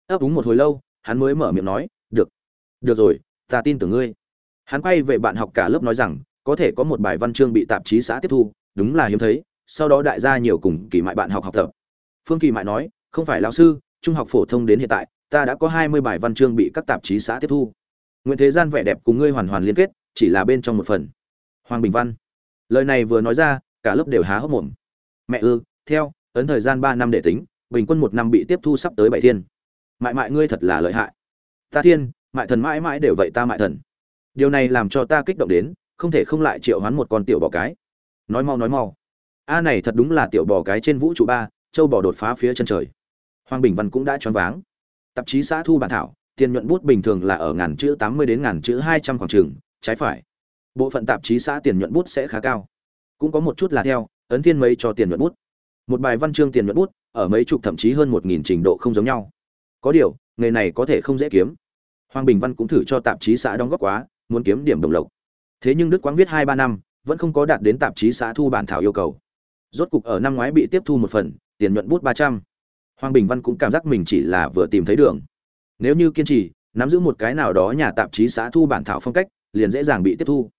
Ấp úng một hồi lâu, hắn mới mở miệng nói, được. Được rồi, ta tin tưởng ngươi. Hắn quay về bạn học cả lớp nói rằng, có thể có một bài văn chương bị tạp chí xã tiếp thu, đúng là hiếm thấy sau đó đại gia nhiều cùng kỳ mại bạn học học tập. Phương kỳ mại nói, không phải lão sư, trung học phổ thông đến hiện tại, ta đã có hai mươi bài văn chương bị các tạp chí xã tiếp thu. Nguyện thế gian vẻ đẹp cùng ngươi hoàn hoàn liên kết, chỉ là bên trong một phần. Hoàng bình văn, lời này vừa nói ra, cả lớp đều há hốc mồm. Mẹ ư, theo, ấn thời gian ba năm để tính, bình quân một năm bị tiếp thu sắp tới bảy thiên. Mại mại ngươi thật là lợi hại. Ta thiên, mại thần mãi mãi đều vậy ta mại thần. Điều này làm cho ta kích động đến, không thể không lại triệu hoán một con tiểu bò cái. Nói mau nói mau a này thật đúng là tiểu bò cái trên vũ trụ ba, châu bò đột phá phía chân trời. Hoàng bình văn cũng đã choáng váng. Tạp chí xã thu bản thảo, tiền nhuận bút bình thường là ở ngàn chữ tám mươi đến ngàn chữ hai trăm khoảng trường, trái phải. Bộ phận tạp chí xã tiền nhuận bút sẽ khá cao. Cũng có một chút là theo, ấn thiên mấy cho tiền nhuận bút. Một bài văn chương tiền nhuận bút, ở mấy chục thậm chí hơn một nghìn trình độ không giống nhau. Có điều, nghề này có thể không dễ kiếm. Hoàng bình văn cũng thử cho tạp chí xã đóng góp quá, muốn kiếm điểm đồng lộc. Thế nhưng đức quang viết hai ba năm, vẫn không có đạt đến tạp chí xã thu bản thảo yêu cầu rốt cục ở năm ngoái bị tiếp thu một phần, tiền nhuận bút ba trăm. Hoàng bình văn cũng cảm giác mình chỉ là vừa tìm thấy đường. Nếu như kiên trì, nắm giữ một cái nào đó nhà tạp chí xã thu bản thảo phong cách, liền dễ dàng bị tiếp thu.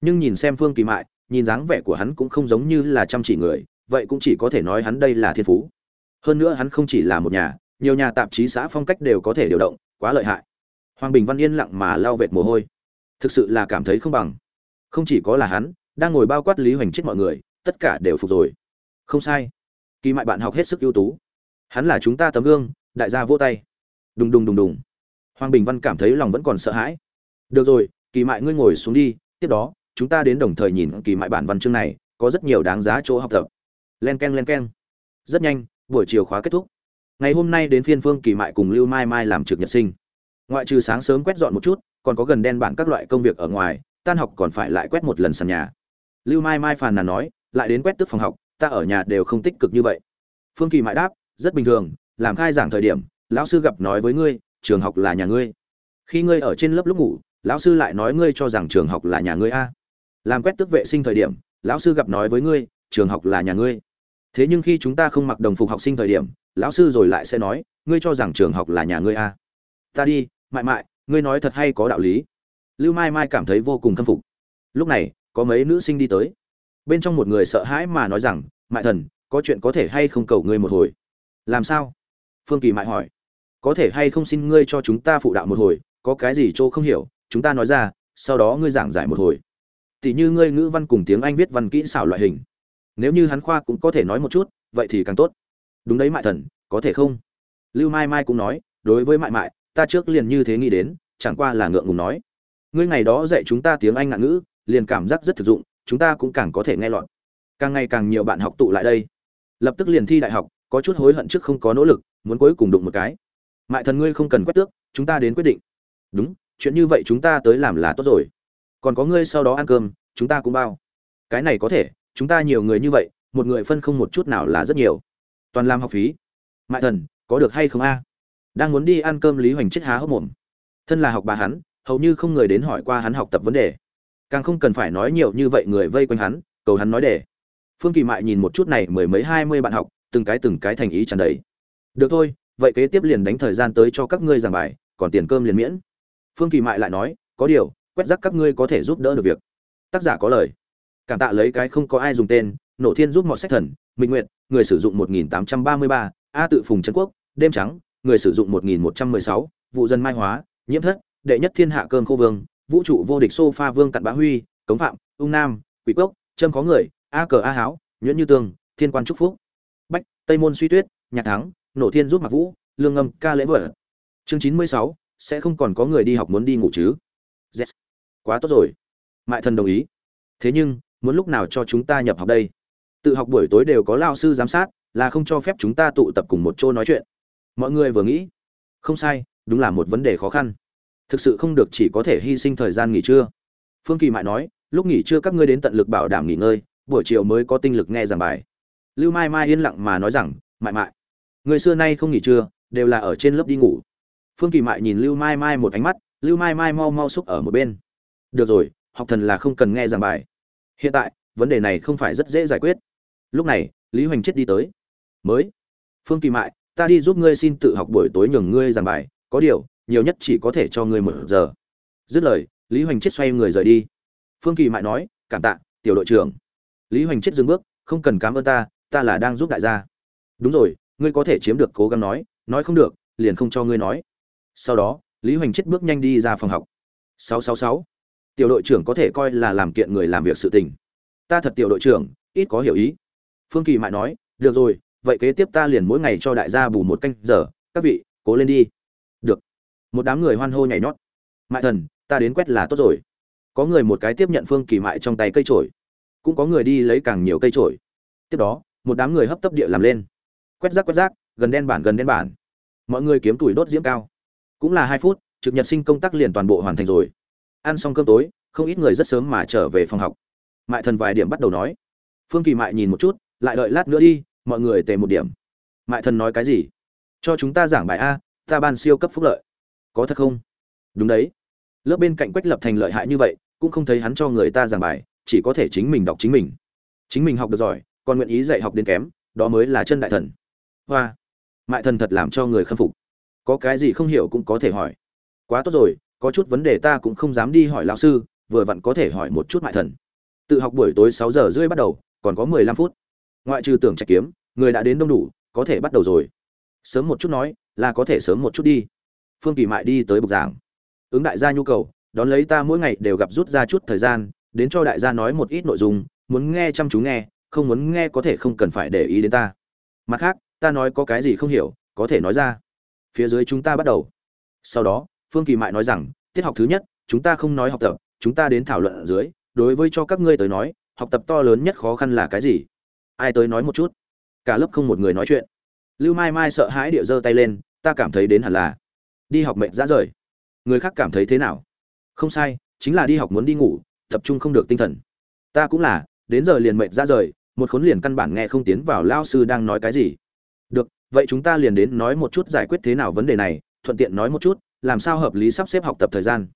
Nhưng nhìn xem phương kỳ mại, nhìn dáng vẻ của hắn cũng không giống như là chăm chỉ người, vậy cũng chỉ có thể nói hắn đây là thiên phú. Hơn nữa hắn không chỉ là một nhà, nhiều nhà tạp chí xã phong cách đều có thể điều động, quá lợi hại. Hoàng bình văn yên lặng mà lau vệt mồ hôi. Thực sự là cảm thấy không bằng. Không chỉ có là hắn, đang ngồi bao quát lý hoành chết mọi người tất cả đều phục rồi. Không sai. Kỳ mại bạn học hết sức ưu tú. Hắn là chúng ta tấm gương, đại gia vô tay. Đùng đùng đùng đùng. Hoàng bình văn cảm thấy lòng vẫn còn sợ hãi. Được rồi, kỳ mại ngươi ngồi xuống đi, tiếp đó, chúng ta đến đồng thời nhìn kỳ mại bản văn chương này, có rất nhiều đáng giá chỗ học tập. Len k e n len k e n rất nhanh, buổi chiều khóa kết thúc. Ngày hôm nay đến phiên phương kỳ mại cùng lưu mai mai làm trực nhật sinh. Ngoại trừ sáng sớm quét dọn một chút, còn có gần đen bản các loại công việc ở ngoài, tan học còn phải lại quét một lần sàn nhà. Lưu mai mai phàn nàn nói lại đến quét tước phòng học, ta ở nhà đều không tích cực như vậy. Phương kỳ mại đáp, rất bình thường, làm khai giảng thời điểm, lão sư gặp nói với ngươi, trường học là nhà ngươi. Khi ngươi ở trên lớp lúc ngủ, lão sư lại nói ngươi cho rằng trường học là nhà ngươi a. Làm quét tước vệ sinh thời điểm, lão sư gặp nói với ngươi, trường học là nhà ngươi. Thế nhưng khi chúng ta không mặc đồng phục học sinh thời điểm, lão sư rồi lại sẽ nói, ngươi cho rằng trường học là nhà ngươi a. Ta đi, mại mại, ngươi nói thật hay có đạo lý. Lưu mai mai cảm thấy vô cùng khâm phục. Lúc này, có mấy nữ sinh đi tới bên trong một người sợ hãi mà nói rằng, mại thần, có chuyện có thể hay không cầu ngươi một hồi? Làm sao? Phương kỳ mại hỏi. Có thể hay không xin ngươi cho chúng ta phụ đạo một hồi, có cái gì chỗ không hiểu, chúng ta nói ra, sau đó ngươi giảng giải một hồi. Tỷ như ngươi ngữ văn cùng tiếng anh viết văn kỹ xảo loại hình. Nếu như hắn khoa cũng có thể nói một chút, vậy thì càng tốt. Đúng đấy mại thần, có thể không? Lưu mai mai cũng nói, đối với mại mại, ta trước liền như thế nghĩ đến, chẳng qua là ngượng ngùng nói. Ngươi ngày đó dạy chúng ta tiếng anh ngạn ngữ, liền cảm giác rất thực dụng chúng ta cũng càng có thể nghe lọt. Càng ngày càng nhiều bạn học tụ lại đây. Lập tức liền thi đại học, có chút hối hận trước không có nỗ lực, muốn cuối cùng đụng một cái. Mại thần ngươi không cần quét tước, chúng ta đến quyết định. Đúng, chuyện như vậy chúng ta tới làm là tốt rồi. Còn có ngươi sau đó ăn cơm, chúng ta cũng bao. Cái này có thể, chúng ta nhiều người như vậy, một người phân không một chút nào là rất nhiều. Toàn làm học phí. Mại thần, có được hay không a? Đang muốn đi ăn cơm lý hoành chết há hốc mồm. Thân là học bà hắn, hầu như không người đến hỏi qua hắn học tập vấn đề càng không cần phải nói nhiều như vậy người vây quanh hắn cầu hắn nói để phương kỳ mại nhìn một chút này mười mấy hai mươi bạn học từng cái từng cái thành ý tràn đầy. Được thôi vậy kế tiếp liền đánh thời gian tới cho các ngươi giảng bài còn tiền cơm liền miễn. Phương kỳ mại lại nói có điều quét rác các ngươi có thể giúp đỡ được việc. Tác giả có lời. Cảm tạ lấy cái không có ai dùng tên nổ thiên giúp mọi sách thần minh nguyện người sử dụng 1833, a tự phùng trấn quốc đêm trắng người sử dụng 1116, vụ dân mai hóa nhiễm thất đệ nhất thiên hạ cơm khô vương vũ trụ vô địch sofa vương cặn bá huy, cống phạm, ung nam, quỷ cốc trâm có người, a cờ a háo, nhuyễn như tường, thiên quan trúc phúc. Bách, tây môn suy tuyết, nhạc thắng, nổ thiên giúp mặc vũ, lương ngâm, ca lễ vợ. Chương chín mươi sáu, sẽ không còn có người đi học muốn đi ngủ chứ? Yes. quá tốt rồi. Mại thần đồng ý. Thế nhưng, muốn lúc nào cho chúng ta nhập học đây? Tự học buổi tối đều có lao sư giám sát, là không cho phép chúng ta tụ tập cùng một chỗ nói chuyện. Mọi người vừa nghĩ, không sai, đúng là một vấn đề khó khăn thực sự không được chỉ có thể hy sinh thời gian nghỉ trưa. Phương kỳ mại nói, lúc nghỉ trưa các ngươi đến tận lực bảo đảm nghỉ ngơi, buổi chiều mới có tinh lực nghe giảng bài. Lưu mai mai yên lặng mà nói rằng, mại mại, người xưa nay không nghỉ trưa, đều là ở trên lớp đi ngủ. Phương kỳ mại nhìn lưu mai mai một ánh mắt, lưu mai mai mau mau xúc ở một bên. Được rồi, học thần là không cần nghe giảng bài. Hiện tại, vấn đề này không phải rất dễ giải quyết. Lúc này, lý hoành chết đi tới. Mới. Phương kỳ mại, ta đi giúp ngươi xin tự học buổi tối nhường ngươi giảng bài, có điều nhiều nhất chỉ có thể cho ngươi một giờ. Dứt lời, lý hoành chết xoay người rời đi. Phương kỳ mại nói, cảm tạ, tiểu đội trưởng. Lý hoành chết dừng bước, không cần cảm ơn ta ta là đang giúp đại gia. Đúng rồi, ngươi có thể chiếm được cố gắng nói nói không được, liền không cho ngươi nói. Sau đó, lý hoành chết bước nhanh đi ra phòng học. 666. tiểu đội trưởng có thể coi là làm kiện người làm việc sự tình. Ta thật tiểu đội trưởng, ít có hiểu ý. Phương kỳ mại nói, được rồi, vậy kế tiếp ta liền mỗi ngày cho đại gia bù một canh giờ, các vị, cố lên đi một đám người hoan hô nhảy nhót. Mại thần, ta đến quét là tốt rồi. Có người một cái tiếp nhận phương kỳ mại trong tay cây trổi cũng có người đi lấy càng nhiều cây trổi tiếp đó, một đám người hấp tấp địa làm lên. Quét rác quét rác, gần đen bản, gần đen bản. Mọi người kiếm tuổi đốt diễm cao. Cũng là hai phút, trực nhật sinh công tác liền toàn bộ hoàn thành rồi. Ăn xong cơm tối, không ít người rất sớm mà trở về phòng học. Mại thần vài điểm bắt đầu nói. Phương kỳ mại nhìn một chút, lại đợi lát nữa đi, mọi người tề một điểm. Mại thần nói cái gì? Cho chúng ta giảng bài a, ta ban siêu cấp phúc lợi có thật không? Đúng đấy. Lớp bên cạnh quách lập thành lợi hại như vậy, cũng không thấy hắn cho người ta giảng bài, chỉ có thể chính mình đọc chính mình. Chính mình học được giỏi, còn nguyện ý dạy học đến kém, đó mới là chân đại thần. Hoa. Mại thần thật làm cho người khâm phục. Có cái gì không hiểu cũng có thể hỏi. Quá tốt rồi, có chút vấn đề ta cũng không dám đi hỏi lão sư, vừa vặn có thể hỏi một chút mại thần. Tự học buổi tối sáu giờ rưỡi bắt đầu, còn có mười lăm phút. Ngoại trừ tưởng trạch kiếm, người đã đến đông đủ, có thể bắt đầu rồi. Sớm một chút nói, là có thể sớm một chút đi phương kỳ mại đi tới bục giảng. Ứng đại gia nhu cầu, đón lấy ta mỗi ngày đều gặp rút ra chút thời gian, đến cho đại gia nói một ít nội dung, muốn nghe chăm chú nghe, không muốn nghe có thể không cần phải để ý đến ta. Mặt khác, ta nói có cái gì không hiểu, có thể nói ra. Phía dưới chúng ta bắt đầu. Sau đó, phương kỳ mại nói rằng, tiết học thứ nhất, chúng ta không nói học tập, chúng ta đến thảo luận ở dưới, đối với cho các ngươi tới nói, học tập to lớn nhất khó khăn là cái gì? Ai tới nói một chút? Cả lớp không một người nói chuyện. Lưu mai mai sợ hãi địa giơ tay lên, ta cảm thấy đến hẳn là đi học mệnh ra rời. Người khác cảm thấy thế nào? Không sai, chính là đi học muốn đi ngủ, tập trung không được tinh thần. Ta cũng là, đến giờ liền mệnh ra rời, một khốn liền căn bản nghe không tiến vào lao sư đang nói cái gì. Được, vậy chúng ta liền đến nói một chút giải quyết thế nào vấn đề này, thuận tiện nói một chút, làm sao hợp lý sắp xếp học tập thời gian.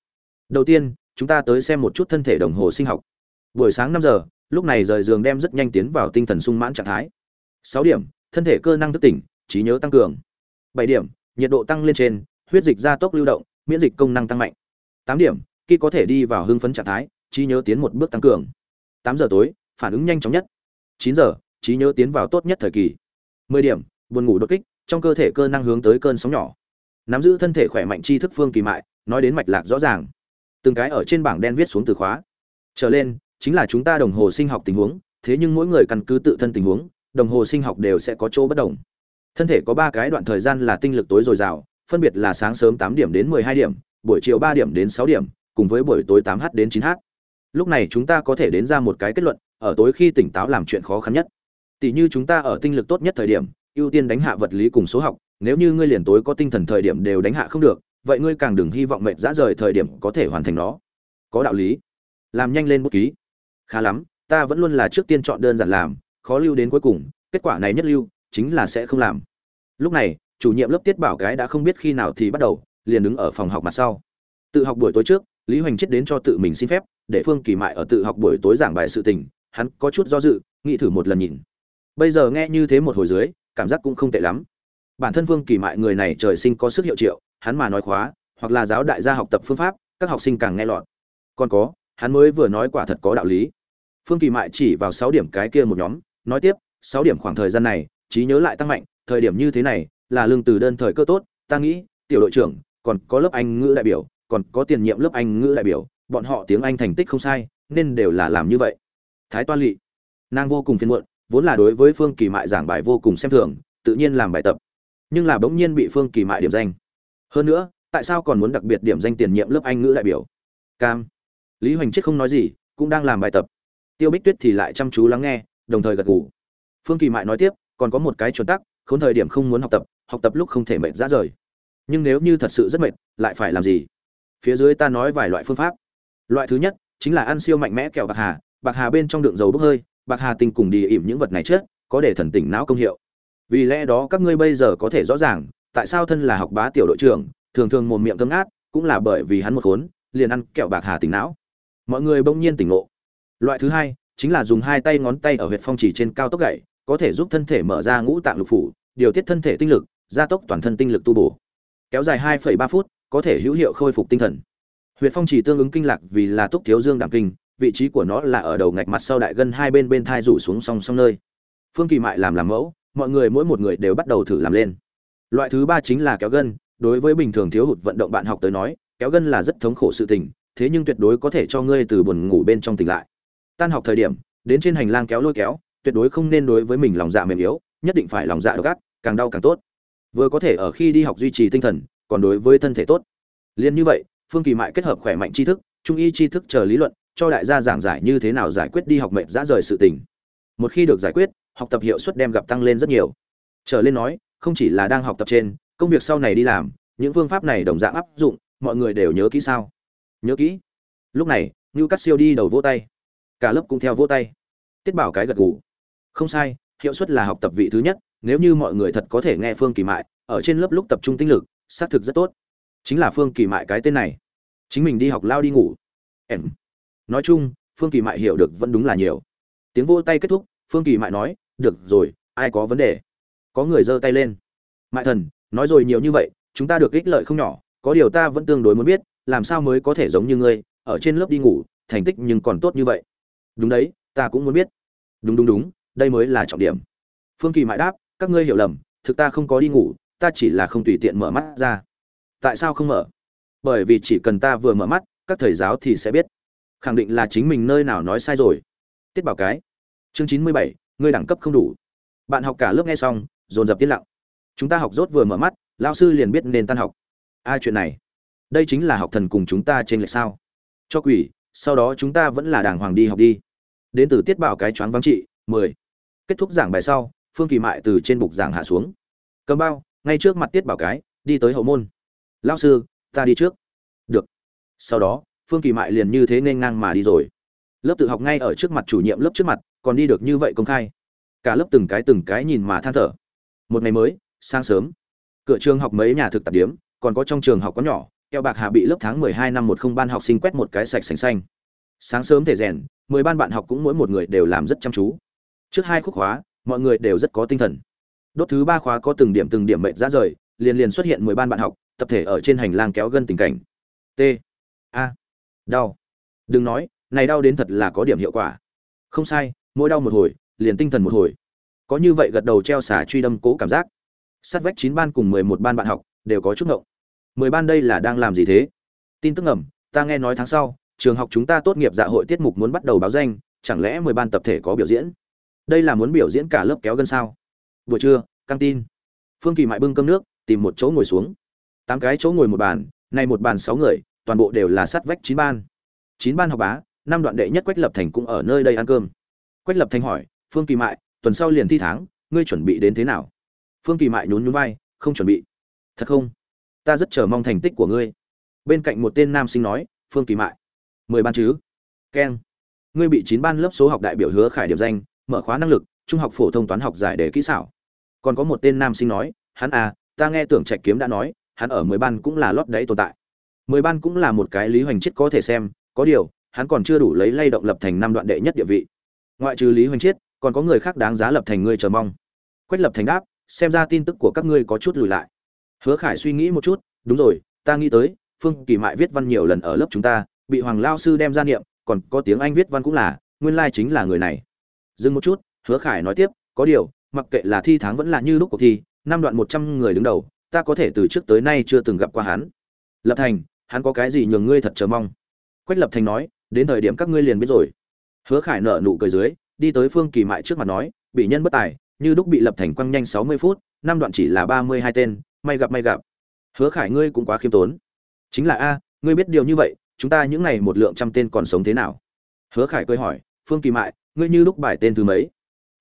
Đầu tiên, chúng ta tới xem một chút thân thể đồng hồ sinh học. Buổi sáng năm giờ, lúc này rời giường đem rất nhanh tiến vào tinh thần sung mãn trạng thái. Sáu điểm, thân thể cơ năng thức tỉnh, trí nhớ tăng cường. Bảy điểm, nhiệt độ tăng lên trên huyết dịch gia tốc lưu động, miễn dịch công năng tăng mạnh. Tám điểm, khi có thể đi vào hưng phấn trạng thái, trí nhớ tiến một bước tăng cường. Tám giờ tối, phản ứng nhanh chóng nhất. Chín giờ, trí nhớ tiến vào tốt nhất thời kỳ. Mười điểm, buồn ngủ đột kích, trong cơ thể cơ năng hướng tới cơn sóng nhỏ. Nắm giữ thân thể khỏe mạnh tri thức phương kỳ mại, nói đến mạch lạc rõ ràng. Từng cái ở trên bảng đen viết xuống từ khóa. Trở lên, chính là chúng ta đồng hồ sinh học tình huống, thế nhưng mỗi người căn cứ tự thân tình huống, đồng hồ sinh học đều sẽ có chỗ bất đồng. Thân thể có ba cái đoạn thời gian là tinh lực tối dồi dào phân biệt là sáng sớm tám điểm đến mười hai điểm, buổi chiều ba điểm đến sáu điểm, cùng với buổi tối tám h đến chín h lúc này chúng ta có thể đến ra một cái kết luận, ở tối khi tỉnh táo làm chuyện khó khăn nhất. Tỷ như chúng ta ở tinh lực tốt nhất thời điểm, ưu tiên đánh hạ vật lý cùng số học, nếu như ngươi liền tối có tinh thần thời điểm đều đánh hạ không được, vậy ngươi càng đừng hy vọng mệt dã rời thời điểm có thể hoàn thành nó. Có đạo lý. Làm nhanh lên bút ký. Khá lắm, ta vẫn luôn là trước tiên chọn đơn giản làm, khó lưu đến cuối cùng, kết quả này nhất lưu, chính là sẽ không làm. Lúc này chủ nhiệm lớp tiết bảo cái đã không biết khi nào thì bắt đầu, liền đứng ở phòng học mặt sau. Tự học buổi tối trước, lý hoành chết đến cho tự mình xin phép, để phương kỳ mại ở tự học buổi tối giảng bài sự tình, hắn có chút do dự, nghĩ thử một lần nhìn. Bây giờ nghe như thế một hồi dưới, cảm giác cũng không tệ lắm. Bản thân phương kỳ mại người này trời sinh có sức hiệu triệu, hắn mà nói khóa, hoặc là giáo đại gia học tập phương pháp, các học sinh càng nghe lọt. Còn có, hắn mới vừa nói quả thật có đạo lý. Phương kỳ mại chỉ vào sáu điểm cái kia một nhóm, nói tiếp, sáu điểm khoảng thời gian này, trí nhớ lại tăng mạnh, thời điểm như thế này là lương từ đơn thời cơ tốt, ta nghĩ, tiểu đội trưởng, còn có lớp anh ngữ đại biểu, còn có tiền nhiệm lớp anh ngữ đại biểu, bọn họ tiếng anh thành tích không sai, nên đều là làm như vậy. Thái toan lỵ. Nàng vô cùng phiền muộn, vốn là đối với phương kỳ mại giảng bài vô cùng xem thường, tự nhiên làm bài tập. Nhưng là bỗng nhiên bị phương kỳ mại điểm danh. Hơn nữa, tại sao còn muốn đặc biệt điểm danh tiền nhiệm lớp anh ngữ đại biểu? Cam. Lý hoành chết không nói gì, cũng đang làm bài tập. Tiêu bích tuyết thì lại chăm chú lắng nghe, đồng thời gật gù. Phương kỳ mại nói tiếp, còn có một cái chuẩn tắc, khốn thời điểm không muốn học tập học tập lúc không thể mệt ra rời. Nhưng nếu như thật sự rất mệt, lại phải làm gì? Phía dưới ta nói vài loại phương pháp. Loại thứ nhất chính là ăn siêu mạnh mẽ kẹo bạc hà. Bạc hà bên trong đựng dầu bốc hơi, bạc hà tinh cùng đi ỉm những vật này chết, có để thần tỉnh não công hiệu. Vì lẽ đó các ngươi bây giờ có thể rõ ràng, tại sao thân là học bá tiểu đội trưởng, thường thường mồm miệng thơm ngát, cũng là bởi vì hắn một khốn, liền ăn kẹo bạc hà tỉnh não. Mọi người bỗng nhiên tỉnh ngộ. Loại thứ hai chính là dùng hai tay ngón tay ở huyệt phong chỉ trên cao tốc gậy, có thể giúp thân thể mở ra ngũ tạng lục phủ, điều tiết thân thể tinh lực gia tốc toàn thân tinh lực tu bổ. Kéo dài 2,3 phút có thể hữu hiệu khôi phục tinh thần. Huyệt phong chỉ tương ứng kinh lạc vì là túc thiếu dương đảm kinh vị trí của nó là ở đầu ngạch mặt sau đại gân hai bên bên thai rủ xuống song song nơi. Phương kỳ mại làm làm mẫu mọi người mỗi một người đều bắt đầu thử làm lên. Loại thứ ba chính là kéo gân đối với bình thường thiếu hụt vận động bạn học tới nói kéo gân là rất thống khổ sự tình thế nhưng tuyệt đối có thể cho ngươi từ buồn ngủ bên trong tỉnh lại. Tan học thời điểm đến trên hành lang kéo lôi kéo tuyệt đối không nên đối với mình lòng dạ mềm yếu nhất định phải lòng dạ độc ác càng đau càng tốt vừa có thể ở khi đi học duy trì tinh thần, còn đối với thân thể tốt. Liên như vậy, phương kỳ mại kết hợp khỏe mạnh tri thức, trung y tri thức chờ lý luận, cho đại gia giảng giải như thế nào giải quyết đi học mệnh dã rời sự tình. Một khi được giải quyết, học tập hiệu suất đem gặp tăng lên rất nhiều. Trở lên nói, không chỉ là đang học tập trên, công việc sau này đi làm, những phương pháp này đồng dạng áp dụng, mọi người đều nhớ kỹ sao? Nhớ kỹ. Lúc này như cắt siêu đi đầu vỗ tay. Cả lớp cũng theo vỗ tay. Tiết bảo cái gật gù. Không sai, hiệu suất là học tập vị thứ nhất nếu như mọi người thật có thể nghe phương kỳ mại, ở trên lớp lúc tập trung tinh lực, xác thực rất tốt. Chính là phương kỳ mại cái tên này. Chính mình đi học lao đi ngủ. Em. Nói chung, phương kỳ mại hiểu được vẫn đúng là nhiều. Tiếng vô tay kết thúc, phương kỳ mại nói, được rồi, ai có vấn đề? Có người giơ tay lên. Mại thần, nói rồi nhiều như vậy, chúng ta được ích lợi không nhỏ, có điều ta vẫn tương đối muốn biết, làm sao mới có thể giống như ngươi, ở trên lớp đi ngủ, thành tích nhưng còn tốt như vậy? Đúng đấy, ta cũng muốn biết. Đúng đúng đúng, đây mới là trọng điểm. Phương kỳ mại đáp các ngươi hiểu lầm, thực ta không có đi ngủ, ta chỉ là không tùy tiện mở mắt ra. Tại sao không mở? Bởi vì chỉ cần ta vừa mở mắt, các thầy giáo thì sẽ biết. Khẳng định là chính mình nơi nào nói sai rồi. Tiết bảo cái. Chương chín mươi bảy, ngươi đẳng cấp không đủ. Bạn học cả lớp nghe xong, dồn dập tiết lặng. Chúng ta học rốt vừa mở mắt lao sư liền biết nên tan học. Ai chuyện này. Đây chính là học thần cùng chúng ta trên lệch sao? Cho quỷ, sau đó chúng ta vẫn là đàng hoàng đi học đi. Đến từ tiết bảo cái choáng vắng trị, mười. Kết thúc giảng bài sau phương kỳ mại từ trên bục giảng hạ xuống. Cầm bao, ngay trước mặt tiết bảo cái, đi tới hậu môn. Lao sư, ta đi trước. Được. Sau đó, phương kỳ mại liền như thế nên ngang mà đi rồi. Lớp tự học ngay ở trước mặt chủ nhiệm lớp trước mặt, còn đi được như vậy công khai. Cả lớp từng cái từng cái nhìn mà than thở. Một ngày mới, sáng sớm, cửa trường học mấy nhà thực tập điếm còn có trong trường học có nhỏ, keo bạc hà bị lớp tháng mười hai năm một không ban học sinh quét một cái sạch sành xanh. Sáng sớm thể rèn, mười ban bạn học cũng mỗi một người đều làm rất chăm chú. Trước hai khúc hóa mọi người đều rất có tinh thần. Đốt thứ ba khóa có từng điểm từng điểm mệnh ra rời, liền liền xuất hiện mười ban bạn học, tập thể ở trên hành lang kéo gân tình cảnh. T. A. Đau. Đừng nói, này đau đến thật là có điểm hiệu quả. Không sai, mỗi đau một hồi, liền tinh thần một hồi. Có như vậy gật đầu treo xả truy đâm cố cảm giác. Sát vách chín ban cùng mười một ban bạn học, đều có chút ngộng. Mười ban đây là đang làm gì thế? Tin tức ngầm, ta nghe nói tháng sau, trường học chúng ta tốt nghiệp dạ hội tiết mục muốn bắt đầu báo danh, chẳng lẽ mười ban tập thể có biểu diễn? Đây là muốn biểu diễn cả lớp kéo gân sao? Buổi trưa, căng tin. Phương kỳ mại bưng cơm nước, tìm một chỗ ngồi xuống. Tám cái chỗ ngồi một bàn, nay một bàn sáu người, toàn bộ đều là sát vách chín ban. Chín ban học bá, năm đoạn đệ nhất quách lập thành cũng ở nơi đây ăn cơm. Quách lập thành hỏi, phương kỳ mại, tuần sau liền thi tháng, ngươi chuẩn bị đến thế nào? Phương kỳ mại nhún nhún vai, không chuẩn bị. Thật không? Ta rất chờ mong thành tích của ngươi. Bên cạnh một tên nam sinh nói, phương kỳ mại. Mười ban chứ? Keng. Ngươi bị chín ban lớp số học đại biểu hứa khải điểm danh mở khóa năng lực, trung học phổ thông toán học giải đề kỹ xảo. Còn có một tên nam sinh nói, hắn à ta nghe tưởng trạch kiếm đã nói, hắn ở mười ban cũng là lót đáy tồn tại. Mười ban cũng là một cái lý hoành chết có thể xem, có điều, hắn còn chưa đủ lấy lay động lập thành năm đoạn đệ nhất địa vị. Ngoại trừ lý hoành chết còn có người khác đáng giá lập thành ngươi chờ mong. Quách lập thành đáp, xem ra tin tức của các ngươi có chút lùi lại. Hứa khải suy nghĩ một chút, đúng rồi, ta nghĩ tới, phương kỳ mại viết văn nhiều lần ở lớp chúng ta, bị hoàng lao sư đem ra niệm, còn có tiếng anh viết văn cũng là, nguyên lai chính là người này dừng một chút, hứa khải nói tiếp, có điều, mặc kệ là thi tháng vẫn là như lúc cuộc thi, năm đoạn một trăm người đứng đầu, ta có thể từ trước tới nay chưa từng gặp qua hắn. Lập thành, hắn có cái gì nhường ngươi thật chờ mong? Quách lập thành nói, đến thời điểm các ngươi liền biết rồi. Hứa khải nở nụ cười dưới, đi tới phương kỳ mại trước mặt nói, bị nhân bất tài, như đúc bị lập thành quăng nhanh sáu mươi phút, năm đoạn chỉ là ba mươi hai tên, may gặp may gặp. Hứa khải ngươi cũng quá khiêm tốn. Chính là a, ngươi biết điều như vậy, chúng ta những ngày một lượng trăm tên còn sống thế nào? Hứa khải cười hỏi phương kỳ mại, ngươi như lúc bài tên thứ mấy?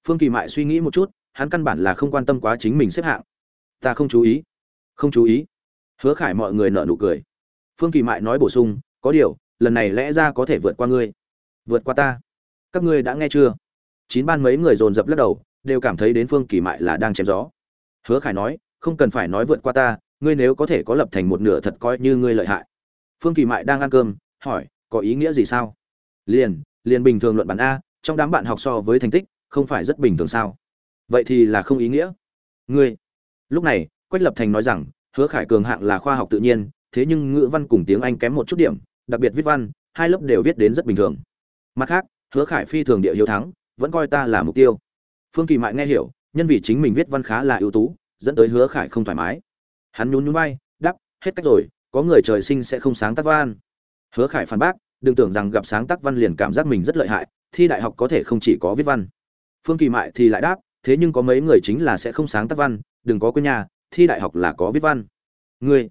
Phương kỳ mại suy nghĩ một chút, hắn căn bản là không quan tâm quá chính mình xếp hạng. Ta không chú ý. Không chú ý. Hứa khải mọi người nợ nụ cười. Phương kỳ mại nói bổ sung, có điều, lần này lẽ ra có thể vượt qua ngươi. Vượt qua ta. Các ngươi đã nghe chưa? Chín ban mấy người dồn dập lắc đầu, đều cảm thấy đến phương kỳ mại là đang chém gió. Hứa khải nói, không cần phải nói vượt qua ta, ngươi nếu có thể có lập thành một nửa thật coi như ngươi lợi hại. Phương kỳ mại đang ăn cơm, hỏi, có ý nghĩa gì sao? Liền liền bình thường luận bản a, trong đám bạn học so với thành tích, không phải rất bình thường sao? Vậy thì là không ý nghĩa. Ngươi, lúc này, quách lập thành nói rằng, hứa khải cường hạng là khoa học tự nhiên, thế nhưng ngữ văn cùng tiếng anh kém một chút điểm, đặc biệt viết văn, hai lớp đều viết đến rất bình thường. Mặt khác, hứa khải phi thường địa hiếu thắng, vẫn coi ta là mục tiêu. Phương kỳ mại nghe hiểu, nhân vì chính mình viết văn khá là ưu tú, dẫn tới hứa khải không thoải mái. Hắn nhún nhún bay đắp hết cách rồi, có người trời sinh sẽ không sáng tác văn. Hứa khải phản bác đừng tưởng rằng gặp sáng tác văn liền cảm giác mình rất lợi hại, thi đại học có thể không chỉ có viết văn. Phương kỳ mại thì lại đáp, thế nhưng có mấy người chính là sẽ không sáng tác văn, đừng có quên nhà thi đại học là có viết văn. Ngươi,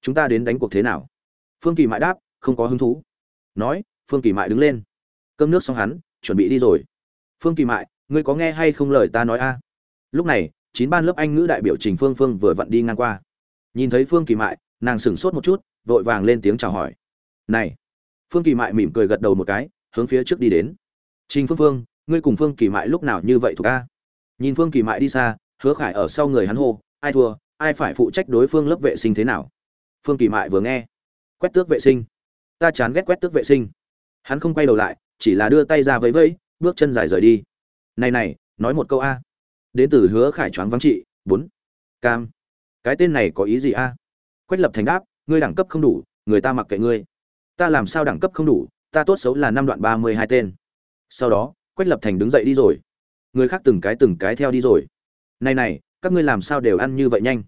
chúng ta đến đánh cuộc thế nào? Phương kỳ mại đáp, không có hứng thú. Nói, phương kỳ mại đứng lên. Cơm nước xong hắn, chuẩn bị đi rồi. Phương kỳ mại, ngươi có nghe hay không lời ta nói a? Lúc này, chín ban lớp anh ngữ đại biểu trình phương phương vừa vặn đi ngang qua. Nhìn thấy phương kỳ mại, nàng sửng sốt một chút, vội vàng lên tiếng chào hỏi. Này phương kỳ mại mỉm cười gật đầu một cái, hướng phía trước đi đến. Trình phương phương, ngươi cùng phương kỳ mại lúc nào như vậy thuộc a? Nhìn phương kỳ mại đi xa, hứa khải ở sau người hắn hô, ai thua, ai phải phụ trách đối phương lớp vệ sinh thế nào? Phương kỳ mại vừa nghe, quét tước vệ sinh. Ta chán ghét quét tước vệ sinh. Hắn không quay đầu lại, chỉ là đưa tay ra vẫy vẫy, bước chân dài rời đi. Này này, nói một câu a. Đến từ hứa khải choáng vắng trị, bốn. Cam. Cái tên này có ý gì a? Quách lập thành đáp, ngươi đẳng cấp không đủ, người ta mặc kệ ngươi ta làm sao đẳng cấp không đủ, ta tốt xấu là năm đoạn ba mươi hai tên. Sau đó, quách lập thành đứng dậy đi rồi. Người khác từng cái từng cái theo đi rồi. Này này, các ngươi làm sao đều ăn như vậy nhanh?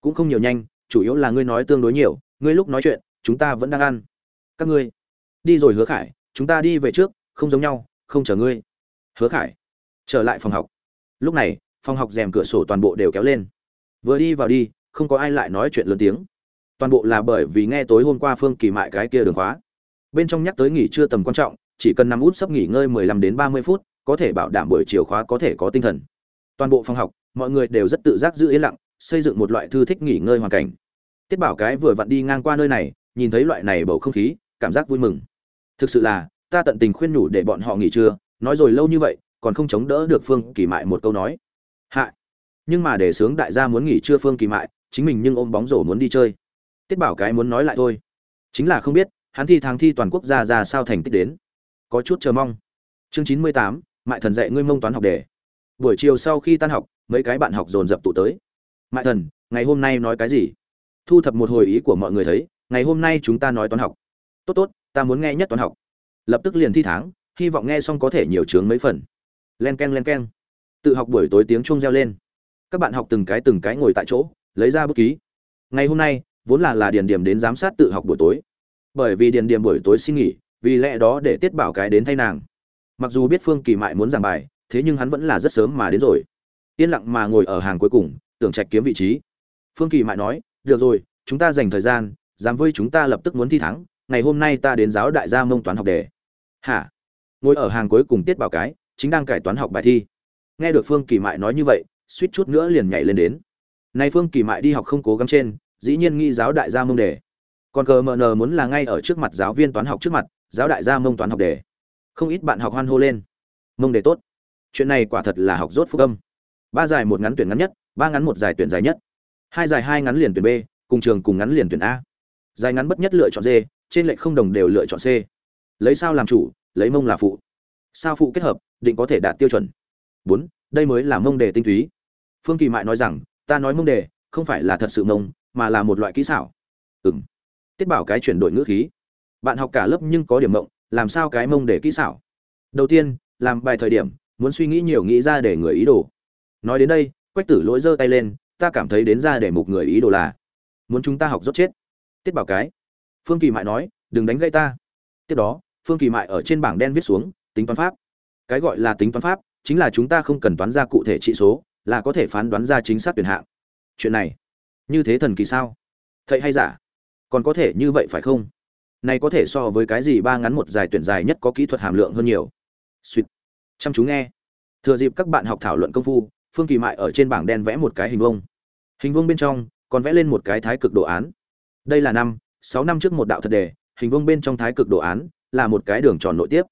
Cũng không nhiều nhanh, chủ yếu là ngươi nói tương đối nhiều, ngươi lúc nói chuyện, chúng ta vẫn đang ăn. Các ngươi, đi rồi hứa khải, chúng ta đi về trước, không giống nhau, không chờ ngươi. Hứa khải, trở lại phòng học. Lúc này, phòng học rèm cửa sổ toàn bộ đều kéo lên. Vừa đi vào đi, không có ai lại nói chuyện lớn tiếng toàn bộ là bởi vì nghe tối hôm qua phương kỳ mại cái kia đường khóa. Bên trong nhắc tới nghỉ trưa tầm quan trọng, chỉ cần nằm út sắp nghỉ ngơi 15 đến 30 phút, có thể bảo đảm buổi chiều khóa có thể có tinh thần. Toàn bộ phòng học, mọi người đều rất tự giác giữ yên lặng, xây dựng một loại thư thích nghỉ ngơi hoàn cảnh. Tiết bảo cái vừa vặn đi ngang qua nơi này, nhìn thấy loại này bầu không khí, cảm giác vui mừng. Thực sự là, ta tận tình khuyên nhủ để bọn họ nghỉ trưa, nói rồi lâu như vậy, còn không chống đỡ được phương kỳ mại một câu nói. Hạ. Nhưng mà để sướng đại gia muốn nghỉ trưa phương kỳ mại, chính mình nhưng ôm bóng rổ muốn đi chơi tiết bảo cái muốn nói lại thôi. Chính là không biết, hắn thi tháng thi toàn quốc ra ra sao thành tích đến. Có chút chờ mong. Chương chín mươi tám, mại thần dạy ngươi mông toán học đề. Buổi chiều sau khi tan học, mấy cái bạn học dồn dập tụ tới. Mại thần, ngày hôm nay nói cái gì? Thu thập một hồi ý của mọi người thấy, ngày hôm nay chúng ta nói toán học. Tốt tốt, ta muốn nghe nhất toán học. Lập tức liền thi tháng, hy vọng nghe xong có thể nhiều chướng mấy phần. Len k e n len k e n tự học buổi tối tiếng chuông reo lên. Các bạn học từng cái từng cái ngồi tại chỗ, lấy ra bút ký. Ngày hôm nay vốn là là điền điểm đến giám sát tự học buổi tối. Bởi vì điền điểm buổi tối xin nghỉ, vì lẽ đó để tiết bảo cái đến thay nàng. Mặc dù biết phương kỳ mại muốn giảng bài, thế nhưng hắn vẫn là rất sớm mà đến rồi. Yên lặng mà ngồi ở hàng cuối cùng, tưởng trạch kiếm vị trí. Phương kỳ mại nói, được rồi, chúng ta dành thời gian, dám với chúng ta lập tức muốn thi thắng, ngày hôm nay ta đến giáo đại gia mông toán học đề. Hả? Ngồi ở hàng cuối cùng tiết bảo cái, chính đang cải toán học bài thi. Nghe được phương kỳ mại nói như vậy, suýt chút nữa liền nhảy lên đến. Nay phương kỳ mại đi học không cố gắng trên dĩ nhiên nghĩ giáo đại gia mông đề. Còn cờ mờ nờ muốn là ngay ở trước mặt giáo viên toán học trước mặt, giáo đại gia mông toán học đề. Không ít bạn học hoan hô lên. Mông đề tốt. Chuyện này quả thật là học rốt phúc âm. Ba dài một ngắn tuyển ngắn nhất, ba ngắn một dài tuyển dài nhất. Hai dài hai ngắn liền tuyển b, cùng trường cùng ngắn liền tuyển a. Dài ngắn bất nhất lựa chọn d, trên lệnh không đồng đều lựa chọn c. Lấy sao làm chủ, lấy mông là phụ. Sao phụ kết hợp, định có thể đạt tiêu chuẩn. Bốn, đây mới là mông đề tinh túy. Phương kỳ mại nói rằng, ta nói mông đề, không phải là thật sự mông mà là một loại kỹ xảo. Ừng tiết bảo cái chuyển đổi ngữ khí. Bạn học cả lớp nhưng có điểm mộng, làm sao cái mông để kỹ xảo? Đầu tiên, làm bài thời điểm, muốn suy nghĩ nhiều nghĩ ra để người ý đồ. Nói đến đây, quách tử lỗi giơ tay lên, ta cảm thấy đến ra để mục người ý đồ là, muốn chúng ta học rốt chết. Tiết bảo cái. Phương kỳ mại nói, đừng đánh gây ta. Tiếp đó, phương kỳ mại ở trên bảng đen viết xuống, tính toán pháp. Cái gọi là tính toán pháp, chính là chúng ta không cần toán ra cụ thể trị số, là có thể phán đoán ra chính xác tuyển hạng. Chuyện này như thế thần kỳ sao? Thầy hay giả? Còn có thể như vậy phải không? Này có thể so với cái gì ba ngắn một dài tuyển dài nhất có kỹ thuật hàm lượng hơn nhiều? Suýt chăm chú nghe. Thừa dịp các bạn học thảo luận công phu, phương kỳ mại ở trên bảng đen vẽ một cái hình vông hình vông bên trong còn vẽ lên một cái thái cực đồ án. Đây là năm, sáu năm trước một đạo thật đề, hình vông bên trong thái cực đồ án là một cái đường tròn nội tiếp.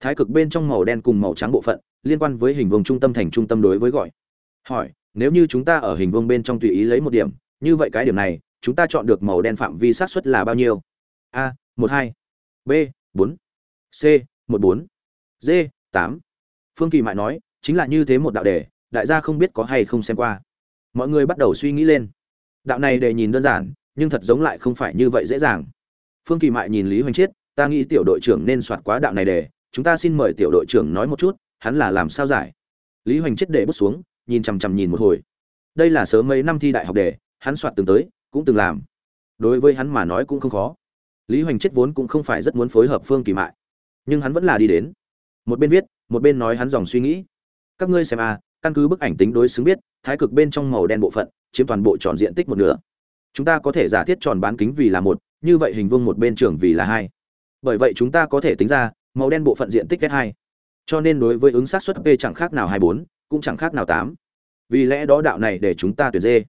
Thái cực bên trong màu đen cùng màu trắng bộ phận liên quan với hình vông trung tâm thành trung tâm đối với gọi. Hỏi, nếu như chúng ta ở hình vông bên trong tùy ý lấy một điểm như vậy cái điểm này, chúng ta chọn được màu đen phạm vi xác suất là bao nhiêu? A, một hai, b, bốn, c, một bốn, d, tám. Phương kỳ mại nói, chính là như thế một đạo đề, đại gia không biết có hay không xem qua. Mọi người bắt đầu suy nghĩ lên. Đạo này để nhìn đơn giản, nhưng thật giống lại không phải như vậy dễ dàng. Phương kỳ mại nhìn lý hoành chiết, ta nghĩ tiểu đội trưởng nên soạt quá đạo này để chúng ta xin mời tiểu đội trưởng nói một chút, hắn là làm sao giải? Lý hoành chiết để bút xuống, nhìn chằm chằm nhìn một hồi. Đây là sớm mấy năm thi đại học đề hắn soạt từng tới, cũng từng làm. Đối với hắn mà nói cũng không khó. Lý hoành chết vốn cũng không phải rất muốn phối hợp phương kỳ mại. Nhưng hắn vẫn là đi đến. Một bên viết, một bên nói hắn dòng suy nghĩ. Các ngươi xem à căn cứ bức ảnh tính đối xứng biết, thái cực bên trong màu đen bộ phận, chiếm toàn bộ tròn diện tích một nửa. Chúng ta có thể giả thiết tròn bán kính vì là một, như vậy hình vuông một bên trường vì là hai. Bởi vậy chúng ta có thể tính ra, màu đen bộ phận diện tích s hai. Cho nên đối với ứng sát suất p chẳng khác nào hai bốn, cũng chẳng khác nào tám. Vì lẽ đó đạo này để chúng ta tuyển dê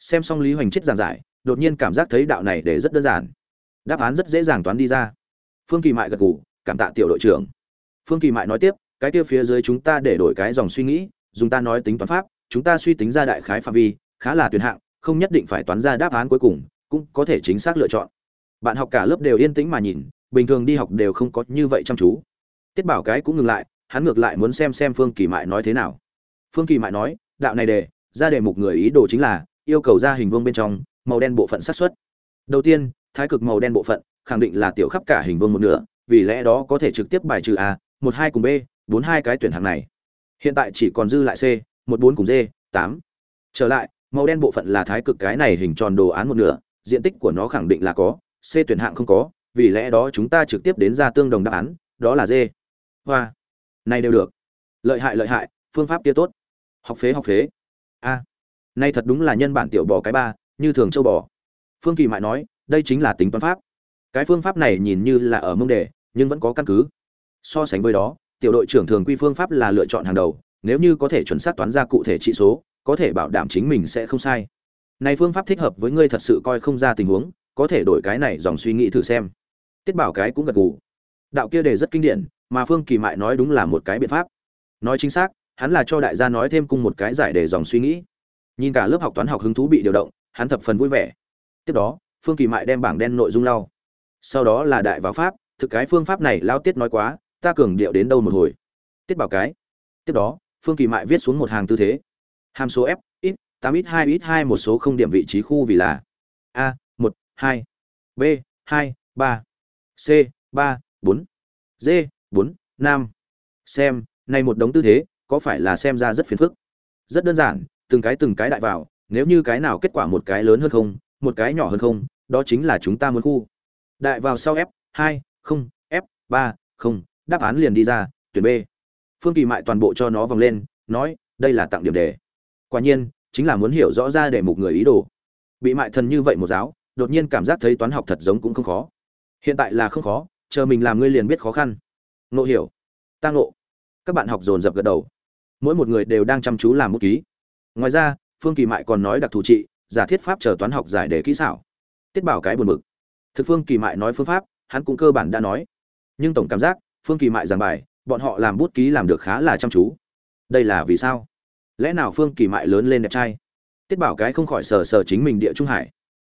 xem xong lý hoành chết giảng giải, đột nhiên cảm giác thấy đạo này để rất đơn giản. Đáp án rất dễ dàng toán đi ra. Phương kỳ mại gật gù, cảm tạ tiểu đội trưởng. Phương kỳ mại nói tiếp, cái kia phía dưới chúng ta để đổi cái dòng suy nghĩ, dùng ta nói tính toán pháp, chúng ta suy tính ra đại khái phạm vi, khá là tuyệt hạng, không nhất định phải toán ra đáp án cuối cùng, cũng có thể chính xác lựa chọn. Bạn học cả lớp đều yên tĩnh mà nhìn, bình thường đi học đều không có như vậy chăm chú. Tiết bảo cái cũng ngừng lại, hắn ngược lại muốn xem xem phương kỳ mại nói thế nào. Phương kỳ mại nói, đạo này đề ra đề mục người ý đồ chính là yêu cầu ra hình vuông bên trong, màu đen bộ phận xác suất. Đầu tiên, thái cực màu đen bộ phận, khẳng định là tiểu khắp cả hình vuông một nửa, vì lẽ đó có thể trực tiếp bài trừ a, một hai cùng b, bốn hai cái tuyển hàng này. Hiện tại chỉ còn dư lại c, một bốn cùng d, tám. Trở lại, màu đen bộ phận là thái cực cái này hình tròn đồ án một nửa, diện tích của nó khẳng định là có, c tuyển hạng không có, vì lẽ đó chúng ta trực tiếp đến ra tương đồng đáp án, đó là d. Hoa. Này đều được. Lợi hại lợi hại, phương pháp kia tốt. Học phế học phế. A nay thật đúng là nhân bản tiểu bò cái ba, như thường châu bò. Phương kỳ mại nói, đây chính là tính toán pháp. Cái phương pháp này nhìn như là ở mông đề, nhưng vẫn có căn cứ. So sánh với đó, tiểu đội trưởng thường quy phương pháp là lựa chọn hàng đầu, nếu như có thể chuẩn xác toán ra cụ thể trị số, có thể bảo đảm chính mình sẽ không sai. Này phương pháp thích hợp với ngươi thật sự coi không ra tình huống, có thể đổi cái này dòng suy nghĩ thử xem. Tiết bảo cái cũng gật gù. Đạo kia đề rất kinh điển, mà phương kỳ mại nói đúng là một cái biện pháp. Nói chính xác, hắn là cho đại gia nói thêm cùng một cái giải đề dòng suy nghĩ nhìn cả lớp học toán học hứng thú bị điều động, hắn thập phần vui vẻ. Tiếp đó, phương kỳ mại đem bảng đen nội dung lau. Sau đó là đại vào pháp, thực cái phương pháp này lao tiết nói quá, ta cường điệu đến đâu một hồi. Tiết bảo cái. Tiếp đó, phương kỳ mại viết xuống một hàng tư thế. Hàm số f ít tám ít hai ít hai một số không điểm vị trí khu vì là a, một, hai, b, hai, ba, c, ba, bốn, d, bốn, năm. Xem, này một đống tư thế, có phải là xem ra rất phiền phức? Rất đơn giản từng cái từng cái đại vào, nếu như cái nào kết quả một cái lớn hơn không, một cái nhỏ hơn không, đó chính là chúng ta muốn khu. Đại vào sau f, hai, không, f, ba, không, đáp án liền đi ra, tuyển b. Phương kỳ mại toàn bộ cho nó vòng lên, nói, đây là tặng điểm đề. Quả nhiên, chính là muốn hiểu rõ ra để một người ý đồ. Bị mại thần như vậy một giáo, đột nhiên cảm giác thấy toán học thật giống cũng không khó. Hiện tại là không khó, chờ mình làm ngươi liền biết khó khăn. Ngộ hiểu. Ta ngộ. Các bạn học dồn dập gật đầu. Mỗi một người đều đang chăm chú làm bút ký ngoài ra, phương kỳ mại còn nói đặc thù trị, giả thiết pháp chờ toán học giải đề kỹ xảo. Tiết bảo cái buồn bực. Thực phương kỳ mại nói phương pháp, hắn cũng cơ bản đã nói. Nhưng tổng cảm giác, phương kỳ mại giảng bài, bọn họ làm bút ký làm được khá là chăm chú. Đây là vì sao? Lẽ nào phương kỳ mại lớn lên đẹp trai? Tiết bảo cái không khỏi sờ sờ chính mình địa trung hải.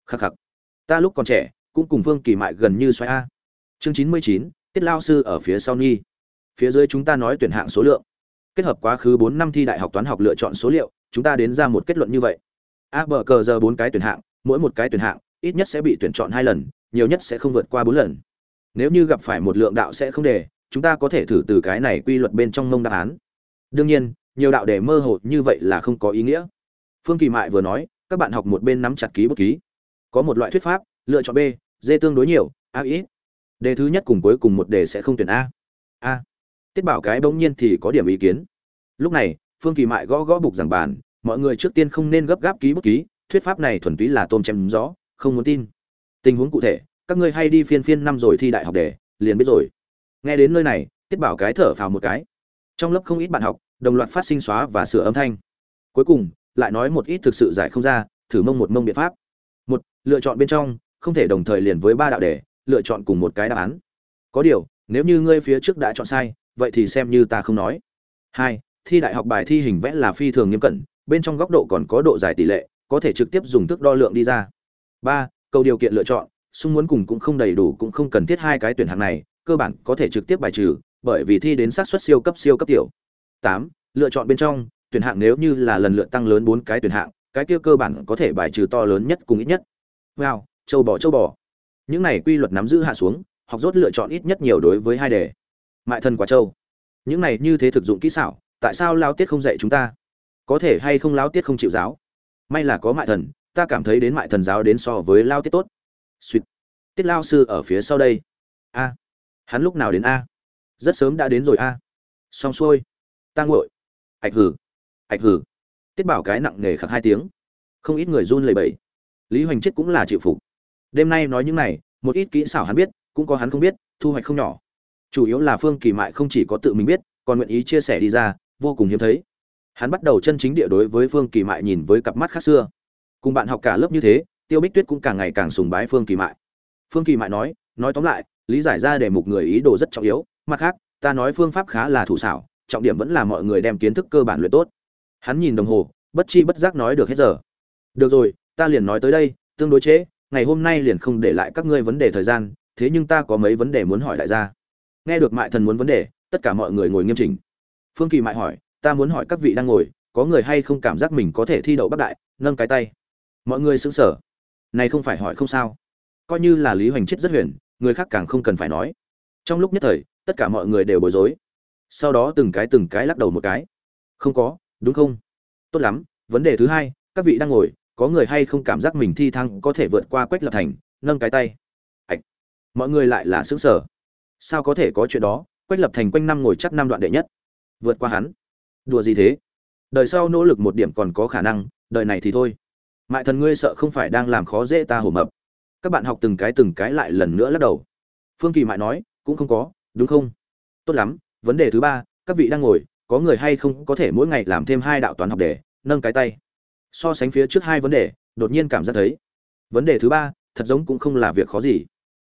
Khắc khắc. Ta lúc còn trẻ, cũng cùng phương kỳ mại gần như xoay a. Chương chín mươi chín, tiết lao sư ở phía sau nghi phía dưới chúng ta nói tuyển hạng số lượng. Kết hợp quá khứ bốn năm thi đại học toán học lựa chọn số liệu chúng ta đến ra một kết luận như vậy. A bờ cờ giờ bốn cái tuyển hạng, mỗi một cái tuyển hạng, ít nhất sẽ bị tuyển chọn hai lần, nhiều nhất sẽ không vượt qua bốn lần. Nếu như gặp phải một lượng đạo sẽ không đề, chúng ta có thể thử từ cái này quy luật bên trong mông đáp án. Đương nhiên, nhiều đạo đề mơ hồ như vậy là không có ý nghĩa. Phương kỳ mại vừa nói, các bạn học một bên nắm chặt ký bút ký. Có một loại thuyết pháp, lựa chọn b d tương đối nhiều, a ít. Đề thứ nhất cùng cuối cùng một đề sẽ không tuyển a. A. Tiết bảo cái bỗng nhiên thì có điểm ý kiến. Lúc này phương kỳ mại gõ gõ bục giảng bàn, mọi người trước tiên không nên gấp gáp ký bút ký, thuyết pháp này thuần túy là tôm chém rõ không muốn tin. Tình huống cụ thể, các ngươi hay đi phiên phiên năm rồi thi đại học đề liền biết rồi. Nghe đến nơi này, tiết bảo cái thở phào một cái. Trong lớp không ít bạn học, đồng loạt phát sinh xóa và sửa âm thanh. Cuối cùng, lại nói một ít thực sự giải không ra, thử mông một mông biện pháp. Một, lựa chọn bên trong, không thể đồng thời liền với ba đạo đề lựa chọn cùng một cái đáp án. Có điều, nếu như ngươi phía trước đã chọn sai, vậy thì xem như ta không nói. Hai thi đại học bài thi hình vẽ là phi thường nghiêm cẩn, bên trong góc độ còn có độ dài tỷ lệ, có thể trực tiếp dùng thước đo lượng đi ra. Ba, câu điều kiện lựa chọn, sung muốn cùng cũng không đầy đủ cũng không cần thiết hai cái tuyển hạng này, cơ bản có thể trực tiếp bài trừ, bởi vì thi đến xác suất siêu cấp siêu cấp tiểu. Tám, lựa chọn bên trong, tuyển hạng nếu như là lần lượt tăng lớn bốn cái tuyển hạng, cái kia cơ bản có thể bài trừ to lớn nhất cùng ít nhất. Wow, châu bò châu bò. Những này quy luật nắm giữ hạ xuống, học rốt lựa chọn ít nhất nhiều đối với hai đề. Mại thần quả châu. Những này như thế thực dụng kỹ xảo tại sao lao tiết không dạy chúng ta? Có thể hay không lao tiết không chịu giáo? May là có mại thần, ta cảm thấy đến mại thần giáo đến so với lao tiết tốt. Suýt tiết lao sư ở phía sau đây. A. Hắn lúc nào đến a? Rất sớm đã đến rồi a. Xong xuôi. Ta nguội. Ạch hử. Ạch hử. Tiết bảo cái nặng nề khắc hai tiếng. Không ít người run lẩy bẩy. Lý hoành chết cũng là chịu phục. Đêm nay nói những này, một ít kỹ xảo hắn biết, cũng có hắn không biết, thu hoạch không nhỏ. Chủ yếu là phương kỳ mại không chỉ có tự mình biết, còn nguyện ý chia sẻ đi ra vô cùng hiếm thấy. Hắn bắt đầu chân chính địa đối với phương kỳ mại nhìn với cặp mắt khác xưa. Cùng bạn học cả lớp như thế tiêu bích tuyết cũng càng ngày càng sùng bái phương kỳ mại. Phương kỳ mại nói nói tóm lại lý giải ra để một người ý đồ rất trọng yếu mặt khác ta nói phương pháp khá là thủ xảo trọng điểm vẫn là mọi người đem kiến thức cơ bản luyện tốt. Hắn nhìn đồng hồ bất chi bất giác nói được hết giờ. Được rồi ta liền nói tới đây tương đối chế, ngày hôm nay liền không để lại các ngươi vấn đề thời gian thế nhưng ta có mấy vấn đề muốn hỏi đại gia. Nghe được mại thần muốn vấn đề tất cả mọi người ngồi nghiêm chỉnh phương kỳ mại hỏi, ta muốn hỏi các vị đang ngồi, có người hay không cảm giác mình có thể thi đậu bắc đại? Nâng cái tay. Mọi người sững sờ. Này không phải hỏi không sao. Coi như là lý hoành chết rất huyền, người khác càng không cần phải nói. Trong lúc nhất thời, tất cả mọi người đều bối rối. Sau đó từng cái từng cái lắc đầu một cái. Không có, đúng không? Tốt lắm, vấn đề thứ hai, các vị đang ngồi, có người hay không cảm giác mình thi thăng có thể vượt qua quách lập thành? Nâng cái tay. Hạch. mọi người lại là xứng sở sao có thể có chuyện đó? Quách lập thành quanh năm ngồi chắc năm đoạn đệ nhất vượt qua hắn. Đùa gì thế? Đời sau nỗ lực một điểm còn có khả năng, đời này thì thôi. Mại thần ngươi sợ không phải đang làm khó dễ ta hổ mập. Các bạn học từng cái từng cái lại lần nữa lắc đầu. Phương kỳ mại nói, cũng không có, đúng không? Tốt lắm, vấn đề thứ ba, các vị đang ngồi, có người hay không có thể mỗi ngày làm thêm hai đạo toán học để nâng cái tay. So sánh phía trước hai vấn đề, đột nhiên cảm giác thấy. Vấn đề thứ ba, thật giống cũng không là việc khó gì.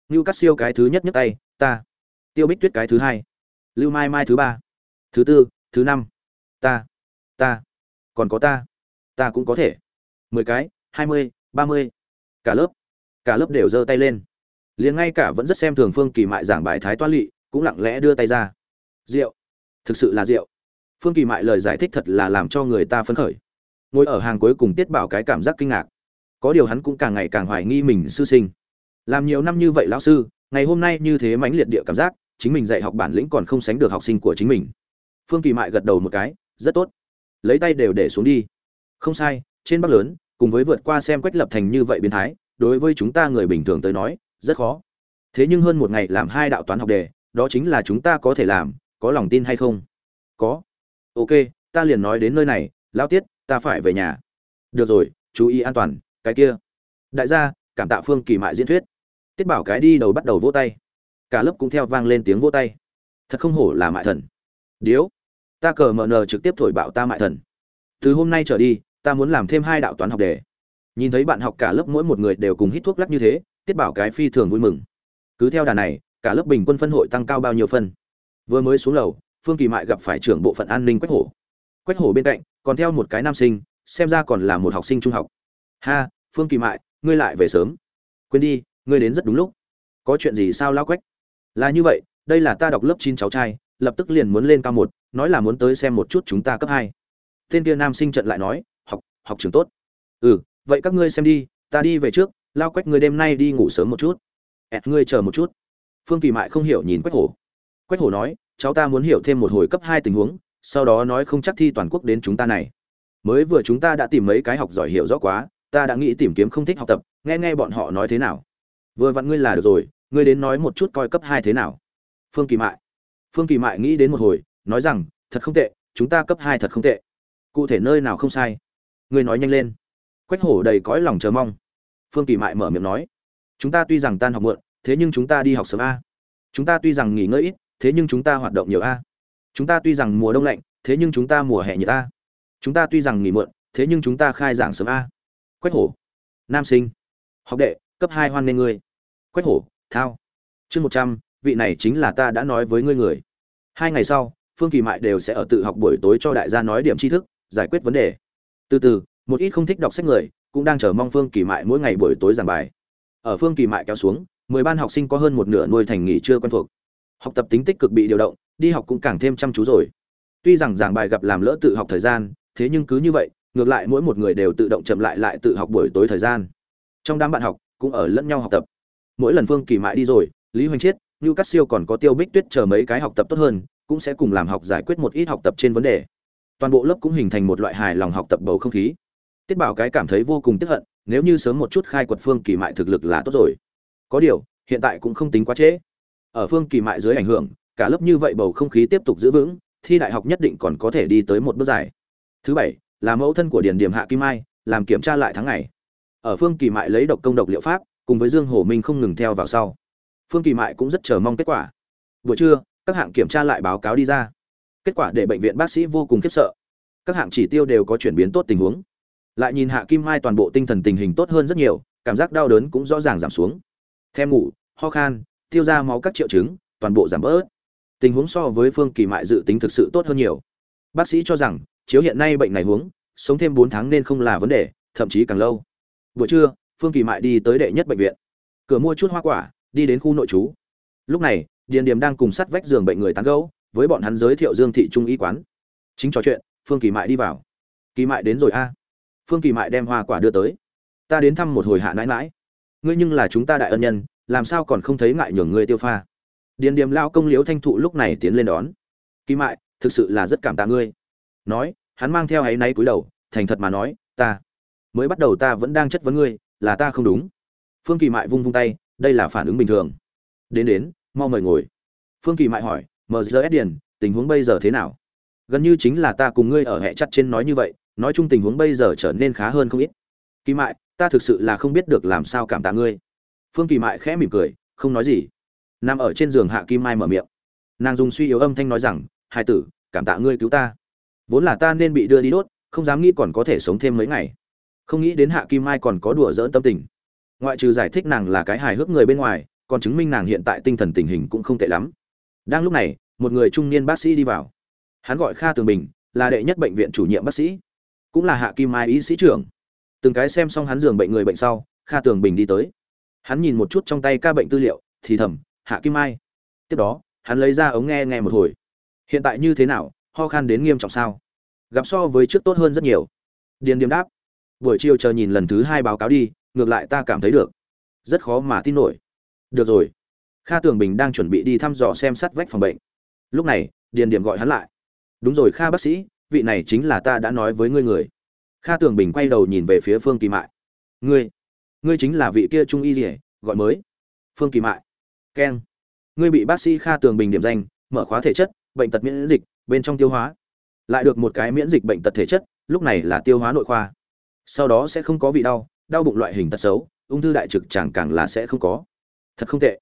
Như cắt siêu cái thứ nhất nhất tay, ta. Tiêu bích tuyết cái thứ hai. Lưu mai mai thứ ba thứ tư, thứ năm. Ta ta. Còn có ta. Ta cũng có thể. Mười cái, hai mươi, ba mươi. Cả lớp. Cả lớp đều giơ tay lên. Liền ngay cả vẫn rất xem thường phương kỳ mại giảng bài thái toan lỵ cũng lặng lẽ đưa tay ra. Rượu. Thực sự là rượu. Phương kỳ mại lời giải thích thật là làm cho người ta phấn khởi. Ngồi ở hàng cuối cùng tiết bảo cái cảm giác kinh ngạc. Có điều hắn cũng càng ngày càng hoài nghi mình sư sinh. Làm nhiều năm như vậy lão sư, ngày hôm nay như thế mãnh liệt địa cảm giác, chính mình dạy học bản lĩnh còn không sánh được học sinh của chính mình phương kỳ mại gật đầu một cái, rất tốt. Lấy tay đều để xuống đi. Không sai, trên bắc lớn, cùng với vượt qua xem quách lập thành như vậy biến thái, đối với chúng ta người bình thường tới nói, rất khó. Thế nhưng hơn một ngày làm hai đạo toán học đề, đó chính là chúng ta có thể làm, có lòng tin hay không? Có. Ok, ta liền nói đến nơi này lao tiết, ta phải về nhà. Được rồi, chú ý an toàn, cái kia. Đại gia, cảm tạ phương kỳ mại diễn thuyết. Tiết bảo cái đi đầu bắt đầu vỗ tay. Cả lớp cũng theo vang lên tiếng vỗ tay. Thật không hổ là mại thần. Điếu ta cờ mờ nờ trực tiếp thổi bạo ta mại thần. Từ hôm nay trở đi, ta muốn làm thêm hai đạo toán học đề. Nhìn thấy bạn học cả lớp mỗi một người đều cùng hít thuốc lắc như thế, tiết bảo cái phi thường vui mừng. Cứ theo đà này, cả lớp bình quân phân hội tăng cao bao nhiêu phân? Vừa mới xuống lầu, phương kỳ mại gặp phải trưởng bộ phận an ninh quách hổ. Quách hổ bên cạnh, còn theo một cái nam sinh, xem ra còn là một học sinh trung học. Ha, phương kỳ mại, ngươi lại về sớm. Quên đi, ngươi đến rất đúng lúc. Có chuyện gì sao lao quách? Là như vậy, đây là ta đọc lớp chín cháu trai, lập tức liền muốn lên cao một nói là muốn tới xem một chút chúng ta cấp hai. Tên kia nam sinh trận lại nói, học học trường tốt. Ừ vậy các ngươi xem đi, ta đi về trước, lao quách ngươi đêm nay đi ngủ sớm một chút. Ẹt, ngươi chờ một chút. Phương kỳ mại không hiểu nhìn quách hổ. Quách hổ nói, cháu ta muốn hiểu thêm một hồi cấp hai tình huống, sau đó nói không chắc thi toàn quốc đến chúng ta này. Mới vừa chúng ta đã tìm mấy cái học giỏi hiểu rõ quá, ta đã nghĩ tìm kiếm không thích học tập, nghe nghe bọn họ nói thế nào. Vừa vặn ngươi là được rồi, ngươi đến nói một chút coi cấp hai thế nào. Phương kỳ mại. Phương kỳ mại nghĩ đến một hồi nói rằng, thật không tệ, chúng ta cấp hai thật không tệ. Cụ thể nơi nào không sai? Ngươi nói nhanh lên. Quách hổ đầy cõi lòng chờ mong. Phương kỳ mại mở miệng nói, chúng ta tuy rằng tan học muộn, thế nhưng chúng ta đi học sớm a. Chúng ta tuy rằng nghỉ ngơi ít, thế nhưng chúng ta hoạt động nhiều a. Chúng ta tuy rằng mùa đông lạnh, thế nhưng chúng ta mùa hè nhiệt a. Chúng ta tuy rằng nghỉ muộn, thế nhưng chúng ta khai giảng sớm a. Quách hổ, nam sinh, học đệ, cấp hai hoan nghênh ngươi. Quách hổ, thao. Chương một trăm, vị này chính là ta đã nói với ngươi người. Hai ngày sau phương kỳ mại đều sẽ ở tự học buổi tối cho đại gia nói điểm tri thức, giải quyết vấn đề. Từ từ, một ít không thích đọc sách người, cũng đang chờ mong phương kỳ mại mỗi ngày buổi tối giảng bài. Ở phương kỳ mại kéo xuống, mười ban học sinh có hơn một nửa nuôi thành nghỉ chưa quen thuộc. Học tập tính tích cực bị điều động, đi học cũng càng thêm chăm chú rồi. Tuy rằng giảng bài gặp làm lỡ tự học thời gian, thế nhưng cứ như vậy, ngược lại mỗi một người đều tự động chậm lại lại tự học buổi tối thời gian. Trong đám bạn học, cũng ở lẫn nhau học tập. Mỗi lần phương kỳ mại đi rồi, lý hoành chiết như cát siêu còn có tiêu bích tuyết chờ mấy cái học tập tốt hơn cũng sẽ cùng làm học giải quyết một ít học tập trên vấn đề. Toàn bộ lớp cũng hình thành một loại hài lòng học tập bầu không khí. Tiết bảo cái cảm thấy vô cùng tiếc hận, nếu như sớm một chút khai quật phương kỳ mại thực lực là tốt rồi. Có điều, hiện tại cũng không tính quá trễ. Ở phương kỳ mại dưới ảnh hưởng, cả lớp như vậy bầu không khí tiếp tục giữ vững, thi đại học nhất định còn có thể đi tới một bước dài. Thứ bảy, là mẫu thân của điền điểm hạ kim mai, làm kiểm tra lại tháng ngày. Ở phương kỳ mại lấy độc công độc liệu pháp, cùng với dương hồ minh không ngừng theo vào sau. Phương kỳ mại cũng rất chờ mong kết quả. Buổi trưa các hạng kiểm tra lại báo cáo đi ra. Kết quả để bệnh viện bác sĩ vô cùng khiếp sợ. Các hạng chỉ tiêu đều có chuyển biến tốt tình huống. Lại nhìn hạ kim mai toàn bộ tinh thần tình hình tốt hơn rất nhiều, cảm giác đau đớn cũng rõ ràng giảm xuống. Thêm ngủ, ho khan, tiêu ra máu các triệu chứng, toàn bộ giảm bớt. Tình huống so với phương kỳ mại dự tính thực sự tốt hơn nhiều. Bác sĩ cho rằng, chiếu hiện nay bệnh này huống, sống thêm bốn tháng nên không là vấn đề, thậm chí càng lâu. Buổi trưa, phương kỳ mại đi tới đệ nhất bệnh viện. Cửa mua chút hoa quả, đi đến khu nội trú. Lúc này điền điềm đang cùng sát vách giường bệnh người tán gẫu, với bọn hắn giới thiệu dương thị trung y quán. Chính trò chuyện, phương kỳ mại đi vào. Kỳ mại đến rồi a. Phương kỳ mại đem hoa quả đưa tới. Ta đến thăm một hồi hạ nãi mãi ngươi nhưng là chúng ta đại ân nhân, làm sao còn không thấy ngại nhường ngươi tiêu pha? Điền điềm lao công liếu thanh thụ lúc này tiến lên đón. Kỳ mại, thực sự là rất cảm tạ ngươi. Nói, hắn mang theo áy náy cúi đầu, thành thật mà nói, ta mới bắt đầu ta vẫn đang chất vấn ngươi, là ta không đúng. Phương kỳ mại vung vung tay, đây là phản ứng bình thường. Đến đến mau mời ngồi. Phương kỳ mại hỏi mrs điền, tình huống bây giờ thế nào? Gần như chính là ta cùng ngươi ở hệ chặt trên nói như vậy, nói chung tình huống bây giờ trở nên khá hơn không ít. Kỳ mại, ta thực sự là không biết được làm sao cảm tạ ngươi. Phương kỳ mại khẽ mỉm cười, không nói gì. Nằm ở trên giường hạ kim mai mở miệng. Nàng dùng suy yếu âm thanh nói rằng, hai tử, cảm tạ ngươi cứu ta. Vốn là ta nên bị đưa đi đốt, không dám nghĩ còn có thể sống thêm mấy ngày. Không nghĩ đến hạ kim mai còn có đùa dỡn tâm tình. Ngoại trừ giải thích nàng là cái hài hước người bên ngoài còn chứng minh nàng hiện tại tinh thần tình hình cũng không tệ lắm. Đang lúc này, một người trung niên bác sĩ đi vào. Hắn gọi kha tường bình, là đệ nhất bệnh viện chủ nhiệm bác sĩ, cũng là hạ kim mai y sĩ trưởng. Từng cái xem xong hắn giường bệnh người bệnh sau, kha tường bình đi tới. Hắn nhìn một chút trong tay ca bệnh tư liệu, thì thầm, hạ kim mai. Tiếp đó, hắn lấy ra ống nghe nghe một hồi. Hiện tại như thế nào? Ho khan đến nghiêm trọng sao? Gặp so với trước tốt hơn rất nhiều. Điền điềm đáp, buổi chiều chờ nhìn lần thứ hai báo cáo đi, ngược lại ta cảm thấy được. Rất khó mà tin nổi được rồi. Kha tường bình đang chuẩn bị đi thăm dò xem sát vách phòng bệnh. Lúc này, điền điểm gọi hắn lại. Đúng rồi kha bác sĩ, vị này chính là ta đã nói với ngươi người. Kha tường bình quay đầu nhìn về phía phương kỳ mại. Ngươi ngươi chính là vị kia trung y rỉa gọi mới. Phương kỳ mại. Keng ngươi bị bác sĩ kha tường bình điểm danh, mở khóa thể chất, bệnh tật miễn dịch, bên trong tiêu hóa. Lại được một cái miễn dịch bệnh tật thể chất, lúc này là tiêu hóa nội khoa. Sau đó sẽ không có vị đau đau bụng loại hình tật xấu, ung thư đại trực chẳng càng là sẽ không có thật không tệ.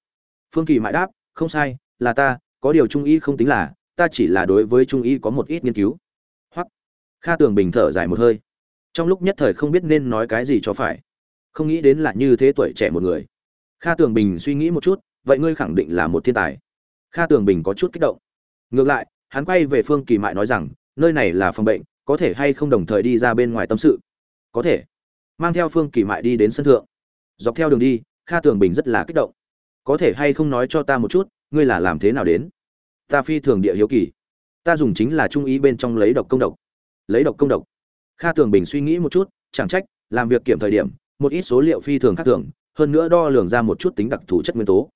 Phương kỳ mãi đáp, không sai, là ta, có điều trung y không tính là, ta chỉ là đối với trung y có một ít nghiên cứu. Hoặc, kha tường bình thở dài một hơi. Trong lúc nhất thời không biết nên nói cái gì cho phải. Không nghĩ đến là như thế tuổi trẻ một người. Kha tường bình suy nghĩ một chút, vậy ngươi khẳng định là một thiên tài. Kha tường bình có chút kích động. Ngược lại, hắn quay về phương kỳ mại nói rằng, nơi này là phòng bệnh, có thể hay không đồng thời đi ra bên ngoài tâm sự? Có thể. Mang theo phương kỳ mại đi đến sân thượng. Dọc theo đường đi, kha tường bình rất là kích động có thể hay không nói cho ta một chút, ngươi là làm thế nào đến? Ta phi thường địa hiếu kỳ. Ta dùng chính là trung ý bên trong lấy độc công độc. Lấy độc công độc. Kha tường bình suy nghĩ một chút, chẳng trách, làm việc kiểm thời điểm, một ít số liệu phi thường khác thường, hơn nữa đo lường ra một chút tính đặc thù chất nguyên tố.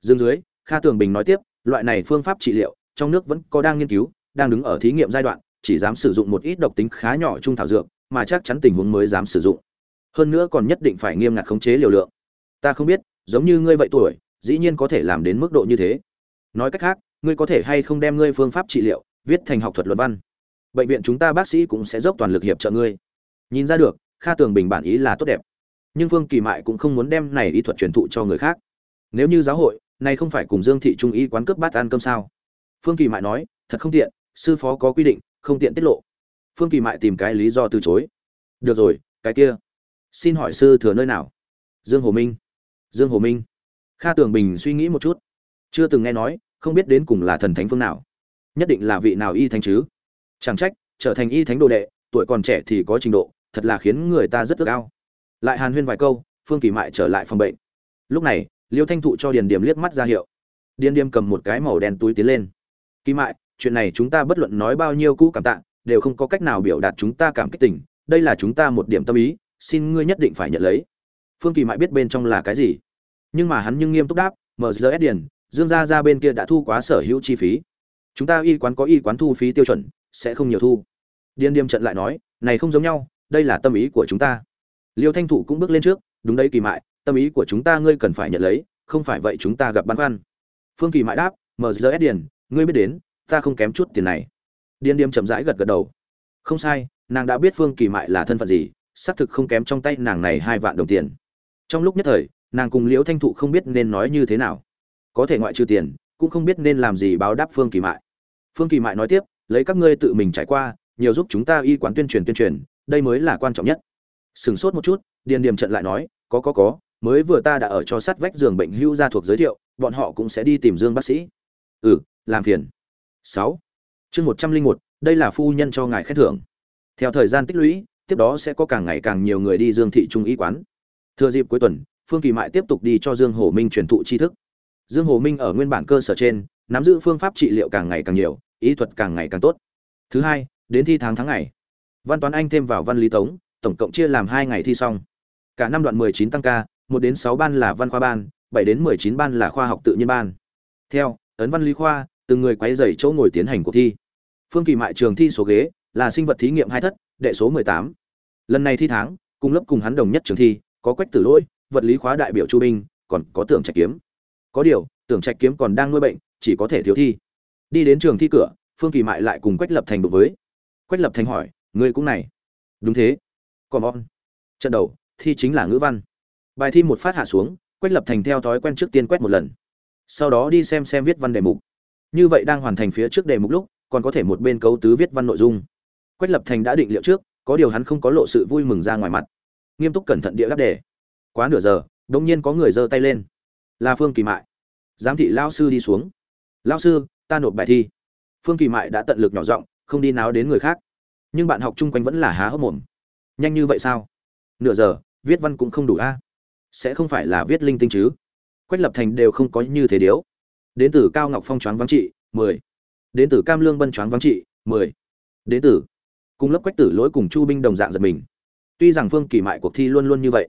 Dương dưới, kha tường bình nói tiếp, loại này phương pháp trị liệu, trong nước vẫn có đang nghiên cứu, đang đứng ở thí nghiệm giai đoạn, chỉ dám sử dụng một ít độc tính khá nhỏ trung thảo dược, mà chắc chắn tình huống mới dám sử dụng. Hơn nữa còn nhất định phải nghiêm ngặt khống chế liều lượng. Ta không biết, giống như ngươi vậy tuổi dĩ nhiên có thể làm đến mức độ như thế. Nói cách khác, ngươi có thể hay không đem ngươi phương pháp trị liệu, viết thành học thuật luận văn. Bệnh viện chúng ta bác sĩ cũng sẽ dốc toàn lực hiệp trợ ngươi. Nhìn ra được, kha tường bình bản ý là tốt đẹp. Nhưng phương kỳ mại cũng không muốn đem này y thuật truyền thụ cho người khác. Nếu như giáo hội, này không phải cùng dương thị trung y quán cướp bát ăn cơm sao? Phương kỳ mại nói, thật không tiện, sư phó có quy định, không tiện tiết lộ. Phương kỳ mại tìm cái lý do từ chối. Được rồi, cái kia, xin hỏi sư thừa nơi nào? Dương hồ minh. Dương hồ minh kha tường bình suy nghĩ một chút. Chưa từng nghe nói, không biết đến cùng là thần thánh phương nào. Nhất định là vị nào y thánh chứ? Chẳng trách, trở thành y thánh đồ đệ, tuổi còn trẻ thì có trình độ, thật là khiến người ta rất ước ao. Lại hàn huyên vài câu, phương kỳ mại trở lại phòng bệnh. Lúc này, liêu thanh thụ cho điền điềm liếc mắt ra hiệu. Điền điềm cầm một cái màu đen túi tiến lên. Kỳ mại, chuyện này chúng ta bất luận nói bao nhiêu cũ cảm tạ, đều không có cách nào biểu đạt chúng ta cảm kích tình. Đây là chúng ta một điểm tâm ý, xin ngươi nhất định phải nhận lấy. Phương kỳ mại biết bên trong là cái gì nhưng mà hắn nhưng nghiêm túc đáp mrs điền, dương gia ra bên kia đã thu quá sở hữu chi phí. Chúng ta y quán có y quán thu phí tiêu chuẩn, sẽ không nhiều thu. Điền điềm trận lại nói, này không giống nhau, đây là tâm ý của chúng ta. Liêu thanh thụ cũng bước lên trước, đúng đấy, kỳ mại, tâm ý của chúng ta ngươi cần phải nhận lấy, không phải vậy chúng ta gặp băn khoăn. Phương kỳ mại đáp mrs điền, ngươi biết đến, ta không kém chút tiền này. Điền điềm chậm rãi gật gật đầu. Không sai, nàng đã biết phương kỳ mại là thân phận gì, xác thực không kém trong tay nàng này hai vạn đồng tiền. Trong lúc nhất thời nàng cùng liễu thanh thụ không biết nên nói như thế nào. Có thể ngoại trừ tiền, cũng không biết nên làm gì báo đáp phương kỳ mại. Phương kỳ mại nói tiếp, lấy các ngươi tự mình trải qua, nhiều giúp chúng ta y quán tuyên truyền tuyên truyền, đây mới là quan trọng nhất. Sửng sốt một chút, điền điềm trận lại nói, có có có, mới vừa ta đã ở cho sát vách giường bệnh hưu gia thuộc giới thiệu, bọn họ cũng sẽ đi tìm dương bác sĩ. Ừ làm phiền. Sáu. Chương một trăm linh một, đây là phu nhân cho ngài khen thưởng. Theo thời gian tích lũy, tiếp đó sẽ có càng ngày càng nhiều người đi dương thị trung y quán. Thừa dịp cuối tuần phương kỳ mại tiếp tục đi cho dương hồ minh truyền thụ tri thức. Dương hồ minh ở nguyên bản cơ sở trên, nắm giữ phương pháp trị liệu càng ngày càng nhiều, ý thuật càng ngày càng tốt. Thứ hai, đến thi tháng tháng ngày. Văn toán anh thêm vào văn lý tống tổng cộng chia làm hai ngày thi xong. Cả năm đoạn 19 tăng ca, một đến sáu ban là văn khoa ban, bảy đến 19 ban là khoa học tự nhiên ban. Theo, ấn văn lý khoa, từng người quay dày chỗ ngồi tiến hành cuộc thi. Phương kỳ mại trường thi số ghế là sinh vật thí nghiệm hai thất, đệ số 18. lần này thi tháng, cùng lớp cùng hắn đồng nhất trường thi, có quách tử lỗi vật lý khóa đại biểu chu binh, còn có tưởng trạch kiếm. Có điều, tưởng trạch kiếm còn đang nuôi bệnh, chỉ có thể thiếu thi. Đi đến trường thi cửa, phương kỳ mại lại cùng quách lập thành đối với. Quách lập thành hỏi, ngươi cũng này. Đúng thế. Còn on trận đầu, thi chính là ngữ văn. Bài thi một phát hạ xuống, quách lập thành theo thói quen trước tiên quét một lần. Sau đó đi xem xem viết văn đề mục. Như vậy đang hoàn thành phía trước đề mục lúc, còn có thể một bên cấu tứ viết văn nội dung. Quách lập thành đã định liệu trước, có điều hắn không có lộ sự vui mừng ra ngoài mặt. Nghiêm túc cẩn thận địa đáp đề quá nửa giờ đông nhiên có người giơ tay lên. Là phương kỳ mại. Giám thị lao sư đi xuống. Lao sư, ta nộp bài thi. Phương kỳ mại đã tận lực nhỏ giọng, không đi náo đến người khác. Nhưng bạn học chung quanh vẫn là há hốc mồm. Nhanh như vậy sao? Nửa giờ, viết văn cũng không đủ a. Sẽ không phải là viết linh tinh chứ? Quách lập thành đều không có như thế điếu. Đến từ cao ngọc phong choáng vắng trị, mười. Đến từ cam lương bân choáng vắng trị, mười. Đến từ cùng lớp quách tử lỗi cùng chu binh đồng dạng giật mình. Tuy rằng phương kỳ mại cuộc thi luôn luôn như vậy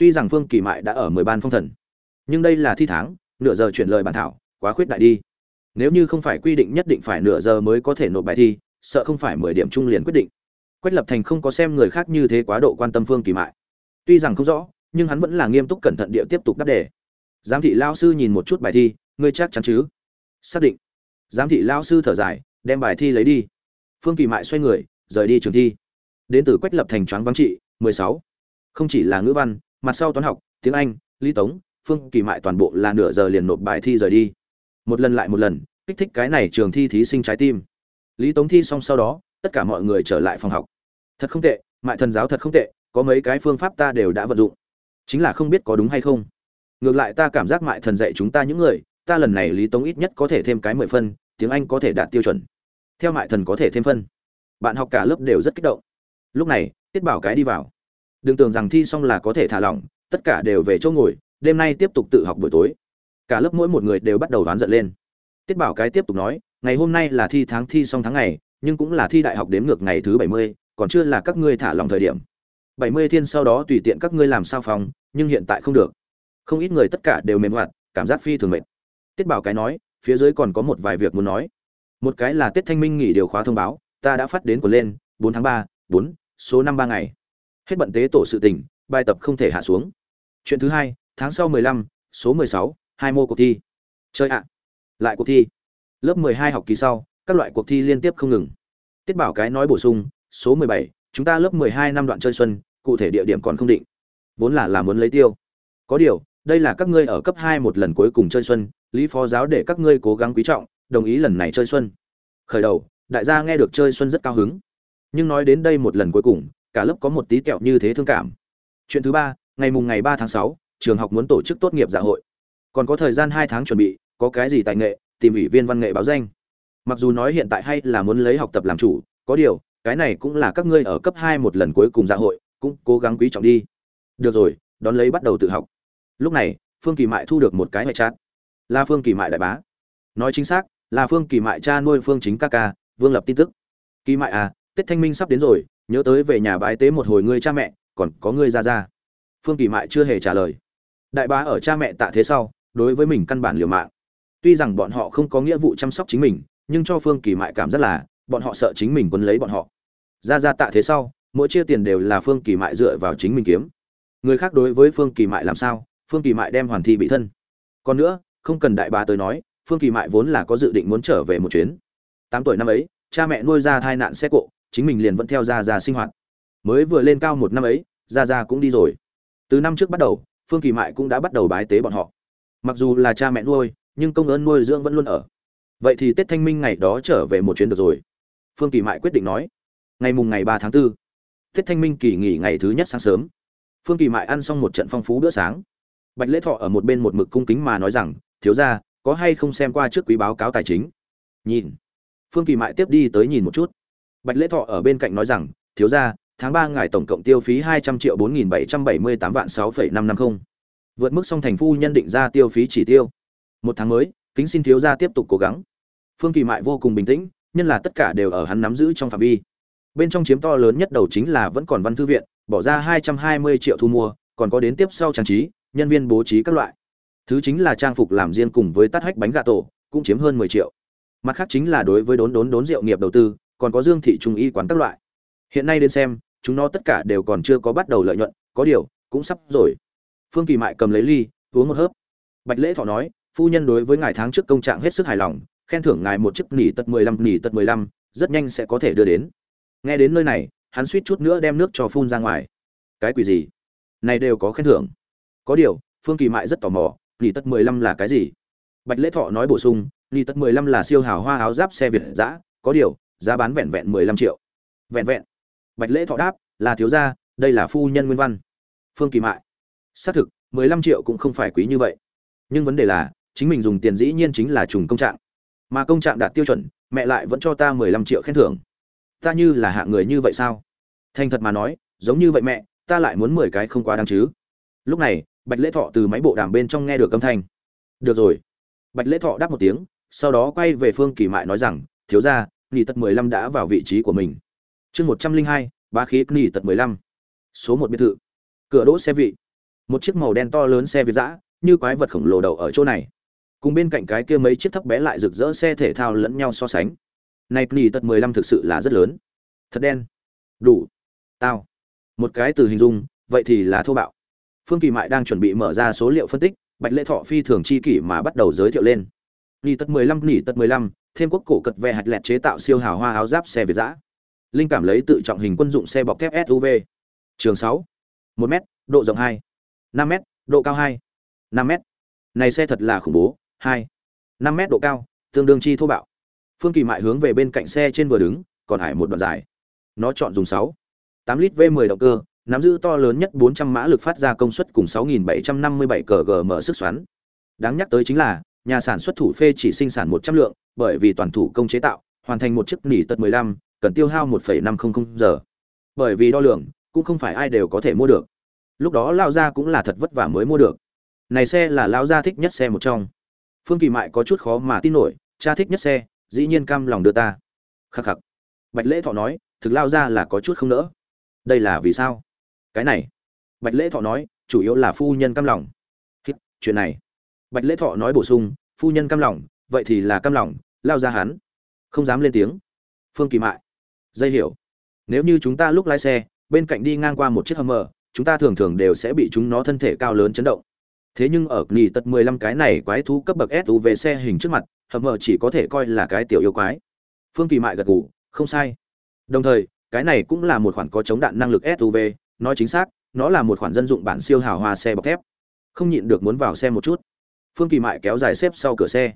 tuy rằng phương kỳ mại đã ở mười ban phong thần, nhưng đây là thi tháng, nửa giờ chuyển lời bản thảo, quá khuyết đại đi. Nếu như không phải quy định nhất định phải nửa giờ mới có thể nộp bài thi, sợ không phải mười điểm trung liền quyết định. Quách lập thành không có xem người khác như thế quá độ quan tâm phương kỳ mại. Tuy rằng không rõ, nhưng hắn vẫn là nghiêm túc cẩn thận địa tiếp tục đáp đề. Giám thị lao sư nhìn một chút bài thi, ngươi chắc chắn chứ? Xác định. Giám thị lao sư thở dài, đem bài thi lấy đi. Phương kỳ mại xoay người, rời đi trường thi. Đến từ quách lập thành choáng vắng trị, mười sáu. Không chỉ là ngữ văn mặt sau toán học, tiếng anh, lý tống, phương kỳ mại toàn bộ là nửa giờ liền nộp bài thi rời đi. Một lần lại một lần, kích thích cái này trường thi thí sinh trái tim. Lý tống thi xong sau đó, tất cả mọi người trở lại phòng học. Thật không tệ, mại thần giáo thật không tệ, có mấy cái phương pháp ta đều đã vận dụng. Chính là không biết có đúng hay không. Ngược lại ta cảm giác mại thần dạy chúng ta những người, ta lần này lý tống ít nhất có thể thêm cái mười phân, tiếng anh có thể đạt tiêu chuẩn. Theo mại thần có thể thêm phân. Bạn học cả lớp đều rất kích động. Lúc này, tiết bảo cái đi vào đừng tưởng rằng thi xong là có thể thả lỏng, tất cả đều về chỗ ngồi, đêm nay tiếp tục tự học buổi tối. Cả lớp mỗi một người đều bắt đầu đoán giận lên. Tiết bảo cái tiếp tục nói, ngày hôm nay là thi tháng thi xong tháng ngày, nhưng cũng là thi đại học đếm ngược ngày thứ bảy mươi, còn chưa là các ngươi thả lòng thời điểm. Bảy mươi thiên sau đó tùy tiện các ngươi làm sao phòng, nhưng hiện tại không được. Không ít người tất cả đều mềm hoạt, cảm giác phi thường mệt. Tiết bảo cái nói, phía dưới còn có một vài việc muốn nói. Một cái là tết thanh minh nghỉ điều khóa thông báo, ta đã phát đến của lên, bốn tháng ba, bốn, số năm ba ngày hết bận tế tổ sự tình, bài tập không thể hạ xuống. Chuyện thứ hai, tháng sau mười lăm, số mười sáu, hai mô cuộc thi. Chơi ạ. Lại cuộc thi. Lớp mười hai học kỳ sau, các loại cuộc thi liên tiếp không ngừng. Tiết bảo cái nói bổ sung, số mười bảy, chúng ta lớp mười hai năm đoạn chơi xuân, cụ thể địa điểm còn không định. Vốn là là muốn lấy tiêu. Có điều, đây là các ngươi ở cấp hai một lần cuối cùng chơi xuân, lý phó giáo để các ngươi cố gắng quý trọng, đồng ý lần này chơi xuân. Khởi đầu, đại gia nghe được chơi xuân rất cao hứng. Nhưng nói đến đây một lần cuối cùng cả lớp có một tí kẹo như thế thương cảm. Chuyện thứ ba, ngày mùng ngày ba tháng sáu, trường học muốn tổ chức tốt nghiệp dạ hội. Còn có thời gian hai tháng chuẩn bị, có cái gì tài nghệ, tìm ủy viên văn nghệ báo danh. Mặc dù nói hiện tại hay là muốn lấy học tập làm chủ, có điều, cái này cũng là các ngươi ở cấp hai một lần cuối cùng dạ hội, cũng cố gắng quý trọng đi. Được rồi, đón lấy bắt đầu tự học. Lúc này, phương kỳ mại thu được một cái ngoại chát là phương kỳ mại đại bá. Nói chính xác, là phương kỳ mại cha nuôi phương chính ca ca, vương lập tin tức. Kỳ mại à tết thanh minh sắp đến rồi nhớ tới về nhà bái tế một hồi ngươi cha mẹ, còn có ngươi ra ra. Phương kỳ mại chưa hề trả lời. Đại bá ở cha mẹ tạ thế sau, đối với mình căn bản liều mạng. Tuy rằng bọn họ không có nghĩa vụ chăm sóc chính mình, nhưng cho phương kỳ mại cảm rất là, bọn họ sợ chính mình quấn lấy bọn họ. Ra ra tạ thế sau, mỗi chia tiền đều là phương kỳ mại dựa vào chính mình kiếm. Người khác đối với phương kỳ mại làm sao, phương kỳ mại đem hoàn thi bị thân. Còn nữa, không cần đại bá tới nói, phương kỳ mại vốn là có dự định muốn trở về một chuyến. Tám tuổi năm ấy, cha mẹ nuôi ra thai nạn xe cộ chính mình liền vẫn theo ra ra sinh hoạt. Mới vừa lên cao một năm ấy ra ra cũng đi rồi. Từ năm trước bắt đầu phương kỳ mại cũng đã bắt đầu bái tế bọn họ. Mặc dù là cha mẹ nuôi nhưng công ơn nuôi dưỡng vẫn luôn ở. Vậy thì tết thanh minh ngày đó trở về một chuyến được rồi. Phương kỳ mại quyết định nói. Ngày mùng ngày ba tháng 4. tết thanh minh kỳ nghỉ ngày thứ nhất sáng sớm. Phương kỳ mại ăn xong một trận phong phú bữa sáng. Bạch lễ thọ ở một bên một mực cung kính mà nói rằng thiếu gia, có hay không xem qua trước quý báo cáo tài chính? Nhìn. Phương kỳ mại tiếp đi tới nhìn một chút bạch lễ thọ ở bên cạnh nói rằng, thiếu ra tháng ba ngài tổng cộng tiêu phí hai trăm triệu bốn nghìn bảy trăm bảy mươi tám vạn sáu phẩy năm năm không. Vượt mức song thành phu nhân định ra tiêu phí chỉ tiêu. Một tháng mới, kính xin thiếu gia tiếp tục cố gắng. Phương kỳ mại vô cùng bình tĩnh, nhân là tất cả đều ở hắn nắm giữ trong phạm vi. Bên trong chiếm to lớn nhất đầu chính là vẫn còn văn thư viện, bỏ ra hai trăm hai mươi triệu thu mua, còn có đến tiếp sau trang trí, nhân viên bố trí các loại. Thứ chính là trang phục làm riêng cùng với tắt hách bánh gà tổ, cũng chiếm hơn mười triệu. Mặt khác chính là đối với đốn đốn đốn rượu nghiệp đầu tư còn có dương thị trung y quán các loại. Hiện nay đến xem, chúng nó tất cả đều còn chưa có bắt đầu lợi nhuận, có điều, cũng sắp rồi. Phương kỳ mại cầm lấy ly, uống một hớp. Bạch lễ thọ nói, phu nhân đối với ngài tháng trước công trạng hết sức hài lòng, khen thưởng ngài một chiếc nỉ tật mười lăm nỉ tật mười lăm, rất nhanh sẽ có thể đưa đến. Nghe đến nơi này, hắn suýt chút nữa đem nước cho phun ra ngoài. Cái quỷ gì? Này đều có khen thưởng. Có điều, phương kỳ mại rất tò mò nỉ tật mười lăm là cái gì? Bạch lễ thọ nói bổ sung nỉ tật mười lăm là siêu hào hoa áo giáp xe việt giã có điều giá bán vẹn vẹn mười lăm triệu. Vẹn vẹn. Bạch lễ thọ đáp, là thiếu gia, đây là phu nhân nguyên văn. Phương kỳ mại. Xác thực, mười lăm triệu cũng không phải quý như vậy. Nhưng vấn đề là, chính mình dùng tiền dĩ nhiên chính là trùng công trạng. Mà công trạng đạt tiêu chuẩn, mẹ lại vẫn cho ta mười lăm triệu khen thưởng. Ta như là hạ người như vậy sao? Thành thật mà nói, giống như vậy mẹ, ta lại muốn mười cái không quá đáng chứ. Lúc này, bạch lễ thọ từ máy bộ đàm bên trong nghe được âm thanh. Được rồi. Bạch lễ thọ đáp một tiếng, sau đó quay về phương kỳ mại nói rằng, thiếu ra nghỉ tật mười lăm đã vào vị trí của mình. Chương một trăm linh hai ba khí nghỉ tật mười lăm. Số một biệt thự. Cửa đỗ xe vị. Một chiếc màu đen to lớn xe việt dã, như quái vật khổng lồ đầu ở chỗ này. Cùng bên cạnh cái kia mấy chiếc thấp bé lại rực rỡ xe thể thao lẫn nhau so sánh. Này nghỉ tật mười lăm thực sự là rất lớn. Thật đen. Đủ. Tao. Một cái từ hình dung vậy thì là thô bạo. Phương kỳ mại đang chuẩn bị mở ra số liệu phân tích bạch lễ thọ phi thường chi kỷ mà bắt đầu giới thiệu lên. Nghỉ tật mười lăm nghỉ tật mười lăm thêm quốc cổ cật ve hạt lẹt chế tạo siêu hào hoa áo giáp xe việt giã linh cảm lấy tự trọng hình quân dụng xe bọc thép suv trường sáu, một m độ rộng hai, năm m độ cao hai, năm m này xe thật là khủng bố, hai, năm m độ cao, tương đương chi thô bạo. Phương kỳ mại hướng về bên cạnh xe trên vừa đứng, còn hải một đoạn dài. Nó chọn dùng sáu, tám lít v 10 động cơ, nắm giữ to lớn nhất 400 mã lực phát ra công suất cùng 6.757 cờ gm sức xoắn. Đáng nhắc tới chính là nhà sản xuất thủ phê chỉ sinh sản 100 lượng bởi vì toàn thủ công chế tạo hoàn thành một chiếc nỉ tật 15, cần tiêu hao 1,500 giờ. Bởi vì đo lường cũng không phải ai đều có thể mua được. Lúc đó Lão gia cũng là thật vất vả mới mua được. Này xe là Lão gia thích nhất xe một trong. Phương kỳ mại có chút khó mà tin nổi cha thích nhất xe dĩ nhiên cam lòng đưa ta. Khắc khắc. Bạch lễ thọ nói thực Lão gia là có chút không nỡ. Đây là vì sao? Cái này. Bạch lễ thọ nói chủ yếu là phu nhân cam lòng. Hít, chuyện này bạch lễ thọ nói bổ sung, phu nhân cam lòng, vậy thì là cam lòng, lao ra hắn. Không dám lên tiếng. Phương kỳ mại. Dây hiểu. Nếu như chúng ta lúc lái xe, bên cạnh đi ngang qua một chiếc hầm mờ chúng ta thường thường đều sẽ bị chúng nó thân thể cao lớn chấn động. Thế nhưng ở nghỉ tật 15 cái này quái thú cấp bậc SUV xe hình trước mặt hầm mờ chỉ có thể coi là cái tiểu yêu quái. Phương kỳ mại gật gù, không sai. Đồng thời, cái này cũng là một khoản có chống đạn năng lực SUV nói chính xác, nó là một khoản dân dụng bản siêu hào hoa xe bọc thép. Không nhịn được muốn vào xe một chút phương kỳ mại kéo dài xếp sau cửa xe.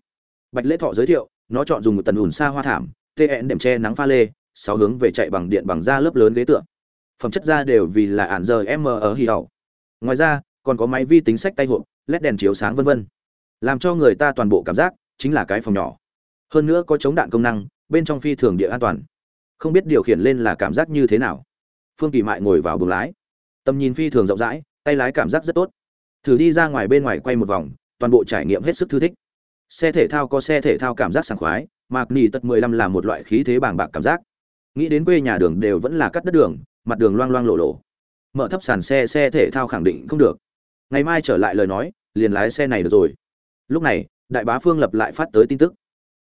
Bạch lễ thọ giới thiệu, nó chọn dùng một tần ủn xa hoa thảm tê ẹn đệm che nắng pha lê, sáu hướng về chạy bằng điện bằng da lớp lớn ghế tựa. Phẩm chất da đều vì là ản giờ m ở hì hậu. Ngoài ra, còn có máy vi tính sách tay hộp led đèn chiếu sáng vân vân. Làm cho người ta toàn bộ cảm giác chính là cái phòng nhỏ. Hơn nữa có chống đạn công năng, bên trong phi thường địa an toàn. Không biết điều khiển lên là cảm giác như thế nào. Phương kỳ mại ngồi vào buồng lái. Tầm nhìn phi thường rộng rãi, tay lái cảm giác rất tốt. Thử đi ra ngoài bên ngoài quay một vòng toàn bộ trải nghiệm hết sức thư thích. Xe thể thao có xe thể thao cảm giác sảng khoái mạc nỉ tật 15 là một loại khí thế bàng bạc cảm giác. Nghĩ đến quê nhà đường đều vẫn là cắt đất đường, mặt đường loang loang lộ lộ. Mở thấp sàn xe xe thể thao khẳng định không được. Ngày mai trở lại lời nói, liền lái xe này được rồi. Lúc này, đại bá phương lập lại phát tới tin tức.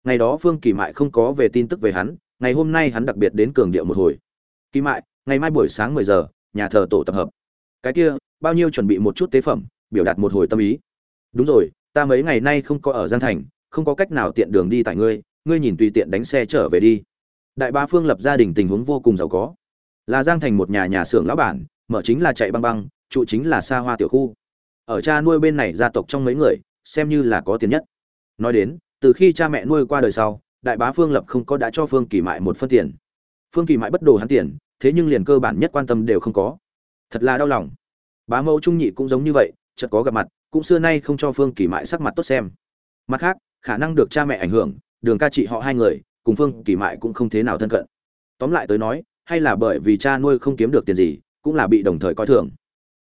Ngày đó phương kỳ mại không có về tin tức về hắn, ngày hôm nay hắn đặc biệt đến cường điệu một hồi. Kỳ mại, ngày mai buổi sáng 10 giờ, nhà thờ tổ tập hợp. Cái kia, bao nhiêu chuẩn bị một chút tế phẩm, biểu đạt một hồi tâm ý đúng rồi, ta mấy ngày nay không có ở giang thành, không có cách nào tiện đường đi tại ngươi ngươi nhìn tùy tiện đánh xe trở về đi. Đại bá phương lập gia đình tình huống vô cùng giàu có. Là giang thành một nhà nhà xưởng lão bản, mở chính là chạy băng băng, trụ chính là xa hoa tiểu khu. Ở cha nuôi bên này gia tộc trong mấy người, xem như là có tiền nhất. Nói đến, từ khi cha mẹ nuôi qua đời sau, đại bá phương lập không có đã cho phương kỳ mại một phân tiền. Phương kỳ mại bất đồ hắn tiền, thế nhưng liền cơ bản nhất quan tâm đều không có. Thật là đau lòng. Bá mẫu trung nhị cũng giống như vậy, chợt có gặp mặt cũng xưa nay không cho phương kỳ mại sắc mặt tốt xem. Mặt khác, khả năng được cha mẹ ảnh hưởng, đường ca chị họ hai người, cùng phương kỳ mại cũng không thế nào thân cận. Tóm lại tới nói, hay là bởi vì cha nuôi không kiếm được tiền gì, cũng là bị đồng thời coi thường.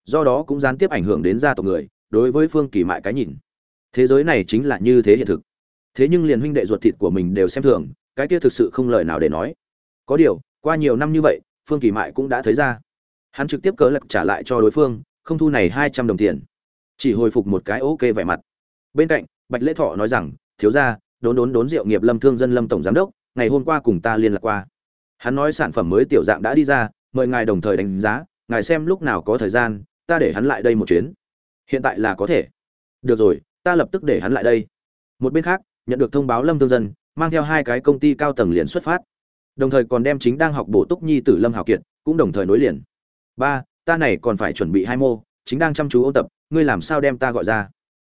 Do đó cũng gián tiếp ảnh hưởng đến gia tộc người, đối với phương kỳ mại cái nhìn. Thế giới này chính là như thế hiện thực. Thế nhưng liền huynh đệ ruột thịt của mình đều xem thường, cái kia thực sự không lời nào để nói. Có điều, qua nhiều năm như vậy, phương kỳ mại cũng đã thấy ra. Hắn trực tiếp cớ lật trả lại cho đối phương, không thu này hai trăm đồng tiền chỉ hồi phục một cái ok vẻ mặt. Bên cạnh, bạch lễ thọ nói rằng, thiếu ra đốn đốn đốn rượu nghiệp lâm thương dân lâm tổng giám đốc, ngày hôm qua cùng ta liên lạc qua. Hắn nói sản phẩm mới tiểu dạng đã đi ra, mời ngài đồng thời đánh giá, ngài xem lúc nào có thời gian, ta để hắn lại đây một chuyến. Hiện tại là có thể. Được rồi, ta lập tức để hắn lại đây. Một bên khác, nhận được thông báo lâm thương dân, mang theo hai cái công ty cao tầng liền xuất phát. Đồng thời còn đem chính đang học bổ túc nhi tử lâm hào kiệt, cũng đồng thời nối liền. Ba, ta này còn phải chuẩn bị hai mô, chính đang chăm chú ôn tập ngươi làm sao đem ta gọi ra?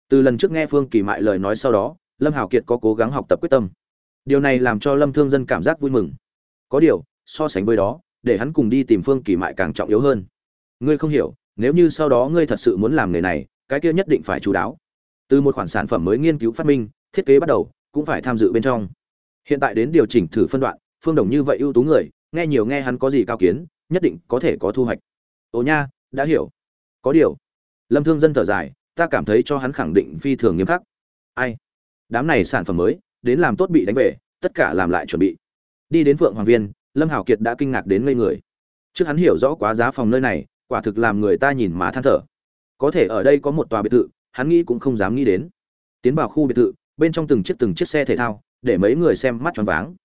Từ lần trước nghe phương kỳ mại lời nói sau đó, lâm Hảo kiệt có cố gắng học tập quyết tâm. Điều này làm cho lâm thương dân cảm giác vui mừng. Có điều, so sánh với đó, để hắn cùng đi tìm phương kỳ mại càng trọng yếu hơn. Ngươi không hiểu, nếu như sau đó ngươi thật sự muốn làm nghề này, cái kia nhất định phải chú đáo. Từ một khoản sản phẩm mới nghiên cứu phát minh, thiết kế bắt đầu, cũng phải tham dự bên trong. Hiện tại đến điều chỉnh thử phân đoạn, phương đồng như vậy ưu tú người, nghe nhiều nghe hắn có gì cao kiến, nhất định có thể có thu hoạch. Ồ nha, đã hiểu. Có điều lâm thương dân thở dài, ta cảm thấy cho hắn khẳng định phi thường nghiêm khắc. Ai? Đám này sản phẩm mới, đến làm tốt bị đánh về, tất cả làm lại chuẩn bị. Đi đến phượng hoàng viên, lâm hảo kiệt đã kinh ngạc đến ngây người. Trước hắn hiểu rõ quá giá phòng nơi này, quả thực làm người ta nhìn má than thở. Có thể ở đây có một tòa biệt thự, hắn nghĩ cũng không dám nghĩ đến. Tiến vào khu biệt thự, bên trong từng chiếc từng chiếc xe thể thao, để mấy người xem mắt choáng váng.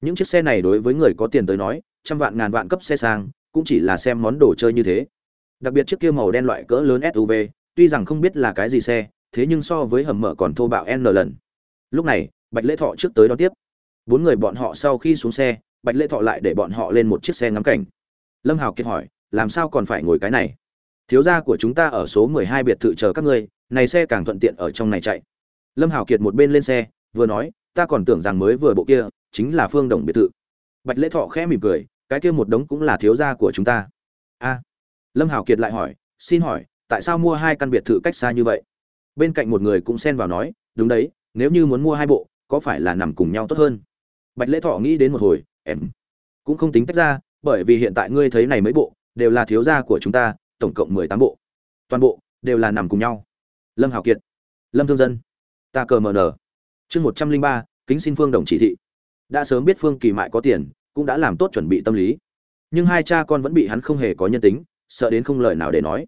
Những chiếc xe này đối với người có tiền tới nói, trăm vạn ngàn vạn cấp xe sang, cũng chỉ là xem món đồ chơi như thế đặc biệt chiếc kia màu đen loại cỡ lớn suv tuy rằng không biết là cái gì xe, thế nhưng so với hầm mở còn thô bạo n lần. Lúc này, bạch lễ thọ trước tới đón tiếp. Bốn người bọn họ sau khi xuống xe, bạch lễ thọ lại để bọn họ lên một chiếc xe ngắm cảnh. Lâm hào kiệt hỏi, làm sao còn phải ngồi cái này? Thiếu gia của chúng ta ở số mười hai biệt thự chờ các ngươi, này xe càng thuận tiện ở trong này chạy. Lâm hào kiệt một bên lên xe, vừa nói, ta còn tưởng rằng mới vừa bộ kia, chính là phương đồng biệt thự. Bạch lễ thọ khẽ mỉm cười, cái kia một đống cũng là thiếu gia của chúng ta. A lâm Hảo kiệt lại hỏi, xin hỏi, tại sao mua hai căn biệt thự cách xa như vậy? Bên cạnh một người cũng xen vào nói, đúng đấy, nếu như muốn mua hai bộ, có phải là nằm cùng nhau tốt hơn? Bạch lễ thọ nghĩ đến một hồi, em cũng không tính tách ra, bởi vì hiện tại ngươi thấy này mấy bộ, đều là thiếu gia của chúng ta, tổng cộng mười tám bộ. Toàn bộ đều là nằm cùng nhau. Lâm Hảo kiệt, lâm thương dân, ta cờ mờ nở chương một trăm linh ba, kính xin phương đồng chỉ thị. Đã sớm biết phương kỳ mại có tiền, cũng đã làm tốt chuẩn bị tâm lý. Nhưng hai cha con vẫn bị hắn không hề có nhân tính sợ đến không lời nào để nói.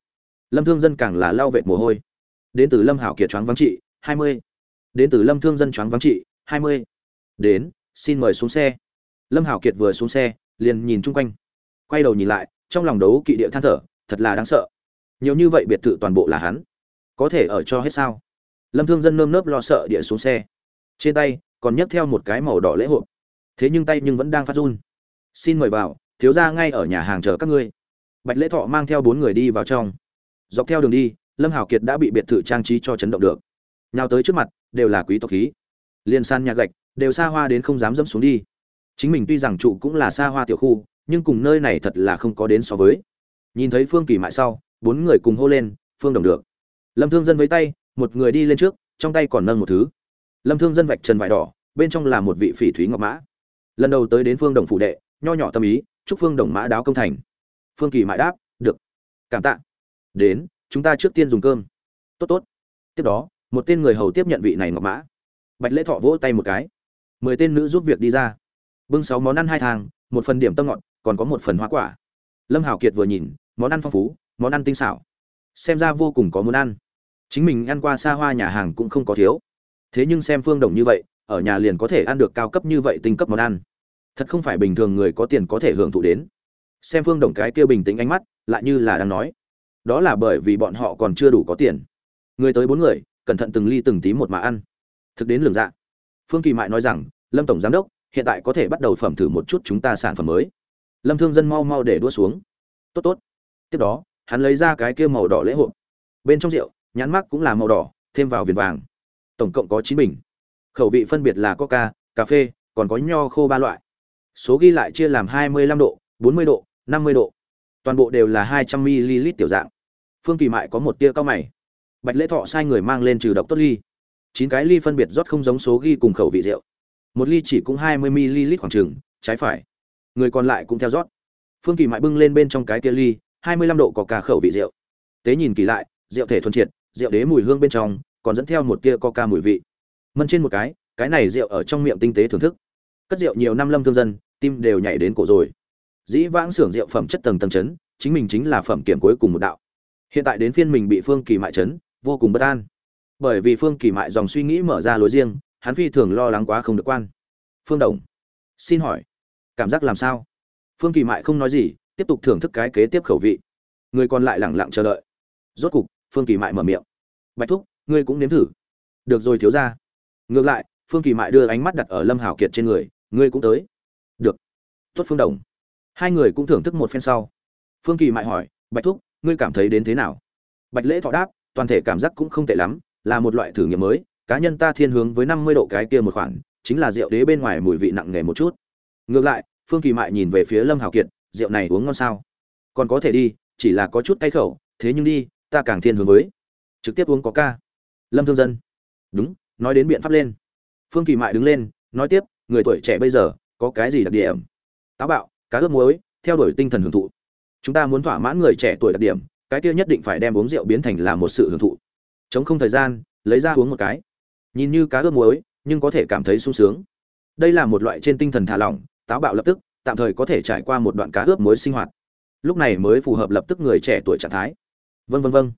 Lâm thương dân càng là lao vệt mồ hôi. Đến từ lâm hảo kiệt choáng vắng trị, hai mươi. Đến từ lâm thương dân choáng vắng trị, hai mươi. Đến, xin mời xuống xe. Lâm hảo kiệt vừa xuống xe, liền nhìn chung quanh. Quay đầu nhìn lại, trong lòng đấu kỵ địa than thở, thật là đáng sợ. Nhiều như vậy biệt thự toàn bộ là hắn. Có thể ở cho hết sao? Lâm thương dân nơm nớp lo sợ địa xuống xe. Trên tay, còn nhấc theo một cái màu đỏ lễ hội. Thế nhưng tay nhưng vẫn đang phát run. Xin mời vào, thiếu ra ngay ở nhà hàng chờ các ngươi bạch lễ thọ mang theo bốn người đi vào trong. Dọc theo đường đi, lâm hảo kiệt đã bị biệt thự trang trí cho chấn động được. Nhào tới trước mặt, đều là quý tộc khí. Liên san nhà gạch, đều xa hoa đến không dám dẫm xuống đi. Chính mình tuy rằng trụ cũng là xa hoa tiểu khu, nhưng cùng nơi này thật là không có đến so với. Nhìn thấy phương kỳ mại sau, bốn người cùng hô lên, phương đồng được. Lâm thương dân với tay, một người đi lên trước, trong tay còn nâng một thứ. Lâm thương dân vạch trần vải đỏ, bên trong là một vị phỉ thúy ngọc mã. Lần đầu tới đến phương đồng phủ đệ, nho nhỏ tâm ý, chúc phương đồng mã đáo công thành phương kỳ mại đáp, được. Cảm tạ. Đến, chúng ta trước tiên dùng cơm. Tốt tốt. Tiếp đó, một tên người hầu tiếp nhận vị này ngọc mã. Bạch lễ thọ vỗ tay một cái. Mười tên nữ giúp việc đi ra. Bưng sáu món ăn hai thang, một phần điểm tâm ngọt, còn có một phần hoa quả. Lâm hảo kiệt vừa nhìn, món ăn phong phú, món ăn tinh xảo. Xem ra vô cùng có muốn ăn. Chính mình ăn qua xa hoa nhà hàng cũng không có thiếu. Thế nhưng xem phương đồng như vậy, ở nhà liền có thể ăn được cao cấp như vậy tinh cấp món ăn. Thật không phải bình thường người có tiền có thể hưởng thụ đến xem phương đồng cái kia bình tĩnh ánh mắt, lại như là đang nói. Đó là bởi vì bọn họ còn chưa đủ có tiền. Người tới bốn người, cẩn thận từng ly từng tí một mà ăn. Thực đến lường dạ. Phương kỳ mại nói rằng, lâm tổng giám đốc, hiện tại có thể bắt đầu phẩm thử một chút chúng ta sản phẩm mới. Lâm thương dân mau mau để đua xuống. Tốt tốt. Tiếp đó, hắn lấy ra cái kia màu đỏ lễ hội. Bên trong rượu, nhãn mắc cũng là màu đỏ, thêm vào viền vàng. Tổng cộng có chín bình. Khẩu vị phân biệt là coca, cà phê, còn có nho khô ba loại. Số ghi lại chia làm hai mươi lăm độ, bốn mươi độ năm mươi độ. Toàn bộ đều là hai trăm ml tiểu dạng. Phương kỳ mại có một tia cao mày. Bạch lễ thọ sai người mang lên trừ độc tốt ly. Chín cái ly phân biệt rót không giống số ghi cùng khẩu vị rượu. Một ly chỉ cũng hai mươi ml khoảng chừng, trái phải. Người còn lại cũng theo rót. Phương kỳ mại bưng lên bên trong cái kia ly, hai mươi lăm độ có cả khẩu vị rượu. Tế nhìn kỳ lại, rượu thể thuần triệt, rượu đế mùi hương bên trong, còn dẫn theo một tia coca mùi vị. Mân trên một cái cái này rượu ở trong miệng tinh tế thưởng thức. Cất rượu nhiều năm lâm thương dân, tim đều nhảy đến cổ rồi dĩ vãng xưởng rượu phẩm chất tầng tầng chấn, chính mình chính là phẩm kiểm cuối cùng một đạo. Hiện tại đến phiên mình bị phương kỳ mại chấn, vô cùng bất an. Bởi vì phương kỳ mại dòng suy nghĩ mở ra lối riêng, hắn phi thường lo lắng quá không được quan. Phương đồng, xin hỏi, cảm giác làm sao? Phương kỳ mại không nói gì, tiếp tục thưởng thức cái kế tiếp khẩu vị. Người còn lại lẳng lặng chờ đợi. Rốt cục, phương kỳ mại mở miệng. Bạch thúc, ngươi cũng nếm thử. Được rồi thiếu ra ngược lại, phương kỳ mại đưa ánh mắt đặt ở lâm hảo kiệt trên người, ngươi cũng tới. Được. Tuất phương đồng hai người cũng thưởng thức một phen sau. Phương kỳ mại hỏi, bạch thúc, ngươi cảm thấy đến thế nào? Bạch lễ thọ đáp, toàn thể cảm giác cũng không tệ lắm, là một loại thử nghiệm mới, cá nhân ta thiên hướng với năm mươi độ cái kia một khoản chính là rượu đế bên ngoài mùi vị nặng nề một chút. Ngược lại, phương kỳ mại nhìn về phía lâm hào kiệt, rượu này uống ngon sao? Còn có thể đi, chỉ là có chút cay khẩu, thế nhưng đi, ta càng thiên hướng với. Trực tiếp uống có ca. Lâm thương dân, đúng, nói đến biện pháp lên. Phương kỳ mại đứng lên, nói tiếp, người tuổi trẻ bây giờ, có cái gì đặc điểm? Táo bạo cá ướp muối, theo đuổi tinh thần hưởng thụ. Chúng ta muốn thỏa mãn người trẻ tuổi đặc điểm, cái kia nhất định phải đem uống rượu biến thành là một sự hưởng thụ. Chống không thời gian, lấy ra uống một cái. Nhìn như cá ướp muối, nhưng có thể cảm thấy sung sướng. Đây là một loại trên tinh thần thả lỏng, táo bạo lập tức, tạm thời có thể trải qua một đoạn cá ướp muối sinh hoạt. Lúc này mới phù hợp lập tức người trẻ tuổi trạng thái. Vân vân vân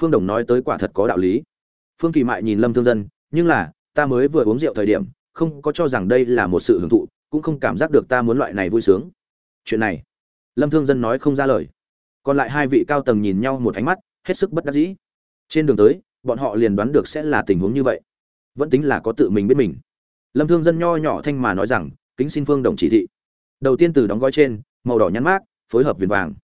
phương đồng nói tới quả thật có đạo lý. Phương kỳ mại nhìn lâm thương dân, nhưng là, ta mới vừa uống rượu thời điểm, không có cho rằng đây là một sự hưởng thụ, cũng không cảm giác được ta muốn loại này vui sướng chuyện này, lâm thương dân nói không ra lời. Còn lại hai vị cao tầng nhìn nhau một ánh mắt, hết sức bất đắc dĩ. Trên đường tới, bọn họ liền đoán được sẽ là tình huống như vậy. Vẫn tính là có tự mình biết mình. Lâm thương dân nho nhỏ thanh mà nói rằng, kính xin phương đồng chỉ thị. Đầu tiên từ đóng gói trên, màu đỏ nhắn mát phối hợp viền vàng.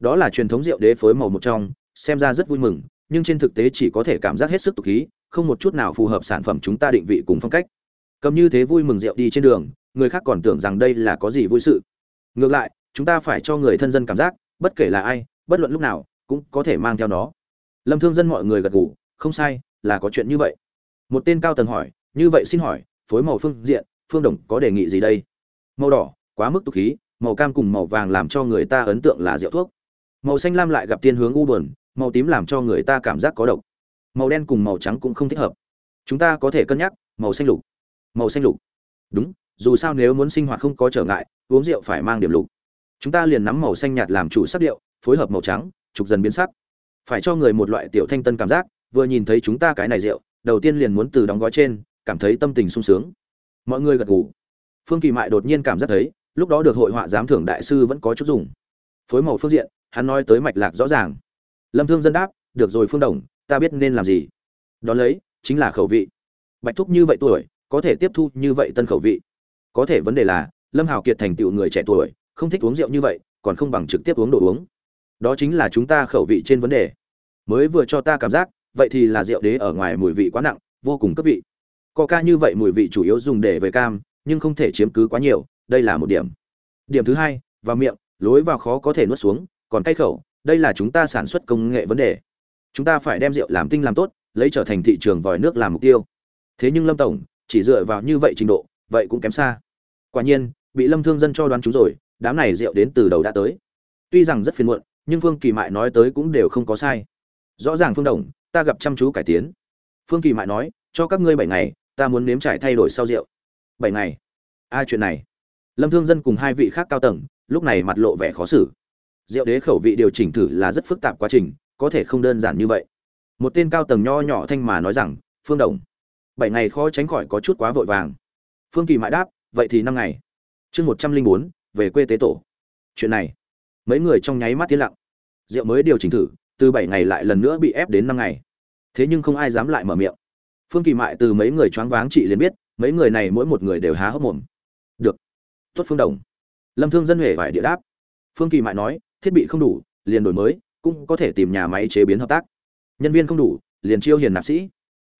Đó là truyền thống rượu đế phối màu một trong, xem ra rất vui mừng, nhưng trên thực tế chỉ có thể cảm giác hết sức tục khí, không một chút nào phù hợp sản phẩm chúng ta định vị cùng phong cách. Cầm như thế vui mừng rượu đi trên đường, người khác còn tưởng rằng đây là có gì vui sự ngược lại, chúng ta phải cho người thân dân cảm giác, bất kể là ai, bất luận lúc nào, cũng có thể mang theo nó. Lâm thương dân mọi người gật gù, không sai, là có chuyện như vậy. Một tên cao tầng hỏi, như vậy xin hỏi, phối màu phương diện, phương đồng có đề nghị gì đây? Màu đỏ, quá mức tục khí, màu cam cùng màu vàng làm cho người ta ấn tượng là rượu thuốc. Màu xanh lam lại gặp tiên hướng u buồn, màu tím làm cho người ta cảm giác có độc. Màu đen cùng màu trắng cũng không thích hợp. Chúng ta có thể cân nhắc, màu xanh lục. Màu xanh lục. Đúng dù sao nếu muốn sinh hoạt không có trở ngại, uống rượu phải mang điểm lục. Chúng ta liền nắm màu xanh nhạt làm chủ sắc điệu, phối hợp màu trắng, trục dần biến sắc. Phải cho người một loại tiểu thanh tân cảm giác, vừa nhìn thấy chúng ta cái này rượu, đầu tiên liền muốn từ đóng gói trên, cảm thấy tâm tình sung sướng. Mọi người gật gù. Phương kỳ mại đột nhiên cảm giác thấy, lúc đó được hội họa giám thưởng đại sư vẫn có chút dùng. Phối màu phương diện, hắn nói tới mạch lạc rõ ràng. Lâm thương dân đáp, được rồi phương đồng, ta biết nên làm gì. Đó lấy, chính là khẩu vị. Bạch thúc như vậy tuổi, có thể tiếp thu như vậy tân khẩu vị có thể vấn đề là, lâm hào kiệt thành tựu người trẻ tuổi, không thích uống rượu như vậy, còn không bằng trực tiếp uống đồ uống. Đó chính là chúng ta khẩu vị trên vấn đề. Mới vừa cho ta cảm giác, vậy thì là rượu đế ở ngoài mùi vị quá nặng, vô cùng cấp vị. Coca như vậy mùi vị chủ yếu dùng để về cam, nhưng không thể chiếm cứ quá nhiều, đây là một điểm. Điểm thứ hai, vào miệng, lối vào khó có thể nuốt xuống, còn cay khẩu, đây là chúng ta sản xuất công nghệ vấn đề. Chúng ta phải đem rượu làm tinh làm tốt, lấy trở thành thị trường vòi nước làm mục tiêu. Thế nhưng lâm tổng, chỉ dựa vào như vậy trình độ vậy cũng kém xa. Quả nhiên, bị lâm thương dân cho đoán chúng rồi, đám này rượu đến từ đầu đã tới. Tuy rằng rất phiền muộn, nhưng phương kỳ mại nói tới cũng đều không có sai. Rõ ràng phương đồng, ta gặp chăm chú cải tiến. Phương kỳ mại nói, cho các ngươi bảy ngày, ta muốn nếm trải thay đổi sau rượu. Bảy ngày? Ai chuyện này. Lâm thương dân cùng hai vị khác cao tầng, lúc này mặt lộ vẻ khó xử. Rượu đế khẩu vị điều chỉnh thử là rất phức tạp quá trình, có thể không đơn giản như vậy. Một tên cao tầng nho nhỏ thanh mà nói rằng, phương đồng, bảy ngày khó tránh khỏi có chút quá vội vàng phương kỳ mãi đáp, vậy thì năm ngày. Chương một trăm linh bốn, về quê tế tổ. Chuyện này, mấy người trong nháy mắt tiến lặng. Rượu mới điều chỉnh thử, từ bảy ngày lại lần nữa bị ép đến năm ngày. Thế nhưng không ai dám lại mở miệng. Phương kỳ mại từ mấy người choáng váng chị liền biết, mấy người này mỗi một người đều há hốc mồm. Được, tốt phương đồng. Lâm thương dân huệ phải địa đáp. Phương kỳ mại nói, thiết bị không đủ, liền đổi mới, cũng có thể tìm nhà máy chế biến hợp tác. Nhân viên không đủ, liền chiêu hiền nạp sĩ.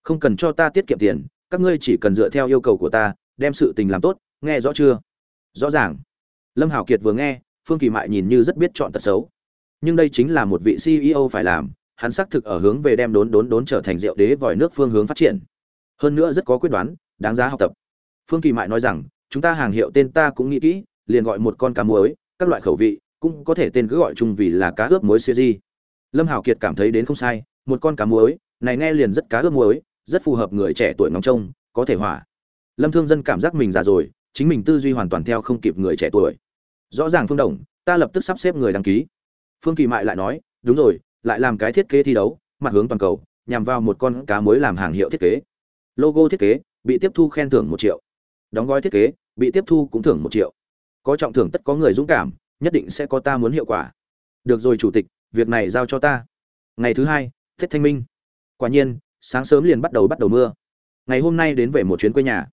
Không cần cho ta tiết kiệm tiền, các ngươi chỉ cần dựa theo yêu cầu của ta đem sự tình làm tốt, nghe rõ chưa? Rõ ràng. Lâm hảo kiệt vừa nghe, phương kỳ mại nhìn như rất biết chọn tật xấu. Nhưng đây chính là một vị ceo phải làm, hắn xác thực ở hướng về đem đốn đốn đốn trở thành rượu đế vòi nước phương hướng phát triển. Hơn nữa rất có quyết đoán, đáng giá học tập. Phương kỳ mại nói rằng, chúng ta hàng hiệu tên ta cũng nghĩ kỹ, liền gọi một con cá muối, các loại khẩu vị, cũng có thể tên cứ gọi chung vì là cá ướp muối siêu di lâm hảo kiệt cảm thấy đến không sai, một con cá muối, này nghe liền rất cá ướp muối, rất phù hợp người trẻ tuổi ngóng trông, có thể hỏa lâm thương dân cảm giác mình già rồi, chính mình tư duy hoàn toàn theo không kịp người trẻ tuổi. Rõ ràng phương đồng, ta lập tức sắp xếp người đăng ký. Phương kỳ mại lại nói, đúng rồi, lại làm cái thiết kế thi đấu, mặt hướng toàn cầu, nhằm vào một con cá mới làm hàng hiệu thiết kế. Logo thiết kế, bị tiếp thu khen thưởng một triệu. Đóng gói thiết kế, bị tiếp thu cũng thưởng một triệu. Có trọng thưởng tất có người dũng cảm, nhất định sẽ có ta muốn hiệu quả. Được rồi chủ tịch, việc này giao cho ta. Ngày thứ hai, tết thanh minh. Quả nhiên, sáng sớm liền bắt đầu bắt đầu mưa. Ngày hôm nay đến về một chuyến quê nhà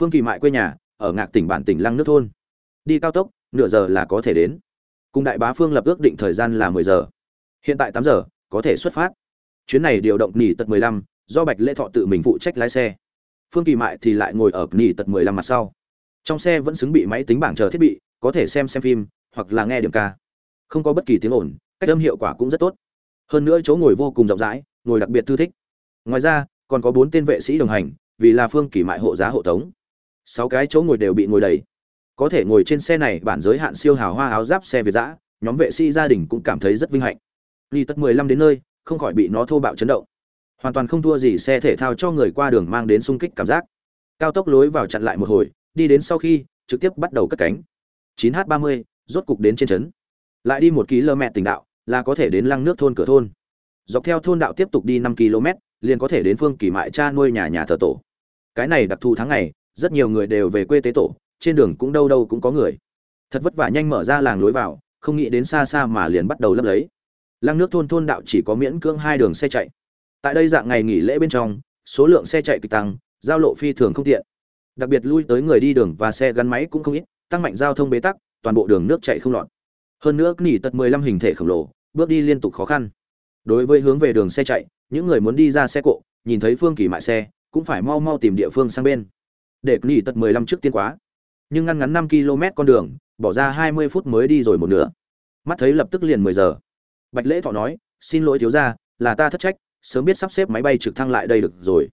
phương kỳ mại quê nhà, ở ngạc tỉnh bản tỉnh lăng nước thôn. Đi cao tốc, nửa giờ là có thể đến. Cùng đại bá phương lập ước định thời gian là mười giờ. Hiện tại tám giờ, có thể xuất phát. Chuyến này điều động nghỉ tật mười lăm, do bạch lễ thọ tự mình phụ trách lái xe. Phương kỳ mại thì lại ngồi ở nghỉ tật mười lăm mặt sau. Trong xe vẫn xứng bị máy tính bảng chờ thiết bị, có thể xem xem phim, hoặc là nghe điểm ca. Không có bất kỳ tiếng ồn, cách âm hiệu quả cũng rất tốt. Hơn nữa chỗ ngồi vô cùng rộng rãi, ngồi đặc biệt thư thích. Ngoài ra, còn có bốn tên vệ sĩ đồng hành, vì là phương kỳ mại hộ giá hộ tống sáu cái chỗ ngồi đều bị ngồi đầy. Có thể ngồi trên xe này, bản giới hạn siêu hào hoa áo giáp xe việt giã nhóm vệ sĩ gia đình cũng cảm thấy rất vinh hạnh. Ly tất mười lăm đến nơi, không khỏi bị nó thô bạo chấn động. Hoàn toàn không thua gì xe thể thao cho người qua đường mang đến sung kích cảm giác. Cao tốc lối vào chặn lại một hồi, đi đến sau khi, trực tiếp bắt đầu cất cánh. 9 h 30 rốt cục đến trên trấn. Lại đi một km tỉnh đạo, là có thể đến lăng nước thôn cửa thôn. Dọc theo thôn đạo tiếp tục đi năm km, liền có thể đến phương kỳ mại cha nuôi nhà nhà thờ tổ. Cái này đặc thù tháng ngày rất nhiều người đều về quê tế tổ, trên đường cũng đâu đâu cũng có người. Thật vất vả nhanh mở ra làng lối vào, không nghĩ đến xa xa mà liền bắt đầu lấp lấy. Lăng nước thôn thôn đạo chỉ có miễn cưỡng hai đường xe chạy. Tại đây dạng ngày nghỉ lễ bên trong, số lượng xe chạy kịch tăng, giao lộ phi thường không tiện. Đặc biệt lui tới người đi đường và xe gắn máy cũng không ít, tăng mạnh giao thông bế tắc, toàn bộ đường nước chạy không lọt. Hơn nữa, nghỉ tật 15 hình thể khổng lồ, bước đi liên tục khó khăn. Đối với hướng về đường xe chạy, những người muốn đi ra xe cộ, nhìn thấy phương kỳ mại xe, cũng phải mau mau tìm địa phương sang bên để nghỉ tật 15 trước tiên quá. Nhưng ngăn ngắn 5 km con đường, bỏ ra 20 phút mới đi rồi một nửa. Mắt thấy lập tức liền 10 giờ. Bạch lễ thọ nói, xin lỗi thiếu gia, là ta thất trách, sớm biết sắp xếp máy bay trực thăng lại đây được rồi.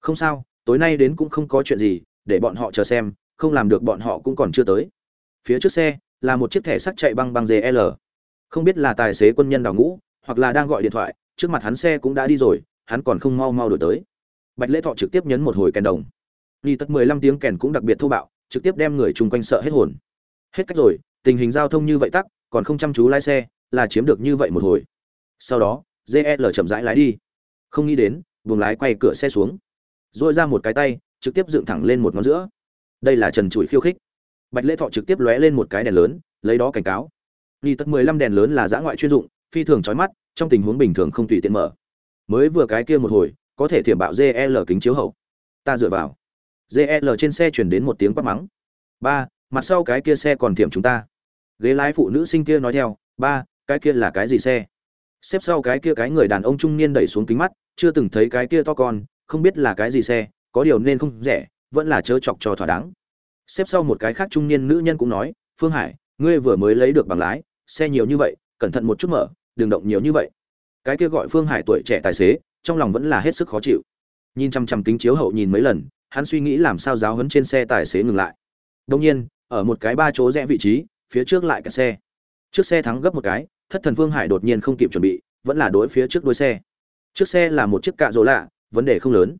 Không sao, tối nay đến cũng không có chuyện gì, để bọn họ chờ xem, không làm được bọn họ cũng còn chưa tới. Phía trước xe, là một chiếc thẻ sắt chạy băng băng gl không biết là tài xế quân nhân đào ngũ, hoặc là đang gọi điện thoại, trước mặt hắn xe cũng đã đi rồi, hắn còn không mau mau đổi tới. Bạch lễ thọ trực tiếp nhấn một hồi kèn đồng ni tất mười lăm tiếng kèn cũng đặc biệt thô bạo, trực tiếp đem người chung quanh sợ hết hồn. Hết cách rồi, tình hình giao thông như vậy tắc, còn không chăm chú lái xe, là chiếm được như vậy một hồi. Sau đó gl chậm rãi lái đi. Không nghĩ đến, buồng lái quay cửa xe xuống. Dội ra một cái tay, trực tiếp dựng thẳng lên một ngón giữa. Đây là trần trụi khiêu khích. Bạch lễ thọ trực tiếp lóe lên một cái đèn lớn, lấy đó cảnh cáo. Ni tất mười lăm đèn lớn là giã ngoại chuyên dụng, phi thường trói mắt, trong tình huống bình thường không tùy tiện mở. Mới vừa cái kia một hồi, có thể thiểm bạo gl kính chiếu hậu. Ta dựa vào gl trên xe chuyển đến một tiếng quát mắng. Ba, mặt sau cái kia xe còn thiểm chúng ta. Ghế lái phụ nữ sinh kia nói theo, ba, cái kia là cái gì xe? Xếp sau cái kia cái người đàn ông trung niên đẩy xuống kính mắt, chưa từng thấy cái kia to con, không biết là cái gì xe, có điều nên không rẻ, vẫn là chớ chọc cho thỏa đáng. Xếp sau một cái khác trung niên nữ nhân cũng nói, phương hải, ngươi vừa mới lấy được bằng lái, xe nhiều như vậy, cẩn thận một chút mở, đừng động nhiều như vậy. Cái kia gọi phương hải tuổi trẻ tài xế, trong lòng vẫn là hết sức khó chịu. Nhìn chăm chăm kính chiếu hậu nhìn mấy lần hắn suy nghĩ làm sao giáo hấn trên xe tài xế ngừng lại. Đông nhiên, ở một cái ba chỗ rẽ vị trí, phía trước lại cả xe. Trước xe thắng gấp một cái, thất thần phương hải đột nhiên không kịp chuẩn bị, vẫn là đối phía trước đuôi xe. Trước xe là một chiếc cạ rỗ lạ, vấn đề không lớn.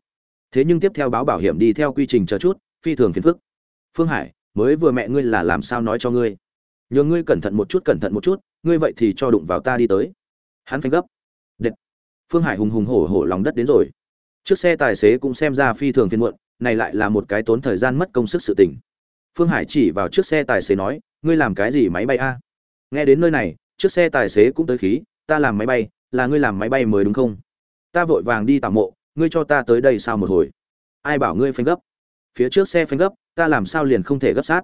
Thế nhưng tiếp theo báo bảo hiểm đi theo quy trình chờ chút, phi thường phiền phức. Phương hải, mới vừa mẹ ngươi là làm sao nói cho ngươi? Nhờ ngươi cẩn thận một chút, cẩn thận một chút, ngươi vậy thì cho đụng vào ta đi tới. Hắn phanh gấp. Đệt. phương hải hùng hùng hổ hổ lòng đất đến rồi. Trước xe tài xế cũng xem ra phi thường phiền muộn này lại là một cái tốn thời gian mất công sức sự tình. Phương hải chỉ vào trước xe tài xế nói, ngươi làm cái gì máy bay a? Nghe đến nơi này trước xe tài xế cũng tới khí, ta làm máy bay, là ngươi làm máy bay mới đúng không? Ta vội vàng đi tạm mộ, ngươi cho ta tới đây sao một hồi? Ai bảo ngươi phanh gấp? Phía trước xe phanh gấp, ta làm sao liền không thể gấp sát?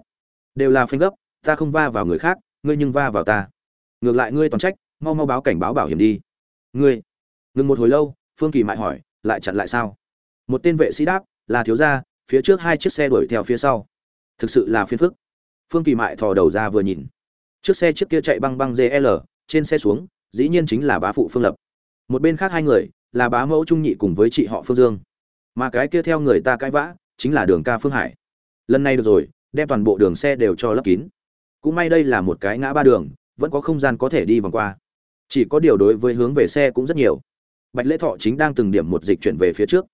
Đều là phanh gấp, ta không va vào người khác, ngươi nhưng va vào ta. Ngược lại ngươi toàn trách, mau mau báo cảnh báo bảo hiểm đi. Ngươi? Ngừng một hồi lâu, phương kỳ mại hỏi, lại chặn lại sao? Một tên vệ sĩ đáp là thiếu gia, phía trước hai chiếc xe đuổi theo phía sau. Thực sự là phiền phức. Phương kỳ mại thò đầu ra vừa nhìn. Chiếc xe trước kia chạy băng băng gl trên xe xuống, dĩ nhiên chính là bá phụ phương lập. Một bên khác hai người, là bá mẫu trung nhị cùng với chị họ phương dương. Mà cái kia theo người ta cãi vã, chính là đường ca phương hải. Lần này được rồi, đem toàn bộ đường xe đều cho lấp kín. Cũng may đây là một cái ngã ba đường, vẫn có không gian có thể đi vòng qua. Chỉ có điều đối với hướng về xe cũng rất nhiều. Bạch lễ thọ chính đang từng điểm một dịch chuyển về phía trước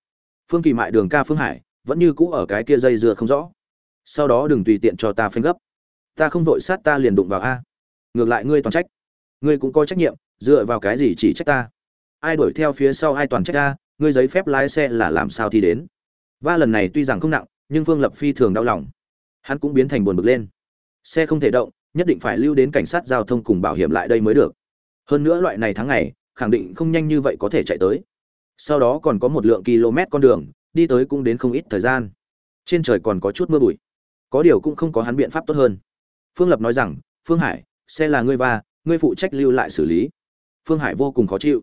phương kỳ mại đường ca phương hải, vẫn như cũ ở cái kia dây dưa không rõ. Sau đó đừng tùy tiện cho ta phanh gấp. Ta không vội sát ta liền đụng vào a. Ngược lại ngươi toàn trách. Ngươi cũng có trách nhiệm, dựa vào cái gì chỉ trách ta? Ai đuổi theo phía sau ai toàn trách ta ngươi giấy phép lái xe là làm sao thì đến? Va lần này tuy rằng không nặng, nhưng phương lập phi thường đau lòng. Hắn cũng biến thành buồn bực lên. Xe không thể động, nhất định phải lưu đến cảnh sát giao thông cùng bảo hiểm lại đây mới được. Hơn nữa loại này tháng ngày, khẳng định không nhanh như vậy có thể chạy tới sau đó còn có một lượng km con đường, đi tới cũng đến không ít thời gian. Trên trời còn có chút mưa bụi. Có điều cũng không có hắn biện pháp tốt hơn. Phương lập nói rằng, phương hải, xe là ngươi va, ngươi phụ trách lưu lại xử lý. Phương hải vô cùng khó chịu.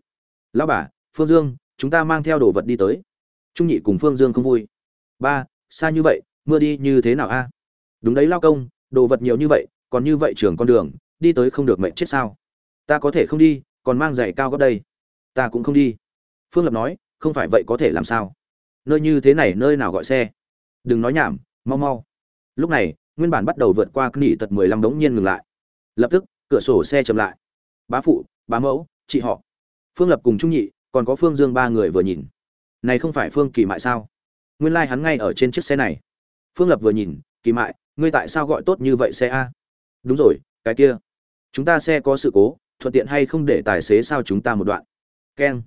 Lão bà, phương dương, chúng ta mang theo đồ vật đi tới. Trung nhị cùng phương dương không vui. Ba, xa như vậy, mưa đi như thế nào a? Đúng đấy lao công, đồ vật nhiều như vậy, còn như vậy trường con đường, đi tới không được mệnh chết sao? Ta có thể không đi, còn mang giày cao gấp đây. Ta cũng không đi phương lập nói, không phải vậy có thể làm sao? Nơi như thế này nơi nào gọi xe? Đừng nói nhảm, mau mau. Lúc này, nguyên bản bắt đầu vượt qua nghỉ tật mười lăm đống nhiên ngừng lại. Lập tức, cửa sổ xe chậm lại. Bá phụ, bá mẫu, chị họ. Phương lập cùng trung nhị, còn có phương dương ba người vừa nhìn. Này không phải phương kỳ mại sao? Nguyên lai、like、hắn ngay ở trên chiếc xe này. Phương lập vừa nhìn, kỳ mại, ngươi tại sao gọi tốt như vậy xe a? Đúng rồi, cái kia. Chúng ta xe có sự cố, thuận tiện hay không để tài xế sao chúng ta một đoạn? Keng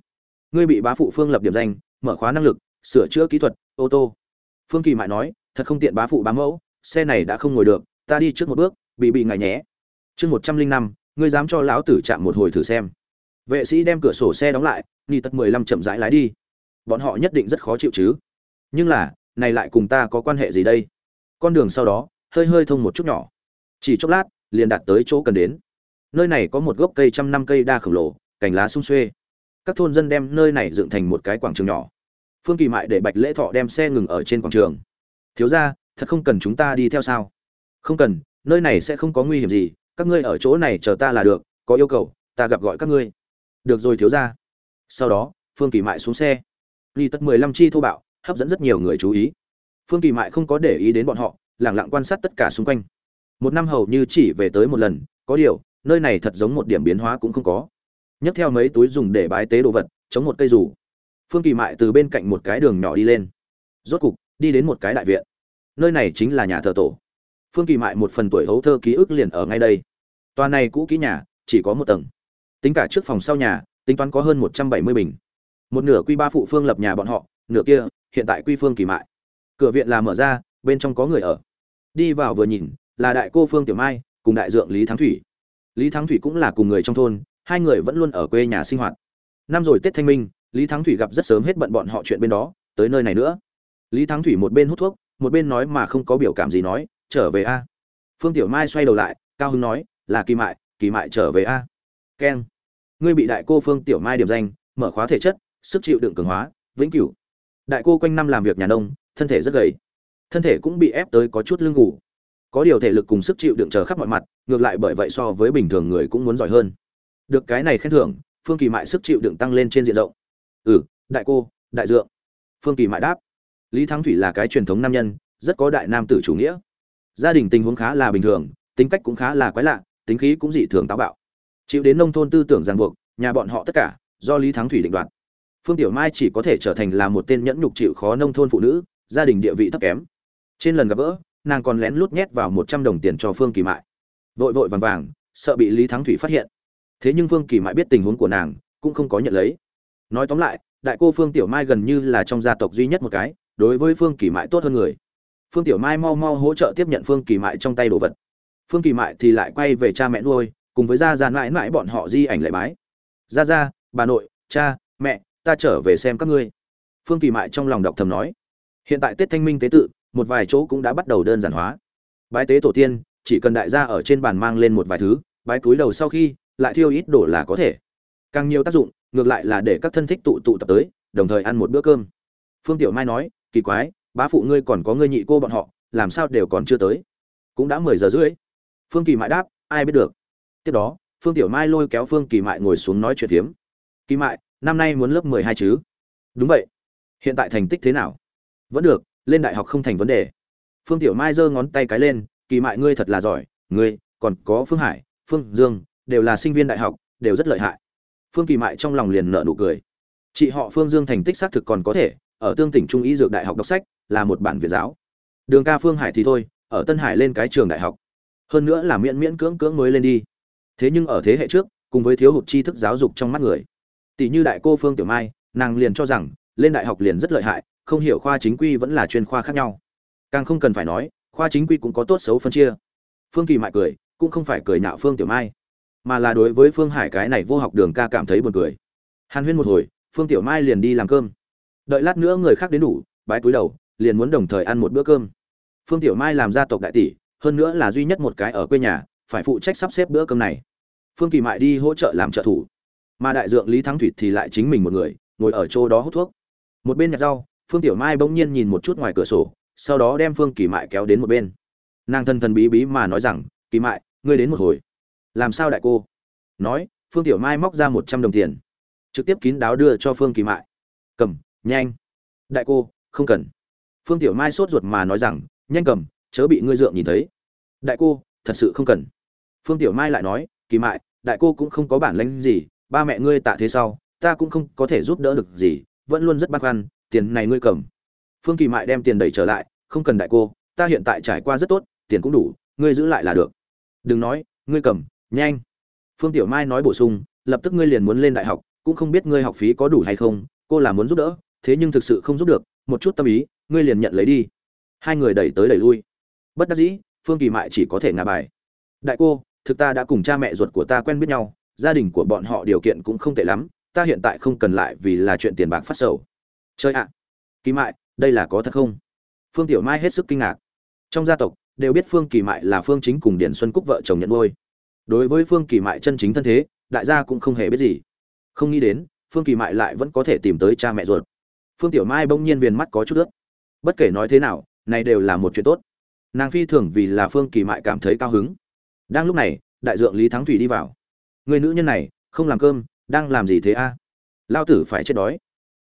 ngươi bị bá phụ phương lập điểm danh, mở khóa năng lực, sửa chữa kỹ thuật, ô tô. Phương kỳ mại nói, thật không tiện bá phụ bá mẫu, xe này đã không ngồi được, ta đi trước một bước, bị bị ngài nhé. Chương một trăm linh năm, ngươi dám cho lão tử chạm một hồi thử xem. Vệ sĩ đem cửa sổ xe đóng lại ni tật mười lăm chậm rãi lái đi. Bọn họ nhất định rất khó chịu chứ. Nhưng là, này lại cùng ta có quan hệ gì đây? Con đường sau đó, hơi hơi thông một chút nhỏ. Chỉ chốc lát, liền đạt tới chỗ cần đến. Nơi này có một gốc cây trăm năm cây đa khổng lồ, cành lá sung xuê các thôn dân đem nơi này dựng thành một cái quảng trường nhỏ. Phương kỳ mại để bạch lễ thọ đem xe ngừng ở trên quảng trường. Thiếu ra thật không cần chúng ta đi theo sao? Không cần, nơi này sẽ không có nguy hiểm gì, các ngươi ở chỗ này chờ ta là được, có yêu cầu, ta gặp gọi các ngươi. Được rồi, thiếu ra sau đó, phương kỳ mại xuống xe. Ly tất mười lăm chi thô bạo, hấp dẫn rất nhiều người chú ý. Phương kỳ mại không có để ý đến bọn họ, lẳng lặng quan sát tất cả xung quanh. Một năm hầu như chỉ về tới một lần, có điều, nơi này thật giống một điểm biến hóa cũng không có nhấc theo mấy túi dùng để bái tế đồ vật, chống một cây rủ phương kỳ mại từ bên cạnh một cái đường nhỏ đi lên. Rốt cục, đi đến một cái đại viện. Nơi này chính là nhà thờ tổ. Phương kỳ mại một phần tuổi hấu thơ ký ức liền ở ngay đây. Tòa này cũ kỹ nhà, chỉ có một tầng. Tính cả trước phòng sau nhà, tính toán có hơn một trăm bảy mươi bình. Một nửa quy ba phụ phương lập nhà bọn họ, nửa kia, hiện tại quy phương kỳ mại. Cửa viện là mở ra, bên trong có người ở. Đi vào vừa nhìn, là đại cô phương tiểu mai, cùng đại dượng lý thắng thủy. Lý thắng thủy cũng là cùng người trong thôn hai người vẫn luôn ở quê nhà sinh hoạt. Năm rồi tết thanh minh, lý thắng thủy gặp rất sớm hết bận bọn họ chuyện bên đó, tới nơi này nữa. Lý thắng thủy một bên hút thuốc, một bên nói mà không có biểu cảm gì nói, trở về a. Phương tiểu mai xoay đầu lại, cao hưng nói, là kỳ mại kỳ mại trở về a. Keng, ngươi bị đại cô phương tiểu mai điểm danh, mở khóa thể chất, sức chịu đựng cường hóa, vĩnh cửu. Đại cô quanh năm làm việc nhà nông, thân thể rất gầy, thân thể cũng bị ép tới có chút lưng ngủ có điều thể lực cùng sức chịu đựng chờ khắp mọi mặt, ngược lại bởi vậy so với bình thường người cũng muốn giỏi hơn được cái này khen thưởng, phương kỳ mại sức chịu đựng tăng lên trên diện rộng. Ừ đại cô, đại dượng. Phương kỳ mại đáp. Lý thắng thủy là cái truyền thống nam nhân, rất có đại nam tử chủ nghĩa. Gia đình tình huống khá là bình thường, tính cách cũng khá là quái lạ, tính khí cũng dị thường táo bạo. Chịu đến nông thôn tư tưởng ràng buộc, nhà bọn họ tất cả, do lý thắng thủy định đoạt. Phương tiểu mai chỉ có thể trở thành là một tên nhẫn nhục chịu khó nông thôn phụ nữ, gia đình địa vị thấp kém. Trên lần gặp gỡ, nàng còn lén lút nhét vào một trăm đồng tiền cho phương kỳ mại. Vội vội vàng vàng, sợ bị lý thắng thủy phát hiện thế nhưng phương kỳ mại biết tình huống của nàng, cũng không có nhận lấy. Nói tóm lại, đại cô phương tiểu mai gần như là trong gia tộc duy nhất một cái, đối với phương kỳ mại tốt hơn người. Phương tiểu mai mau mau hỗ trợ tiếp nhận phương kỳ mại trong tay đồ vật. Phương kỳ mại thì lại quay về cha mẹ nuôi, cùng với gia gia mãi mãi bọn họ di ảnh lệ bái. Gia gia, bà nội, cha, mẹ, ta trở về xem các ngươi. Phương kỳ mại trong lòng đọc thầm nói. Hiện tại tết thanh minh tế tự, một vài chỗ cũng đã bắt đầu đơn giản hóa. Bái tế tổ tiên, chỉ cần đại gia ở trên bàn mang lên một vài thứ, bái cúi đầu sau khi lại thiêu ít đổ là có thể. Càng nhiều tác dụng, ngược lại là để các thân thích tụ tụ tập tới, đồng thời ăn một bữa cơm. Phương tiểu mai nói, kỳ quái, bá phụ ngươi còn có ngươi nhị cô bọn họ, làm sao đều còn chưa tới? Cũng đã mười giờ rưỡi. Phương kỳ mại đáp, ai biết được. Tiếp đó, phương tiểu mai lôi kéo phương kỳ mại ngồi xuống nói chuyện phiếm kỳ mại, năm nay muốn lớp mười hai chứ? Đúng vậy. Hiện tại thành tích thế nào? Vẫn được, lên đại học không thành vấn đề. Phương tiểu mai giơ ngón tay cái lên, kỳ mại ngươi thật là giỏi, ngươi, còn có phương hải, phương dương đều là sinh viên đại học, đều rất lợi hại. Phương kỳ mại trong lòng liền nợ nụ cười. Chị họ phương dương thành tích xác thực còn có thể, ở tương tỉnh trung y dược đại học đọc sách, là một bản việt giáo. Đường ca phương hải thì thôi, ở tân hải lên cái trường đại học. Hơn nữa là miễn miễn cưỡng cưỡng mới lên đi. Thế nhưng ở thế hệ trước, cùng với thiếu hụt tri thức giáo dục trong mắt người. Tỷ như đại cô phương tiểu mai, nàng liền cho rằng, lên đại học liền rất lợi hại, không hiểu khoa chính quy vẫn là chuyên khoa khác nhau. Càng không cần phải nói, khoa chính quy cũng có tốt xấu phân chia. Phương kỳ mại cười, cũng không phải cười nhạo phương tiểu mai mà là đối với phương hải cái này vô học đường ca cảm thấy buồn cười. Hàn huyên một hồi, phương tiểu mai liền đi làm cơm. Đợi lát nữa người khác đến đủ, bái cúi đầu, liền muốn đồng thời ăn một bữa cơm. Phương tiểu mai làm gia tộc đại tỷ, hơn nữa là duy nhất một cái ở quê nhà, phải phụ trách sắp xếp bữa cơm này. Phương kỳ mại đi hỗ trợ làm trợ thủ. Mà đại dượng lý thắng thủy thì lại chính mình một người, ngồi ở chỗ đó hút thuốc. Một bên nhặt rau, phương tiểu mai bỗng nhiên nhìn một chút ngoài cửa sổ, sau đó đem phương kỳ mại kéo đến một bên. Nàng thân thần bí bí mà nói rằng, kỳ mại, ngươi đến một hồi làm sao đại cô? Nói, phương tiểu mai móc ra một trăm đồng tiền, trực tiếp kín đáo đưa cho phương kỳ mại. Cầm, nhanh. Đại cô, không cần. Phương tiểu mai sốt ruột mà nói rằng, nhanh cầm, chớ bị ngươi dượng nhìn thấy. Đại cô, thật sự không cần. Phương tiểu mai lại nói, kỳ mại, đại cô cũng không có bản lãnh gì, ba mẹ ngươi tạ thế sau, ta cũng không có thể giúp đỡ được gì, vẫn luôn rất băn khoăn, tiền này ngươi cầm. Phương kỳ mại đem tiền đẩy trở lại, không cần đại cô, ta hiện tại trải qua rất tốt, tiền cũng đủ, ngươi giữ lại là được. Đừng nói, ngươi cầm nhanh. Phương tiểu mai nói bổ sung, lập tức ngươi liền muốn lên đại học, cũng không biết ngươi học phí có đủ hay không, cô là muốn giúp đỡ, thế nhưng thực sự không giúp được, một chút tâm ý, ngươi liền nhận lấy đi. Hai người đẩy tới đẩy lui. Bất đắc dĩ, phương kỳ mại chỉ có thể ngả bài. Đại cô, thực ta đã cùng cha mẹ ruột của ta quen biết nhau, gia đình của bọn họ điều kiện cũng không tệ lắm, ta hiện tại không cần lại vì là chuyện tiền bạc phát sầu. Chơi ạ. À. Kỳ mại, đây là có thật không? Phương tiểu mai hết sức kinh ngạc. Trong gia tộc, đều biết phương kỳ mại là phương chính cùng điển xuân cúc vợ chồng nhận nuôi đối với phương kỳ mại chân chính thân thế, đại gia cũng không hề biết gì. Không nghĩ đến, phương kỳ mại lại vẫn có thể tìm tới cha mẹ ruột. Phương tiểu mai bỗng nhiên viền mắt có chút ướt. Bất kể nói thế nào, này đều là một chuyện tốt. Nàng phi thường vì là phương kỳ mại cảm thấy cao hứng. Đang lúc này, đại dượng lý thắng thủy đi vào. Người nữ nhân này, không làm cơm, đang làm gì thế a? Lao tử phải chết đói.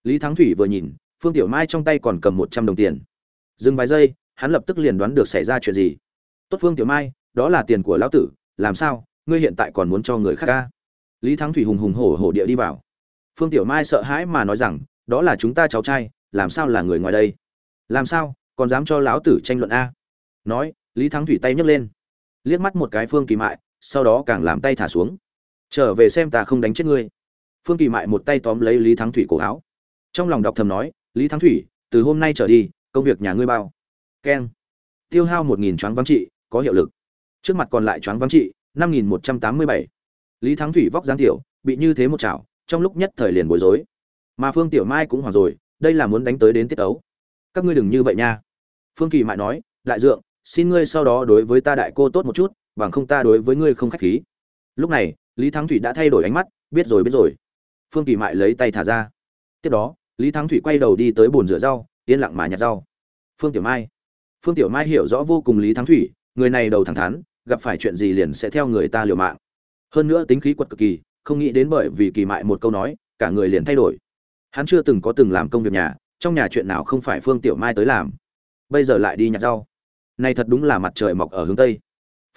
Lý thắng thủy vừa nhìn, phương tiểu mai trong tay còn cầm một trăm đồng tiền. Dừng vài giây, hắn lập tức liền đoán được xảy ra chuyện gì. Tốt phương tiểu mai, đó là tiền của lão tử làm sao, ngươi hiện tại còn muốn cho người khác ca? Lý thắng thủy hùng hùng hổ hổ địa đi vào. Phương tiểu mai sợ hãi mà nói rằng, đó là chúng ta cháu trai, làm sao là người ngoài đây? Làm sao, còn dám cho lão tử tranh luận a? Nói, lý thắng thủy tay nhấc lên. Liếc mắt một cái phương kỳ mại, sau đó càng làm tay thả xuống. Trở về xem ta không đánh chết ngươi. Phương kỳ mại một tay tóm lấy lý thắng thủy cổ áo. Trong lòng đọc thầm nói, lý thắng thủy, từ hôm nay trở đi, công việc nhà ngươi bao. Keng. Tiêu hao một nghìn choáng vắng trị, có hiệu lực trước mặt còn lại choáng vắng trị, năm nghìn một trăm tám mươi bảy. Lý thắng thủy vóc dáng tiểu, bị như thế một chảo, trong lúc nhất thời liền bối rối. Mà phương tiểu mai cũng hoảng rồi, đây là muốn đánh tới đến tiết ấu. Các ngươi đừng như vậy nha. Phương kỳ mại nói, đại dượng, xin ngươi sau đó đối với ta đại cô tốt một chút, bằng không ta đối với ngươi không khách khí. Lúc này, lý thắng thủy đã thay đổi ánh mắt, biết rồi biết rồi. Phương kỳ mại lấy tay thả ra. Tiếp đó, lý thắng thủy quay đầu đi tới bồn rửa rau, yên lặng mà nhặt rau. Phương tiểu mai. Phương tiểu mai hiểu rõ vô cùng lý thắng thủy, người này đầu thẳng thắn gặp phải chuyện gì liền sẽ theo người ta liều mạng. Hơn nữa tính khí quật cực kỳ, không nghĩ đến bởi vì kỳ mại một câu nói, cả người liền thay đổi. Hắn chưa từng có từng làm công việc nhà, trong nhà chuyện nào không phải phương tiểu mai tới làm. Bây giờ lại đi nhặt rau. Này thật đúng là mặt trời mọc ở hướng tây.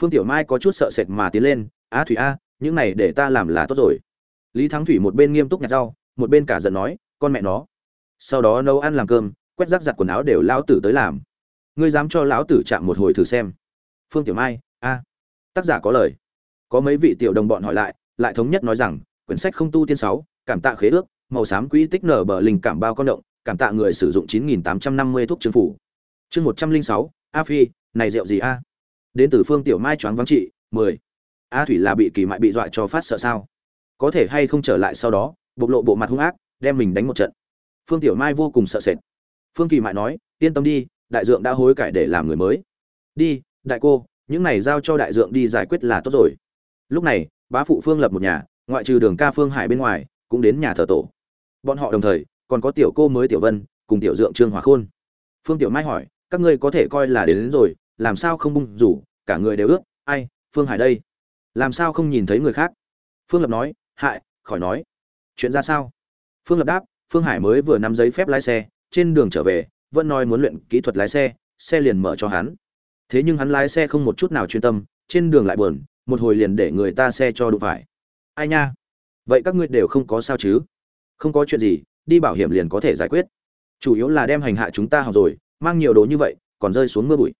Phương tiểu mai có chút sợ sệt mà tiến lên, á thủy a, những này để ta làm là tốt rồi. Lý thắng thủy một bên nghiêm túc nhặt rau, một bên cả giận nói, con mẹ nó. Sau đó nấu ăn làm cơm, quét rác giặt quần áo đều lão tử tới làm. Ngươi dám cho lão tử chạm một hồi thử xem. Phương tiểu mai a. Tác giả có lời. Có mấy vị tiểu đồng bọn hỏi lại lại thống nhất nói rằng quyển sách không tu tiên sáu cảm tạ khế ước màu xám quỹ tích nở bờ linh cảm bao con động cảm tạ người sử dụng 9850 thuốc trương phủ. Chương 106, a phi này rượu gì a? Đến từ phương tiểu mai choáng vắng trị 10. a thủy là bị kỳ mại bị dọa cho phát sợ sao? Có thể hay không trở lại sau đó bộc lộ bộ mặt hung ác đem mình đánh một trận. Phương tiểu mai vô cùng sợ sệt. Phương kỳ mại nói yên tâm đi đại dượng đã hối cải để làm người mới. Đi đại cô những này giao cho đại dượng đi giải quyết là tốt rồi. Lúc này bá phụ phương lập một nhà ngoại trừ đường ca phương hải bên ngoài cũng đến nhà thờ tổ. Bọn họ đồng thời còn có tiểu cô mới tiểu vân cùng tiểu dượng trương hòa khôn. Phương tiểu mai hỏi các ngươi có thể coi là đến, đến rồi làm sao không bung rủ cả người đều ước ai phương hải đây? Làm sao không nhìn thấy người khác? Phương lập nói hại khỏi nói. Chuyện ra sao? Phương lập đáp phương hải mới vừa nắm giấy phép lái xe trên đường trở về vẫn nói muốn luyện kỹ thuật lái xe xe liền mở cho hắn thế nhưng hắn lái xe không một chút nào chuyên tâm trên đường lại buồn một hồi liền để người ta xe cho đụng phải. Ai nha? Vậy các ngươi đều không có sao chứ? Không có chuyện gì đi bảo hiểm liền có thể giải quyết. Chủ yếu là đem hành hạ chúng ta học rồi mang nhiều đồ như vậy còn rơi xuống mưa bụi.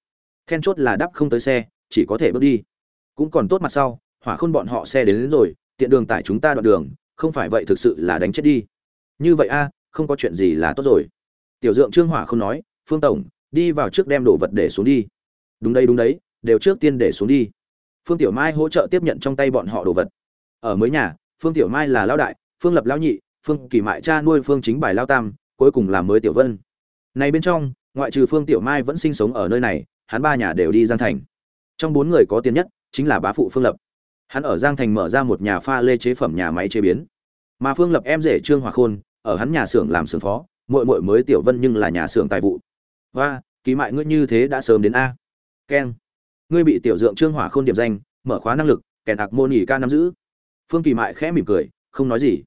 Then chốt là đắp không tới xe chỉ có thể bước đi. Cũng còn tốt mặt sau hỏa khôn bọn họ xe đến, đến rồi tiện đường tải chúng ta đoạn đường không phải vậy thực sự là đánh chết đi. Như vậy a không có chuyện gì là tốt rồi. Tiểu dượng trương hỏa không nói phương tổng đi vào trước đem đồ vật để xuống đi đúng đây đúng đấy, đều trước tiên để xuống đi. Phương tiểu mai hỗ trợ tiếp nhận trong tay bọn họ đồ vật. Ở mới nhà, phương tiểu mai là lão đại, phương lập lão nhị, phương kỳ mại cha nuôi phương chính bài lao tam, cuối cùng là mới tiểu vân. Này bên trong, ngoại trừ phương tiểu mai vẫn sinh sống ở nơi này, hắn ba nhà đều đi giang thành. Trong bốn người có tiền nhất, chính là bá phụ phương lập. Hắn ở giang thành mở ra một nhà pha lê chế phẩm nhà máy chế biến. Mà phương lập em rể trương hòa khôn, ở hắn nhà xưởng làm xưởng phó, muội muội mới tiểu vân nhưng là nhà xưởng tài vụ. Và kỳ mại ngươi như thế đã sớm đến a keng. Ngươi bị tiểu dượng trương hỏa khôn điểm danh, mở khóa năng lực, kẻ ạc môn ỉ ca nắm giữ. Phương kỳ mại khẽ mỉm cười, không nói gì.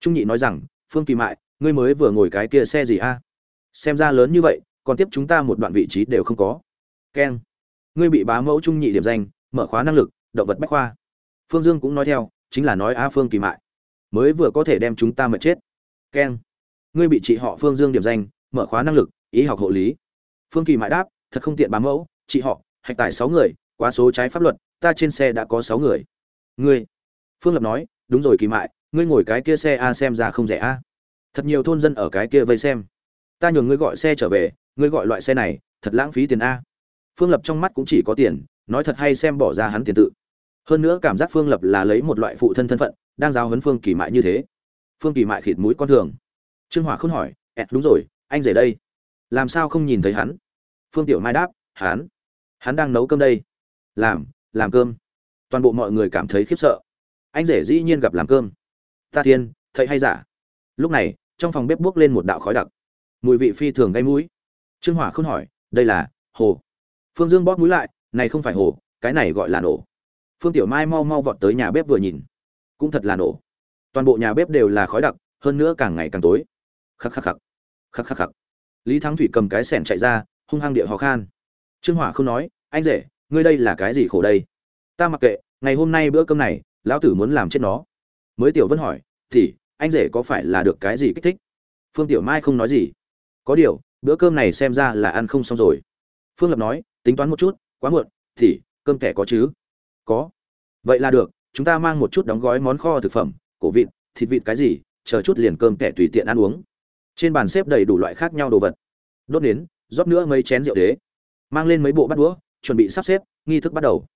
Trung nhị nói rằng, phương kỳ mại, ngươi mới vừa ngồi cái kia xe gì a? Xem ra lớn như vậy, còn tiếp chúng ta một đoạn vị trí đều không có. Keng. Ngươi bị bá mẫu trung nhị điểm danh, mở khóa năng lực, động vật bách khoa. Phương dương cũng nói theo, chính là nói a phương kỳ mại. Mới vừa có thể đem chúng ta mệt chết. Keng. Ngươi bị chị họ phương dương điểm danh, mở khóa năng lực, ý học hộ lý. Phương kỳ mại đáp, thật không tiện bá mẫu chị họ, hạch tài sáu người, quá số trái pháp luật, ta trên xe đã có sáu người. Ngươi? Phương lập nói, đúng rồi kỳ mại, ngươi ngồi cái kia xe a xem ra không rẻ a. Thật nhiều thôn dân ở cái kia vây xem. Ta nhường ngươi gọi xe trở về, ngươi gọi loại xe này, thật lãng phí tiền a. Phương lập trong mắt cũng chỉ có tiền, nói thật hay xem bỏ ra hắn tiền tự. Hơn nữa cảm giác phương lập là lấy một loại phụ thân thân phận, đang giao huấn phương kỳ mại như thế. Phương kỳ mại khịt mũi con thường. Trương hỏa không hỏi, ẹt, đúng rồi, anh rể đây. Làm sao không nhìn thấy hắn? Phương tiểu mai đáp, hắn hắn đang nấu cơm đây. Làm làm cơm. Toàn bộ mọi người cảm thấy khiếp sợ. Anh rể dĩ nhiên gặp làm cơm. Ta thiên, thầy hay giả? Lúc này, trong phòng bếp buốc lên một đạo khói đặc. Mùi vị phi thường gây mũi. Trương hỏa không hỏi, đây là hồ. Phương dương bóp mũi lại, này không phải hồ, cái này gọi là nổ. Phương tiểu mai mau mau vọt tới nhà bếp vừa nhìn. Cũng thật là nổ. Toàn bộ nhà bếp đều là khói đặc, hơn nữa càng ngày càng tối. Khắc khắc khắc. Khắc khắc khắc. Lý thắng thủy cầm cái sẻn chạy ra, hung hăng địa ho khan trương hỏa không nói, anh rể, ngươi đây là cái gì khổ đây? Ta mặc kệ, ngày hôm nay bữa cơm này, lão tử muốn làm chết nó. Mới tiểu vân hỏi, thì, anh rể có phải là được cái gì kích thích? Phương tiểu mai không nói gì. Có điều, bữa cơm này xem ra là ăn không xong rồi. Phương lập nói, tính toán một chút, quá muộn, thì, cơm kẻ có chứ? Có. Vậy là được, chúng ta mang một chút đóng gói món kho thực phẩm, cổ vịt, thịt vịt cái gì, chờ chút liền cơm kẻ tùy tiện ăn uống. Trên bàn xếp đầy đủ loại khác nhau đồ vật. Đốt nến, rót nữa mấy chén rượu đế mang lên mấy bộ bắt đũa, chuẩn bị sắp xếp, nghi thức bắt đầu.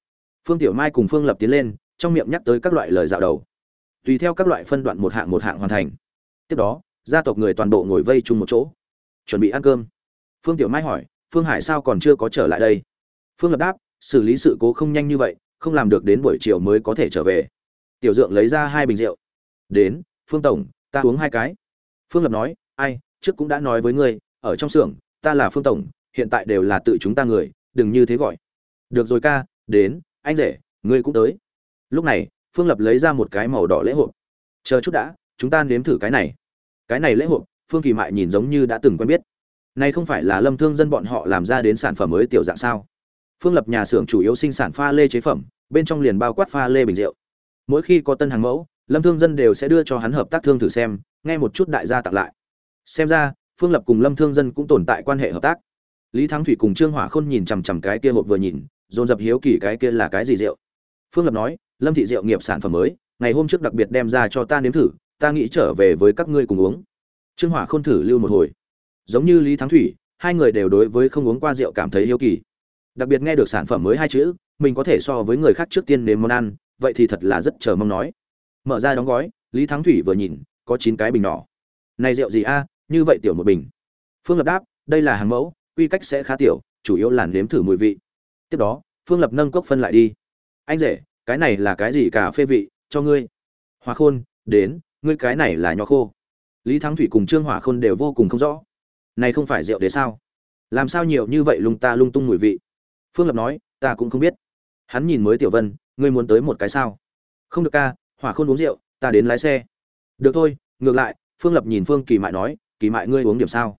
Phương tiểu mai cùng phương lập tiến lên, trong miệng nhắc tới các loại lời dạo đầu. Tùy theo các loại phân đoạn một hạng một hạng hoàn thành. Tiếp đó, gia tộc người toàn bộ ngồi vây chung một chỗ. Chuẩn bị ăn cơm. Phương tiểu mai hỏi, phương hải sao còn chưa có trở lại đây? Phương lập đáp, xử lý sự cố không nhanh như vậy, không làm được đến buổi chiều mới có thể trở về. Tiểu dượng lấy ra hai bình rượu. Đến, phương tổng, ta uống hai cái. Phương lập nói, ai, trước cũng đã nói với ngươi, ở trong xưởng, ta là phương tổng hiện tại đều là tự chúng ta người, đừng như thế gọi. Được rồi ca, đến, anh rể, ngươi cũng tới. Lúc này, phương lập lấy ra một cái màu đỏ lễ hội. Chờ chút đã, chúng ta nếm thử cái này. Cái này lễ hội, phương kỳ mại nhìn giống như đã từng quen biết. Này không phải là lâm thương dân bọn họ làm ra đến sản phẩm mới tiểu dạng sao? Phương lập nhà xưởng chủ yếu sinh sản pha lê chế phẩm, bên trong liền bao quát pha lê bình rượu. Mỗi khi có tân hàng mẫu, lâm thương dân đều sẽ đưa cho hắn hợp tác thương thử xem, nghe một chút đại gia tặng lại. Xem ra, phương lập cùng lâm thương dân cũng tồn tại quan hệ hợp tác lý thắng thủy cùng trương hỏa khôn nhìn chằm chằm cái kia hộp vừa nhìn, dồn dập hiếu kỳ cái kia là cái gì rượu. Phương lập nói, lâm thị rượu nghiệp sản phẩm mới, ngày hôm trước đặc biệt đem ra cho ta nếm thử, ta nghĩ trở về với các ngươi cùng uống. Trương hỏa khôn thử lưu một hồi. Giống như lý thắng thủy, hai người đều đối với không uống qua rượu cảm thấy hiếu kỳ. Đặc biệt nghe được sản phẩm mới hai chữ, mình có thể so với người khác trước tiên nếm món ăn, vậy thì thật là rất chờ mong nói. Mở ra đóng gói, lý thắng thủy vừa nhìn, có chín cái bình nhỏ. Này rượu gì a? Như vậy tiểu một bình. Phương lập đáp, đây là hàng mẫu quy cách sẽ khá tiểu, chủ yếu là nếm thử mùi vị. Tiếp đó, phương lập nâng cốc phân lại đi. Anh rể, cái này là cái gì cà phê vị? Cho ngươi. Hòa khôn, đến, ngươi cái này là nho khô. Lý thắng thủy cùng trương hỏa khôn đều vô cùng không rõ. Này không phải rượu đế sao? Làm sao nhiều như vậy lung ta lung tung mùi vị? Phương lập nói, ta cũng không biết. Hắn nhìn mới tiểu vân, ngươi muốn tới một cái sao? Không được ca, hỏa khôn uống rượu, ta đến lái xe. Được thôi, ngược lại, phương lập nhìn phương kỳ mại nói, kỳ mại ngươi uống điểm sao?